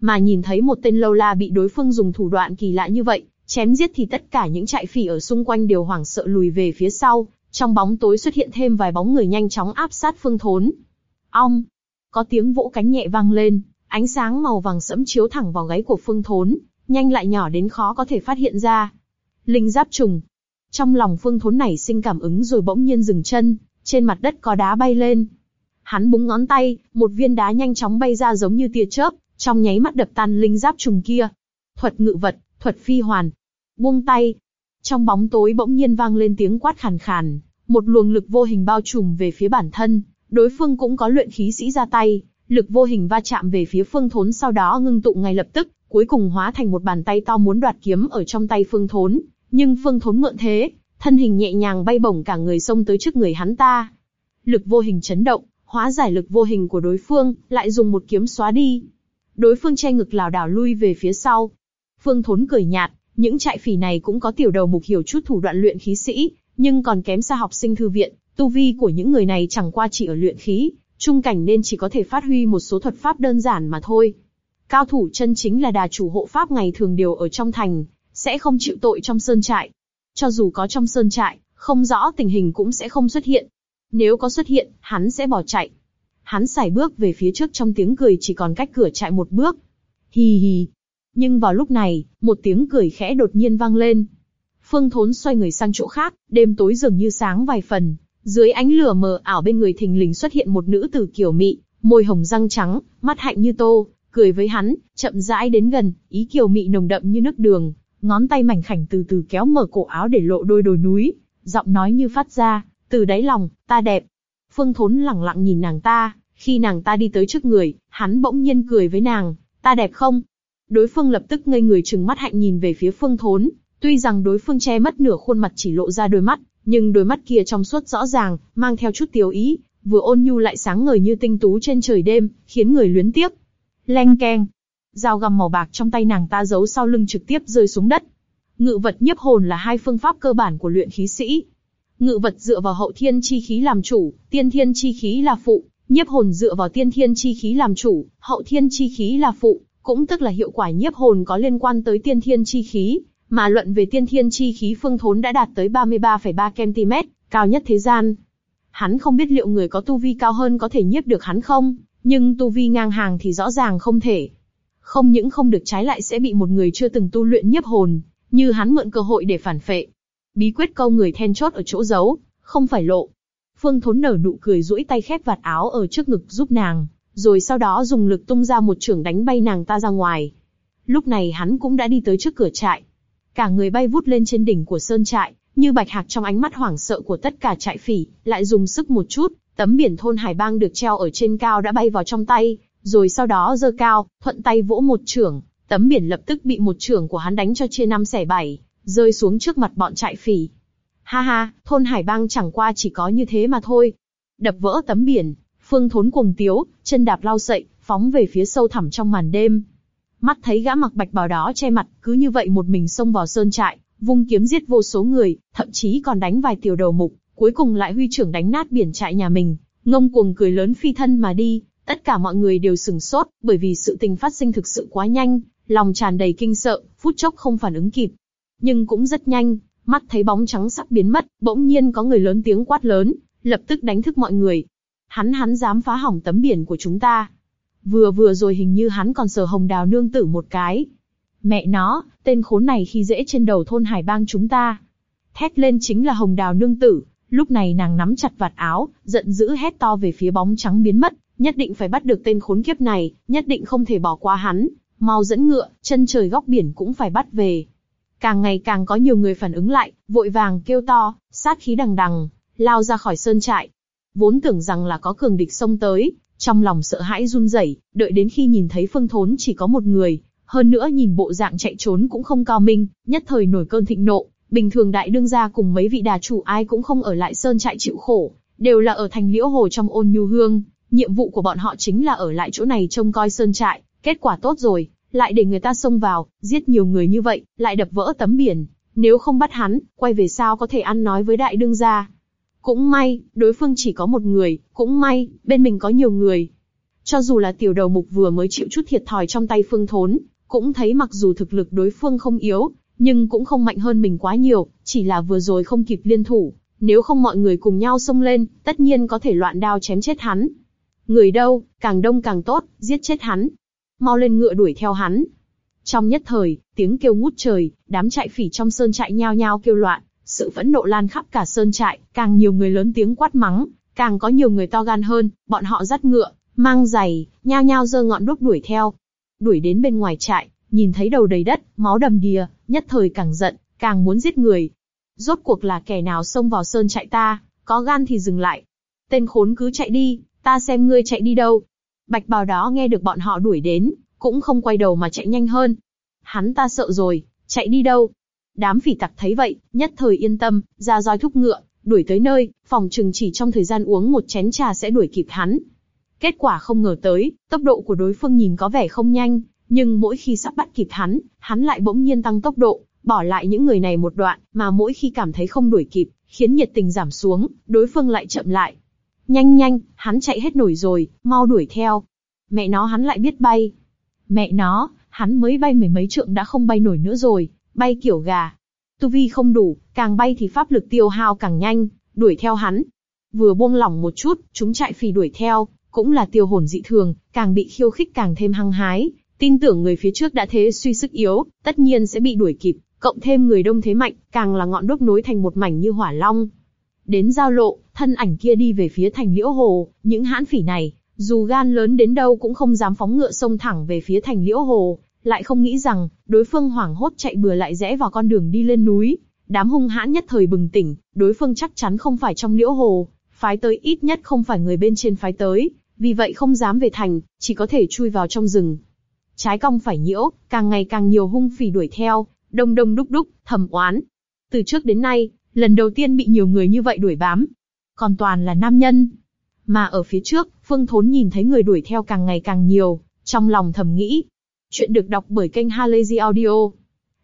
mà nhìn thấy một tên lâu la bị đối phương dùng thủ đoạn kỳ lạ như vậy, chém giết thì tất cả những trại phỉ ở xung quanh đều hoảng sợ lùi về phía sau, trong bóng tối xuất hiện thêm vài bóng người nhanh chóng áp sát phương thốn. Ong, có tiếng vỗ cánh nhẹ vang lên, ánh sáng màu vàng sẫm chiếu thẳng vào gáy của phương thốn, nhanh lại nhỏ đến khó có thể phát hiện ra. Linh giáp trùng. Trong lòng phương thốn này sinh cảm ứng rồi bỗng nhiên dừng chân, trên mặt đất có đá bay lên. Hắn búng ngón tay, một viên đá nhanh chóng bay ra giống như tia chớp, trong nháy mắt đập tan linh giáp trùng kia. Thuật ngự vật, thuật phi hoàn. Buông tay. Trong bóng tối bỗng nhiên vang lên tiếng quát khàn khàn, một luồng lực vô hình bao trùm về phía bản thân, đối phương cũng có luyện khí sĩ ra tay, lực vô hình va chạm về phía phương thốn sau đó ngưng tụ ngay lập tức, cuối cùng hóa thành một bàn tay to muốn đoạt kiếm ở trong tay phương thốn, nhưng phương thốn mượn thế, thân hình nhẹ nhàng bay bổng cả người xông tới trước người hắn ta. Lực vô hình chấn động, hóa giải lực vô hình của đối phương, lại dùng một kiếm xóa đi. Đối phương che ngực lảo đảo lui về phía sau. Phương Thốn cười nhạt, những trại phỉ này cũng có tiểu đầu mục hiểu chút thủ đoạn luyện khí sĩ, nhưng còn kém xa học sinh thư viện. Tu vi của những người này chẳng qua chỉ ở luyện khí, trung cảnh nên chỉ có thể phát huy một số thuật pháp đơn giản mà thôi. Cao thủ chân chính là đà chủ hộ pháp ngày thường đều ở trong thành, sẽ không chịu tội trong sơn trại. Cho dù có trong sơn trại, không rõ tình hình cũng sẽ không xuất hiện. Nếu có xuất hiện, hắn sẽ bỏ chạy. Hắn xài bước về phía trước trong tiếng cười chỉ còn cách cửa trại một bước. Hì hì. Nhưng vào lúc này, một tiếng cười khẽ đột nhiên vang lên. Phương Thốn xoay người sang chỗ khác, đêm tối dường như sáng vài phần. Dưới ánh lửa mờ ảo bên người thình lình xuất hiện một nữ tử kiểu mị, môi hồng răng trắng, mắt hạnh như tô, cười với hắn, chậm rãi đến gần, ý kiều mị nồng đậm như nước đường, ngón tay mảnh khảnh từ từ kéo mở cổ áo để lộ đôi đồi núi, giọng nói như phát ra, từ đáy lòng, ta đẹp. Phương Thốn lẳng lặng nhìn nàng ta, khi nàng ta đi tới trước người, hắn bỗng nhiên cười với nàng, ta đẹp không? Đối phương lập tức ngây người chừng mắt hạnh nhìn về phía Phương Thốn, tuy rằng đối phương che mất nửa khuôn mặt chỉ lộ ra đôi mắt, nhưng đôi mắt kia trong suốt rõ ràng, mang theo chút tiêu ý, vừa ôn nhu lại sáng ngời như tinh tú trên trời đêm, khiến người luyến tiếc. Leng keng, dao găm màu bạc trong tay nàng ta giấu sau lưng trực tiếp rơi xuống đất. Ngự vật nhiếp hồn là hai phương pháp cơ bản của luyện khí sĩ. Ngự vật dựa vào hậu thiên chi khí làm chủ, tiên thiên chi khí là phụ, nhiếp hồn dựa vào tiên thiên chi khí làm chủ, hậu thiên chi khí là phụ, cũng tức là hiệu quả nhiếp hồn có liên quan tới tiên thiên chi khí, mà luận về tiên thiên chi khí phương thốn đã đạt tới 33,3 cm, cao nhất thế gian. Hắn không biết liệu người có tu vi cao hơn có thể nhiếp được hắn không, nhưng tu vi ngang hàng thì rõ ràng không thể. Không những không được trái lại sẽ bị một người chưa từng tu luyện nhiếp hồn, như hắn mượn cơ hội để phản phệ. Bí quyết câu người then chốt ở chỗ giấu, không phải lộ. Phương Thốn nở nụ cười duỗi tay khép vạt áo ở trước ngực giúp nàng, rồi sau đó dùng lực tung ra một chưởng đánh bay nàng ta ra ngoài. Lúc này hắn cũng đã đi tới trước cửa trại, cả người bay vút lên trên đỉnh của sơn trại, như bạch hạc trong ánh mắt hoảng sợ của tất cả trại phỉ, lại dùng sức một chút, tấm biển thôn Hải Bang được treo ở trên cao đã bay vào trong tay, rồi sau đó giơ cao, thuận tay vỗ một chưởng, tấm biển lập tức bị một chưởng của hắn đánh cho chia năm xẻ bảy, rơi xuống trước mặt bọn trại phỉ. Ha ha, thôn Hải Bang chẳng qua chỉ có như thế mà thôi. Đập vỡ tấm biển, Phương Thốn cuồng tiếu, chân đạp lao sậy, phóng về phía sâu thẳm trong màn đêm. Mắt thấy gã mặc bạch bào đó che mặt, cứ như vậy một mình xông vào sơn trại, vung kiếm giết vô số người, thậm chí còn đánh vài tiểu đầu mục, cuối cùng lại huy trưởng đánh nát biển trại nhà mình, ngông cuồng cười lớn phi thân mà đi. Tất cả mọi người đều sừng sốt, bởi vì sự tình phát sinh thực sự quá nhanh, lòng tràn đầy kinh sợ, phút chốc không phản ứng kịp. Nhưng cũng rất nhanh, mắt thấy bóng trắng sắp biến mất, bỗng nhiên có người lớn tiếng quát lớn, lập tức đánh thức mọi người. Hắn hắn dám phá hỏng tấm biển của chúng ta. Vừa vừa rồi hình như hắn còn sờ hồng đào nương tử một cái. Mẹ nó, tên khốn này khi dễ trên đầu thôn hải bang chúng ta. Thét lên chính là hồng đào nương tử, lúc này nàng nắm chặt vạt áo, giận dữ hét to về phía bóng trắng biến mất, nhất định phải bắt được tên khốn kiếp này, nhất định không thể bỏ qua hắn, mau dẫn ngựa, chân trời góc biển cũng phải bắt về. Càng ngày càng có nhiều người phản ứng lại, vội vàng kêu to, sát khí đằng đằng, lao ra khỏi sơn trại. Vốn tưởng rằng là có cường địch xông tới, trong lòng sợ hãi run rẩy, đợi đến khi nhìn thấy Phương Thốn chỉ có một người, hơn nữa nhìn bộ dạng chạy trốn cũng không cao minh, nhất thời nổi cơn thịnh nộ. Bình thường đại đương gia cùng mấy vị đà chủ ai cũng không ở lại sơn trại chịu khổ, đều là ở thành liễu hồ trong ôn nhu hương. Nhiệm vụ của bọn họ chính là ở lại chỗ này trông coi sơn trại. Kết quả tốt rồi, lại để người ta xông vào, giết nhiều người như vậy, lại đập vỡ tấm biển. Nếu không bắt hắn, quay về sao có thể ăn nói với đại đương gia? Cũng may, đối phương chỉ có một người, cũng may, bên mình có nhiều người. Cho dù là tiểu đầu mục vừa mới chịu chút thiệt thòi trong tay phương thốn, cũng thấy mặc dù thực lực đối phương không yếu, nhưng cũng không mạnh hơn mình quá nhiều, chỉ là vừa rồi không kịp liên thủ. Nếu không mọi người cùng nhau xông lên, tất nhiên có thể loạn đao chém chết hắn. Người đâu, càng đông càng tốt, giết chết hắn. Mau lên ngựa đuổi theo hắn. Trong nhất thời, tiếng kêu ngút trời, đám trại phỉ trong sơn trại nhao nhao kêu loạn, sự phẫn nộ lan khắp cả sơn trại, càng nhiều người lớn tiếng quát mắng, càng có nhiều người to gan hơn, bọn họ dắt ngựa, mang giày, nhao nhao giơ ngọn đuốc đuổi theo. Đuổi đến bên ngoài trại, nhìn thấy đầu đầy đất, máu đầm đìa, nhất thời càng giận, càng muốn giết người. Rốt cuộc là kẻ nào xông vào sơn trại ta, có gan thì dừng lại. Tên khốn cứ chạy đi, ta xem ngươi chạy đi đâu. Bạch bào đó nghe được bọn họ đuổi đến, cũng không quay đầu mà chạy nhanh hơn. Hắn ta sợ rồi, chạy đi đâu? Đám phỉ tặc thấy vậy, nhất thời yên tâm, ra roi thúc ngựa, đuổi tới nơi, phòng trừng chỉ trong thời gian uống một chén trà sẽ đuổi kịp hắn. Kết quả không ngờ tới, tốc độ của đối phương nhìn có vẻ không nhanh, nhưng mỗi khi sắp bắt kịp hắn, hắn lại bỗng nhiên tăng tốc độ, bỏ lại những người này một đoạn, mà mỗi khi cảm thấy không đuổi kịp, khiến nhiệt tình giảm xuống, đối phương lại chậm lại. Nhanh nhanh, hắn chạy hết nổi rồi, mau đuổi theo. Mẹ nó hắn lại biết bay. Mẹ nó, hắn mới bay mười mấy trượng đã không bay nổi nữa rồi, bay kiểu gà. Tu vi không đủ, càng bay thì pháp lực tiêu hao càng nhanh, đuổi theo hắn. Vừa buông lỏng một chút, chúng chạy phì đuổi theo, cũng là tiêu hồn dị thường, càng bị khiêu khích càng thêm hăng hái, tin tưởng người phía trước đã thế suy sức yếu, tất nhiên sẽ bị đuổi kịp, cộng thêm người đông thế mạnh, càng là ngọn đuốc nối thành một mảnh như hỏa long. Đến giao lộ, thân ảnh kia đi về phía thành liễu hồ, những hãn phỉ này, dù gan lớn đến đâu cũng không dám phóng ngựa sông thẳng về phía thành liễu hồ, lại không nghĩ rằng, đối phương hoảng hốt chạy bừa lại rẽ vào con đường đi lên núi. Đám hung hãn nhất thời bừng tỉnh, đối phương chắc chắn không phải trong liễu hồ, phái tới ít nhất không phải người bên trên phái tới, vì vậy không dám về thành, chỉ có thể chui vào trong rừng. Trái cong phải nhiễu, càng ngày càng nhiều hung phỉ đuổi theo, đông đông đúc đúc, thầm oán. Từ trước đến nay, lần đầu tiên bị nhiều người như vậy đuổi bám. Còn toàn là nam nhân. Mà ở phía trước, Phương Thốn nhìn thấy người đuổi theo càng ngày càng nhiều, trong lòng thầm nghĩ. Chuyện được đọc bởi kênh Halazy Audio.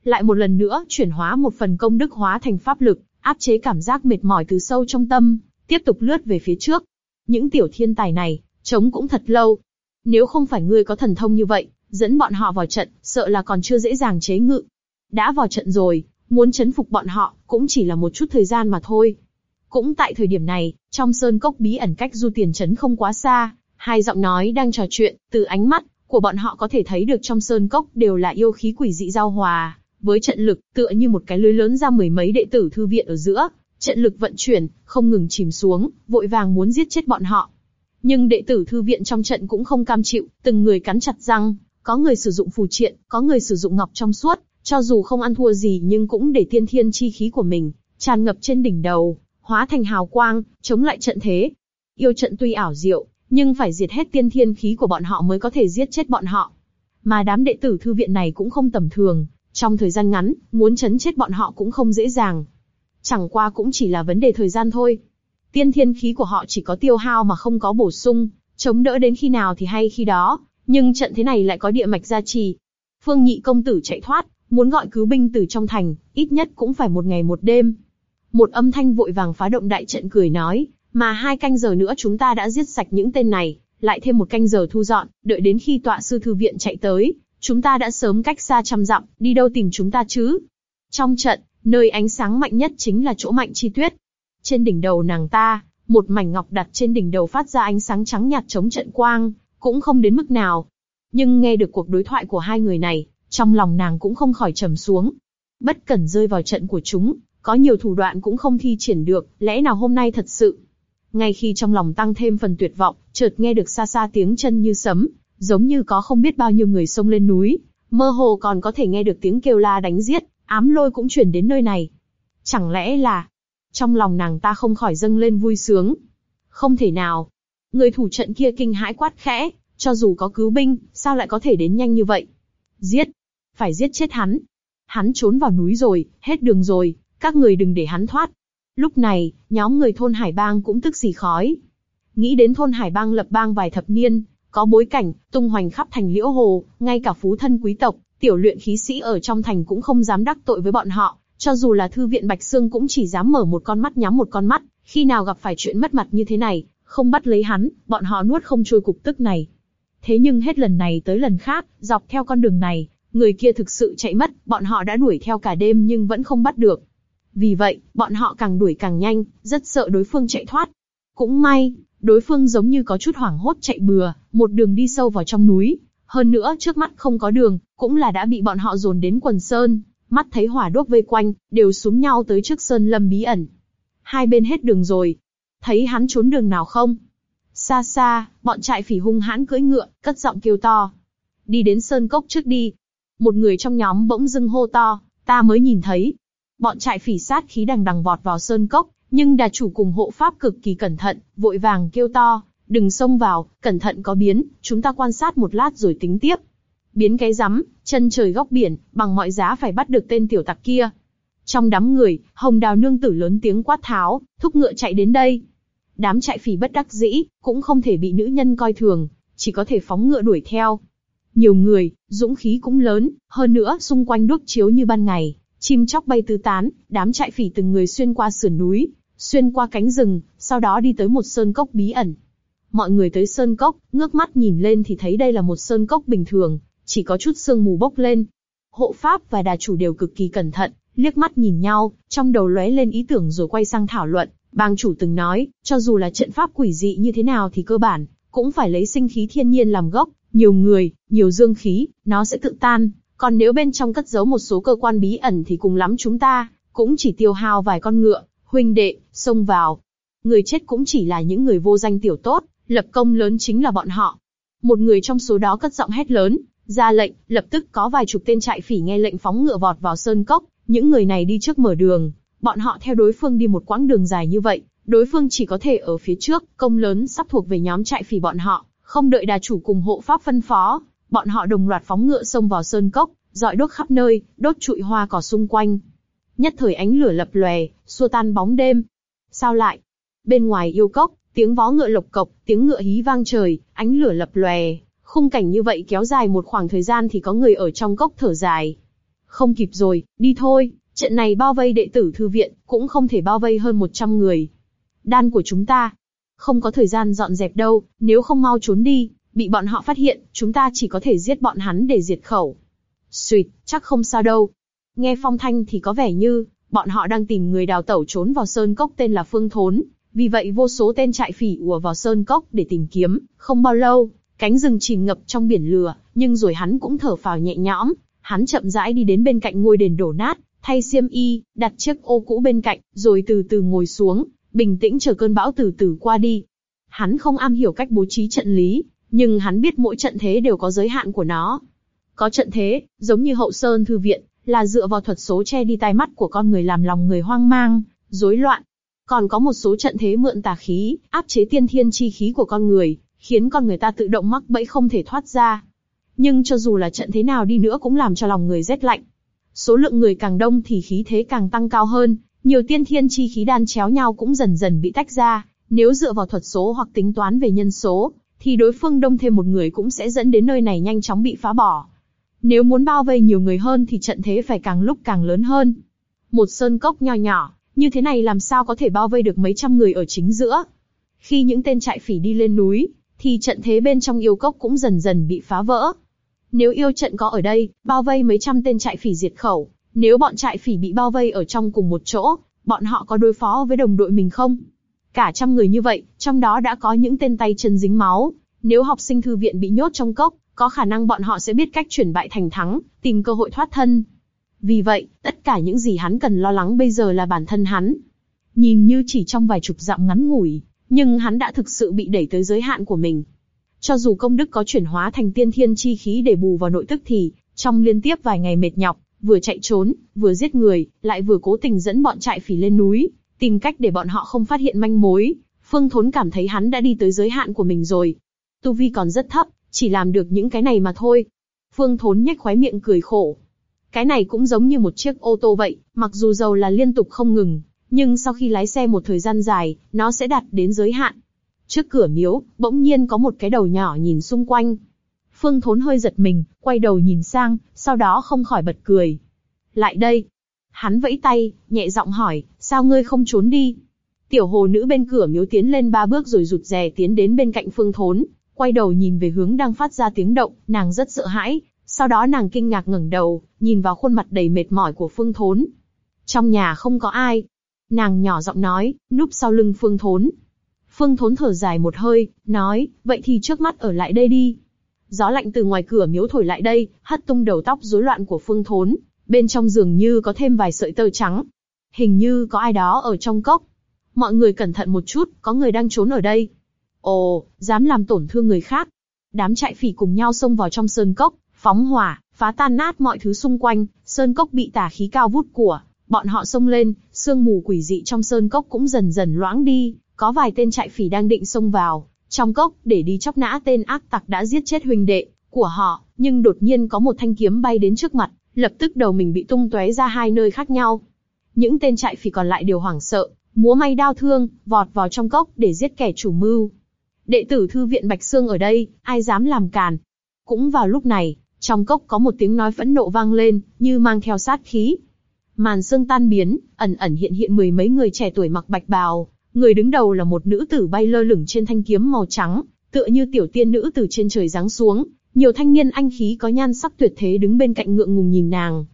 Lại một lần nữa, chuyển hóa một phần công đức hóa thành pháp lực, áp chế cảm giác mệt mỏi từ sâu trong tâm, tiếp tục lướt về phía trước. Những tiểu thiên tài này, chống cũng thật lâu. Nếu không phải ngươi có thần thông như vậy, dẫn bọn họ vào trận, sợ là còn chưa dễ dàng chế ngự. Đã vào trận rồi, muốn chấn phục bọn họ, cũng chỉ là một chút thời gian mà thôi. Cũng tại thời điểm này, trong sơn cốc bí ẩn cách du tiền chấn không quá xa, hai giọng nói đang trò chuyện, từ ánh mắt của bọn họ có thể thấy được trong sơn cốc đều là yêu khí quỷ dị giao hòa, với trận lực tựa như một cái lưới lớn ra mười mấy đệ tử thư viện ở giữa, trận lực vận chuyển, không ngừng chìm xuống, vội vàng muốn giết chết bọn họ. Nhưng đệ tử thư viện trong trận cũng không cam chịu, từng người cắn chặt răng, có người sử dụng phù triện, có người sử dụng ngọc trong suốt, cho dù không ăn thua gì nhưng cũng để tiên thiên chi khí của mình tràn ngập trên đỉnh đầu, hóa thành hào quang, chống lại trận thế. Yêu trận tuy ảo diệu, nhưng phải diệt hết tiên thiên khí của bọn họ mới có thể giết chết bọn họ. Mà đám đệ tử thư viện này cũng không tầm thường, trong thời gian ngắn, muốn chấn chết bọn họ cũng không dễ dàng. Chẳng qua cũng chỉ là vấn đề thời gian thôi. Tiên thiên khí của họ chỉ có tiêu hao mà không có bổ sung, chống đỡ đến khi nào thì hay khi đó, nhưng trận thế này lại có địa mạch gia trì. Phương nhị công tử chạy thoát, muốn gọi cứu binh từ trong thành, ít nhất cũng phải một ngày một đêm. Một âm thanh vội vàng phá động đại trận cười nói, mà hai canh giờ nữa chúng ta đã giết sạch những tên này, lại thêm một canh giờ thu dọn, đợi đến khi tọa sư thư viện chạy tới, chúng ta đã sớm cách xa trăm dặm, đi đâu tìm chúng ta chứ? Trong trận, nơi ánh sáng mạnh nhất chính là chỗ mạnh chi tuyết. Trên đỉnh đầu nàng ta, một mảnh ngọc đặt trên đỉnh đầu phát ra ánh sáng trắng nhạt chống trận quang, cũng không đến mức nào. Nhưng nghe được cuộc đối thoại của hai người này, trong lòng nàng cũng không khỏi trầm xuống. Bất cần rơi vào trận của chúng, có nhiều thủ đoạn cũng không thi triển được, lẽ nào hôm nay thật sự. Ngay khi trong lòng tăng thêm phần tuyệt vọng, chợt nghe được xa xa tiếng chân như sấm, giống như có không biết bao nhiêu người xông lên núi, mơ hồ còn có thể nghe được tiếng kêu la đánh giết, ám lôi cũng chuyển đến nơi này. Chẳng lẽ là... Trong lòng nàng ta không khỏi dâng lên vui sướng. Không thể nào. Người thủ trận kia kinh hãi quát khẽ, cho dù có cứu binh, sao lại có thể đến nhanh như vậy? Giết! Phải giết chết hắn. Hắn trốn vào núi rồi, hết đường rồi, các người đừng để hắn thoát. Lúc này, nhóm người thôn Hải Bang cũng tức xì khói. Nghĩ đến thôn Hải Bang lập bang vài thập niên, có bối cảnh, tung hoành khắp thành liễu hồ, ngay cả phú thân quý tộc, tiểu luyện khí sĩ ở trong thành cũng không dám đắc tội với bọn họ, cho dù là thư viện Bạch Sương cũng chỉ dám mở một con mắt nhắm một con mắt, khi nào gặp phải chuyện mất mặt như thế này, không bắt lấy hắn, bọn họ nuốt không trôi cục tức này. Thế nhưng hết lần này tới lần khác, dọc theo con đường này, người kia thực sự chạy mất, bọn họ đã đuổi theo cả đêm nhưng vẫn không bắt được. Vì vậy, bọn họ càng đuổi càng nhanh, rất sợ đối phương chạy thoát. Cũng may, đối phương giống như có chút hoảng hốt chạy bừa, một đường đi sâu vào trong núi. Hơn nữa trước mắt không có đường, cũng là đã bị bọn họ dồn đến quần sơn, mắt thấy hỏa đốt vây quanh, đều súng nhau tới trước sơn lâm bí ẩn. Hai bên hết đường rồi. Thấy hắn trốn đường nào không? Xa xa, bọn trại phỉ hung hãn cưỡi ngựa, cất giọng kêu to. Đi đến sơn cốc trước đi. Một người trong nhóm bỗng dưng hô to, ta mới nhìn thấy, Bọn trại phỉ sát khí đằng đằng vọt vào sơn cốc, nhưng đà chủ cùng hộ pháp cực kỳ cẩn thận, vội vàng kêu to, đừng xông vào, cẩn thận có biến, chúng ta quan sát một lát rồi tính tiếp. Biến cái rắm, chân trời góc biển, bằng mọi giá phải bắt được tên tiểu tặc kia. Trong đám người, hồng đào nương tử lớn tiếng quát tháo, thúc ngựa chạy đến đây. Đám trại phỉ bất đắc dĩ, cũng không thể bị nữ nhân coi thường, chỉ có thể phóng ngựa đuổi theo. Nhiều người, dũng khí cũng lớn, hơn nữa xung quanh đuốc chiếu như ban ngày, Chim chóc bay tứ tán, đám trại phỉ từng người xuyên qua sườn núi, xuyên qua cánh rừng, sau đó đi tới một sơn cốc bí ẩn. Mọi người tới sơn cốc, ngước mắt nhìn lên thì thấy đây là một sơn cốc bình thường, chỉ có chút sương mù bốc lên. Hộ pháp và đà chủ đều cực kỳ cẩn thận, liếc mắt nhìn nhau, trong đầu lóe lên ý tưởng rồi quay sang thảo luận. Bang chủ từng nói, cho dù là trận pháp quỷ dị như thế nào thì cơ bản, cũng phải lấy sinh khí thiên nhiên làm gốc, nhiều người, nhiều dương khí, nó sẽ tự tan. Còn nếu bên trong cất giấu một số cơ quan bí ẩn thì cùng lắm chúng ta, cũng chỉ tiêu hao vài con ngựa, huynh đệ, xông vào. Người chết cũng chỉ là những người vô danh tiểu tốt, lập công lớn chính là bọn họ. Một người trong số đó cất giọng hét lớn, ra lệnh, lập tức có vài chục tên trại phỉ nghe lệnh phóng ngựa vọt vào sơn cốc, những người này đi trước mở đường, bọn họ theo đối phương đi một quãng đường dài như vậy, đối phương chỉ có thể ở phía trước, công lớn sắp thuộc về nhóm trại phỉ bọn họ, không đợi đà chủ cùng hộ pháp phân phó, bọn họ đồng loạt phóng ngựa xông vào sơn cốc, dọi đốt khắp nơi, đốt trụi hoa cỏ xung quanh. Nhất thời ánh lửa lập lòe, xua tan bóng đêm. Sao lại? Bên ngoài yêu cốc, tiếng vó ngựa lộc cộc, tiếng ngựa hí vang trời, ánh lửa lập lòe. Khung cảnh như vậy kéo dài một khoảng thời gian thì có người ở trong cốc thở dài. Không kịp rồi, đi thôi, trận này bao vây đệ tử thư viện, cũng không thể bao vây hơn 100 người. Đan của chúng ta, không có thời gian dọn dẹp đâu, nếu không mau trốn đi, bị bọn họ phát hiện, chúng ta chỉ có thể giết bọn hắn để diệt khẩu. Xuyệt, chắc không sao đâu. Nghe phong thanh thì có vẻ như, bọn họ đang tìm người đào tẩu trốn vào sơn cốc tên là Phương Thốn. Vì vậy vô số tên trại phỉ ùa vào sơn cốc để tìm kiếm, không bao lâu, cánh rừng chìm ngập trong biển lửa, nhưng rồi hắn cũng thở phào nhẹ nhõm, hắn chậm rãi đi đến bên cạnh ngôi đền đổ nát, thay xiêm y, đặt chiếc ô cũ bên cạnh, rồi từ từ ngồi xuống, bình tĩnh chờ cơn bão từ từ qua đi. Hắn không am hiểu cách bố trí trận lý, nhưng hắn biết mỗi trận thế đều có giới hạn của nó. Có trận thế, giống như hậu sơn thư viện, là dựa vào thuật số che đi tai mắt của con người làm lòng người hoang mang, rối loạn. Còn có một số trận thế mượn tà khí, áp chế tiên thiên chi khí của con người, khiến con người ta tự động mắc bẫy không thể thoát ra. Nhưng cho dù là trận thế nào đi nữa cũng làm cho lòng người rét lạnh. Số lượng người càng đông thì khí thế càng tăng cao hơn, nhiều tiên thiên chi khí đan chéo nhau cũng dần dần bị tách ra. Nếu dựa vào thuật số hoặc tính toán về nhân số, thì đối phương đông thêm một người cũng sẽ dẫn đến nơi này nhanh chóng bị phá bỏ. Nếu muốn bao vây nhiều người hơn thì trận thế phải càng lúc càng lớn hơn. Một sơn cốc nho nhỏ, như thế này làm sao có thể bao vây được mấy trăm người ở chính giữa. Khi những tên trại phỉ đi lên núi, thì trận thế bên trong yêu cốc cũng dần dần bị phá vỡ. Nếu yêu trận có ở đây, bao vây mấy trăm tên trại phỉ diệt khẩu, nếu bọn trại phỉ bị bao vây ở trong cùng một chỗ, bọn họ có đối phó với đồng đội mình không? Cả trăm người như vậy, trong đó đã có những tên tay chân dính máu. Nếu học sinh thư viện bị nhốt trong cốc, có khả năng bọn họ sẽ biết cách chuyển bại thành thắng, tìm cơ hội thoát thân. Vì vậy, tất cả những gì hắn cần lo lắng bây giờ là bản thân hắn. Nhìn như chỉ trong vài chục dặm ngắn ngủi, nhưng hắn đã thực sự bị đẩy tới giới hạn của mình. Cho dù công đức có chuyển hóa thành tiên thiên chi khí để bù vào nội tức thì, trong liên tiếp vài ngày mệt nhọc, vừa chạy trốn, vừa giết người, lại vừa cố tình dẫn bọn trại phỉ lên núi, tìm cách để bọn họ không phát hiện manh mối. Phương Thốn cảm thấy hắn đã đi tới giới hạn của mình rồi. Tu vi còn rất thấp, chỉ làm được những cái này mà thôi. Phương Thốn nhếch khóe miệng cười khổ. Cái này cũng giống như một chiếc ô tô vậy, mặc dù dầu là liên tục không ngừng, nhưng sau khi lái xe một thời gian dài, nó sẽ đạt đến giới hạn. Trước cửa miếu, bỗng nhiên có một cái đầu nhỏ nhìn xung quanh. Phương Thốn hơi giật mình, quay đầu nhìn sang, sau đó không khỏi bật cười. Lại đây. Hắn vẫy tay, nhẹ giọng hỏi, sao ngươi không trốn đi? Tiểu hồ nữ bên cửa miếu tiến lên ba bước rồi rụt rè tiến đến bên cạnh Phương Thốn, quay đầu nhìn về hướng đang phát ra tiếng động, nàng rất sợ hãi. Sau đó nàng kinh ngạc ngẩng đầu, nhìn vào khuôn mặt đầy mệt mỏi của Phương Thốn. Trong nhà không có ai. Nàng nhỏ giọng nói, núp sau lưng Phương Thốn. Phương Thốn thở dài một hơi, nói, vậy thì trước mắt ở lại đây đi. Gió lạnh từ ngoài cửa miếu thổi lại đây, hất tung đầu tóc rối loạn của Phương Thốn. Bên trong giường như có thêm vài sợi tơ trắng. Hình như có ai đó ở trong cốc. Mọi người cẩn thận một chút, có người đang trốn ở đây. Ồ, dám làm tổn thương người khác. Đám trại phỉ cùng nhau xông vào trong sơn cốc, phóng hỏa, phá tan nát mọi thứ xung quanh, sơn cốc bị tà khí cao vút của. Bọn họ xông lên, sương mù quỷ dị trong sơn cốc cũng dần dần loãng đi, có vài tên trại phỉ đang định xông vào, trong cốc, để đi chóc nã tên ác tặc đã giết chết huynh đệ của họ, nhưng đột nhiên có một thanh kiếm bay đến trước mặt, lập tức đầu mình bị tung tóe ra hai nơi khác nhau. Những tên trại phỉ còn lại đều hoảng sợ, múa may đao thương, vọt vào trong cốc để giết kẻ chủ mưu. Đệ tử thư viện Bạch Sương ở đây, ai dám làm càn? Cũng vào lúc này, trong cốc có một tiếng nói phẫn nộ vang lên, như mang theo sát khí. Màn sương tan biến, ẩn ẩn hiện hiện mười mấy người trẻ tuổi mặc bạch bào, người đứng đầu là một nữ tử bay lơ lửng trên thanh kiếm màu trắng, tựa như tiểu tiên nữ từ trên trời giáng xuống, nhiều thanh niên anh khí có nhan sắc tuyệt thế đứng bên cạnh ngượng ngùng nhìn nàng.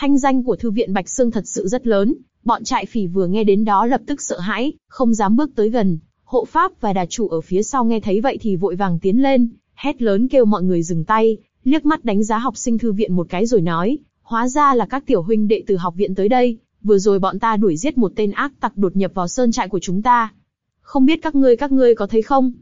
Thanh danh của thư viện Bạch Sương thật sự rất lớn, bọn trại phỉ vừa nghe đến đó lập tức sợ hãi, không dám bước tới gần. Hộ pháp và đà chủ ở phía sau nghe thấy vậy thì vội vàng tiến lên, hét lớn kêu mọi người dừng tay, liếc mắt đánh giá học sinh thư viện một cái rồi nói, hóa ra là các tiểu huynh đệ từ học viện tới đây, vừa rồi bọn ta đuổi giết một tên ác tặc đột nhập vào sơn trại của chúng ta. Không biết các ngươi các ngươi có thấy không?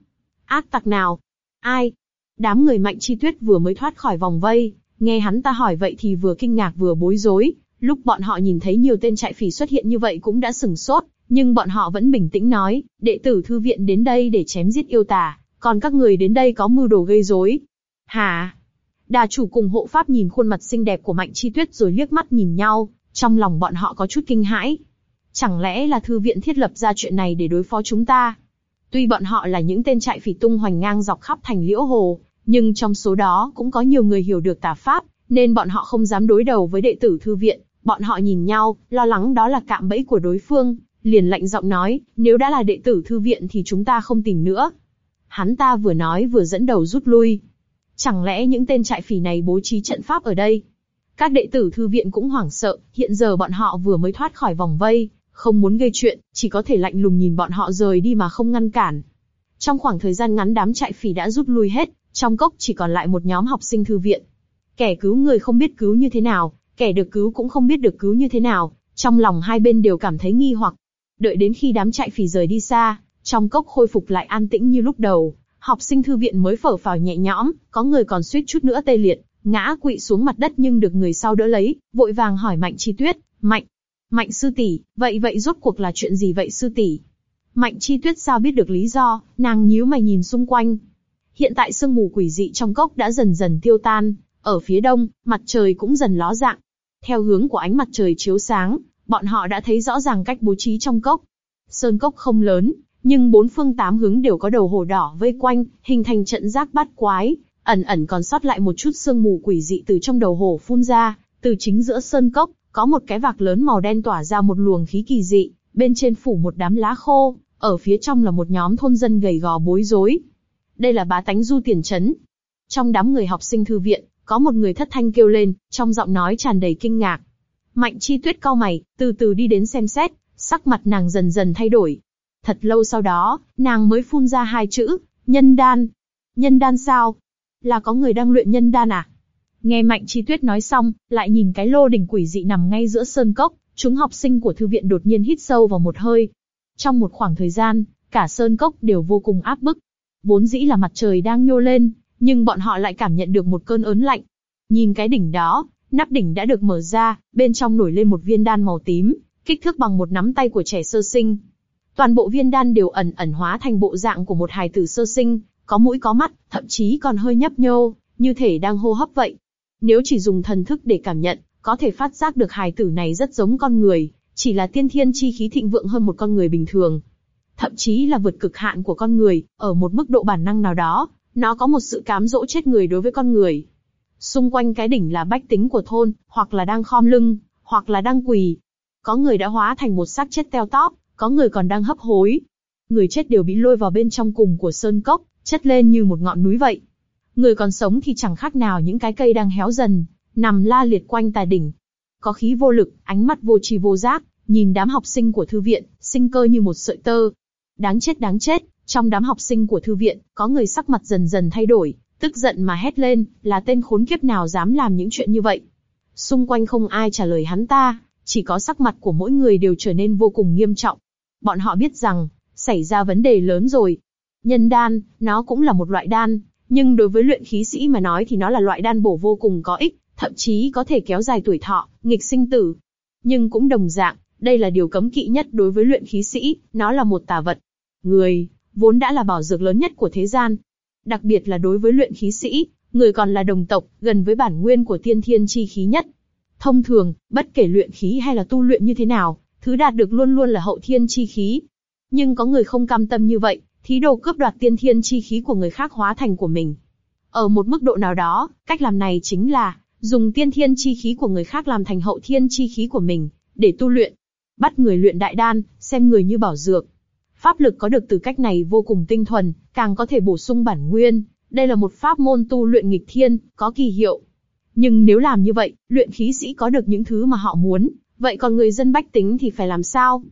Ác tặc nào? Ai? Đám người mạnh chi tuyết vừa mới thoát khỏi vòng vây, nghe hắn ta hỏi vậy thì vừa kinh ngạc vừa bối rối, lúc bọn họ nhìn thấy nhiều tên trại phỉ xuất hiện như vậy cũng đã sừng sốt, nhưng bọn họ vẫn bình tĩnh nói, đệ tử thư viện đến đây để chém giết yêu tà, còn các người đến đây có mưu đồ gây rối. Hà? Đà chủ cùng hộ pháp nhìn khuôn mặt xinh đẹp của Mạnh Chi Tuyết rồi liếc mắt nhìn nhau, trong lòng bọn họ có chút kinh hãi. Chẳng lẽ là thư viện thiết lập ra chuyện này để đối phó chúng ta? Tuy bọn họ là những tên trại phỉ tung hoành ngang dọc khắp thành liễu hồ, nhưng trong số đó cũng có nhiều người hiểu được tà pháp, nên bọn họ không dám đối đầu với đệ tử thư viện. Bọn họ nhìn nhau, lo lắng đó là cạm bẫy của đối phương, liền lạnh giọng nói, nếu đã là đệ tử thư viện thì chúng ta không tìm nữa. Hắn ta vừa nói vừa dẫn đầu rút lui. Chẳng lẽ những tên trại phỉ này bố trí trận pháp ở đây? Các đệ tử thư viện cũng hoảng sợ, hiện giờ bọn họ vừa mới thoát khỏi vòng vây, không muốn gây chuyện, chỉ có thể lạnh lùng nhìn bọn họ rời đi mà không ngăn cản. Trong khoảng thời gian ngắn đám trại phỉ đã rút lui hết, trong cốc chỉ còn lại một nhóm học sinh thư viện. Kẻ cứu người không biết cứu như thế nào, kẻ được cứu cũng không biết được cứu như thế nào, trong lòng hai bên đều cảm thấy nghi hoặc. Đợi đến khi đám chạy phỉ rời đi xa, trong cốc khôi phục lại an tĩnh như lúc đầu, học sinh thư viện mới phở phào nhẹ nhõm, có người còn suýt chút nữa tê liệt, ngã quỵ xuống mặt đất nhưng được người sau đỡ lấy, vội vàng hỏi Mạnh Chi Tuyết, "Mạnh, Mạnh sư tỷ, vậy vậy rốt cuộc là chuyện gì vậy sư tỷ?" Mạnh Chi Tuyết sao biết được lý do, nàng nhíu mày nhìn xung quanh. Hiện tại sương mù quỷ dị trong cốc đã dần dần tiêu tan, ở phía đông, mặt trời cũng dần ló dạng. Theo hướng của ánh mặt trời chiếu sáng, bọn họ đã thấy rõ ràng cách bố trí trong cốc. Sơn cốc không lớn, nhưng bốn phương tám hướng đều có đầu hồ đỏ vây quanh, hình thành trận giác bát quái, ẩn ẩn còn sót lại một chút sương mù quỷ dị từ trong đầu hồ phun ra, từ chính giữa sơn cốc, có một cái vạc lớn màu đen tỏa ra một luồng khí kỳ dị, bên trên phủ một đám lá khô, ở phía trong là một nhóm thôn dân gầy gò bối rối. Đây là bá tánh du tiền chấn. Trong đám người học sinh thư viện, có một người thất thanh kêu lên, trong giọng nói tràn đầy kinh ngạc. Mạnh chi tuyết cau mày, từ từ đi đến xem xét, sắc mặt nàng dần dần thay đổi. Thật lâu sau đó, nàng mới phun ra hai chữ, nhân đan. Nhân đan sao? Là có người đang luyện nhân đan à? Nghe Mạnh Chi Tuyết nói xong, lại nhìn cái lô đỉnh quỷ dị nằm ngay giữa sơn cốc, chúng học sinh của thư viện đột nhiên hít sâu vào một hơi. Trong một khoảng thời gian, cả sơn cốc đều vô cùng áp bức. Vốn dĩ là mặt trời đang nhô lên, nhưng bọn họ lại cảm nhận được một cơn ớn lạnh. Nhìn cái đỉnh đó, nắp đỉnh đã được mở ra, bên trong nổi lên một viên đan màu tím, kích thước bằng một nắm tay của trẻ sơ sinh. Toàn bộ viên đan đều ẩn ẩn hóa thành bộ dạng của một hài tử sơ sinh, có mũi có mắt, thậm chí còn hơi nhấp nhô, như thể đang hô hấp vậy. Nếu chỉ dùng thần thức để cảm nhận, có thể phát giác được hài tử này rất giống con người, chỉ là tiên thiên chi khí thịnh vượng hơn một con người bình thường. Thậm chí là vượt cực hạn của con người, ở một mức độ bản năng nào đó, nó có một sự cám dỗ chết người đối với con người. Xung quanh cái đỉnh là bách tính của thôn, hoặc là đang khom lưng, hoặc là đang quỳ. Có người đã hóa thành một xác chết teo tóp, có người còn đang hấp hối. Người chết đều bị lôi vào bên trong cùng của sơn cốc, chất lên như một ngọn núi vậy. Người còn sống thì chẳng khác nào những cái cây đang héo dần, nằm la liệt quanh tà đỉnh. Có khí vô lực, ánh mắt vô tri vô giác, nhìn đám học sinh của thư viện, sinh cơ như một sợi tơ. Đáng chết đáng chết, trong đám học sinh của thư viện, có người sắc mặt dần dần thay đổi, tức giận mà hét lên, là tên khốn kiếp nào dám làm những chuyện như vậy. Xung quanh không ai trả lời hắn ta, chỉ có sắc mặt của mỗi người đều trở nên vô cùng nghiêm trọng. Bọn họ biết rằng, xảy ra vấn đề lớn rồi. Nhân đan, nó cũng là một loại đan, nhưng đối với luyện khí sĩ mà nói thì nó là loại đan bổ vô cùng có ích, thậm chí có thể kéo dài tuổi thọ, nghịch sinh tử. Nhưng cũng đồng dạng, đây là điều cấm kỵ nhất đối với luyện khí sĩ, nó là một tà vật. Người, vốn đã là bảo dược lớn nhất của thế gian. Đặc biệt là đối với luyện khí sĩ, người còn là đồng tộc, gần với bản nguyên của tiên thiên chi khí nhất. Thông thường, bất kể luyện khí hay là tu luyện như thế nào, thứ đạt được luôn luôn là hậu thiên chi khí. Nhưng có người không cam tâm như vậy, thí đồ cướp đoạt tiên thiên chi khí của người khác hóa thành của mình. Ở một mức độ nào đó, cách làm này chính là dùng tiên thiên chi khí của người khác làm thành hậu thiên chi khí của mình, để tu luyện. Bắt người luyện đại đan, xem người như bảo dược. Pháp lực có được từ cách này vô cùng tinh thuần, càng có thể bổ sung bản nguyên. Đây là một pháp môn tu luyện nghịch thiên, có kỳ hiệu. Nhưng nếu làm như vậy, luyện khí sĩ có được những thứ mà họ muốn, vậy còn người dân bách tính thì phải làm sao?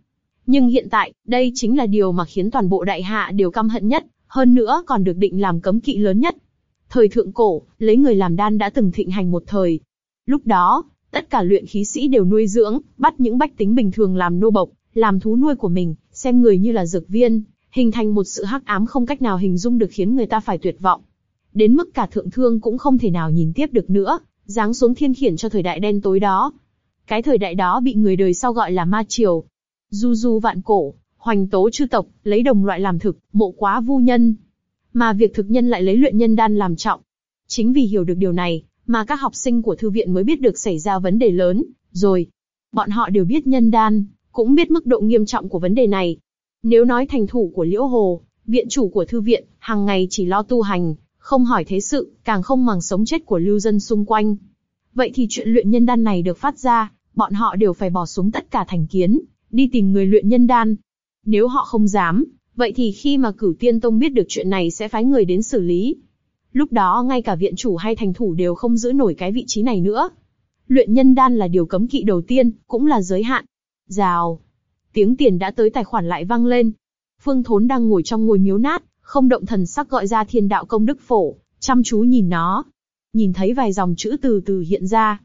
Nhưng hiện tại, đây chính là điều mà khiến toàn bộ đại hạ đều căm hận nhất, hơn nữa còn được định làm cấm kỵ lớn nhất. Thời thượng cổ, lấy người làm đan đã từng thịnh hành một thời. Lúc đó, tất cả luyện khí sĩ đều nuôi dưỡng, bắt những bách tính bình thường làm nô bộc, làm thú nuôi của mình, xem người như là dược viên, hình thành một sự hắc ám không cách nào hình dung được khiến người ta phải tuyệt vọng. Đến mức cả thượng thương cũng không thể nào nhìn tiếp được nữa, giáng xuống thiên khiển cho thời đại đen tối đó. Cái thời đại đó bị người đời sau gọi là ma triều. Du du vạn cổ, hoành tố chư tộc, lấy đồng loại làm thực, mộ quá vu nhân. Mà việc thực nhân lại lấy luyện nhân đan làm trọng. Chính vì hiểu được điều này, mà các học sinh của thư viện mới biết được xảy ra vấn đề lớn, rồi. Bọn họ đều biết nhân đan, cũng biết mức độ nghiêm trọng của vấn đề này. Nếu nói thành thủ của Liễu Hồ, viện chủ của thư viện, hàng ngày chỉ lo tu hành, không hỏi thế sự, càng không màng sống chết của lưu dân xung quanh. Vậy thì chuyện luyện nhân đan này được phát ra, bọn họ đều phải bỏ xuống tất cả thành kiến, đi tìm người luyện nhân đan. Nếu họ không dám, vậy thì khi mà cửu tiên tông biết được chuyện này sẽ phái người đến xử lý. Lúc đó ngay cả viện chủ hay thành thủ đều không giữ nổi cái vị trí này nữa. Luyện nhân đan là điều cấm kỵ đầu tiên, cũng là giới hạn. Rào. Tiếng tiền đã tới tài khoản lại vang lên. Phương Thốn đang ngồi trong ngôi miếu nát, không động thần sắc gọi ra thiên đạo công đức phổ, chăm chú nhìn nó. Nhìn thấy vài dòng chữ từ từ hiện ra.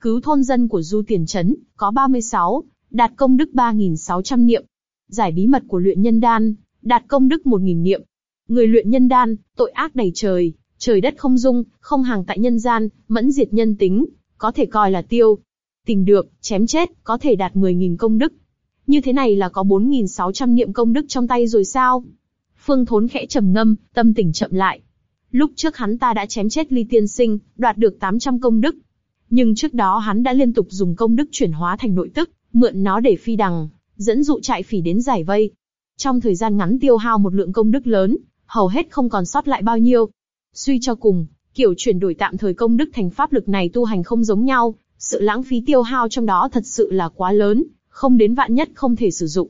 Cứu thôn dân của Du Tiền Trấn, có 36, đạt công đức 3.600 niệm. Giải bí mật của luyện nhân đan, đạt công đức 1.000 niệm. Người luyện nhân đan, tội ác đầy trời, trời đất không dung, không hàng tại nhân gian, mẫn diệt nhân tính, có thể coi là tiêu. Tìm được, chém chết, có thể đạt 10.000 công đức. Như thế này là có 4.600 niệm công đức trong tay rồi sao? Phương Thốn khẽ trầm ngâm, tâm tình chậm lại. Lúc trước hắn ta đã chém chết Ly Tiên Sinh, đoạt được 800 công đức. Nhưng trước đó hắn đã liên tục dùng công đức chuyển hóa thành nội tức, mượn nó để phi đằng, dẫn dụ trại phỉ đến giải vây. Trong thời gian ngắn tiêu hao một lượng công đức lớn, hầu hết không còn sót lại bao nhiêu. Suy cho cùng, kiểu chuyển đổi tạm thời công đức thành pháp lực này tu hành không giống nhau, sự lãng phí tiêu hao trong đó thật sự là quá lớn, không đến vạn nhất không thể sử dụng.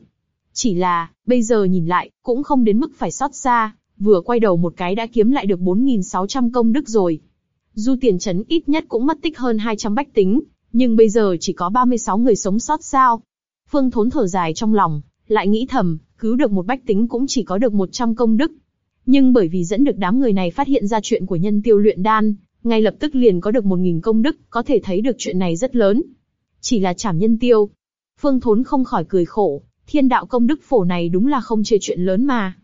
Chỉ là, bây giờ nhìn lại, cũng không đến mức phải xót xa, vừa quay đầu một cái đã kiếm lại được 4.600 công đức rồi. Du tiền chấn ít nhất cũng mất tích hơn 200 bách tính, nhưng bây giờ chỉ có 36 người sống sót sao. Phương Thốn thở dài trong lòng, lại nghĩ thầm, cứu được một bách tính cũng chỉ có được 100 công đức. Nhưng bởi vì dẫn được đám người này phát hiện ra chuyện của nhân tiêu luyện đan, ngay lập tức liền có được 1.000 công đức, có thể thấy được chuyện này rất lớn. Chỉ là chảm nhân tiêu. Phương Thốn không khỏi cười khổ, thiên đạo công đức phổ này đúng là không chê chuyện lớn mà.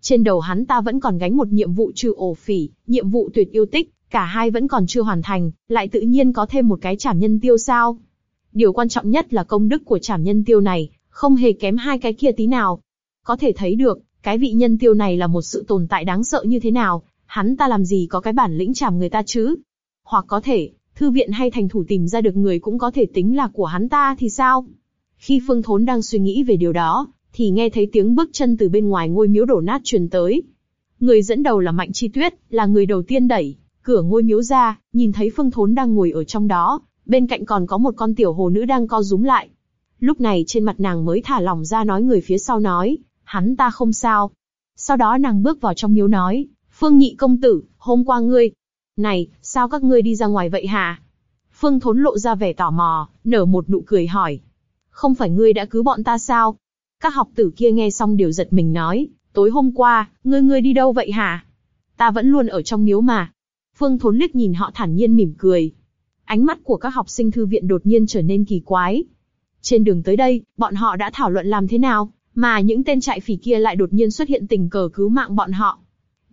Trên đầu hắn ta vẫn còn gánh một nhiệm vụ trừ ổ phỉ, nhiệm vụ tuyệt yêu tích, cả hai vẫn còn chưa hoàn thành, lại tự nhiên có thêm một cái trảm nhân tiêu sao. Điều quan trọng nhất là công đức của trảm nhân tiêu này, không hề kém hai cái kia tí nào. Có thể thấy được, cái vị nhân tiêu này là một sự tồn tại đáng sợ như thế nào, hắn ta làm gì có cái bản lĩnh chảm người ta chứ? Hoặc có thể, thư viện hay thành thủ tìm ra được người cũng có thể tính là của hắn ta thì sao? Khi Phương Thốn đang suy nghĩ về điều đó, thì nghe thấy tiếng bước chân từ bên ngoài ngôi miếu đổ nát truyền tới. Người dẫn đầu là Mạnh Chi Tuyết, là người đầu tiên đẩy cửa ngôi miếu ra, nhìn thấy Phương Thốn đang ngồi ở trong đó, bên cạnh còn có một con tiểu hồ nữ đang co rúm lại. Lúc này trên mặt nàng mới thả lỏng ra nói người phía sau nói, hắn ta không sao. Sau đó nàng bước vào trong miếu nói, Phương Nhị công tử, hôm qua ngươi, này, sao các ngươi đi ra ngoài vậy hả? Phương Thốn lộ ra vẻ tò mò, nở một nụ cười hỏi, không phải ngươi đã cứu bọn ta sao? Các học tử kia nghe xong đều giật mình nói, tối hôm qua, ngươi ngươi đi đâu vậy hả? Ta vẫn luôn ở trong miếu mà. Phương Thốn liếc nhìn họ thản nhiên mỉm cười. Ánh mắt của các học sinh thư viện đột nhiên trở nên kỳ quái. Trên đường tới đây, bọn họ đã thảo luận làm thế nào, mà những tên trại phỉ kia lại đột nhiên xuất hiện tình cờ cứu mạng bọn họ.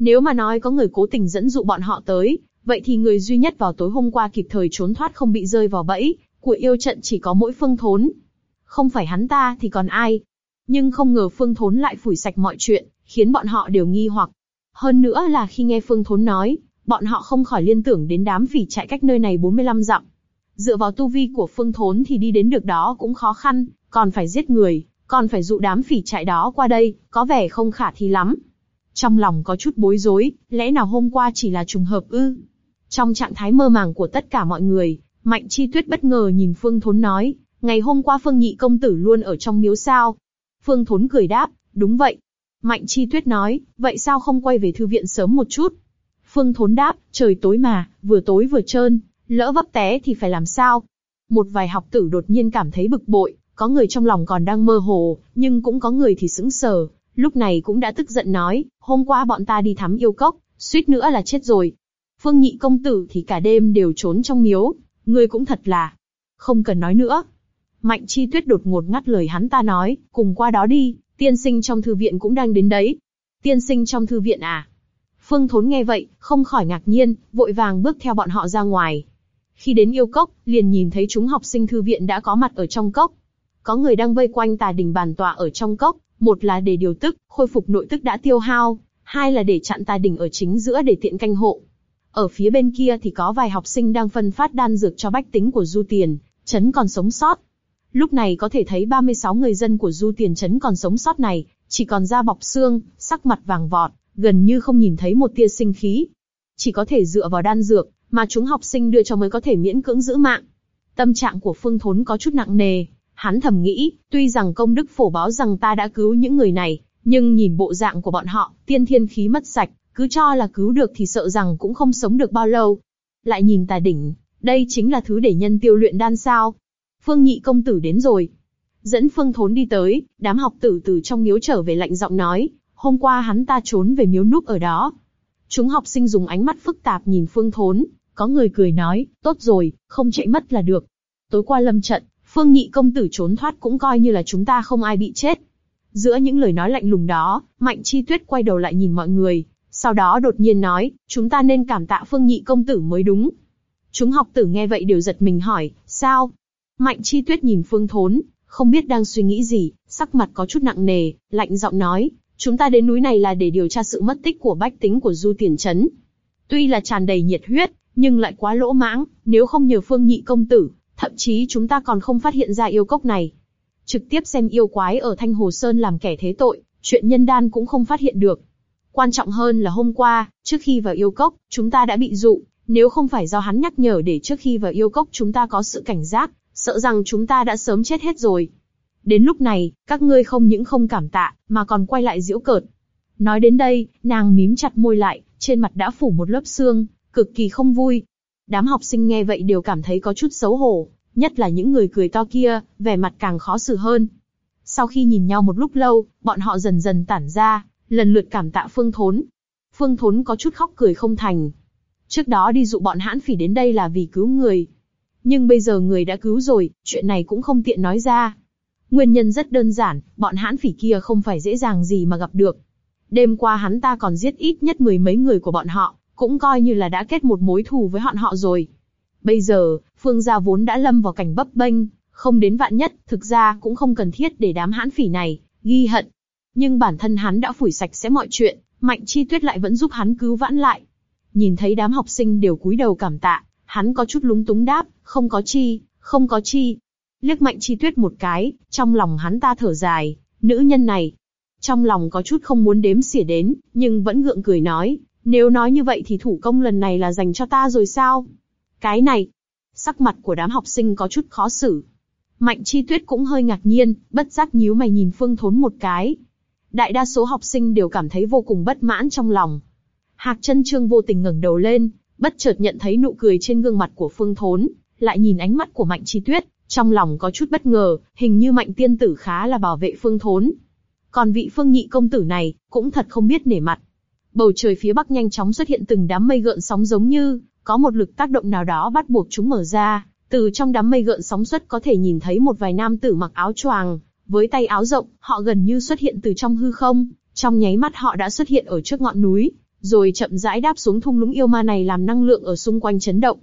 Nếu mà nói có người cố tình dẫn dụ bọn họ tới, vậy thì người duy nhất vào tối hôm qua kịp thời trốn thoát không bị rơi vào bẫy của yêu trận chỉ có mỗi Phương Thốn. Không phải hắn ta thì còn ai? Nhưng không ngờ Phương Thốn lại phủi sạch mọi chuyện, khiến bọn họ đều nghi hoặc. Hơn nữa là khi nghe Phương Thốn nói, bọn họ không khỏi liên tưởng đến đám phỉ chạy cách nơi này 45 dặm. Dựa vào tu vi của Phương Thốn thì đi đến được đó cũng khó khăn, còn phải giết người, còn phải dụ đám phỉ chạy đó qua đây, có vẻ không khả thi lắm. Trong lòng có chút bối rối, lẽ nào hôm qua chỉ là trùng hợp ư? Trong trạng thái mơ màng của tất cả mọi người, Mạnh Chi Tuyết bất ngờ nhìn Phương Thốn nói, Ngày hôm qua Phương Nhị công tử luôn ở trong miếu sao? Phương Thốn cười đáp, đúng vậy. Mạnh Chi Tuyết nói, vậy sao không quay về thư viện sớm một chút? Phương Thốn đáp, trời tối mà, vừa tối vừa trơn, lỡ vấp té thì phải làm sao? Một vài học tử đột nhiên cảm thấy bực bội, có người trong lòng còn đang mơ hồ, nhưng cũng có người thì sững sờ, lúc này cũng đã tức giận nói, hôm qua bọn ta đi thắm yêu cốc, suýt nữa là chết rồi. Phương Nhị công tử thì cả đêm đều trốn trong miếu, ngươi cũng thật là, không cần nói nữa. Mạnh Chi Tuyết đột ngột ngắt lời hắn ta nói, cùng qua đó đi, tiên sinh trong thư viện cũng đang đến đấy. Tiên sinh trong thư viện à? Phương Thốn nghe vậy, không khỏi ngạc nhiên, vội vàng bước theo bọn họ ra ngoài. Khi đến yêu cốc, liền nhìn thấy chúng học sinh thư viện đã có mặt ở trong cốc. Có người đang vây quanh tà đình bàn tọa ở trong cốc, một là để điều tức, khôi phục nội tức đã tiêu hao, hai là để chặn tà đình ở chính giữa để tiện canh hộ. Ở phía bên kia thì có vài học sinh đang phân phát đan dược cho bách tính của Du Tiền, chấn còn sống sót. Lúc này có thể thấy 36 người dân của Du Tiền chấn còn sống sót này, chỉ còn da bọc xương, sắc mặt vàng vọt, gần như không nhìn thấy một tia sinh khí. Chỉ có thể dựa vào đan dược, mà chúng học sinh đưa cho mới có thể miễn cưỡng giữ mạng. Tâm trạng của Phương Thốn có chút nặng nề, hắn thầm nghĩ, tuy rằng công đức phổ báo rằng ta đã cứu những người này, nhưng nhìn bộ dạng của bọn họ, tiên thiên khí mất sạch, cứ cho là cứu được thì sợ rằng cũng không sống được bao lâu. Lại nhìn tà đỉnh, đây chính là thứ để nhân tiêu luyện đan sao. Phương nhị công tử đến rồi. Dẫn Phương Thốn đi tới, đám học tử từ trong miếu trở về lạnh giọng nói, hôm qua hắn ta trốn về miếu núp ở đó. Chúng học sinh dùng ánh mắt phức tạp nhìn Phương Thốn, có người cười nói, tốt rồi, không chạy mất là được. Tối qua lâm trận, Phương nhị công tử trốn thoát cũng coi như là chúng ta không ai bị chết. Giữa những lời nói lạnh lùng đó, Mạnh Chi Tuyết quay đầu lại nhìn mọi người, sau đó đột nhiên nói, chúng ta nên cảm tạ Phương nhị công tử mới đúng. Chúng học tử nghe vậy đều giật mình hỏi, sao? Mạnh Chi Tuyết nhìn Phương Thốn, không biết đang suy nghĩ gì, sắc mặt có chút nặng nề, lạnh giọng nói, chúng ta đến núi này là để điều tra sự mất tích của bách tính của Du Tiền Trấn. Tuy là tràn đầy nhiệt huyết, nhưng lại quá lỗ mãng, nếu không nhờ Phương Nhị công tử, thậm chí chúng ta còn không phát hiện ra yêu cốc này. Trực tiếp xem yêu quái ở Thanh Hồ Sơn làm kẻ thế tội, chuyện nhân đan cũng không phát hiện được. Quan trọng hơn là hôm qua, trước khi vào yêu cốc, chúng ta đã bị dụ, nếu không phải do hắn nhắc nhở để trước khi vào yêu cốc chúng ta có sự cảnh giác, sợ rằng chúng ta đã sớm chết hết rồi. Đến lúc này, các ngươi không những không cảm tạ, mà còn quay lại giễu cợt. Nói đến đây, nàng mím chặt môi lại, trên mặt đã phủ một lớp xương, cực kỳ không vui. Đám học sinh nghe vậy đều cảm thấy có chút xấu hổ, nhất là những người cười to kia, vẻ mặt càng khó xử hơn. Sau khi nhìn nhau một lúc lâu, bọn họ dần dần tản ra, lần lượt cảm tạ Phương Thốn. Phương Thốn có chút khóc cười không thành. Trước đó đi dụ bọn hãn phỉ đến đây là vì cứu người. Nhưng bây giờ người đã cứu rồi, chuyện này cũng không tiện nói ra. Nguyên nhân rất đơn giản, bọn hãn phỉ kia không phải dễ dàng gì mà gặp được. Đêm qua hắn ta còn giết ít nhất mười mấy người của bọn họ, cũng coi như là đã kết một mối thù với họ họ rồi. Bây giờ, Phương gia vốn đã lâm vào cảnh bấp bênh, không đến vạn nhất, thực ra cũng không cần thiết để đám hãn phỉ này ghi hận. Nhưng bản thân hắn đã phủi sạch sẽ mọi chuyện, Mạnh Chi Tuyết lại vẫn giúp hắn cứu vãn lại. Nhìn thấy đám học sinh đều cúi đầu cảm tạ, hắn có chút lúng túng đáp, không có chi, không có chi. Liếc Mạnh Chi Tuyết một cái, trong lòng hắn ta thở dài, nữ nhân này. Trong lòng có chút không muốn đếm xỉa đến, nhưng vẫn gượng cười nói, nếu nói như vậy thì thủ công lần này là dành cho ta rồi sao? Cái này, sắc mặt của đám học sinh có chút khó xử. Mạnh Chi Tuyết cũng hơi ngạc nhiên, bất giác nhíu mày nhìn Phương Thốn một cái. Đại đa số học sinh đều cảm thấy vô cùng bất mãn trong lòng. Hạc chân trương vô tình ngẩng đầu lên, bất chợt nhận thấy nụ cười trên gương mặt của Phương Thốn, lại nhìn ánh mắt của Mạnh Chi Tuyết, trong lòng có chút bất ngờ, hình như Mạnh Tiên Tử khá là bảo vệ Phương Thốn. Còn vị Phương Nhị công tử này, cũng thật không biết nể mặt. Bầu trời phía bắc nhanh chóng xuất hiện từng đám mây gợn sóng giống như có một lực tác động nào đó bắt buộc chúng mở ra. Từ trong đám mây gợn sóng xuất có thể nhìn thấy một vài nam tử mặc áo choàng, với tay áo rộng, họ gần như xuất hiện từ trong hư không. Trong nháy mắt họ đã xuất hiện ở trước ngọn núi, rồi chậm rãi đáp xuống thung lũng yêu ma này làm năng lượng ở xung quanh chấn động.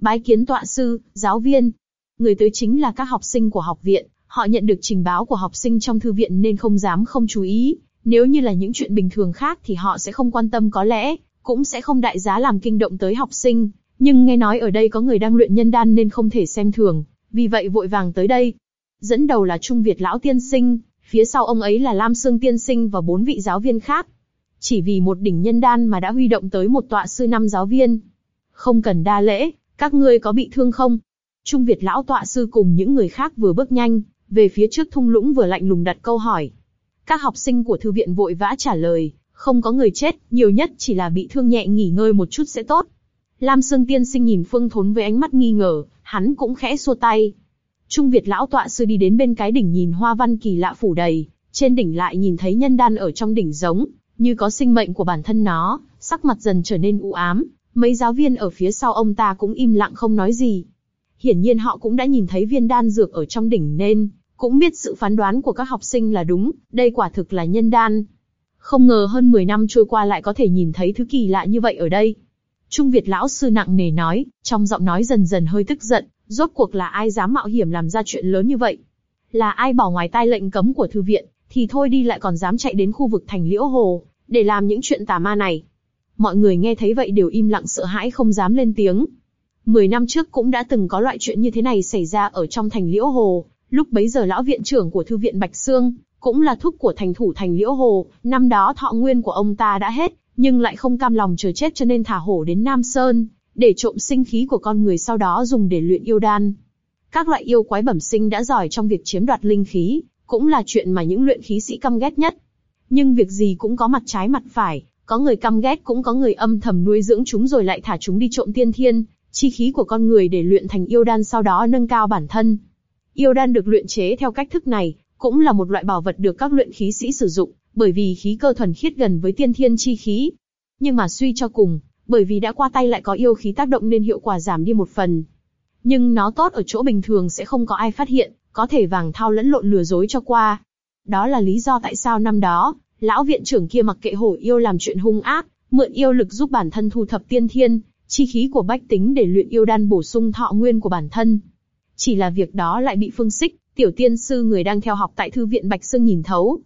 Bái kiến tọa sư, giáo viên. Người tới chính là các học sinh của học viện, họ nhận được trình báo của học sinh trong thư viện nên không dám không chú ý. Nếu như là những chuyện bình thường khác thì họ sẽ không quan tâm có lẽ, cũng sẽ không đại giá làm kinh động tới học sinh. Nhưng nghe nói ở đây có người đang luyện nhân đan nên không thể xem thường, vì vậy vội vàng tới đây. Dẫn đầu là Trung Việt Lão Tiên Sinh, phía sau ông ấy là Lam Sương Tiên Sinh và bốn vị giáo viên khác. Chỉ vì một đỉnh nhân đan mà đã huy động tới một tọa sư năm giáo viên. Không cần đa lễ, các ngươi có bị thương không? Trung Việt lão tọa sư cùng những người khác vừa bước nhanh, về phía trước thung lũng vừa lạnh lùng đặt câu hỏi. Các học sinh của thư viện vội vã trả lời, không có người chết, nhiều nhất chỉ là bị thương nhẹ nghỉ ngơi một chút sẽ tốt. Lam Sương Tiên Sinh nhìn Phương Thốn với ánh mắt nghi ngờ, hắn cũng khẽ xua tay. Trung Việt lão tọa sư đi đến bên cái đỉnh nhìn hoa văn kỳ lạ phủ đầy, trên đỉnh lại nhìn thấy nhân đan ở trong đỉnh giống, như có sinh mệnh của bản thân nó, sắc mặt dần trở nên u ám. Mấy giáo viên ở phía sau ông ta cũng im lặng không nói gì. Hiển nhiên họ cũng đã nhìn thấy viên đan dược ở trong đỉnh nên cũng biết sự phán đoán của các học sinh là đúng, đây quả thực là nhân đan. Không ngờ hơn 10 năm trôi qua lại có thể nhìn thấy thứ kỳ lạ như vậy ở đây. Trung Việt lão sư nặng nề nói, trong giọng nói dần dần hơi tức giận, rốt cuộc là ai dám mạo hiểm làm ra chuyện lớn như vậy? Là ai bỏ ngoài tai lệnh cấm của thư viện, thì thôi đi lại còn dám chạy đến khu vực thành liễu hồ, để làm những chuyện tà ma này. Mọi người nghe thấy vậy đều im lặng sợ hãi không dám lên tiếng. Mười năm trước cũng đã từng có loại chuyện như thế này xảy ra ở trong thành liễu hồ, lúc bấy giờ lão viện trưởng của thư viện Bạch Sương, cũng là thúc của thành thủ thành liễu hồ, năm đó thọ nguyên của ông ta đã hết, nhưng lại không cam lòng chờ chết cho nên thả hổ đến Nam Sơn, để trộm sinh khí của con người sau đó dùng để luyện yêu đan. Các loại yêu quái bẩm sinh đã giỏi trong việc chiếm đoạt linh khí, cũng là chuyện mà những luyện khí sĩ căm ghét nhất. Nhưng việc gì cũng có mặt trái mặt phải, có người căm ghét cũng có người âm thầm nuôi dưỡng chúng rồi lại thả chúng đi trộm tiên thiên, chi khí của con người để luyện thành yêu đan sau đó nâng cao bản thân. Yêu đan được luyện chế theo cách thức này, cũng là một loại bảo vật được các luyện khí sĩ sử dụng, bởi vì khí cơ thuần khiết gần với tiên thiên chi khí. Nhưng mà suy cho cùng, bởi vì đã qua tay lại có yêu khí tác động nên hiệu quả giảm đi một phần. Nhưng nó tốt ở chỗ bình thường sẽ không có ai phát hiện, có thể vàng thao lẫn lộn lừa dối cho qua. Đó là lý do tại sao năm đó, lão viện trưởng kia mặc kệ hổ yêu làm chuyện hung ác, mượn yêu lực giúp bản thân thu thập tiên thiên, chi khí của bách tính để luyện yêu đan bổ sung thọ nguyên của bản thân. Chỉ là việc đó lại bị Phương Sích, tiểu tiên sư người đang theo học tại thư viện Bạch Sương nhìn thấu.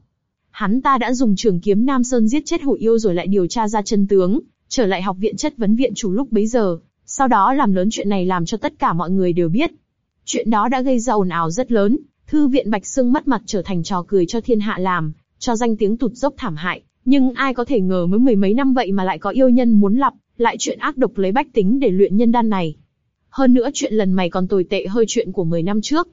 Hắn ta đã dùng trường kiếm Nam Sơn giết chết hổ yêu rồi lại điều tra ra chân tướng, trở lại học viện chất vấn viện chủ lúc bấy giờ, sau đó làm lớn chuyện này làm cho tất cả mọi người đều biết. Chuyện đó đã gây ra ồn ào rất lớn, thư viện Bạch Sương mất mặt trở thành trò cười cho thiên hạ làm, cho danh tiếng tụt dốc thảm hại. Nhưng ai có thể ngờ mới mười mấy năm vậy mà lại có yêu nhân muốn lập, lại chuyện ác độc lấy bách tính để luyện nhân đan này. Hơn nữa chuyện lần mày còn tồi tệ hơi chuyện của 10 năm trước.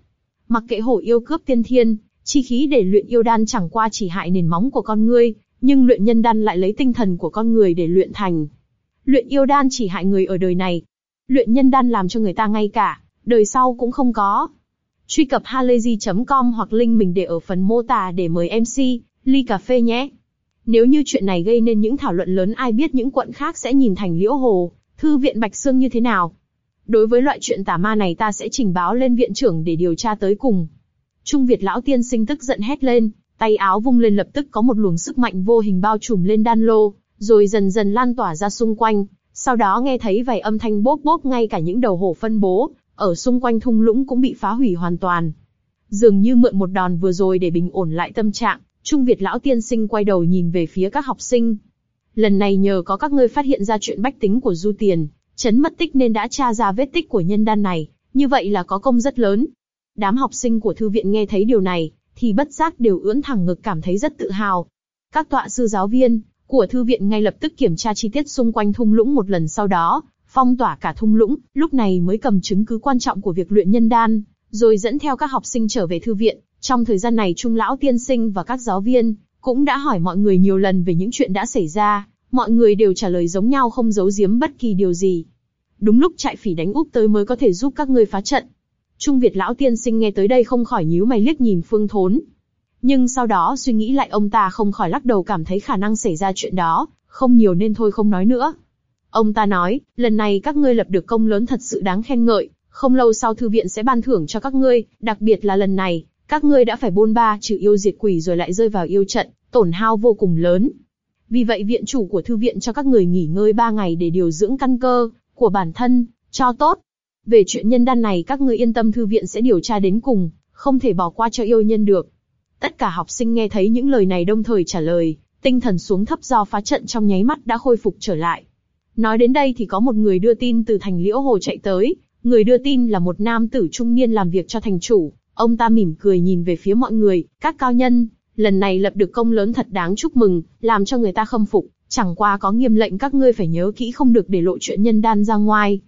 Mặc kệ hổ yêu cướp tiên thiên, chi khí để luyện yêu đan chẳng qua chỉ hại nền móng của con ngươi, nhưng luyện nhân đan lại lấy tinh thần của con người để luyện thành. Luyện yêu đan chỉ hại người ở đời này. Luyện nhân đan làm cho người ta ngay cả, đời sau cũng không có. Truy cập halayzi.com hoặc link mình để ở phần mô tả để mời MC, ly cà phê nhé. Nếu như chuyện này gây nên những thảo luận lớn ai biết những quận khác sẽ nhìn thành liễu hồ, thư viện Bạch Sương như thế nào. Đối với loại chuyện tà ma này ta sẽ trình báo lên viện trưởng để điều tra tới cùng. Trung Việt lão tiên sinh tức giận hét lên, tay áo vung lên lập tức có một luồng sức mạnh vô hình bao trùm lên đan lô, rồi dần dần lan tỏa ra xung quanh. Sau đó nghe thấy vài âm thanh bốp bốp ngay cả những đầu hổ phân bố, ở xung quanh thung lũng cũng bị phá hủy hoàn toàn. Dường như mượn một đòn vừa rồi để bình ổn lại tâm trạng, Trung Việt lão tiên sinh quay đầu nhìn về phía các học sinh. Lần này nhờ có các ngươi phát hiện ra chuyện bách tính của Du Tiền, chấn mất tích nên đã tra ra vết tích của nhân đan này, như vậy là có công rất lớn. Đám học sinh của thư viện nghe thấy điều này, thì bất giác đều ưỡn thẳng ngực cảm thấy rất tự hào. Các tọa sư giáo viên của thư viện ngay lập tức kiểm tra chi tiết xung quanh thung lũng một lần sau đó, phong tỏa cả thung lũng, lúc này mới cầm chứng cứ quan trọng của việc luyện nhân đan, rồi dẫn theo các học sinh trở về thư viện. Trong thời gian này Trung lão tiên sinh và các giáo viên cũng đã hỏi mọi người nhiều lần về những chuyện đã xảy ra, mọi người đều trả lời giống nhau không giấu giếm bất kỳ điều gì. Đúng lúc trại phỉ đánh úp tới mới có thể giúp các ngươi phá trận. Trung Việt lão tiên sinh nghe tới đây không khỏi nhíu mày liếc nhìn Phương Thốn. Nhưng sau đó suy nghĩ lại ông ta không khỏi lắc đầu cảm thấy khả năng xảy ra chuyện đó, không nhiều nên thôi không nói nữa. Ông ta nói, lần này các ngươi lập được công lớn thật sự đáng khen ngợi, không lâu sau thư viện sẽ ban thưởng cho các ngươi, đặc biệt là lần này, các ngươi đã phải bôn ba trừ yêu diệt quỷ rồi lại rơi vào yêu trận, tổn hao vô cùng lớn. Vì vậy viện chủ của thư viện cho các người nghỉ ngơi ba ngày để điều dưỡng căn cơ của bản thân, cho tốt. Về chuyện nhân đan này các ngươi yên tâm thư viện sẽ điều tra đến cùng, không thể bỏ qua cho yêu nhân được. Tất cả học sinh nghe thấy những lời này đồng thời trả lời, tinh thần xuống thấp do phá trận trong nháy mắt đã khôi phục trở lại. Nói đến đây thì có một người đưa tin từ thành Liễu Hồ chạy tới, người đưa tin là một nam tử trung niên làm việc cho thành chủ, ông ta mỉm cười nhìn về phía mọi người, các cao nhân, lần này lập được công lớn thật đáng chúc mừng, làm cho người ta khâm phục, chẳng qua có nghiêm lệnh các ngươi phải nhớ kỹ không được để lộ chuyện nhân đan ra ngoài.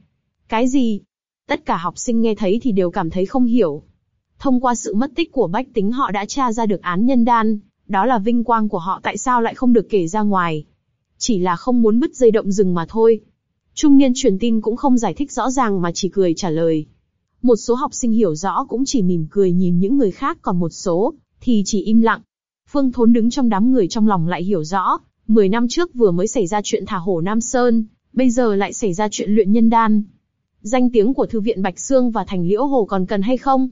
Cái gì? Tất cả học sinh nghe thấy thì đều cảm thấy không hiểu. Thông qua sự mất tích của bách tính họ đã tra ra được án nhân đan, đó là vinh quang của họ tại sao lại không được kể ra ngoài. Chỉ là không muốn bứt dây động rừng mà thôi. Trung niên truyền tin cũng không giải thích rõ ràng mà chỉ cười trả lời. Một số học sinh hiểu rõ cũng chỉ mỉm cười nhìn những người khác còn một số, thì chỉ im lặng. Phương Thốn đứng trong đám người trong lòng lại hiểu rõ, 10 năm trước vừa mới xảy ra chuyện thả hổ Nam Sơn, bây giờ lại xảy ra chuyện luyện nhân đan. Danh tiếng của thư viện Bạch Sương và Thành Liễu Hồ còn cần hay không?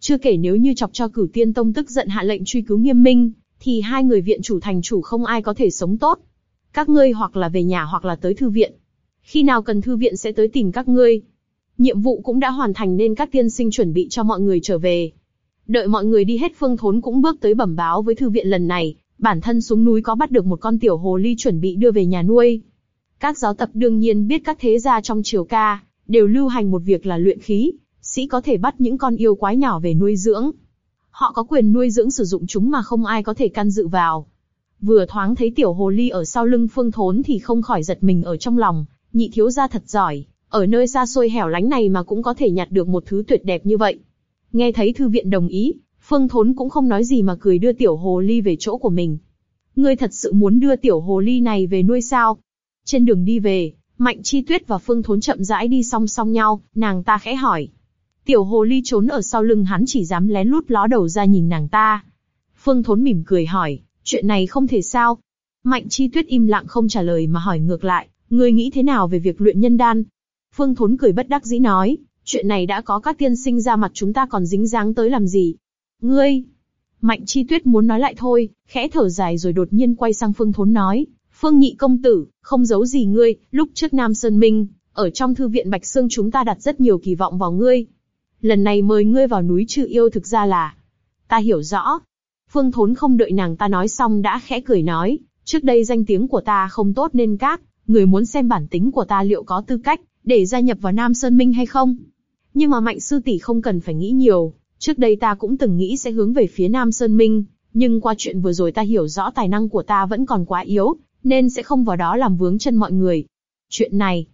Chưa kể nếu như chọc cho cửu tiên tông tức giận hạ lệnh truy cứu nghiêm minh, thì hai người viện chủ thành chủ không ai có thể sống tốt. Các ngươi hoặc là về nhà hoặc là tới thư viện. Khi nào cần thư viện sẽ tới tìm các ngươi. Nhiệm vụ cũng đã hoàn thành nên các tiên sinh chuẩn bị cho mọi người trở về. Đợi mọi người đi hết phương thốn cũng bước tới bẩm báo với thư viện lần này, bản thân xuống núi có bắt được một con tiểu hồ ly chuẩn bị đưa về nhà nuôi. Các giáo tập đương nhiên biết các thế gia trong triều ca, đều lưu hành một việc là luyện khí, sĩ có thể bắt những con yêu quái nhỏ về nuôi dưỡng. Họ có quyền nuôi dưỡng sử dụng chúng mà không ai có thể can dự vào. Vừa thoáng thấy tiểu hồ ly ở sau lưng phương thốn thì không khỏi giật mình ở trong lòng, nhị thiếu gia thật giỏi, ở nơi xa xôi hẻo lánh này mà cũng có thể nhặt được một thứ tuyệt đẹp như vậy. Nghe thấy thư viện đồng ý, phương thốn cũng không nói gì mà cười đưa tiểu hồ ly về chỗ của mình. Ngươi thật sự muốn đưa tiểu hồ ly này về nuôi sao? Trên đường đi về, Mạnh Chi Tuyết và Phương Thốn chậm rãi đi song song nhau, nàng ta khẽ hỏi. Tiểu hồ ly trốn ở sau lưng hắn chỉ dám lén lút ló đầu ra nhìn nàng ta. Phương Thốn mỉm cười hỏi, chuyện này không thể sao? Mạnh Chi Tuyết im lặng không trả lời mà hỏi ngược lại, ngươi nghĩ thế nào về việc luyện nhân đan? Phương Thốn cười bất đắc dĩ nói, chuyện này đã có các tiên sinh ra mặt chúng ta còn dính dáng tới làm gì? Ngươi! Mạnh Chi Tuyết muốn nói lại thôi, khẽ thở dài rồi đột nhiên quay sang Phương Thốn nói, Phương Nhị công tử, không giấu gì ngươi, lúc trước Nam Sơn Minh, ở trong thư viện Bạch Sương chúng ta đặt rất nhiều kỳ vọng vào ngươi. Lần này mời ngươi vào núi trừ yêu thực ra là, ta hiểu rõ. Phương Thốn không đợi nàng ta nói xong đã khẽ cười nói, trước đây danh tiếng của ta không tốt nên các, người muốn xem bản tính của ta liệu có tư cách, để gia nhập vào Nam Sơn Minh hay không? Nhưng mà Mạnh Sư tỷ không cần phải nghĩ nhiều, trước đây ta cũng từng nghĩ sẽ hướng về phía Nam Sơn Minh, nhưng qua chuyện vừa rồi ta hiểu rõ tài năng của ta vẫn còn quá yếu, nên sẽ không vào đó làm vướng chân mọi người. Chuyện này,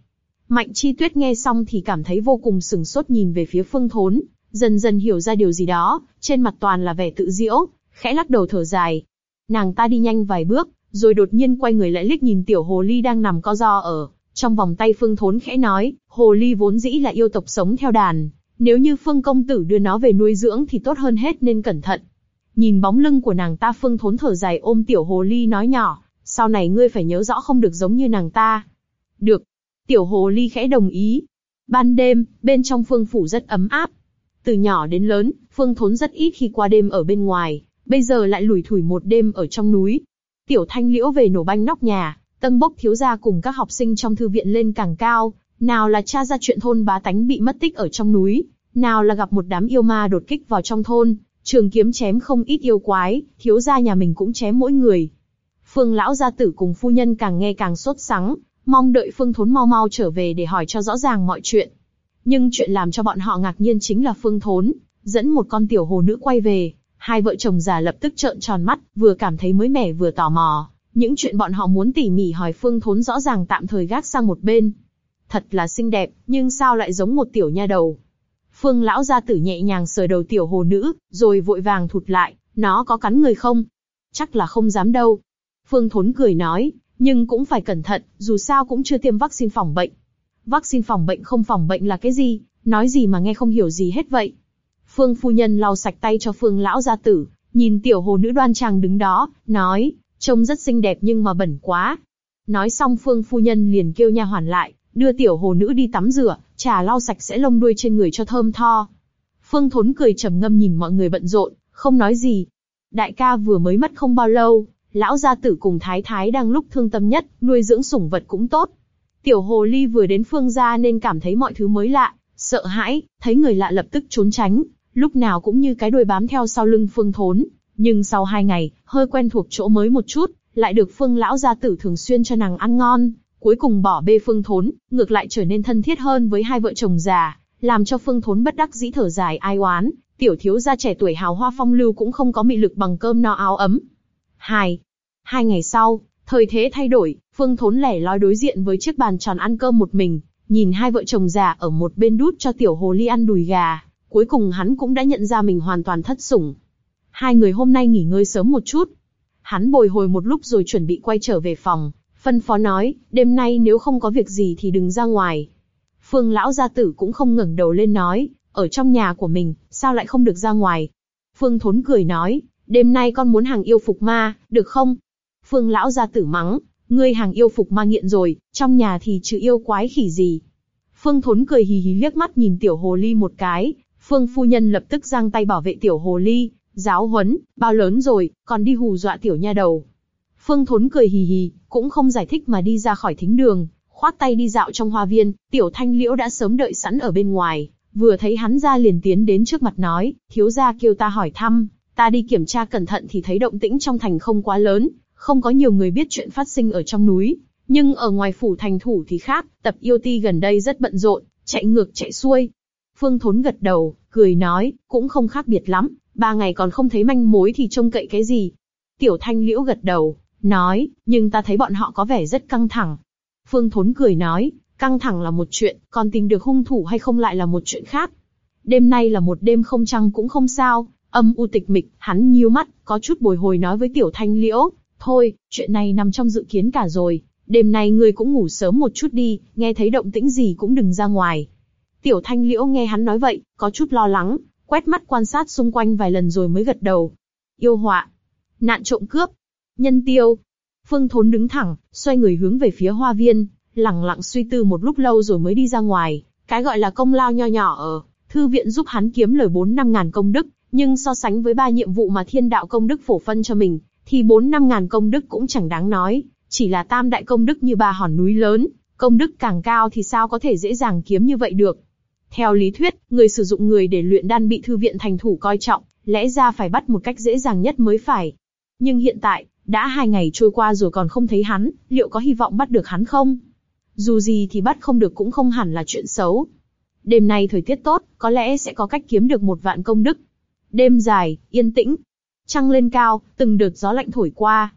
Mạnh Chi Tuyết nghe xong thì cảm thấy vô cùng sừng sốt nhìn về phía Phương Thốn, dần dần hiểu ra điều gì đó, trên mặt toàn là vẻ tự diễu, khẽ lắc đầu thở dài. Nàng ta đi nhanh vài bước, rồi đột nhiên quay người lại liếc nhìn tiểu hồ ly đang nằm co ro ở trong vòng tay Phương Thốn khẽ nói, hồ ly vốn dĩ là yêu tộc sống theo đàn, nếu như Phương công tử đưa nó về nuôi dưỡng thì tốt hơn hết nên cẩn thận. Nhìn bóng lưng của nàng ta Phương Thốn thở dài ôm tiểu hồ ly nói nhỏ, sau này ngươi phải nhớ rõ không được giống như nàng ta. Được. Tiểu hồ ly khẽ đồng ý. Ban đêm, bên trong phương phủ rất ấm áp. Từ nhỏ đến lớn, phương thốn rất ít khi qua đêm ở bên ngoài, bây giờ lại lủi thủi một đêm ở trong núi. Tiểu thanh liễu về nổ banh nóc nhà, tân bốc thiếu gia cùng các học sinh trong thư viện lên càng cao, nào là cha ra chuyện thôn bá tánh bị mất tích ở trong núi, nào là gặp một đám yêu ma đột kích vào trong thôn, trường kiếm chém không ít yêu quái, thiếu gia nhà mình cũng chém mỗi người, Phương lão gia tử cùng phu nhân càng nghe càng sốt sắng, mong đợi Phương Thốn mau mau trở về để hỏi cho rõ ràng mọi chuyện. Nhưng chuyện làm cho bọn họ ngạc nhiên chính là Phương Thốn dẫn một con tiểu hồ nữ quay về, hai vợ chồng già lập tức trợn tròn mắt, vừa cảm thấy mới mẻ vừa tò mò. Những chuyện bọn họ muốn tỉ mỉ hỏi Phương Thốn rõ ràng tạm thời gác sang một bên. Thật là xinh đẹp, nhưng sao lại giống một tiểu nha đầu? Phương lão gia tử nhẹ nhàng sờ đầu tiểu hồ nữ, rồi vội vàng thụt lại, nó có cắn người không? Chắc là không dám đâu, Phương Thốn cười nói, nhưng cũng phải cẩn thận, dù sao cũng chưa tiêm vaccine phòng bệnh. Vaccine phòng bệnh không phòng bệnh là cái gì, nói gì mà nghe không hiểu gì hết vậy. Phương phu nhân lau sạch tay cho Phương lão gia tử, nhìn tiểu hồ nữ đoan trang đứng đó, nói, trông rất xinh đẹp nhưng mà bẩn quá. Nói xong Phương phu nhân liền kêu nha hoàn lại, đưa tiểu hồ nữ đi tắm rửa, trà lau sạch sẽ lông đuôi trên người cho thơm tho. Phương Thốn cười trầm ngâm nhìn mọi người bận rộn, không nói gì. Đại ca vừa mới mất không bao lâu, lão gia tử cùng thái thái đang lúc thương tâm nhất, nuôi dưỡng sủng vật cũng tốt. Tiểu hồ ly vừa đến phương gia nên cảm thấy mọi thứ mới lạ, sợ hãi, thấy người lạ lập tức trốn tránh, lúc nào cũng như cái đuôi bám theo sau lưng phương thốn. Nhưng sau hai ngày, hơi quen thuộc chỗ mới một chút, lại được phương lão gia tử thường xuyên cho nàng ăn ngon, cuối cùng bỏ bê phương thốn, ngược lại trở nên thân thiết hơn với hai vợ chồng già, làm cho phương thốn bất đắc dĩ thở dài ai oán, tiểu thiếu gia trẻ tuổi hào hoa phong lưu cũng không có mị lực bằng cơm no áo ấm, Hai. Hai ngày sau, thời thế thay đổi, Phương Thốn lẻ loi đối diện với chiếc bàn tròn ăn cơm một mình, nhìn hai vợ chồng già ở một bên đút cho tiểu hồ ly ăn đùi gà, cuối cùng hắn cũng đã nhận ra mình hoàn toàn thất sủng. Hai người hôm nay nghỉ ngơi sớm một chút. Hắn bồi hồi một lúc rồi chuẩn bị quay trở về phòng, phân phó nói, đêm nay nếu không có việc gì thì đừng ra ngoài. Phương lão gia tử cũng không ngẩng đầu lên nói, ở trong nhà của mình, sao lại không được ra ngoài. Phương Thốn cười nói, đêm nay con muốn hàng yêu phục ma, được không? Phương lão gia tử mắng, ngươi hàng yêu phục ma nghiện rồi, trong nhà thì trừ yêu quái khỉ gì. Phương Thốn cười hì hì liếc mắt nhìn tiểu hồ ly một cái, Phương phu nhân lập tức giang tay bảo vệ tiểu hồ ly, giáo huấn, bao lớn rồi, còn đi hù dọa tiểu nha đầu. Phương Thốn cười hì hì, cũng không giải thích mà đi ra khỏi thính đường, khoát tay đi dạo trong hoa viên, tiểu thanh liễu đã sớm đợi sẵn ở bên ngoài, vừa thấy hắn ra liền tiến đến trước mặt nói, thiếu gia kêu ta hỏi thăm, ta đi kiểm tra cẩn thận thì thấy động tĩnh trong thành không quá lớn, không có nhiều người biết chuyện phát sinh ở trong núi, nhưng ở ngoài phủ thành thủ thì khác, tập yêu ti gần đây rất bận rộn, chạy ngược chạy xuôi. Phương Thốn gật đầu, cười nói, cũng không khác biệt lắm, ba ngày còn không thấy manh mối thì trông cậy cái gì. Tiểu Thanh Liễu gật đầu, nói, nhưng ta thấy bọn họ có vẻ rất căng thẳng. Phương Thốn cười nói, căng thẳng là một chuyện, còn tìm được hung thủ hay không lại là một chuyện khác. Đêm nay là một đêm không trăng cũng không sao, âm u tịch mịch, hắn nhíu mắt, có chút bồi hồi nói với Tiểu Thanh Liễu, thôi, chuyện này nằm trong dự kiến cả rồi, đêm nay ngươi cũng ngủ sớm một chút đi, nghe thấy động tĩnh gì cũng đừng ra ngoài. Tiểu Thanh Liễu nghe hắn nói vậy, có chút lo lắng, quét mắt quan sát xung quanh vài lần rồi mới gật đầu. Yêu họa, nạn trộm cướp, nhân tiêu. Phương Thốn đứng thẳng, xoay người hướng về phía hoa viên, lặng lặng suy tư một lúc lâu rồi mới đi ra ngoài. Cái gọi là công lao nho nhỏ ở thư viện giúp hắn kiếm lời bốn năm ngàn công đức, nhưng so sánh với ba nhiệm vụ mà thiên đạo công đức phổ phân cho mình, thì bốn năm ngàn công đức cũng chẳng đáng nói. Chỉ là tam đại công đức như ba hòn núi lớn, công đức càng cao thì sao có thể dễ dàng kiếm như vậy được. Theo lý thuyết, người sử dụng người để luyện đan bị thư viện thành thủ coi trọng, lẽ ra phải bắt một cách dễ dàng nhất mới phải. Nhưng hiện tại, đã hai ngày trôi qua rồi còn không thấy hắn, liệu có hy vọng bắt được hắn không? Dù gì thì bắt không được cũng không hẳn là chuyện xấu. Đêm nay thời tiết tốt, có lẽ sẽ có cách kiếm được một vạn công đức. Đêm dài, yên tĩnh. Trăng lên cao, từng đợt gió lạnh thổi qua.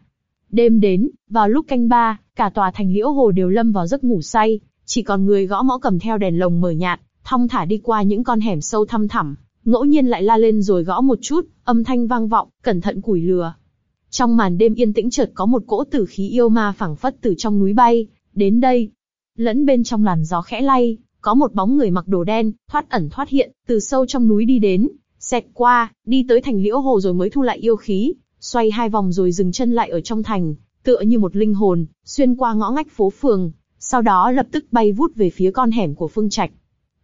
Đêm đến, vào lúc canh ba, cả tòa thành liễu hồ đều lâm vào giấc ngủ say, chỉ còn người gõ mõ cầm theo đèn lồng mở nhạt, thong thả đi qua những con hẻm sâu thăm thẳm, ngẫu nhiên lại la lên rồi gõ một chút, âm thanh vang vọng, cẩn thận củi lừa. Trong màn đêm yên tĩnh chợt có một cỗ tử khí yêu ma phảng phất từ trong núi bay, đến đây. Lẫn bên trong làn gió khẽ lay, có một bóng người mặc đồ đen, thoát ẩn thoát hiện, từ sâu trong núi đi đến, xẹt qua, đi tới thành liễu hồ rồi mới thu lại yêu khí, xoay hai vòng rồi dừng chân lại ở trong thành, tựa như một linh hồn, xuyên qua ngõ ngách phố phường, sau đó lập tức bay vút về phía con hẻm của Phương Trạch.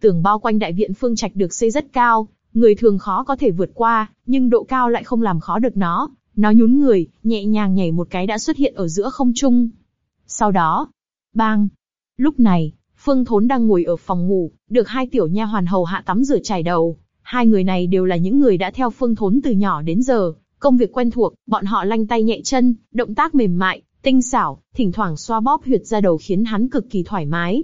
Tường bao quanh đại viện Phương Trạch được xây rất cao, người thường khó có thể vượt qua, nhưng độ cao lại không làm khó được nó. Nó nhún người, nhẹ nhàng nhảy một cái đã xuất hiện ở giữa không trung. Sau đó, bang. Lúc này, Phương Thốn đang ngồi ở phòng ngủ, được hai tiểu nha hoàn hầu hạ tắm rửa chải đầu. Hai người này đều là những người đã theo Phương Thốn từ nhỏ đến giờ, công việc quen thuộc, bọn họ lanh tay nhẹ chân, động tác mềm mại, tinh xảo, thỉnh thoảng xoa bóp huyệt ra đầu khiến hắn cực kỳ thoải mái.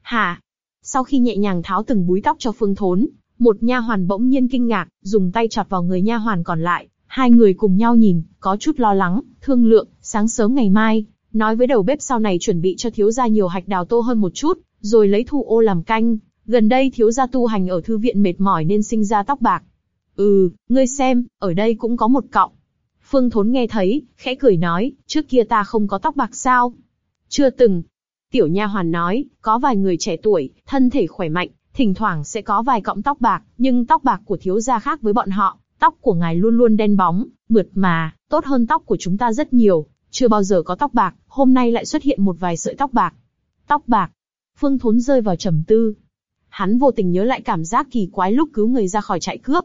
Hà, sau khi nhẹ nhàng tháo từng búi tóc cho Phương Thốn, một nha hoàn bỗng nhiên kinh ngạc, dùng tay chọt vào người nha hoàn còn lại. Hai người cùng nhau nhìn, có chút lo lắng, thương lượng, sáng sớm ngày mai, nói với đầu bếp sau này chuẩn bị cho thiếu gia nhiều hạch đào tô hơn một chút, rồi lấy thu ô làm canh. Gần đây thiếu gia tu hành ở thư viện mệt mỏi nên sinh ra tóc bạc. Ừ, ngươi xem, ở đây cũng có một cọng. Phương Thốn nghe thấy, khẽ cười nói, trước kia ta không có tóc bạc sao? Chưa từng, Tiểu nha hoàn nói, có vài người trẻ tuổi, thân thể khỏe mạnh, thỉnh thoảng sẽ có vài cọng tóc bạc, nhưng tóc bạc của thiếu gia khác với bọn họ, tóc của ngài luôn luôn đen bóng, mượt mà, tốt hơn tóc của chúng ta rất nhiều, chưa bao giờ có tóc bạc, hôm nay lại xuất hiện một vài sợi tóc bạc. Tóc bạc. Phương Thốn rơi vào trầm tư. Hắn vô tình nhớ lại cảm giác kỳ quái lúc cứu người ra khỏi trại cướp.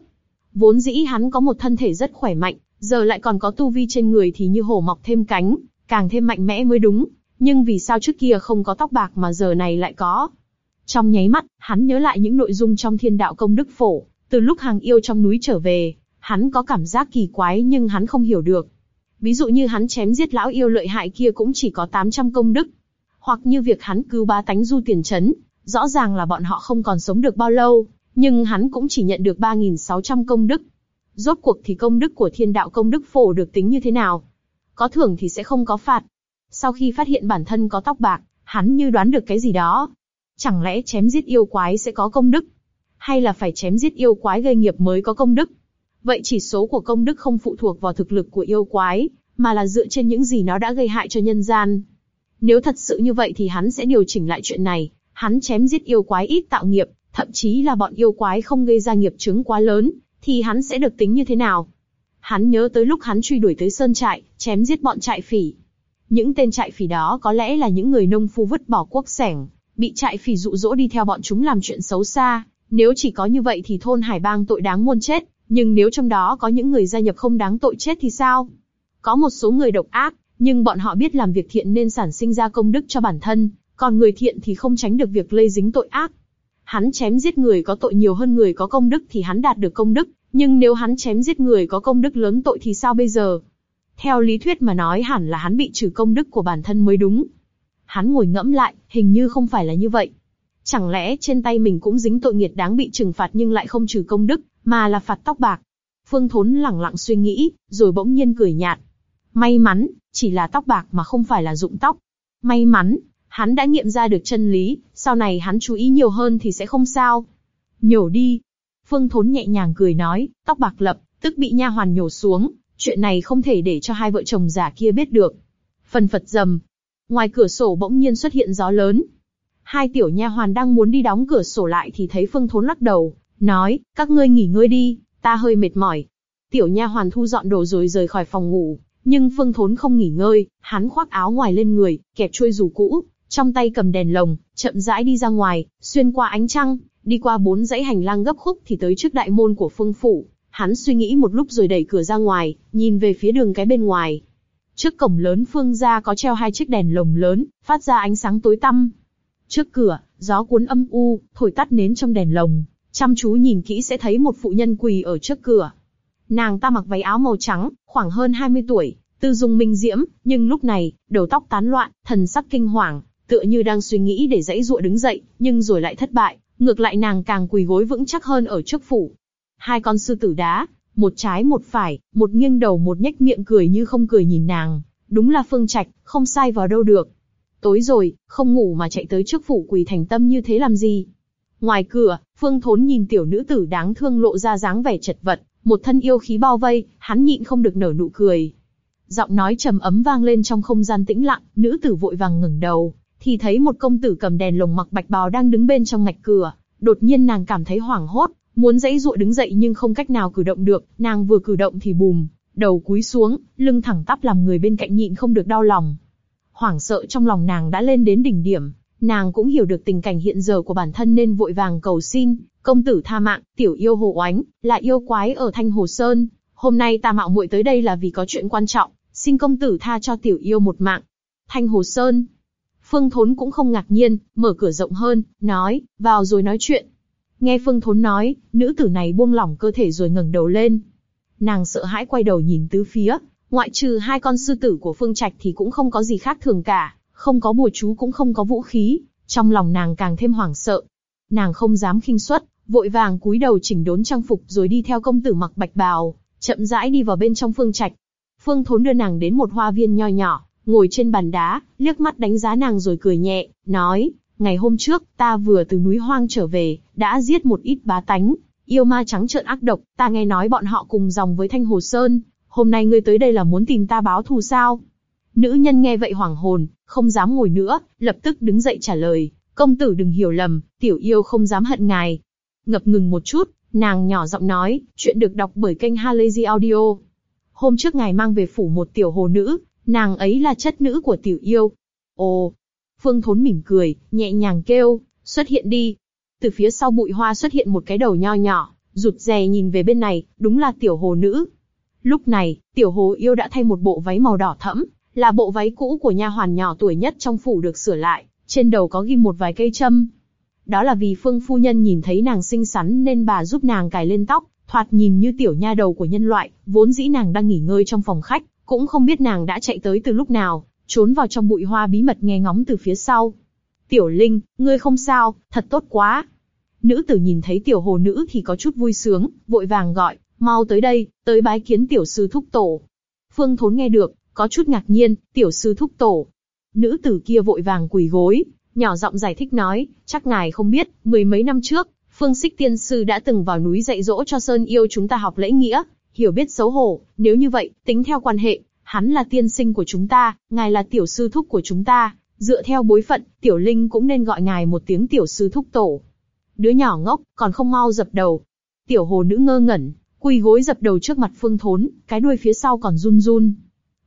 Vốn dĩ hắn có một thân thể rất khỏe mạnh, giờ lại còn có tu vi trên người thì như hổ mọc thêm cánh, càng thêm mạnh mẽ mới đúng. Nhưng vì sao trước kia không có tóc bạc mà giờ này lại có? Trong nháy mắt, hắn nhớ lại những nội dung trong thiên đạo công đức phổ, từ lúc hàng yêu trong núi trở về, hắn có cảm giác kỳ quái nhưng hắn không hiểu được. Ví dụ như hắn chém giết lão yêu lợi hại kia cũng chỉ có 800 công đức. Hoặc như việc hắn cứu bá tánh du tiền chấn, rõ ràng là bọn họ không còn sống được bao lâu, nhưng hắn cũng chỉ nhận được 3.600 công đức. Rốt cuộc thì công đức của thiên đạo công đức phổ được tính như thế nào? Có thưởng thì sẽ không có phạt, sau khi phát hiện bản thân có tóc bạc, hắn như đoán được cái gì đó. Chẳng lẽ chém giết yêu quái sẽ có công đức? Hay là phải chém giết yêu quái gây nghiệp mới có công đức? Vậy chỉ số của công đức không phụ thuộc vào thực lực của yêu quái, mà là dựa trên những gì nó đã gây hại cho nhân gian. Nếu thật sự như vậy thì hắn sẽ điều chỉnh lại chuyện này, hắn chém giết yêu quái ít tạo nghiệp, thậm chí là bọn yêu quái không gây ra nghiệp chứng quá lớn, thì hắn sẽ được tính như thế nào? Hắn nhớ tới lúc hắn truy đuổi tới sơn trại, chém giết bọn trại phỉ. Những tên trại phỉ đó có lẽ là những người nông phu vứt bỏ quốc sẻng, bị trại phỉ dụ dỗ đi theo bọn chúng làm chuyện xấu xa. Nếu chỉ có như vậy thì thôn Hải Bang tội đáng muôn chết, nhưng nếu trong đó có những người gia nhập không đáng tội chết thì sao? Có một số người độc ác, nhưng bọn họ biết làm việc thiện nên sản sinh ra công đức cho bản thân, còn người thiện thì không tránh được việc lây dính tội ác. Hắn chém giết người có tội nhiều hơn người có công đức thì hắn đạt được công đức, nhưng nếu hắn chém giết người có công đức lớn tội thì sao bây giờ? Theo lý thuyết mà nói hẳn là hắn bị trừ công đức của bản thân mới đúng. Hắn ngồi ngẫm lại, hình như không phải là như vậy. Chẳng lẽ trên tay mình cũng dính tội nghiệt đáng bị trừng phạt nhưng lại không trừ công đức, mà là phạt tóc bạc? Phương Thốn lẳng lặng suy nghĩ, rồi bỗng nhiên cười nhạt. May mắn, chỉ là tóc bạc mà không phải là dụng tóc. May mắn, hắn đã nghiệm ra được chân lý, sau này hắn chú ý nhiều hơn thì sẽ không sao. Nhổ đi. Phương Thốn nhẹ nhàng cười nói, tóc bạc lập, tức bị nha hoàn nhổ xuống, chuyện này không thể để cho hai vợ chồng già kia biết được. Phần phật dầm. Ngoài cửa sổ bỗng nhiên xuất hiện gió lớn. Hai tiểu nha hoàn đang muốn đi đóng cửa sổ lại thì thấy Phương Thốn lắc đầu, nói, các ngươi nghỉ ngơi đi, ta hơi mệt mỏi. Tiểu nha hoàn thu dọn đồ rồi rời khỏi phòng ngủ, nhưng Phương Thốn không nghỉ ngơi, hắn khoác áo ngoài lên người, kẹp chuôi dù cũ, trong tay cầm đèn lồng, chậm rãi đi ra ngoài, xuyên qua ánh trăng, đi qua bốn dãy hành lang gấp khúc thì tới trước đại môn của Phương phủ. Hắn suy nghĩ một lúc rồi đẩy cửa ra ngoài, nhìn về phía đường cái bên ngoài. Trước cổng lớn Phương gia có treo hai chiếc đèn lồng lớn, phát ra ánh sáng tối tăm. Trước cửa, gió cuốn âm u, thổi tắt nến trong đèn lồng. Chăm chú nhìn kỹ sẽ thấy một phụ nhân quỳ ở trước cửa. Nàng ta mặc váy áo màu trắng, khoảng hơn 20 tuổi, tư dung minh diễm, nhưng lúc này, đầu tóc tán loạn, thần sắc kinh hoàng, tựa như đang suy nghĩ để dãy dụa đứng dậy, nhưng rồi lại thất bại, ngược lại nàng càng quỳ gối vững chắc hơn ở trước phủ. Hai con sư tử đá, một trái một phải, một nghiêng đầu một nhếch miệng cười như không cười nhìn nàng, đúng là Phương Trạch, không sai vào đâu được. Tối rồi, không ngủ mà chạy tới trước phủ quỳ thành tâm như thế làm gì? Ngoài cửa, Phương Thốn nhìn tiểu nữ tử đáng thương lộ ra dáng vẻ chật vật, một thân yêu khí bao vây, hắn nhịn không được nở nụ cười. Giọng nói trầm ấm vang lên trong không gian tĩnh lặng, nữ tử vội vàng ngẩng đầu, thì thấy một công tử cầm đèn lồng mặc bạch bào đang đứng bên trong ngạch cửa. Đột nhiên nàng cảm thấy hoảng hốt, muốn dãy dụa đứng dậy nhưng không cách nào cử động được. Nàng vừa cử động thì bùm, đầu cúi xuống, lưng thẳng tắp làm người bên cạnh nhịn không được đau lòng. Hoảng sợ trong lòng nàng đã lên đến đỉnh điểm, nàng cũng hiểu được tình cảnh hiện giờ của bản thân nên vội vàng cầu xin, công tử tha mạng, tiểu yêu hồ oánh, là yêu quái ở Thanh Hồ Sơn. Hôm nay ta mạo muội tới đây là vì có chuyện quan trọng, xin công tử tha cho tiểu yêu một mạng. Thanh Hồ Sơn, Phương Thốn cũng không ngạc nhiên, mở cửa rộng hơn, nói, vào rồi nói chuyện. Nghe Phương Thốn nói, nữ tử này buông lỏng cơ thể rồi ngẩng đầu lên. Nàng sợ hãi quay đầu nhìn tứ phía, ngoại trừ hai con sư tử của Phương Trạch thì cũng không có gì khác thường cả, không có bùa chú cũng không có vũ khí, trong lòng nàng càng thêm hoảng sợ. Nàng không dám khinh suất, vội vàng cúi đầu chỉnh đốn trang phục rồi đi theo công tử mặc bạch bào, chậm rãi đi vào bên trong Phương Trạch. Phương Thốn đưa nàng đến một hoa viên nho nhỏ, ngồi trên bàn đá, liếc mắt đánh giá nàng rồi cười nhẹ, nói, ngày hôm trước, ta vừa từ núi hoang trở về, đã giết một ít bá tánh, yêu ma trắng trợn ác độc, ta nghe nói bọn họ cùng dòng với Thanh Hồ Sơn, hôm nay ngươi tới đây là muốn tìm ta báo thù sao? Nữ nhân nghe vậy hoảng hồn, không dám ngồi nữa, lập tức đứng dậy trả lời, công tử đừng hiểu lầm, tiểu yêu không dám hận ngài. Ngập ngừng một chút, nàng nhỏ giọng nói, chuyện được đọc bởi kênh Halazy Audio. Hôm trước ngài mang về phủ một tiểu hồ nữ, Nàng ấy là chất nữ của tiểu yêu. Ồ! Phương Thốn mỉm cười, nhẹ nhàng kêu, xuất hiện đi. Từ phía sau bụi hoa xuất hiện một cái đầu nho nhỏ, rụt rè nhìn về bên này, đúng là tiểu hồ nữ. Lúc này, tiểu hồ yêu đã thay một bộ váy màu đỏ thẫm, là bộ váy cũ của nha hoàn nhỏ tuổi nhất trong phủ được sửa lại, trên đầu có ghim một vài cây châm. Đó là vì Phương phu nhân nhìn thấy nàng xinh xắn nên bà giúp nàng cài lên tóc, thoạt nhìn như tiểu nha đầu của nhân loại, vốn dĩ nàng đang nghỉ ngơi trong phòng khách, cũng không biết nàng đã chạy tới từ lúc nào, trốn vào trong bụi hoa bí mật nghe ngóng từ phía sau. Tiểu Linh, ngươi không sao, thật tốt quá. Nữ tử nhìn thấy tiểu hồ nữ thì có chút vui sướng, vội vàng gọi, mau tới đây, tới bái kiến tiểu sư thúc tổ. Phương Thốn nghe được, có chút ngạc nhiên, tiểu sư thúc tổ. Nữ tử kia vội vàng quỳ gối, nhỏ giọng giải thích nói, chắc ngài không biết, mười mấy năm trước, Phương Sích Tiên Sư đã từng vào núi dạy dỗ cho Sơn Yêu chúng ta học lễ nghĩa, hiểu biết xấu hổ, nếu như vậy, tính theo quan hệ, hắn là tiên sinh của chúng ta, ngài là tiểu sư thúc của chúng ta, dựa theo bối phận, tiểu linh cũng nên gọi ngài một tiếng tiểu sư thúc tổ. Đứa nhỏ ngốc, còn không mau dập đầu. Tiểu hồ nữ ngơ ngẩn, quỳ gối dập đầu trước mặt Phương Thốn, cái đuôi phía sau còn run run.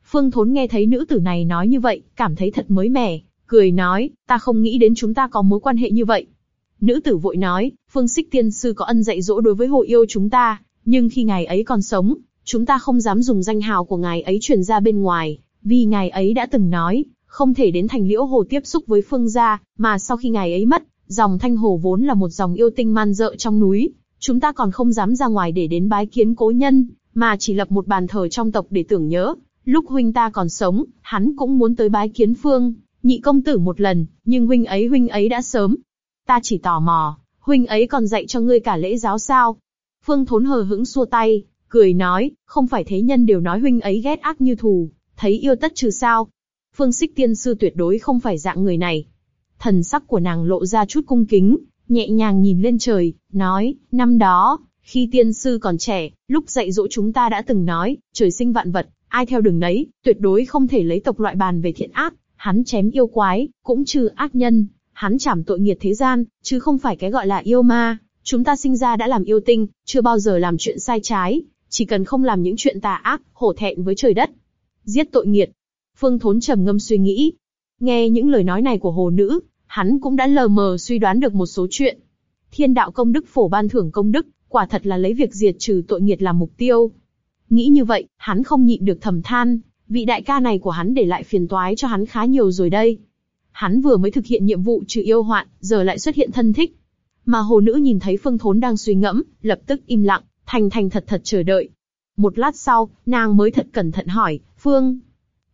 Phương Thốn nghe thấy nữ tử này nói như vậy, cảm thấy thật mới mẻ, cười nói, ta không nghĩ đến chúng ta có mối quan hệ như vậy. Nữ tử vội nói, Phương xích Tiên Sư có ân dạy dỗ đối với hồ yêu chúng ta, nhưng khi ngài ấy còn sống, chúng ta không dám dùng danh hào của ngài ấy truyền ra bên ngoài, vì ngài ấy đã từng nói, không thể đến thành liễu hồ tiếp xúc với phương gia, mà sau khi ngài ấy mất, dòng thanh hồ vốn là một dòng yêu tinh man dợ trong núi, chúng ta còn không dám ra ngoài để đến bái kiến cố nhân, mà chỉ lập một bàn thờ trong tộc để tưởng nhớ. Lúc huynh ta còn sống, hắn cũng muốn tới bái kiến phương, nhị công tử một lần, nhưng huynh ấy huynh ấy đã sớm. Ta chỉ tò mò, huynh ấy còn dạy cho ngươi cả lễ giáo sao? Phương Thốn hờ hững xua tay, cười nói, không phải thế nhân đều nói huynh ấy ghét ác như thù, thấy yêu tất trừ sao? Phương Sích Tiên sư tuyệt đối không phải dạng người này. Thần sắc của nàng lộ ra chút cung kính, nhẹ nhàng nhìn lên trời, nói, năm đó, khi tiên sư còn trẻ, lúc dạy dỗ chúng ta đã từng nói, trời sinh vạn vật, ai theo đường nấy, tuyệt đối không thể lấy tộc loại bàn về thiện ác, hắn chém yêu quái, cũng trừ ác nhân, hắn chảm tội nghiệt thế gian, chứ không phải cái gọi là yêu ma. Chúng ta sinh ra đã làm yêu tinh, chưa bao giờ làm chuyện sai trái, chỉ cần không làm những chuyện tà ác, hổ thẹn với trời đất. Giết tội nghiệt. Phương Thốn trầm ngâm suy nghĩ. Nghe những lời nói này của hồ nữ, hắn cũng đã lờ mờ suy đoán được một số chuyện. Thiên đạo công đức phổ ban thưởng công đức, quả thật là lấy việc diệt trừ tội nghiệt làm mục tiêu. Nghĩ như vậy, hắn không nhịn được thầm than, vị đại ca này của hắn để lại phiền toái cho hắn khá nhiều rồi đây. Hắn vừa mới thực hiện nhiệm vụ trừ yêu hoạn, giờ lại xuất hiện thân thích. Mà hồ nữ nhìn thấy Phương Thốn đang suy ngẫm, lập tức im lặng, thành thành thật thật chờ đợi. Một lát sau, nàng mới thật cẩn thận hỏi, Phương.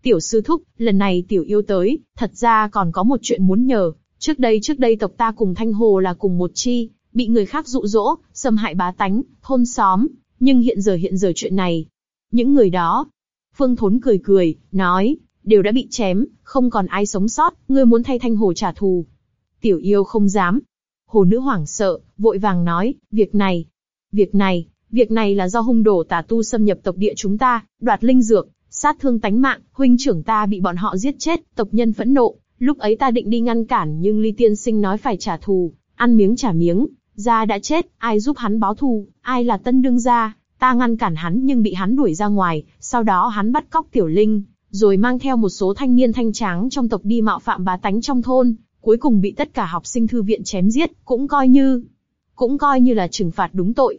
Tiểu sư thúc, lần này tiểu yêu tới, thật ra còn có một chuyện muốn nhờ. Trước đây trước đây tộc ta cùng Thanh Hồ là cùng một chi, bị người khác dụ dỗ, xâm hại bá tánh, thôn xóm. Nhưng hiện giờ hiện giờ chuyện này, những người đó. Phương Thốn cười cười, nói, đều đã bị chém, không còn ai sống sót, ngươi muốn thay Thanh Hồ trả thù. Tiểu yêu không dám. Hồ nữ hoảng sợ, vội vàng nói, việc này, việc này, việc này là do hung đồ tà tu xâm nhập tộc địa chúng ta, đoạt linh dược, sát thương tánh mạng, huynh trưởng ta bị bọn họ giết chết, tộc nhân phẫn nộ. Lúc ấy ta định đi ngăn cản nhưng Ly Tiên Sinh nói phải trả thù, ăn miếng trả miếng, gia đã chết, ai giúp hắn báo thù, ai là tân đương gia, ta ngăn cản hắn nhưng bị hắn đuổi ra ngoài, sau đó hắn bắt cóc Tiểu Linh, rồi mang theo một số thanh niên thanh tráng trong tộc đi mạo phạm bá tánh trong thôn, cuối cùng bị tất cả học sinh thư viện chém giết, cũng coi như, cũng coi như là trừng phạt đúng tội.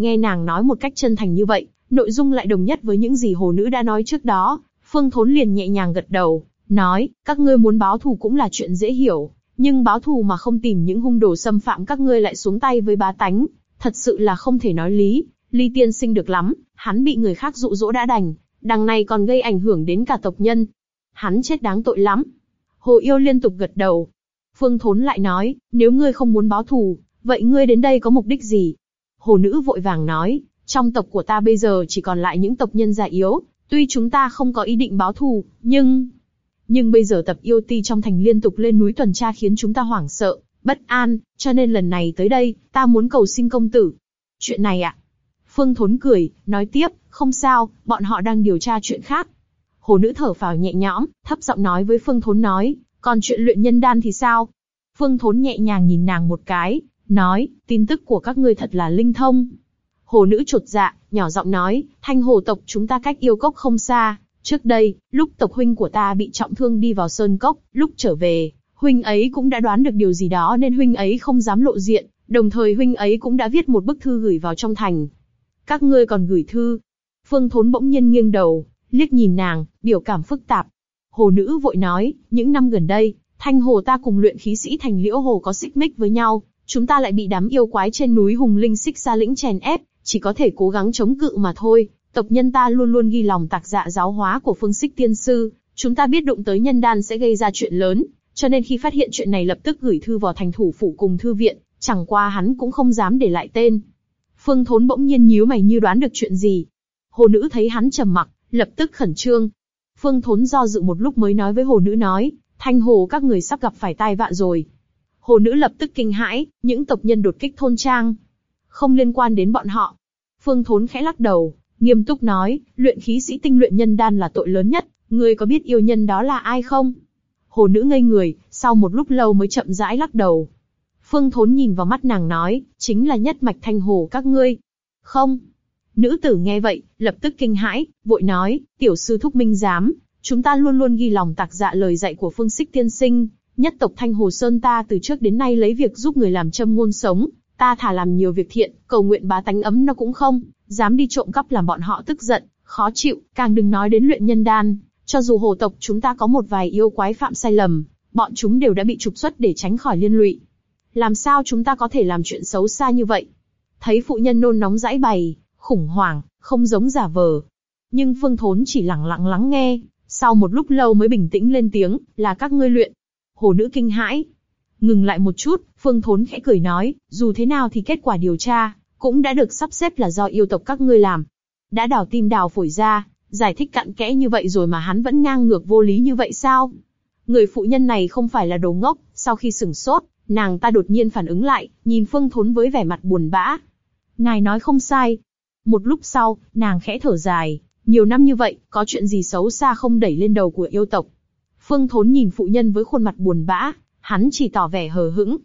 Nghe nàng nói một cách chân thành như vậy, nội dung lại đồng nhất với những gì hồ nữ đã nói trước đó, Phương Thốn liền nhẹ nhàng gật đầu, nói, các ngươi muốn báo thù cũng là chuyện dễ hiểu, nhưng báo thù mà không tìm những hung đồ xâm phạm các ngươi lại xuống tay với bá tánh, thật sự là không thể nói lý. Ly tiên sinh được lắm, hắn bị người khác dụ dỗ đã đành, đằng này còn gây ảnh hưởng đến cả tộc nhân. Hắn chết đáng tội lắm. Hồ yêu liên tục gật đầu. Phương Thốn lại nói, nếu ngươi không muốn báo thù, vậy ngươi đến đây có mục đích gì? Hồ nữ vội vàng nói, trong tộc của ta bây giờ chỉ còn lại những tộc nhân già yếu, tuy chúng ta không có ý định báo thù, nhưng... Nhưng bây giờ tập yêu ti trong thành liên tục lên núi tuần tra khiến chúng ta hoảng sợ, bất an, cho nên lần này tới đây, ta muốn cầu xin công tử. Chuyện này ạ. Phương Thốn cười, nói tiếp, không sao, bọn họ đang điều tra chuyện khác. Hồ nữ thở phào nhẹ nhõm, thấp giọng nói với Phương Thốn nói, còn chuyện luyện nhân đan thì sao? Phương Thốn nhẹ nhàng nhìn nàng một cái, nói, tin tức của các ngươi thật là linh thông. Hồ nữ chột dạ, nhỏ giọng nói, thanh hồ tộc chúng ta cách yêu cốc không xa. Trước đây, lúc tộc huynh của ta bị trọng thương đi vào sơn cốc, lúc trở về, huynh ấy cũng đã đoán được điều gì đó nên huynh ấy không dám lộ diện, đồng thời huynh ấy cũng đã viết một bức thư gửi vào trong thành. Các ngươi còn gửi thư. Phương Thốn bỗng nhiên nghiêng đầu, liếc nhìn nàng, biểu cảm phức tạp. Hồ nữ vội nói, những năm gần đây, thanh hồ ta cùng luyện khí sĩ thành liễu hồ có xích mích với nhau, chúng ta lại bị đám yêu quái trên núi hùng linh xích xa lĩnh chèn ép, chỉ có thể cố gắng chống cự mà thôi. Tộc nhân ta luôn luôn ghi lòng tạc dạ giáo hóa của phương xích tiên sư, chúng ta biết đụng tới nhân đan sẽ gây ra chuyện lớn, cho nên khi phát hiện chuyện này lập tức gửi thư vào thành thủ phủ cùng thư viện, chẳng qua hắn cũng không dám để lại tên. Phương Thốn bỗng nhiên nhíu mày như đoán được chuyện gì. Hồ nữ thấy hắn trầm mặc, lập tức khẩn trương. Phương Thốn do dự một lúc mới nói với hồ nữ nói, Thanh hồ các người sắp gặp phải tai vạ rồi. Hồ nữ lập tức kinh hãi, những tộc nhân đột kích thôn trang. Không liên quan đến bọn họ. Phương Thốn khẽ lắc đầu, nghiêm túc nói, luyện khí sĩ tinh luyện nhân đan là tội lớn nhất, ngươi có biết yêu nhân đó là ai không? Hồ nữ ngây người, sau một lúc lâu mới chậm rãi lắc đầu. Phương Thốn nhìn vào mắt nàng nói, chính là nhất mạch thanh hồ các ngươi. Không. Nữ tử nghe vậy, lập tức kinh hãi, vội nói, tiểu sư thúc minh giám, chúng ta luôn luôn ghi lòng tạc dạ lời dạy của phương xích tiên sinh, nhất tộc thanh hồ sơn ta từ trước đến nay lấy việc giúp người làm châm ngôn sống, ta thả làm nhiều việc thiện, cầu nguyện bá tánh ấm nó cũng không, dám đi trộm cắp làm bọn họ tức giận, khó chịu, càng đừng nói đến luyện nhân đan. Cho dù hồ tộc chúng ta có một vài yêu quái phạm sai lầm, bọn chúng đều đã bị trục xuất để tránh khỏi liên lụy. Làm sao chúng ta có thể làm chuyện xấu xa như vậy? Thấy phụ nhân nôn nóng dãi bày, khủng hoảng, không giống giả vờ. Nhưng Phương Thốn chỉ lặng lặng lắng nghe, sau một lúc lâu mới bình tĩnh lên tiếng, là các ngươi luyện. Hồ nữ kinh hãi. Ngừng lại một chút, Phương Thốn khẽ cười nói, dù thế nào thì kết quả điều tra, cũng đã được sắp xếp là do yêu tộc các ngươi làm. Đã đào tim đào phổi ra, giải thích cặn kẽ như vậy rồi mà hắn vẫn ngang ngược vô lý như vậy sao? Người phụ nhân này không phải là đồ ngốc, sau khi sửng sốt, nàng ta đột nhiên phản ứng lại, nhìn Phương Thốn với vẻ mặt buồn bã. Ngài nói không sai. Một lúc sau, nàng khẽ thở dài, nhiều năm như vậy, có chuyện gì xấu xa không đẩy lên đầu của yêu tộc. Phương Thốn nhìn phụ nhân với khuôn mặt buồn bã, hắn chỉ tỏ vẻ hờ hững.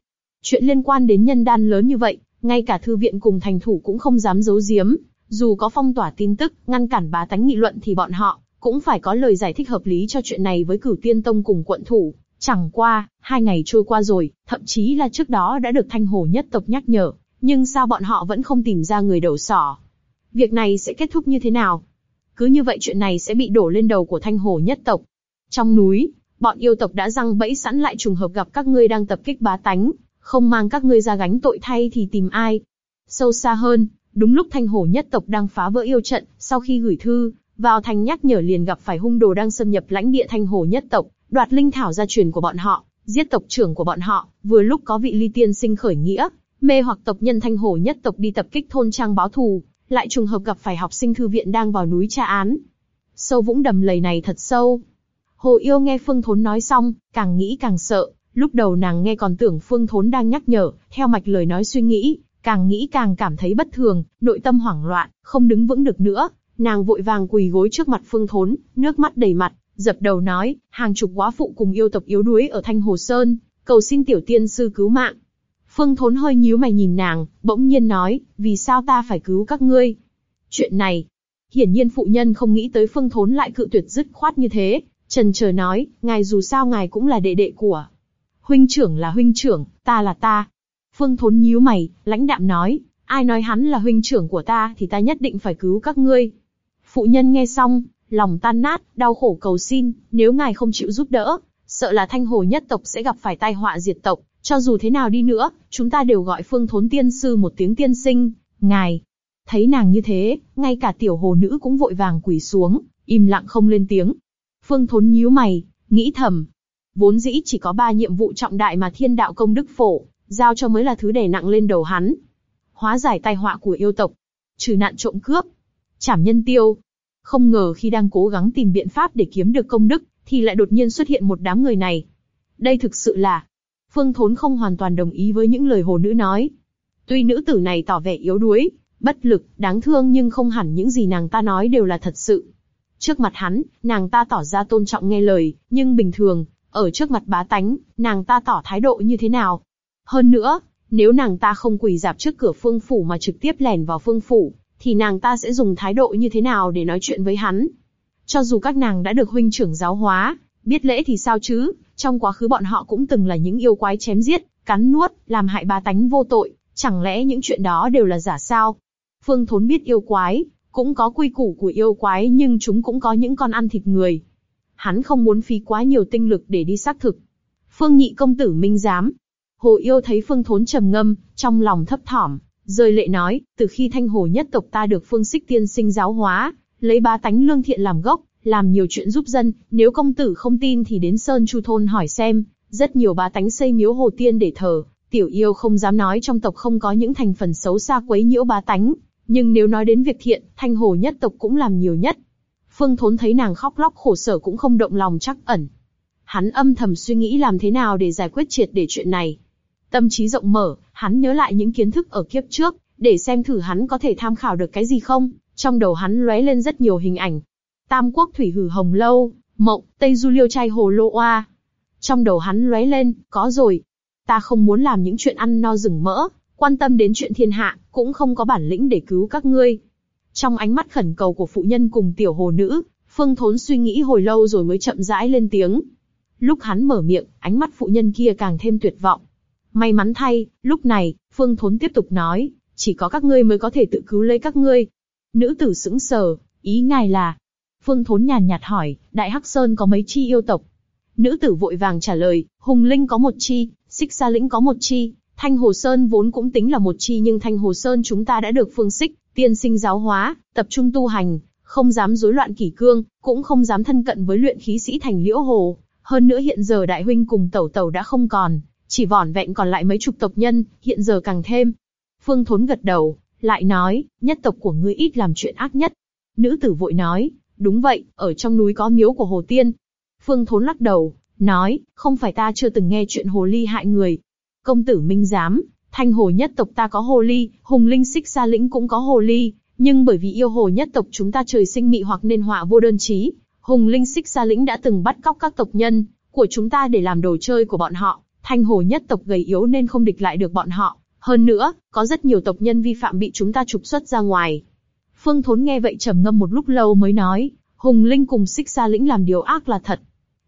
Chuyện liên quan đến nhân đan lớn như vậy, ngay cả thư viện cùng thành thủ cũng không dám giấu giếm. Dù có phong tỏa tin tức, ngăn cản bá tánh nghị luận thì bọn họ cũng phải có lời giải thích hợp lý cho chuyện này với cửu tiên tông cùng quận thủ. Chẳng qua, hai ngày trôi qua rồi, thậm chí là trước đó đã được thanh hồ nhất tộc nhắc nhở, nhưng sao bọn họ vẫn không tìm ra người đầu sỏ? Việc này sẽ kết thúc như thế nào? Cứ như vậy chuyện này sẽ bị đổ lên đầu của thanh hồ nhất tộc. Trong núi, bọn yêu tộc đã răng bẫy sẵn lại trùng hợp gặp các ngươi đang tập kích bá tánh, không mang các ngươi ra gánh tội thay thì tìm ai? Sâu xa hơn, đúng lúc thanh hồ nhất tộc đang phá vỡ yêu trận, sau khi gửi thư vào thành nhắc nhở liền gặp phải hung đồ đang xâm nhập lãnh địa thanh hồ nhất tộc, đoạt linh thảo gia truyền của bọn họ, giết tộc trưởng của bọn họ. Vừa lúc có vị ly tiên sinh khởi nghĩa, mê hoặc tộc nhân thanh hồ nhất tộc đi tập kích thôn trang báo thù, lại trùng hợp gặp phải học sinh thư viện đang vào núi tra án. Sâu vũng đầm lầy này thật sâu. Hồ yêu nghe Phương Thốn nói xong, càng nghĩ càng sợ. Lúc đầu nàng nghe còn tưởng Phương Thốn đang nhắc nhở, theo mạch lời nói suy nghĩ, càng nghĩ càng cảm thấy bất thường, nội tâm hoảng loạn, không đứng vững được nữa. Nàng vội vàng quỳ gối trước mặt Phương Thốn, nước mắt đầy mặt, dập đầu nói, hàng chục quá phụ cùng yêu tộc yếu đuối ở Thanh Hồ Sơn, cầu xin tiểu tiên sư cứu mạng. Phương Thốn hơi nhíu mày nhìn nàng, bỗng nhiên nói, vì sao ta phải cứu các ngươi? Chuyện này, hiển nhiên phụ nhân không nghĩ tới Phương Thốn lại cự tuyệt dứt khoát như thế, trần chờ nói, ngài dù sao ngài cũng là đệ đệ của huynh trưởng là huynh trưởng, ta là ta. Phương Thốn nhíu mày, lãnh đạm nói, ai nói hắn là huynh trưởng của ta thì ta nhất định phải cứu các ngươi. Phụ nhân nghe xong, lòng tan nát, đau khổ cầu xin, nếu ngài không chịu giúp đỡ, sợ là thanh hồ nhất tộc sẽ gặp phải tai họa diệt tộc, cho dù thế nào đi nữa, chúng ta đều gọi phương thốn tiên sư một tiếng tiên sinh, ngài. Thấy nàng như thế, ngay cả tiểu hồ nữ cũng vội vàng quỳ xuống, im lặng không lên tiếng. Phương thốn nhíu mày, nghĩ thầm. Vốn dĩ chỉ có ba nhiệm vụ trọng đại mà thiên đạo công đức phổ, giao cho mới là thứ đè nặng lên đầu hắn. Hóa giải tai họa của yêu tộc, trừ nạn trộm cướp, chảm nhân tiêu. Không ngờ khi đang cố gắng tìm biện pháp để kiếm được công đức, thì lại đột nhiên xuất hiện một đám người này. Đây thực sự là Phương Thốn không hoàn toàn đồng ý với những lời hồ nữ nói. Tuy nữ tử này tỏ vẻ yếu đuối, bất lực, đáng thương nhưng không hẳn những gì nàng ta nói đều là thật sự. Trước mặt hắn, nàng ta tỏ ra tôn trọng nghe lời, nhưng bình thường, ở trước mặt bá tánh, nàng ta tỏ thái độ như thế nào? Hơn nữa, nếu nàng ta không quỳ dạp trước cửa phương phủ mà trực tiếp lẻn vào phương phủ, thì nàng ta sẽ dùng thái độ như thế nào để nói chuyện với hắn? Cho dù các nàng đã được huynh trưởng giáo hóa, biết lễ thì sao chứ, trong quá khứ bọn họ cũng từng là những yêu quái chém giết, cắn nuốt, làm hại bá tánh vô tội, chẳng lẽ những chuyện đó đều là giả sao? Phương Thốn biết yêu quái, cũng có quy củ của yêu quái nhưng chúng cũng có những con ăn thịt người. Hắn không muốn phí quá nhiều tinh lực để đi xác thực. Phương Nhị công tử minh giám. Hồ yêu thấy Phương Thốn trầm ngâm, trong lòng thấp thỏm, rơi lệ nói, từ khi thanh hồ nhất tộc ta được Phương Xích Tiên sinh giáo hóa, lấy ba tánh lương thiện làm gốc, làm nhiều chuyện giúp dân, nếu công tử không tin thì đến Sơn Chu Thôn hỏi xem, rất nhiều bá tánh xây miếu hồ tiên để thờ, tiểu yêu không dám nói trong tộc không có những thành phần xấu xa quấy nhiễu bá tánh, nhưng nếu nói đến việc thiện, thanh hồ nhất tộc cũng làm nhiều nhất. Phương Thốn thấy nàng khóc lóc khổ sở cũng không động lòng chắc ẩn. Hắn âm thầm suy nghĩ làm thế nào để giải quyết triệt để chuyện này. Tâm trí rộng mở, hắn nhớ lại những kiến thức ở kiếp trước, để xem thử hắn có thể tham khảo được cái gì không. Trong đầu hắn lóe lên rất nhiều hình ảnh. Tam quốc thủy hử hồng lâu, mộng, tây du liêu trai hồ lô oa. Trong đầu hắn lóe lên, có rồi. Ta không muốn làm những chuyện ăn no rừng mỡ, quan tâm đến chuyện thiên hạ, cũng không có bản lĩnh để cứu các ngươi. Trong ánh mắt khẩn cầu của phụ nhân cùng tiểu hồ nữ, Phương Thốn suy nghĩ hồi lâu rồi mới chậm rãi lên tiếng. Lúc hắn mở miệng, ánh mắt phụ nhân kia càng thêm tuyệt vọng. May mắn thay, lúc này, Phương Thốn tiếp tục nói, chỉ có các ngươi mới có thể tự cứu lấy các ngươi. Nữ tử sững sờ, ý ngài là? Phương Thốn nhàn nhạt hỏi, Đại Hắc Sơn có mấy chi yêu tộc? Nữ tử vội vàng trả lời, Hùng Linh có một chi, Xích Sa Lĩnh có một chi, Thanh Hồ Sơn vốn cũng tính là một chi nhưng Thanh Hồ Sơn chúng ta đã được Phương Xích, tiên sinh giáo hóa, tập trung tu hành, không dám rối loạn kỷ cương, cũng không dám thân cận với luyện khí sĩ thành liễu hồ. Hơn nữa hiện giờ đại huynh cùng tẩu tẩu đã không còn, chỉ vỏn vẹn còn lại mấy chục tộc nhân, hiện giờ càng thêm. Phương Thốn gật đầu, lại nói, nhất tộc của ngươi ít làm chuyện ác nhất. Nữ tử vội nói, đúng vậy, ở trong núi có miếu của Hồ Tiên. Phương Thốn lắc đầu, nói, không phải ta chưa từng nghe chuyện hồ ly hại người. Công tử minh giám, thanh hồ nhất tộc ta có hồ ly, hùng linh xích xa lĩnh cũng có hồ ly, nhưng bởi vì yêu hồ nhất tộc chúng ta trời sinh mị hoặc nên họa vô đơn chí, hùng linh xích xa lĩnh đã từng bắt cóc các tộc nhân của chúng ta để làm đồ chơi của bọn họ. Thanh hồ nhất tộc gầy yếu nên không địch lại được bọn họ. Hơn nữa, có rất nhiều tộc nhân vi phạm bị chúng ta trục xuất ra ngoài. Phương Thốn nghe vậy trầm ngâm một lúc lâu mới nói, Hùng Linh cùng Xích Sa Lĩnh làm điều ác là thật.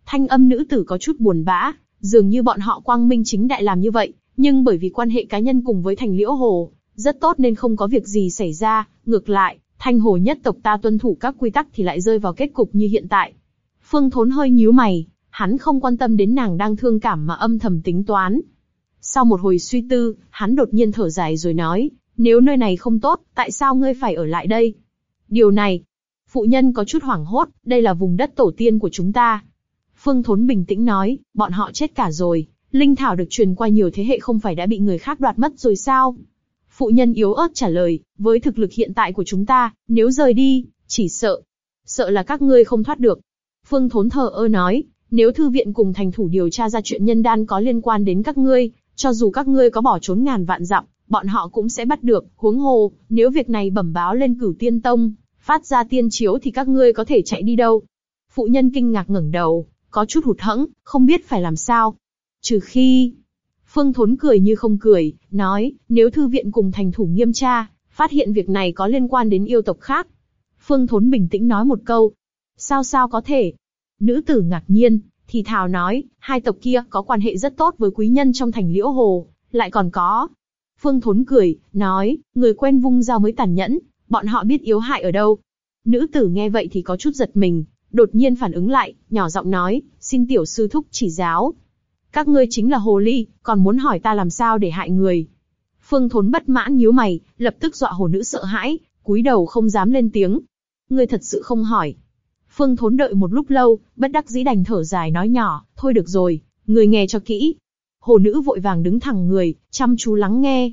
Thanh âm nữ tử có chút buồn bã, dường như bọn họ quang minh chính đại làm như vậy, nhưng bởi vì quan hệ cá nhân cùng với Thành Liễu Hồ rất tốt nên không có việc gì xảy ra. Ngược lại, Thanh Hồ nhất tộc ta tuân thủ các quy tắc thì lại rơi vào kết cục như hiện tại. Phương Thốn hơi nhíu mày, hắn không quan tâm đến nàng đang thương cảm mà âm thầm tính toán. Sau một hồi suy tư, hắn đột nhiên thở dài rồi nói, nếu nơi này không tốt, tại sao ngươi phải ở lại đây? Điều này, phụ nhân có chút hoảng hốt, đây là vùng đất tổ tiên của chúng ta. Phương Thốn bình tĩnh nói, bọn họ chết cả rồi, linh thảo được truyền qua nhiều thế hệ không phải đã bị người khác đoạt mất rồi sao? Phụ nhân yếu ớt trả lời, với thực lực hiện tại của chúng ta, nếu rời đi, chỉ sợ, sợ là các ngươi không thoát được. Phương Thốn thờ ơ nói, nếu thư viện cùng thành thủ điều tra ra chuyện nhân đan có liên quan đến các ngươi, cho dù các ngươi có bỏ trốn ngàn vạn dặm, bọn họ cũng sẽ bắt được. Huống hồ, nếu việc này bẩm báo lên cửu tiên tông, phát ra tiên chiếu thì các ngươi có thể chạy đi đâu? Phụ nhân kinh ngạc ngẩng đầu, có chút hụt hẫng, không biết phải làm sao. Trừ khi, Phương Thốn cười như không cười, nói, nếu thư viện cùng thành thủ nghiêm tra, phát hiện việc này có liên quan đến yêu tộc khác. Phương Thốn bình tĩnh nói một câu, sao sao có thể, Nữ tử ngạc nhiên, thì thào nói, hai tộc kia có quan hệ rất tốt với quý nhân trong thành liễu hồ, lại còn có. Phương Thốn cười, nói, người quen vung dao mới tàn nhẫn, bọn họ biết yếu hại ở đâu. Nữ tử nghe vậy thì có chút giật mình, đột nhiên phản ứng lại, nhỏ giọng nói, xin tiểu sư thúc chỉ giáo. Các ngươi chính là hồ ly, còn muốn hỏi ta làm sao để hại người. Phương Thốn bất mãn nhíu mày, lập tức dọa hồ nữ sợ hãi, cúi đầu không dám lên tiếng. Ngươi thật sự không hỏi, Phương Thốn đợi một lúc lâu, bất đắc dĩ đành thở dài nói nhỏ, thôi được rồi, người nghe cho kỹ. Hồ nữ vội vàng đứng thẳng người, chăm chú lắng nghe.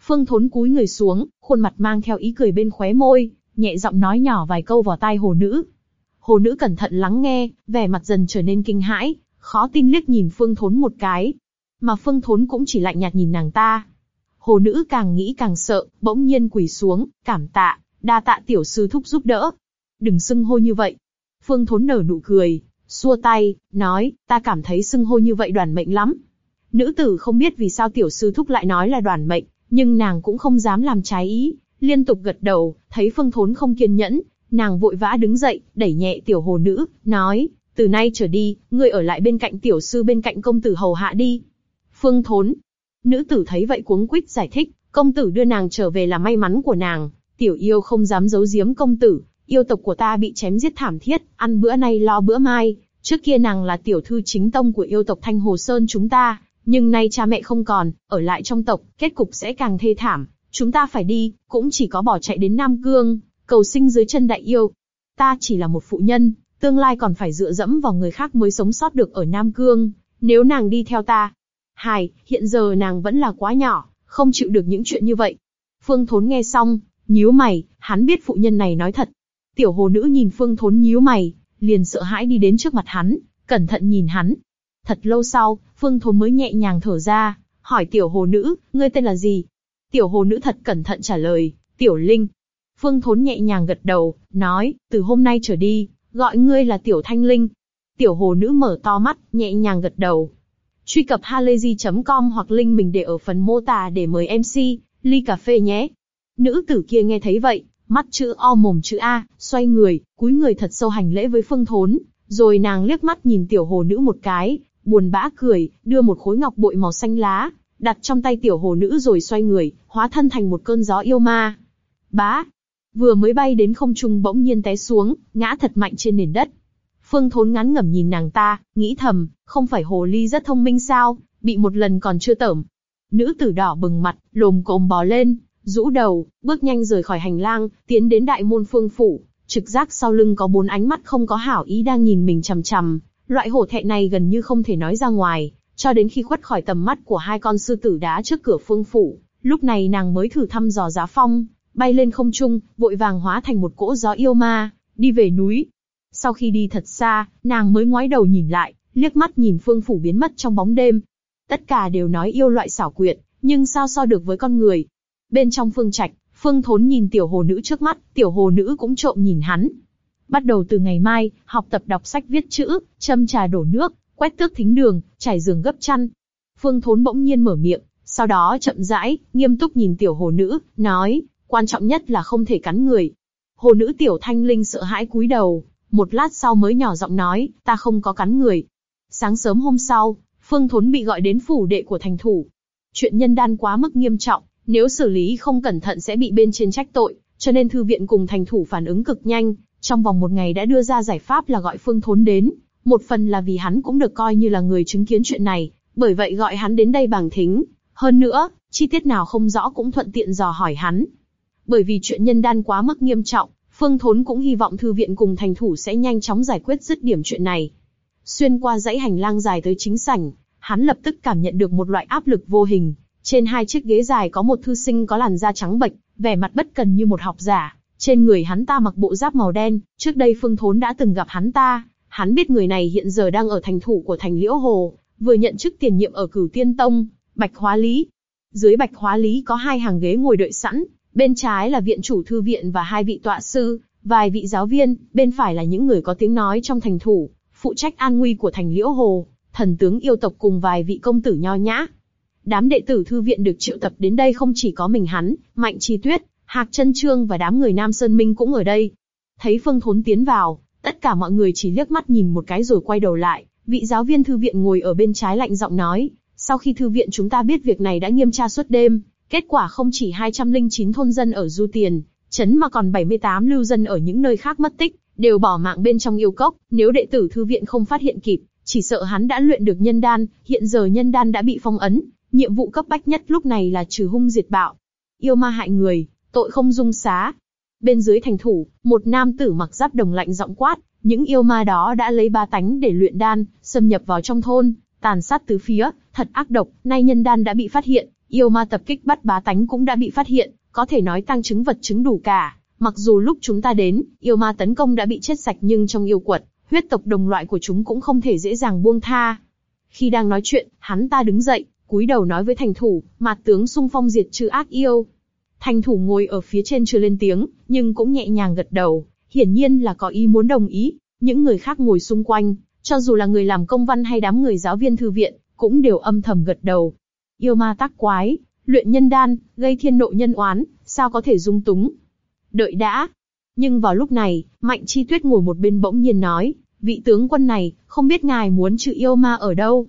Phương Thốn cúi người xuống, khuôn mặt mang theo ý cười bên khóe môi, nhẹ giọng nói nhỏ vài câu vào tai hồ nữ. Hồ nữ cẩn thận lắng nghe, vẻ mặt dần trở nên kinh hãi, khó tin liếc nhìn Phương Thốn một cái, mà Phương Thốn cũng chỉ lạnh nhạt nhìn nàng ta. Hồ nữ càng nghĩ càng sợ, bỗng nhiên quỳ xuống, cảm tạ, đa tạ tiểu sư thúc giúp đỡ. Đừng xưng hô như vậy, Phương Thốn nở nụ cười, xua tay, nói, ta cảm thấy xưng hô như vậy đoàn mệnh lắm. Nữ tử không biết vì sao tiểu sư thúc lại nói là đoàn mệnh, nhưng nàng cũng không dám làm trái ý, liên tục gật đầu, thấy Phương Thốn không kiên nhẫn, nàng vội vã đứng dậy, đẩy nhẹ tiểu hồ nữ, nói, từ nay trở đi, ngươi ở lại bên cạnh tiểu sư bên cạnh công tử hầu hạ đi. Phương Thốn, nữ tử thấy vậy cuống quýt giải thích, công tử đưa nàng trở về là may mắn của nàng, tiểu yêu không dám giấu giếm công tử, yêu tộc của ta bị chém giết thảm thiết, ăn bữa nay lo bữa mai. Trước kia nàng là tiểu thư chính tông của yêu tộc Thanh Hồ Sơn chúng ta, nhưng nay cha mẹ không còn, ở lại trong tộc, kết cục sẽ càng thê thảm. Chúng ta phải đi, cũng chỉ có bỏ chạy đến Nam Cương, cầu sinh dưới chân đại yêu. Ta chỉ là một phụ nhân, tương lai còn phải dựa dẫm vào người khác mới sống sót được ở Nam Cương. Nếu nàng đi theo ta, hài, hiện giờ nàng vẫn là quá nhỏ, không chịu được những chuyện như vậy. Phương Thốn nghe xong, nhíu mày, hắn biết phụ nhân này nói thật, Tiểu hồ nữ nhìn Phương Thốn nhíu mày, liền sợ hãi đi đến trước mặt hắn, cẩn thận nhìn hắn. Thật lâu sau, Phương Thốn mới nhẹ nhàng thở ra, hỏi tiểu hồ nữ, ngươi tên là gì? Tiểu hồ nữ thật cẩn thận trả lời, tiểu linh. Phương Thốn nhẹ nhàng gật đầu, nói, từ hôm nay trở đi, gọi ngươi là tiểu thanh linh. Tiểu hồ nữ mở to mắt, nhẹ nhàng gật đầu. Truy cập halayzi.com hoặc link mình để ở phần mô tả để mời MC, ly cà phê nhé. Nữ tử kia nghe thấy vậy, mắt chữ O mồm chữ A, xoay người, cúi người thật sâu hành lễ với Phương Thốn, rồi nàng liếc mắt nhìn tiểu hồ nữ một cái, buồn bã cười, đưa một khối ngọc bội màu xanh lá, đặt trong tay tiểu hồ nữ rồi xoay người, hóa thân thành một cơn gió yêu ma. Bá, vừa mới bay đến không trung bỗng nhiên té xuống, ngã thật mạnh trên nền đất. Phương Thốn ngắn ngẩm nhìn nàng ta, nghĩ thầm, không phải hồ ly rất thông minh sao, bị một lần còn chưa tởm. Nữ tử đỏ bừng mặt, lồm cồm bò lên, rũ đầu, bước nhanh rời khỏi hành lang, tiến đến đại môn phương phủ, trực giác sau lưng có bốn ánh mắt không có hảo ý đang nhìn mình chằm chằm. Loại hổ thẹn này gần như không thể nói ra ngoài, cho đến khi khuất khỏi tầm mắt của hai con sư tử đá trước cửa phương phủ, lúc này nàng mới thử thăm dò giá phong, bay lên không trung, vội vàng hóa thành một cỗ gió yêu ma, đi về núi. Sau khi đi thật xa, nàng mới ngoái đầu nhìn lại, liếc mắt nhìn phương phủ biến mất trong bóng đêm. Tất cả đều nói yêu loại xảo quyệt, nhưng sao so được với con người. Bên trong phương trạch, phương thốn nhìn tiểu hồ nữ trước mắt, tiểu hồ nữ cũng trộm nhìn hắn. Bắt đầu từ ngày mai, học tập đọc sách viết chữ, châm trà đổ nước, quét tước thính đường, trải giường gấp chăn. Phương thốn bỗng nhiên mở miệng, sau đó chậm rãi, nghiêm túc nhìn tiểu hồ nữ, nói, quan trọng nhất là không thể cắn người. Hồ nữ tiểu thanh linh sợ hãi cúi đầu, một lát sau mới nhỏ giọng nói, ta không có cắn người. Sáng sớm hôm sau, Phương Thốn bị gọi đến phủ đệ của thành thủ. Chuyện nhân đan quá mức nghiêm trọng, nếu xử lý không cẩn thận sẽ bị bên trên trách tội, cho nên thư viện cùng thành thủ phản ứng cực nhanh, trong vòng một ngày đã đưa ra giải pháp là gọi Phương Thốn đến. Một phần là vì hắn cũng được coi như là người chứng kiến chuyện này, bởi vậy gọi hắn đến đây bằng thính. Hơn nữa, chi tiết nào không rõ cũng thuận tiện dò hỏi hắn. Bởi vì chuyện nhân đan quá mức nghiêm trọng, Phương Thốn cũng hy vọng thư viện cùng thành thủ sẽ nhanh chóng giải quyết dứt điểm chuyện này. Xuyên qua dãy hành lang dài tới chính sảnh, hắn lập tức cảm nhận được một loại áp lực vô hình. Trên hai chiếc ghế dài có một thư sinh có làn da trắng bệch, vẻ mặt bất cần như một học giả. Trên người hắn ta mặc bộ giáp màu đen, trước đây Phương Thốn đã từng gặp hắn ta. Hắn biết người này hiện giờ đang ở thành thủ của thành Liễu Hồ, vừa nhận chức tiền nhiệm ở Cửu Tiên Tông, Bạch Hóa Lý. Dưới Bạch Hóa Lý có hai hàng ghế ngồi đợi sẵn, Bên trái là viện chủ thư viện và hai vị tọa sư, vài vị giáo viên, bên phải là những người có tiếng nói trong thành thủ, phụ trách an nguy của thành Liễu Hồ, thần tướng yêu tộc cùng vài vị công tử nho nhã. Đám đệ tử thư viện được triệu tập đến đây không chỉ có mình hắn, Mạnh Chi Tuyết, Hạc Chân Trương và đám người Nam Sơn Minh cũng ở đây. Thấy Phương Thốn tiến vào, tất cả mọi người chỉ liếc mắt nhìn một cái rồi quay đầu lại. Vị giáo viên thư viện ngồi ở bên trái lạnh giọng nói, sau khi thư viện chúng ta biết việc này đã nghiêm tra suốt đêm, Kết quả không chỉ 209 thôn dân ở Du Tiền, chấn mà còn 78 lưu dân ở những nơi khác mất tích, đều bỏ mạng bên trong yêu cốc, nếu đệ tử thư viện không phát hiện kịp, chỉ sợ hắn đã luyện được nhân đan, hiện giờ nhân đan đã bị phong ấn, nhiệm vụ cấp bách nhất lúc này là trừ hung diệt bạo. Yêu ma hại người, tội không dung xá. Bên dưới thành thủ, một nam tử mặc giáp đồng lạnh giọng quát, những yêu ma đó đã lấy ba tánh để luyện đan, xâm nhập vào trong thôn, tàn sát tứ phía, thật ác độc, nay nhân đan đã bị phát hiện, Yêu ma tập kích bắt bá tánh cũng đã bị phát hiện, có thể nói tăng chứng vật chứng đủ cả. Mặc dù lúc chúng ta đến, yêu ma tấn công đã bị chết sạch nhưng trong yêu quật, huyết tộc đồng loại của chúng cũng không thể dễ dàng buông tha. Khi đang nói chuyện, hắn ta đứng dậy, cúi đầu nói với thành thủ, mặt tướng sung phong diệt trừ ác yêu. Thành thủ ngồi ở phía trên chưa lên tiếng, nhưng cũng nhẹ nhàng gật đầu, hiển nhiên là có ý muốn đồng ý. Những người khác ngồi xung quanh, cho dù là người làm công văn hay đám người giáo viên thư viện, cũng đều âm thầm gật đầu, yêu ma tác quái, luyện nhân đan, gây thiên nộ nhân oán, sao có thể dung túng? Đợi đã. Nhưng vào lúc này, Mạnh Chi Tuyết ngồi một bên bỗng nhiên nói, vị tướng quân này, không biết ngài muốn trừ yêu ma ở đâu?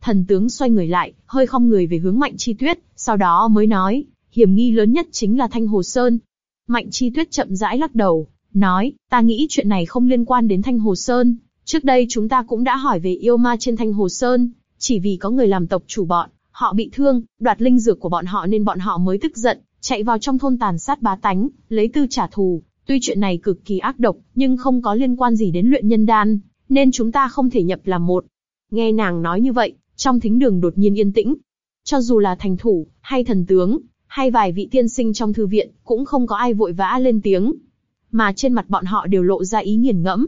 Thần tướng xoay người lại, hơi không người về hướng Mạnh Chi Tuyết, sau đó mới nói, hiểm nghi lớn nhất chính là Thanh Hồ Sơn. Mạnh Chi Tuyết chậm rãi lắc đầu, nói, ta nghĩ chuyện này không liên quan đến Thanh Hồ Sơn. Trước đây chúng ta cũng đã hỏi về yêu ma trên Thanh Hồ Sơn, chỉ vì có người làm tộc chủ bọn, Họ bị thương, đoạt linh dược của bọn họ nên bọn họ mới tức giận, chạy vào trong thôn tàn sát bá tánh, lấy tư trả thù. Tuy chuyện này cực kỳ ác độc, nhưng không có liên quan gì đến luyện nhân đan, nên chúng ta không thể nhập làm một. Nghe nàng nói như vậy, trong thính đường đột nhiên yên tĩnh. Cho dù là thành thủ, hay thần tướng, hay vài vị tiên sinh trong thư viện, cũng không có ai vội vã lên tiếng. Mà trên mặt bọn họ đều lộ ra ý nghiền ngẫm.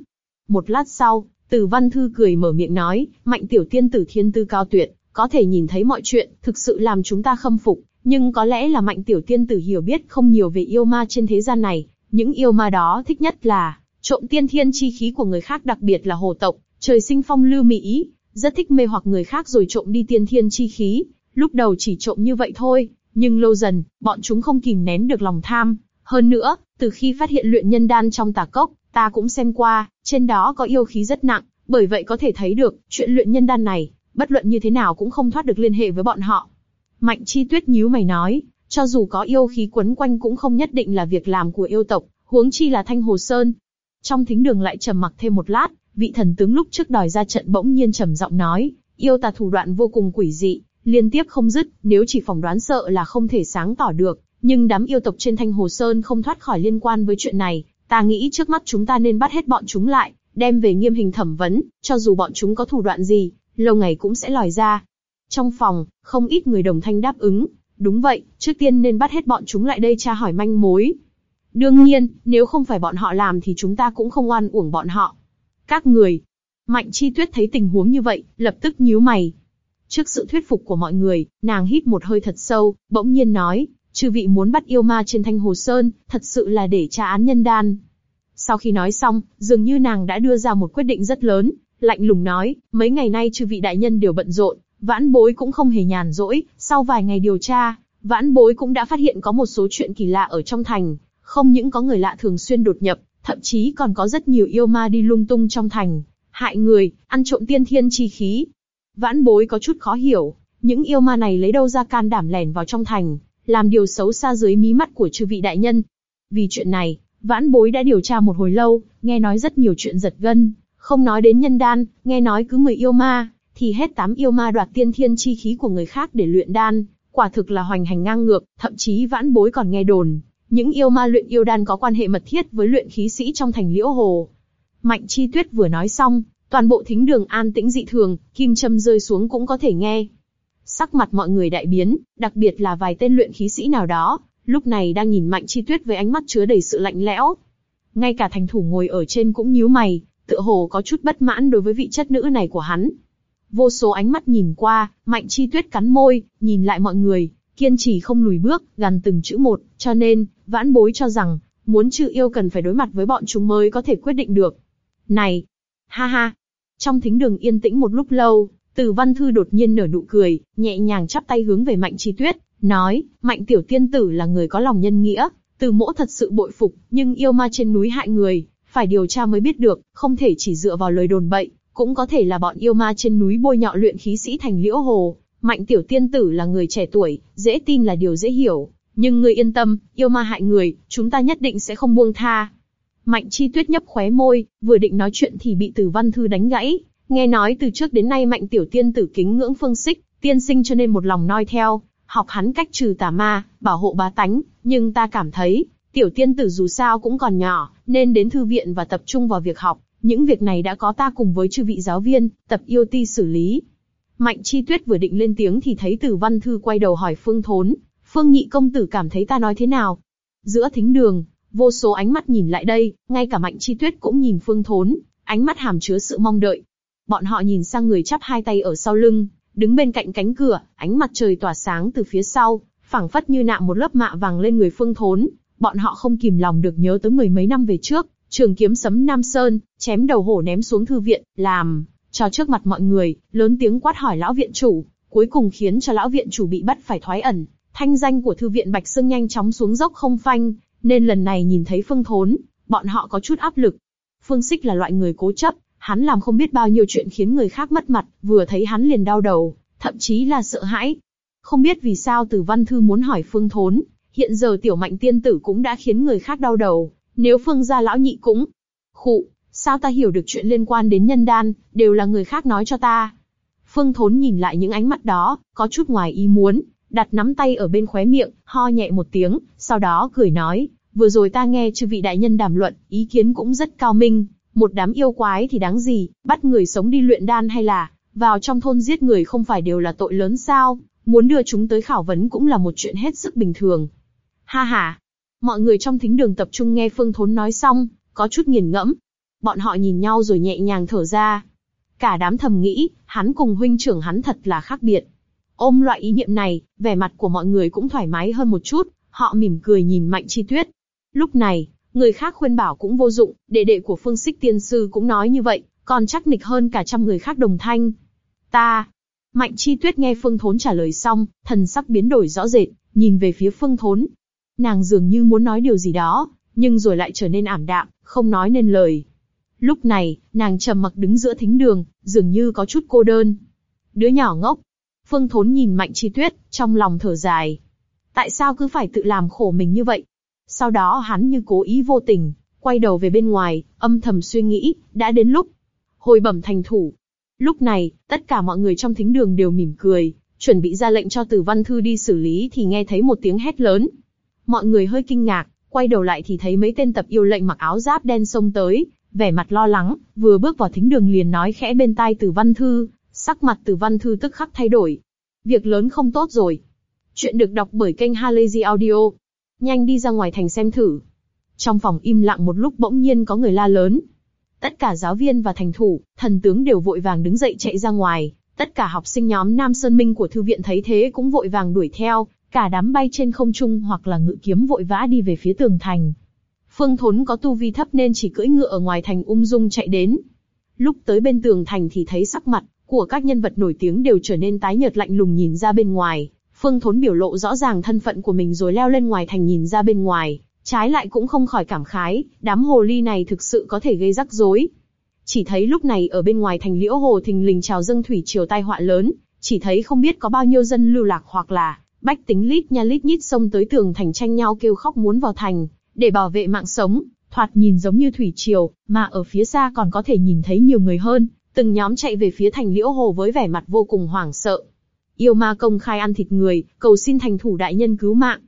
Một lát sau, Từ Văn Thư cười mở miệng nói, mạnh tiểu tiên tử thiên tư cao tuyệt, có thể nhìn thấy mọi chuyện, thực sự làm chúng ta khâm phục. Nhưng có lẽ là mạnh tiểu tiên tử hiểu biết không nhiều về yêu ma trên thế gian này. Những yêu ma đó thích nhất là trộm tiên thiên chi khí của người khác đặc biệt là hồ tộc, trời sinh phong lưu mỹ, rất thích mê hoặc người khác rồi trộm đi tiên thiên chi khí. Lúc đầu chỉ trộm như vậy thôi, nhưng lâu dần, bọn chúng không kìm nén được lòng tham. Hơn nữa, từ khi phát hiện luyện nhân đan trong tà cốc, ta cũng xem qua, trên đó có yêu khí rất nặng, bởi vậy có thể thấy được, chuyện luyện nhân đan này, bất luận như thế nào cũng không thoát được liên hệ với bọn họ. Mạnh Chi Tuyết nhíu mày nói, cho dù có yêu khí quấn quanh cũng không nhất định là việc làm của yêu tộc, huống chi là Thanh Hồ Sơn. Trong thính đường lại trầm mặc thêm một lát, vị thần tướng lúc trước đòi ra trận bỗng nhiên trầm giọng nói, yêu tà thủ đoạn vô cùng quỷ dị, liên tiếp không dứt, nếu chỉ phỏng đoán sợ là không thể sáng tỏ được, nhưng đám yêu tộc trên Thanh Hồ Sơn không thoát khỏi liên quan với chuyện này, ta nghĩ trước mắt chúng ta nên bắt hết bọn chúng lại, đem về nghiêm hình thẩm vấn, cho dù bọn chúng có thủ đoạn gì, lâu ngày cũng sẽ lòi ra. Trong phòng, không ít người đồng thanh đáp ứng, đúng vậy, trước tiên nên bắt hết bọn chúng lại đây tra hỏi manh mối. Đương nhiên, nếu không phải bọn họ làm thì chúng ta cũng không oan uổng bọn họ. Các người. Mạnh Chi Tuyết thấy tình huống như vậy, lập tức nhíu mày. Trước sự thuyết phục của mọi người, nàng hít một hơi thật sâu, bỗng nhiên nói, chư vị muốn bắt yêu ma trên thanh hồ sơn, thật sự là để tra án nhân đan. Sau khi nói xong, dường như nàng đã đưa ra một quyết định rất lớn, lạnh lùng nói, mấy ngày nay chư vị đại nhân đều bận rộn, vãn bối cũng không hề nhàn rỗi, sau vài ngày điều tra, vãn bối cũng đã phát hiện có một số chuyện kỳ lạ ở trong thành, không những có người lạ thường xuyên đột nhập, thậm chí còn có rất nhiều yêu ma đi lung tung trong thành, hại người, ăn trộm tiên thiên chi khí. Vãn bối có chút khó hiểu, những yêu ma này lấy đâu ra can đảm lẻn vào trong thành, làm điều xấu xa dưới mí mắt của chư vị đại nhân. Vì chuyện này, vãn bối đã điều tra một hồi lâu, nghe nói rất nhiều chuyện giật gân, không nói đến nhân đan, nghe nói cứ 10 yêu ma, thì hết 8 yêu ma đoạt tiên thiên chi khí của người khác để luyện đan, quả thực là hoành hành ngang ngược, thậm chí vãn bối còn nghe đồn, những yêu ma luyện yêu đan có quan hệ mật thiết với luyện khí sĩ trong thành Liễu Hồ. Mạnh Chi Tuyết vừa nói xong, toàn bộ thính đường an tĩnh dị thường, kim châm rơi xuống cũng có thể nghe. Sắc mặt mọi người đại biến, đặc biệt là vài tên luyện khí sĩ nào đó, lúc này đang nhìn Mạnh Chi Tuyết với ánh mắt chứa đầy sự lạnh lẽo. Ngay cả thành thủ ngồi ở trên cũng nhíu mày, tựa hồ có chút bất mãn đối với vị chất nữ này của hắn. Vô số ánh mắt nhìn qua, Mạnh Chi Tuyết cắn môi, nhìn lại mọi người, kiên trì không lùi bước, gần từng chữ một, cho nên, vãn bối cho rằng, muốn chữ yêu cần phải đối mặt với bọn chúng mới có thể quyết định được. Này! Ha ha! Trong thính đường yên tĩnh một lúc lâu, từ văn thư đột nhiên nở nụ cười, nhẹ nhàng chắp tay hướng về Mạnh Chi Tuyết, nói, Mạnh Tiểu Tiên Tử là người có lòng nhân nghĩa, từ mỗ thật sự bội phục, nhưng yêu ma trên núi hại người, phải điều tra mới biết được, không thể chỉ dựa vào lời đồn bậy, cũng có thể là bọn yêu ma trên núi bôi nhọ luyện khí sĩ thành liễu hồ. Mạnh tiểu tiên tử là người trẻ tuổi, dễ tin là điều dễ hiểu, nhưng người yên tâm, yêu ma hại người, chúng ta nhất định sẽ không buông tha. Mạnh chi tuyết nhấp khóe môi, vừa định nói chuyện thì bị tử văn thư đánh gãy, nghe nói từ trước đến nay mạnh tiểu tiên tử kính ngưỡng phương xích, tiên sinh cho nên một lòng noi theo, học hắn cách trừ tà ma, bảo hộ bá tánh, nhưng ta cảm thấy, tiểu tiên tử dù sao cũng còn nhỏ, nên đến thư viện và tập trung vào việc học, những việc này đã có ta cùng với chư vị giáo viên, tập yêu ti xử lý. Mạnh chi tuyết vừa định lên tiếng thì thấy tử văn thư quay đầu hỏi phương thốn, phương nhị công tử cảm thấy ta nói thế nào? Giữa thính đường, vô số ánh mắt nhìn lại đây, ngay cả mạnh chi tuyết cũng nhìn phương thốn, ánh mắt hàm chứa sự mong đợi. Bọn họ nhìn sang người chắp hai tay ở sau lưng, đứng bên cạnh cánh cửa, ánh mặt trời tỏa sáng từ phía sau, phảng phất như nạm một lớp mạ vàng lên người phương thốn. Bọn họ không kìm lòng được nhớ tới mười mấy năm về trước, trường kiếm sấm Nam Sơn, chém đầu hổ ném xuống thư viện, làm, cho trước mặt mọi người, lớn tiếng quát hỏi lão viện chủ, cuối cùng khiến cho lão viện chủ bị bắt phải thoái ẩn. Thanh danh của thư viện Bạch Sương nhanh chóng xuống dốc không phanh, nên lần này nhìn thấy Phương Thốn, bọn họ có chút áp lực. Phương Sích là loại người cố chấp, hắn làm không biết bao nhiêu chuyện khiến người khác mất mặt, vừa thấy hắn liền đau đầu, thậm chí là sợ hãi. Không biết vì sao Từ Văn Thư muốn hỏi Phương Thốn, hiện giờ tiểu mạnh tiên tử cũng đã khiến người khác đau đầu, nếu Phương gia lão nhị cũng, khụ, sao ta hiểu được chuyện liên quan đến nhân đan, đều là người khác nói cho ta. Phương Thốn nhìn lại những ánh mắt đó, có chút ngoài ý muốn, đặt nắm tay ở bên khóe miệng, ho nhẹ một tiếng, sau đó cười nói, vừa rồi ta nghe chư vị đại nhân đàm luận, ý kiến cũng rất cao minh, một đám yêu quái thì đáng gì, bắt người sống đi luyện đan hay là, vào trong thôn giết người không phải đều là tội lớn sao, muốn đưa chúng tới khảo vấn cũng là một chuyện hết sức bình thường. Ha ha, mọi người trong thính đường tập trung nghe Phương Thốn nói xong, có chút nghiền ngẫm. Bọn họ nhìn nhau rồi nhẹ nhàng thở ra. Cả đám thầm nghĩ, hắn cùng huynh trưởng hắn thật là khác biệt. Ôm loại ý niệm này, vẻ mặt của mọi người cũng thoải mái hơn một chút, họ mỉm cười nhìn Mạnh Chi Tuyết. Lúc này, người khác khuyên bảo cũng vô dụng, đệ đệ của Phương Sích Tiên Sư cũng nói như vậy, còn chắc nịch hơn cả trăm người khác đồng thanh. Ta. Mạnh Chi Tuyết nghe Phương Thốn trả lời xong, thần sắc biến đổi rõ rệt, nhìn về phía Phương Thốn. Nàng dường như muốn nói điều gì đó, nhưng rồi lại trở nên ảm đạm, không nói nên lời. Lúc này, nàng trầm mặc đứng giữa thính đường, dường như có chút cô đơn. Đứa nhỏ ngốc. Phương Thốn nhìn Mạnh Chi Tuyết, trong lòng thở dài. Tại sao cứ phải tự làm khổ mình như vậy? Sau đó hắn như cố ý vô tình, quay đầu về bên ngoài, âm thầm suy nghĩ, đã đến lúc. Hồi bẩm thành thủ. Lúc này, tất cả mọi người trong thính đường đều mỉm cười, chuẩn bị ra lệnh cho Tử Văn Thư đi xử lý thì nghe thấy một tiếng hét lớn. Mọi người hơi kinh ngạc, quay đầu lại thì thấy mấy tên tập yêu lệnh mặc áo giáp đen xông tới, vẻ mặt lo lắng, vừa bước vào thính đường liền nói khẽ bên tai Tử Văn Thư, sắc mặt Tử Văn Thư tức khắc thay đổi. Việc lớn không tốt rồi. Chuyện được đọc bởi kênh Halazy Audio. Nhanh đi ra ngoài thành xem thử. Trong phòng im lặng một lúc bỗng nhiên có người la lớn. Tất cả giáo viên và thành thủ, thần tướng đều vội vàng đứng dậy chạy ra ngoài. Tất cả học sinh nhóm Nam Sơn Minh của thư viện thấy thế cũng vội vàng đuổi theo, cả đám bay trên không trung hoặc là ngự kiếm vội vã đi về phía tường thành. Phương Thốn có tu vi thấp nên chỉ cưỡi ngựa ở ngoài thành ung dung chạy đến. Lúc tới bên tường thành thì thấy sắc mặt của các nhân vật nổi tiếng đều trở nên tái nhợt lạnh lùng nhìn ra bên ngoài. Phương Thốn biểu lộ rõ ràng thân phận của mình rồi leo lên ngoài thành nhìn ra bên ngoài, trái lại cũng không khỏi cảm khái, đám hồ ly này thực sự có thể gây rắc rối. Chỉ thấy lúc này ở bên ngoài thành liễu hồ thình lình trào dâng thủy triều tai họa lớn, chỉ thấy không biết có bao nhiêu dân lưu lạc hoặc là bách tính lít nha lít nhít xông tới tường thành tranh nhau kêu khóc muốn vào thành, để bảo vệ mạng sống, thoạt nhìn giống như thủy triều, mà ở phía xa còn có thể nhìn thấy nhiều người hơn, từng nhóm chạy về phía thành liễu hồ với vẻ mặt vô cùng hoảng sợ. Yêu ma công khai ăn thịt người, cầu xin thành thủ đại nhân cứu mạng.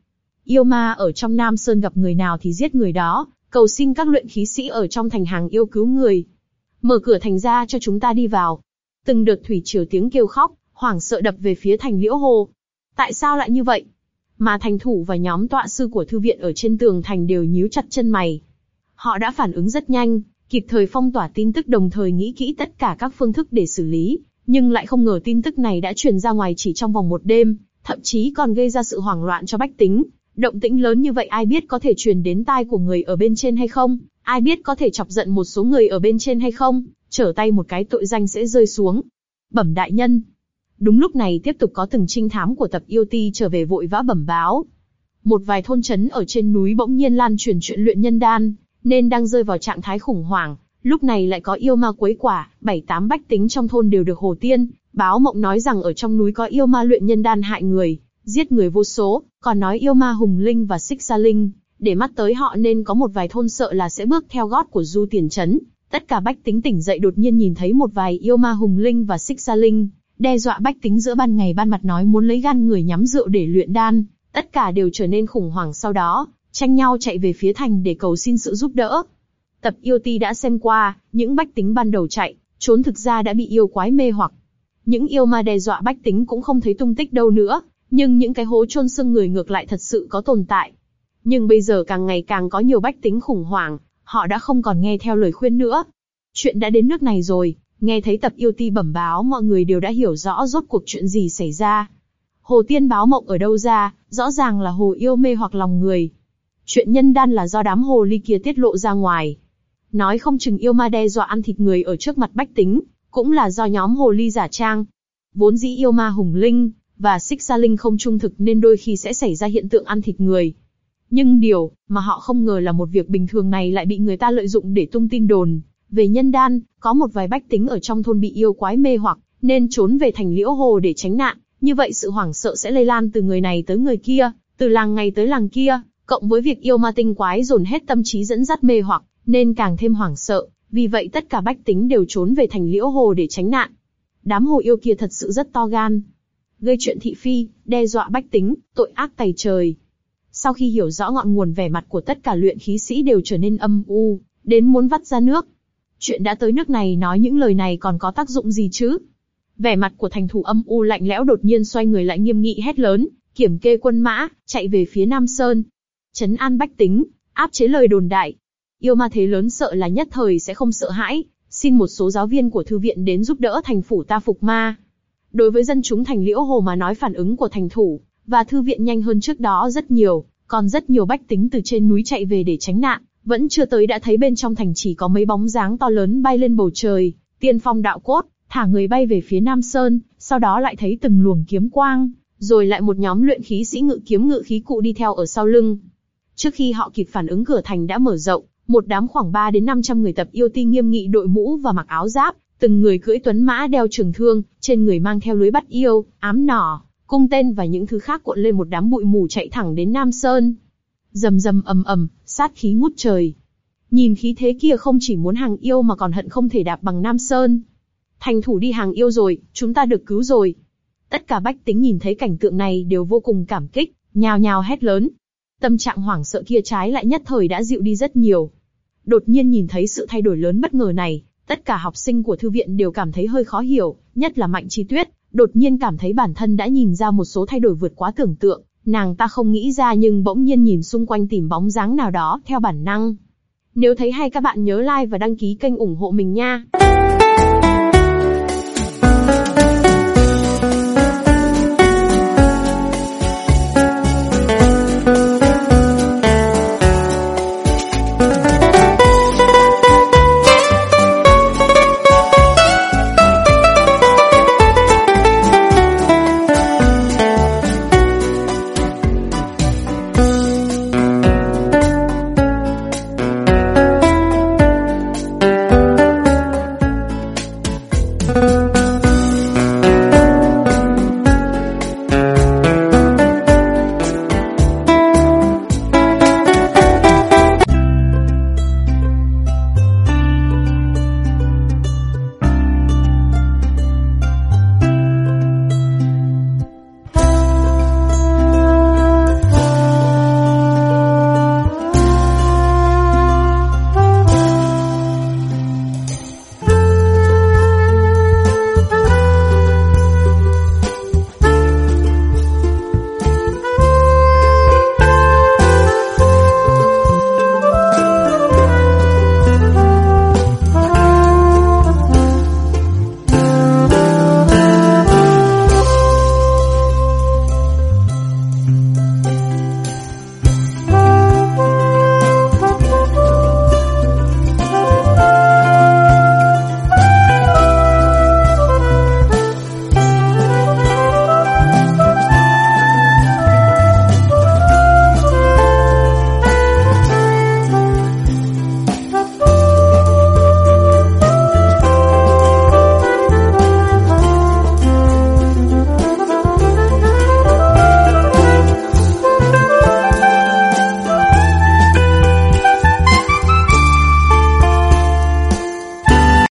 Yêu ma ở trong Nam Sơn gặp người nào thì giết người đó, cầu xin các luyện khí sĩ ở trong thành hàng yêu cứu người. Mở cửa thành ra cho chúng ta đi vào. Từng đợt thủy triều tiếng kêu khóc, hoảng sợ đập về phía thành liễu hồ. Tại sao lại như vậy? Mà thành thủ và nhóm tọa sư của thư viện ở trên tường thành đều nhíu chặt chân mày. Họ đã phản ứng rất nhanh, kịp thời phong tỏa tin tức đồng thời nghĩ kỹ tất cả các phương thức để xử lý, nhưng lại không ngờ tin tức này đã truyền ra ngoài chỉ trong vòng một đêm, thậm chí còn gây ra sự hoảng loạn cho bách tính. Động tĩnh lớn như vậy ai biết có thể truyền đến tai của người ở bên trên hay không? Ai biết có thể chọc giận một số người ở bên trên hay không? Trở tay một cái tội danh sẽ rơi xuống. Bẩm đại nhân, Đúng lúc này tiếp tục có từng trinh thám của tập yêu ti trở về vội vã bẩm báo. Một vài thôn trấn ở trên núi bỗng nhiên lan truyền chuyện luyện nhân đan, nên đang rơi vào trạng thái khủng hoảng. Lúc này lại có yêu ma quấy quả, bảy tám bách tính trong thôn đều được hồ tiên, báo mộng nói rằng ở trong núi có yêu ma luyện nhân đan hại người, giết người vô số, còn nói yêu ma hùng linh và xích xa linh, để mắt tới họ nên có một vài thôn sợ là sẽ bước theo gót của du tiền chấn. Tất cả bách tính tỉnh dậy đột nhiên nhìn thấy một vài yêu ma hùng linh và xích xa linh, đe dọa bách tính giữa ban ngày ban mặt nói muốn lấy gan người nhắm rượu để luyện đan, tất cả đều trở nên khủng hoảng sau đó, tranh nhau chạy về phía thành để cầu xin sự giúp đỡ. Tập yêu ti đã xem qua, những bách tính ban đầu chạy, trốn thực ra đã bị yêu quái mê hoặc. Những yêu ma đe dọa bách tính cũng không thấy tung tích đâu nữa, nhưng những cái hố chôn xương người ngược lại thật sự có tồn tại. Nhưng bây giờ càng ngày càng có nhiều bách tính khủng hoảng, họ đã không còn nghe theo lời khuyên nữa. Chuyện đã đến nước này rồi, Nghe thấy tập yêu ti bẩm báo mọi người đều đã hiểu rõ rốt cuộc chuyện gì xảy ra. Hồ tiên báo mộng ở đâu ra, rõ ràng là hồ yêu mê hoặc lòng người. Chuyện nhân đan là do đám hồ ly kia tiết lộ ra ngoài. Nói không chừng yêu ma đe dọa ăn thịt người ở trước mặt bách tính, cũng là do nhóm hồ ly giả trang. Vốn dĩ yêu ma hùng linh, và xích sa linh không trung thực nên đôi khi sẽ xảy ra hiện tượng ăn thịt người. Nhưng điều mà họ không ngờ là một việc bình thường này lại bị người ta lợi dụng để tung tin đồn, về nhân đan, có một vài bách tính ở trong thôn bị yêu quái mê hoặc, nên trốn về thành liễu hồ để tránh nạn. Như vậy sự hoảng sợ sẽ lây lan từ người này tới người kia, từ làng này tới làng kia, cộng với việc yêu ma tinh quái dồn hết tâm trí dẫn dắt mê hoặc, nên càng thêm hoảng sợ. Vì vậy tất cả bách tính đều trốn về thành liễu hồ để tránh nạn. Đám hồ yêu kia thật sự rất to gan, gây chuyện thị phi, đe dọa bách tính, tội ác tày trời. Sau khi hiểu rõ ngọn nguồn vẻ mặt của tất cả luyện khí sĩ đều trở nên âm u, đến muốn vắt ra nước. Chuyện đã tới nước này nói những lời này còn có tác dụng gì chứ? Vẻ mặt của thành thủ âm u lạnh lẽo đột nhiên xoay người lại nghiêm nghị hét lớn, kiểm kê quân mã, chạy về phía Nam Sơn. Trấn an bách tính, áp chế lời đồn đại. Yêu ma thế lớn sợ là nhất thời sẽ không sợ hãi, xin một số giáo viên của thư viện đến giúp đỡ thành phủ ta phục ma. Đối với dân chúng thành Liễu Hồ mà nói phản ứng của thành thủ, và thư viện nhanh hơn trước đó rất nhiều, còn rất nhiều bách tính từ trên núi chạy về để tránh nạn, vẫn chưa tới đã thấy bên trong thành chỉ có mấy bóng dáng to lớn bay lên bầu trời, tiên phong đạo cốt, thả người bay về phía Nam Sơn, sau đó lại thấy từng luồng kiếm quang, rồi lại một nhóm luyện khí sĩ ngự kiếm ngự khí cụ đi theo ở sau lưng. Trước khi họ kịp phản ứng cửa thành đã mở rộng, một đám khoảng 3 đến 500 người tập yêu ti nghiêm nghị đội mũ và mặc áo giáp, từng người cưỡi tuấn mã đeo trường thương, trên người mang theo lưới bắt yêu, ám nỏ, cung tên và những thứ khác cuộn lên một đám bụi mù chạy thẳng đến Nam Sơn. Rầm rầm ầm ầm, sát khí ngút trời. Nhìn khí thế kia không chỉ muốn hàng yêu mà còn hận không thể đạp bằng Nam Sơn. Thành thủ đi hàng yêu rồi, chúng ta được cứu rồi. Tất cả bách tính nhìn thấy cảnh tượng này đều vô cùng cảm kích, nhào nhào hét lớn. Tâm trạng hoảng sợ kia trái lại nhất thời đã dịu đi rất nhiều. Đột nhiên nhìn thấy sự thay đổi lớn bất ngờ này, tất cả học sinh của thư viện đều cảm thấy hơi khó hiểu, nhất là Mạnh Chi Tuyết, đột nhiên cảm thấy bản thân đã nhìn ra một số thay đổi vượt quá tưởng tượng, nàng ta không nghĩ ra nhưng bỗng nhiên nhìn xung quanh tìm bóng dáng nào đó theo bản năng. Nếu thấy hay các bạn nhớ like và đăng ký kênh ủng hộ mình nha.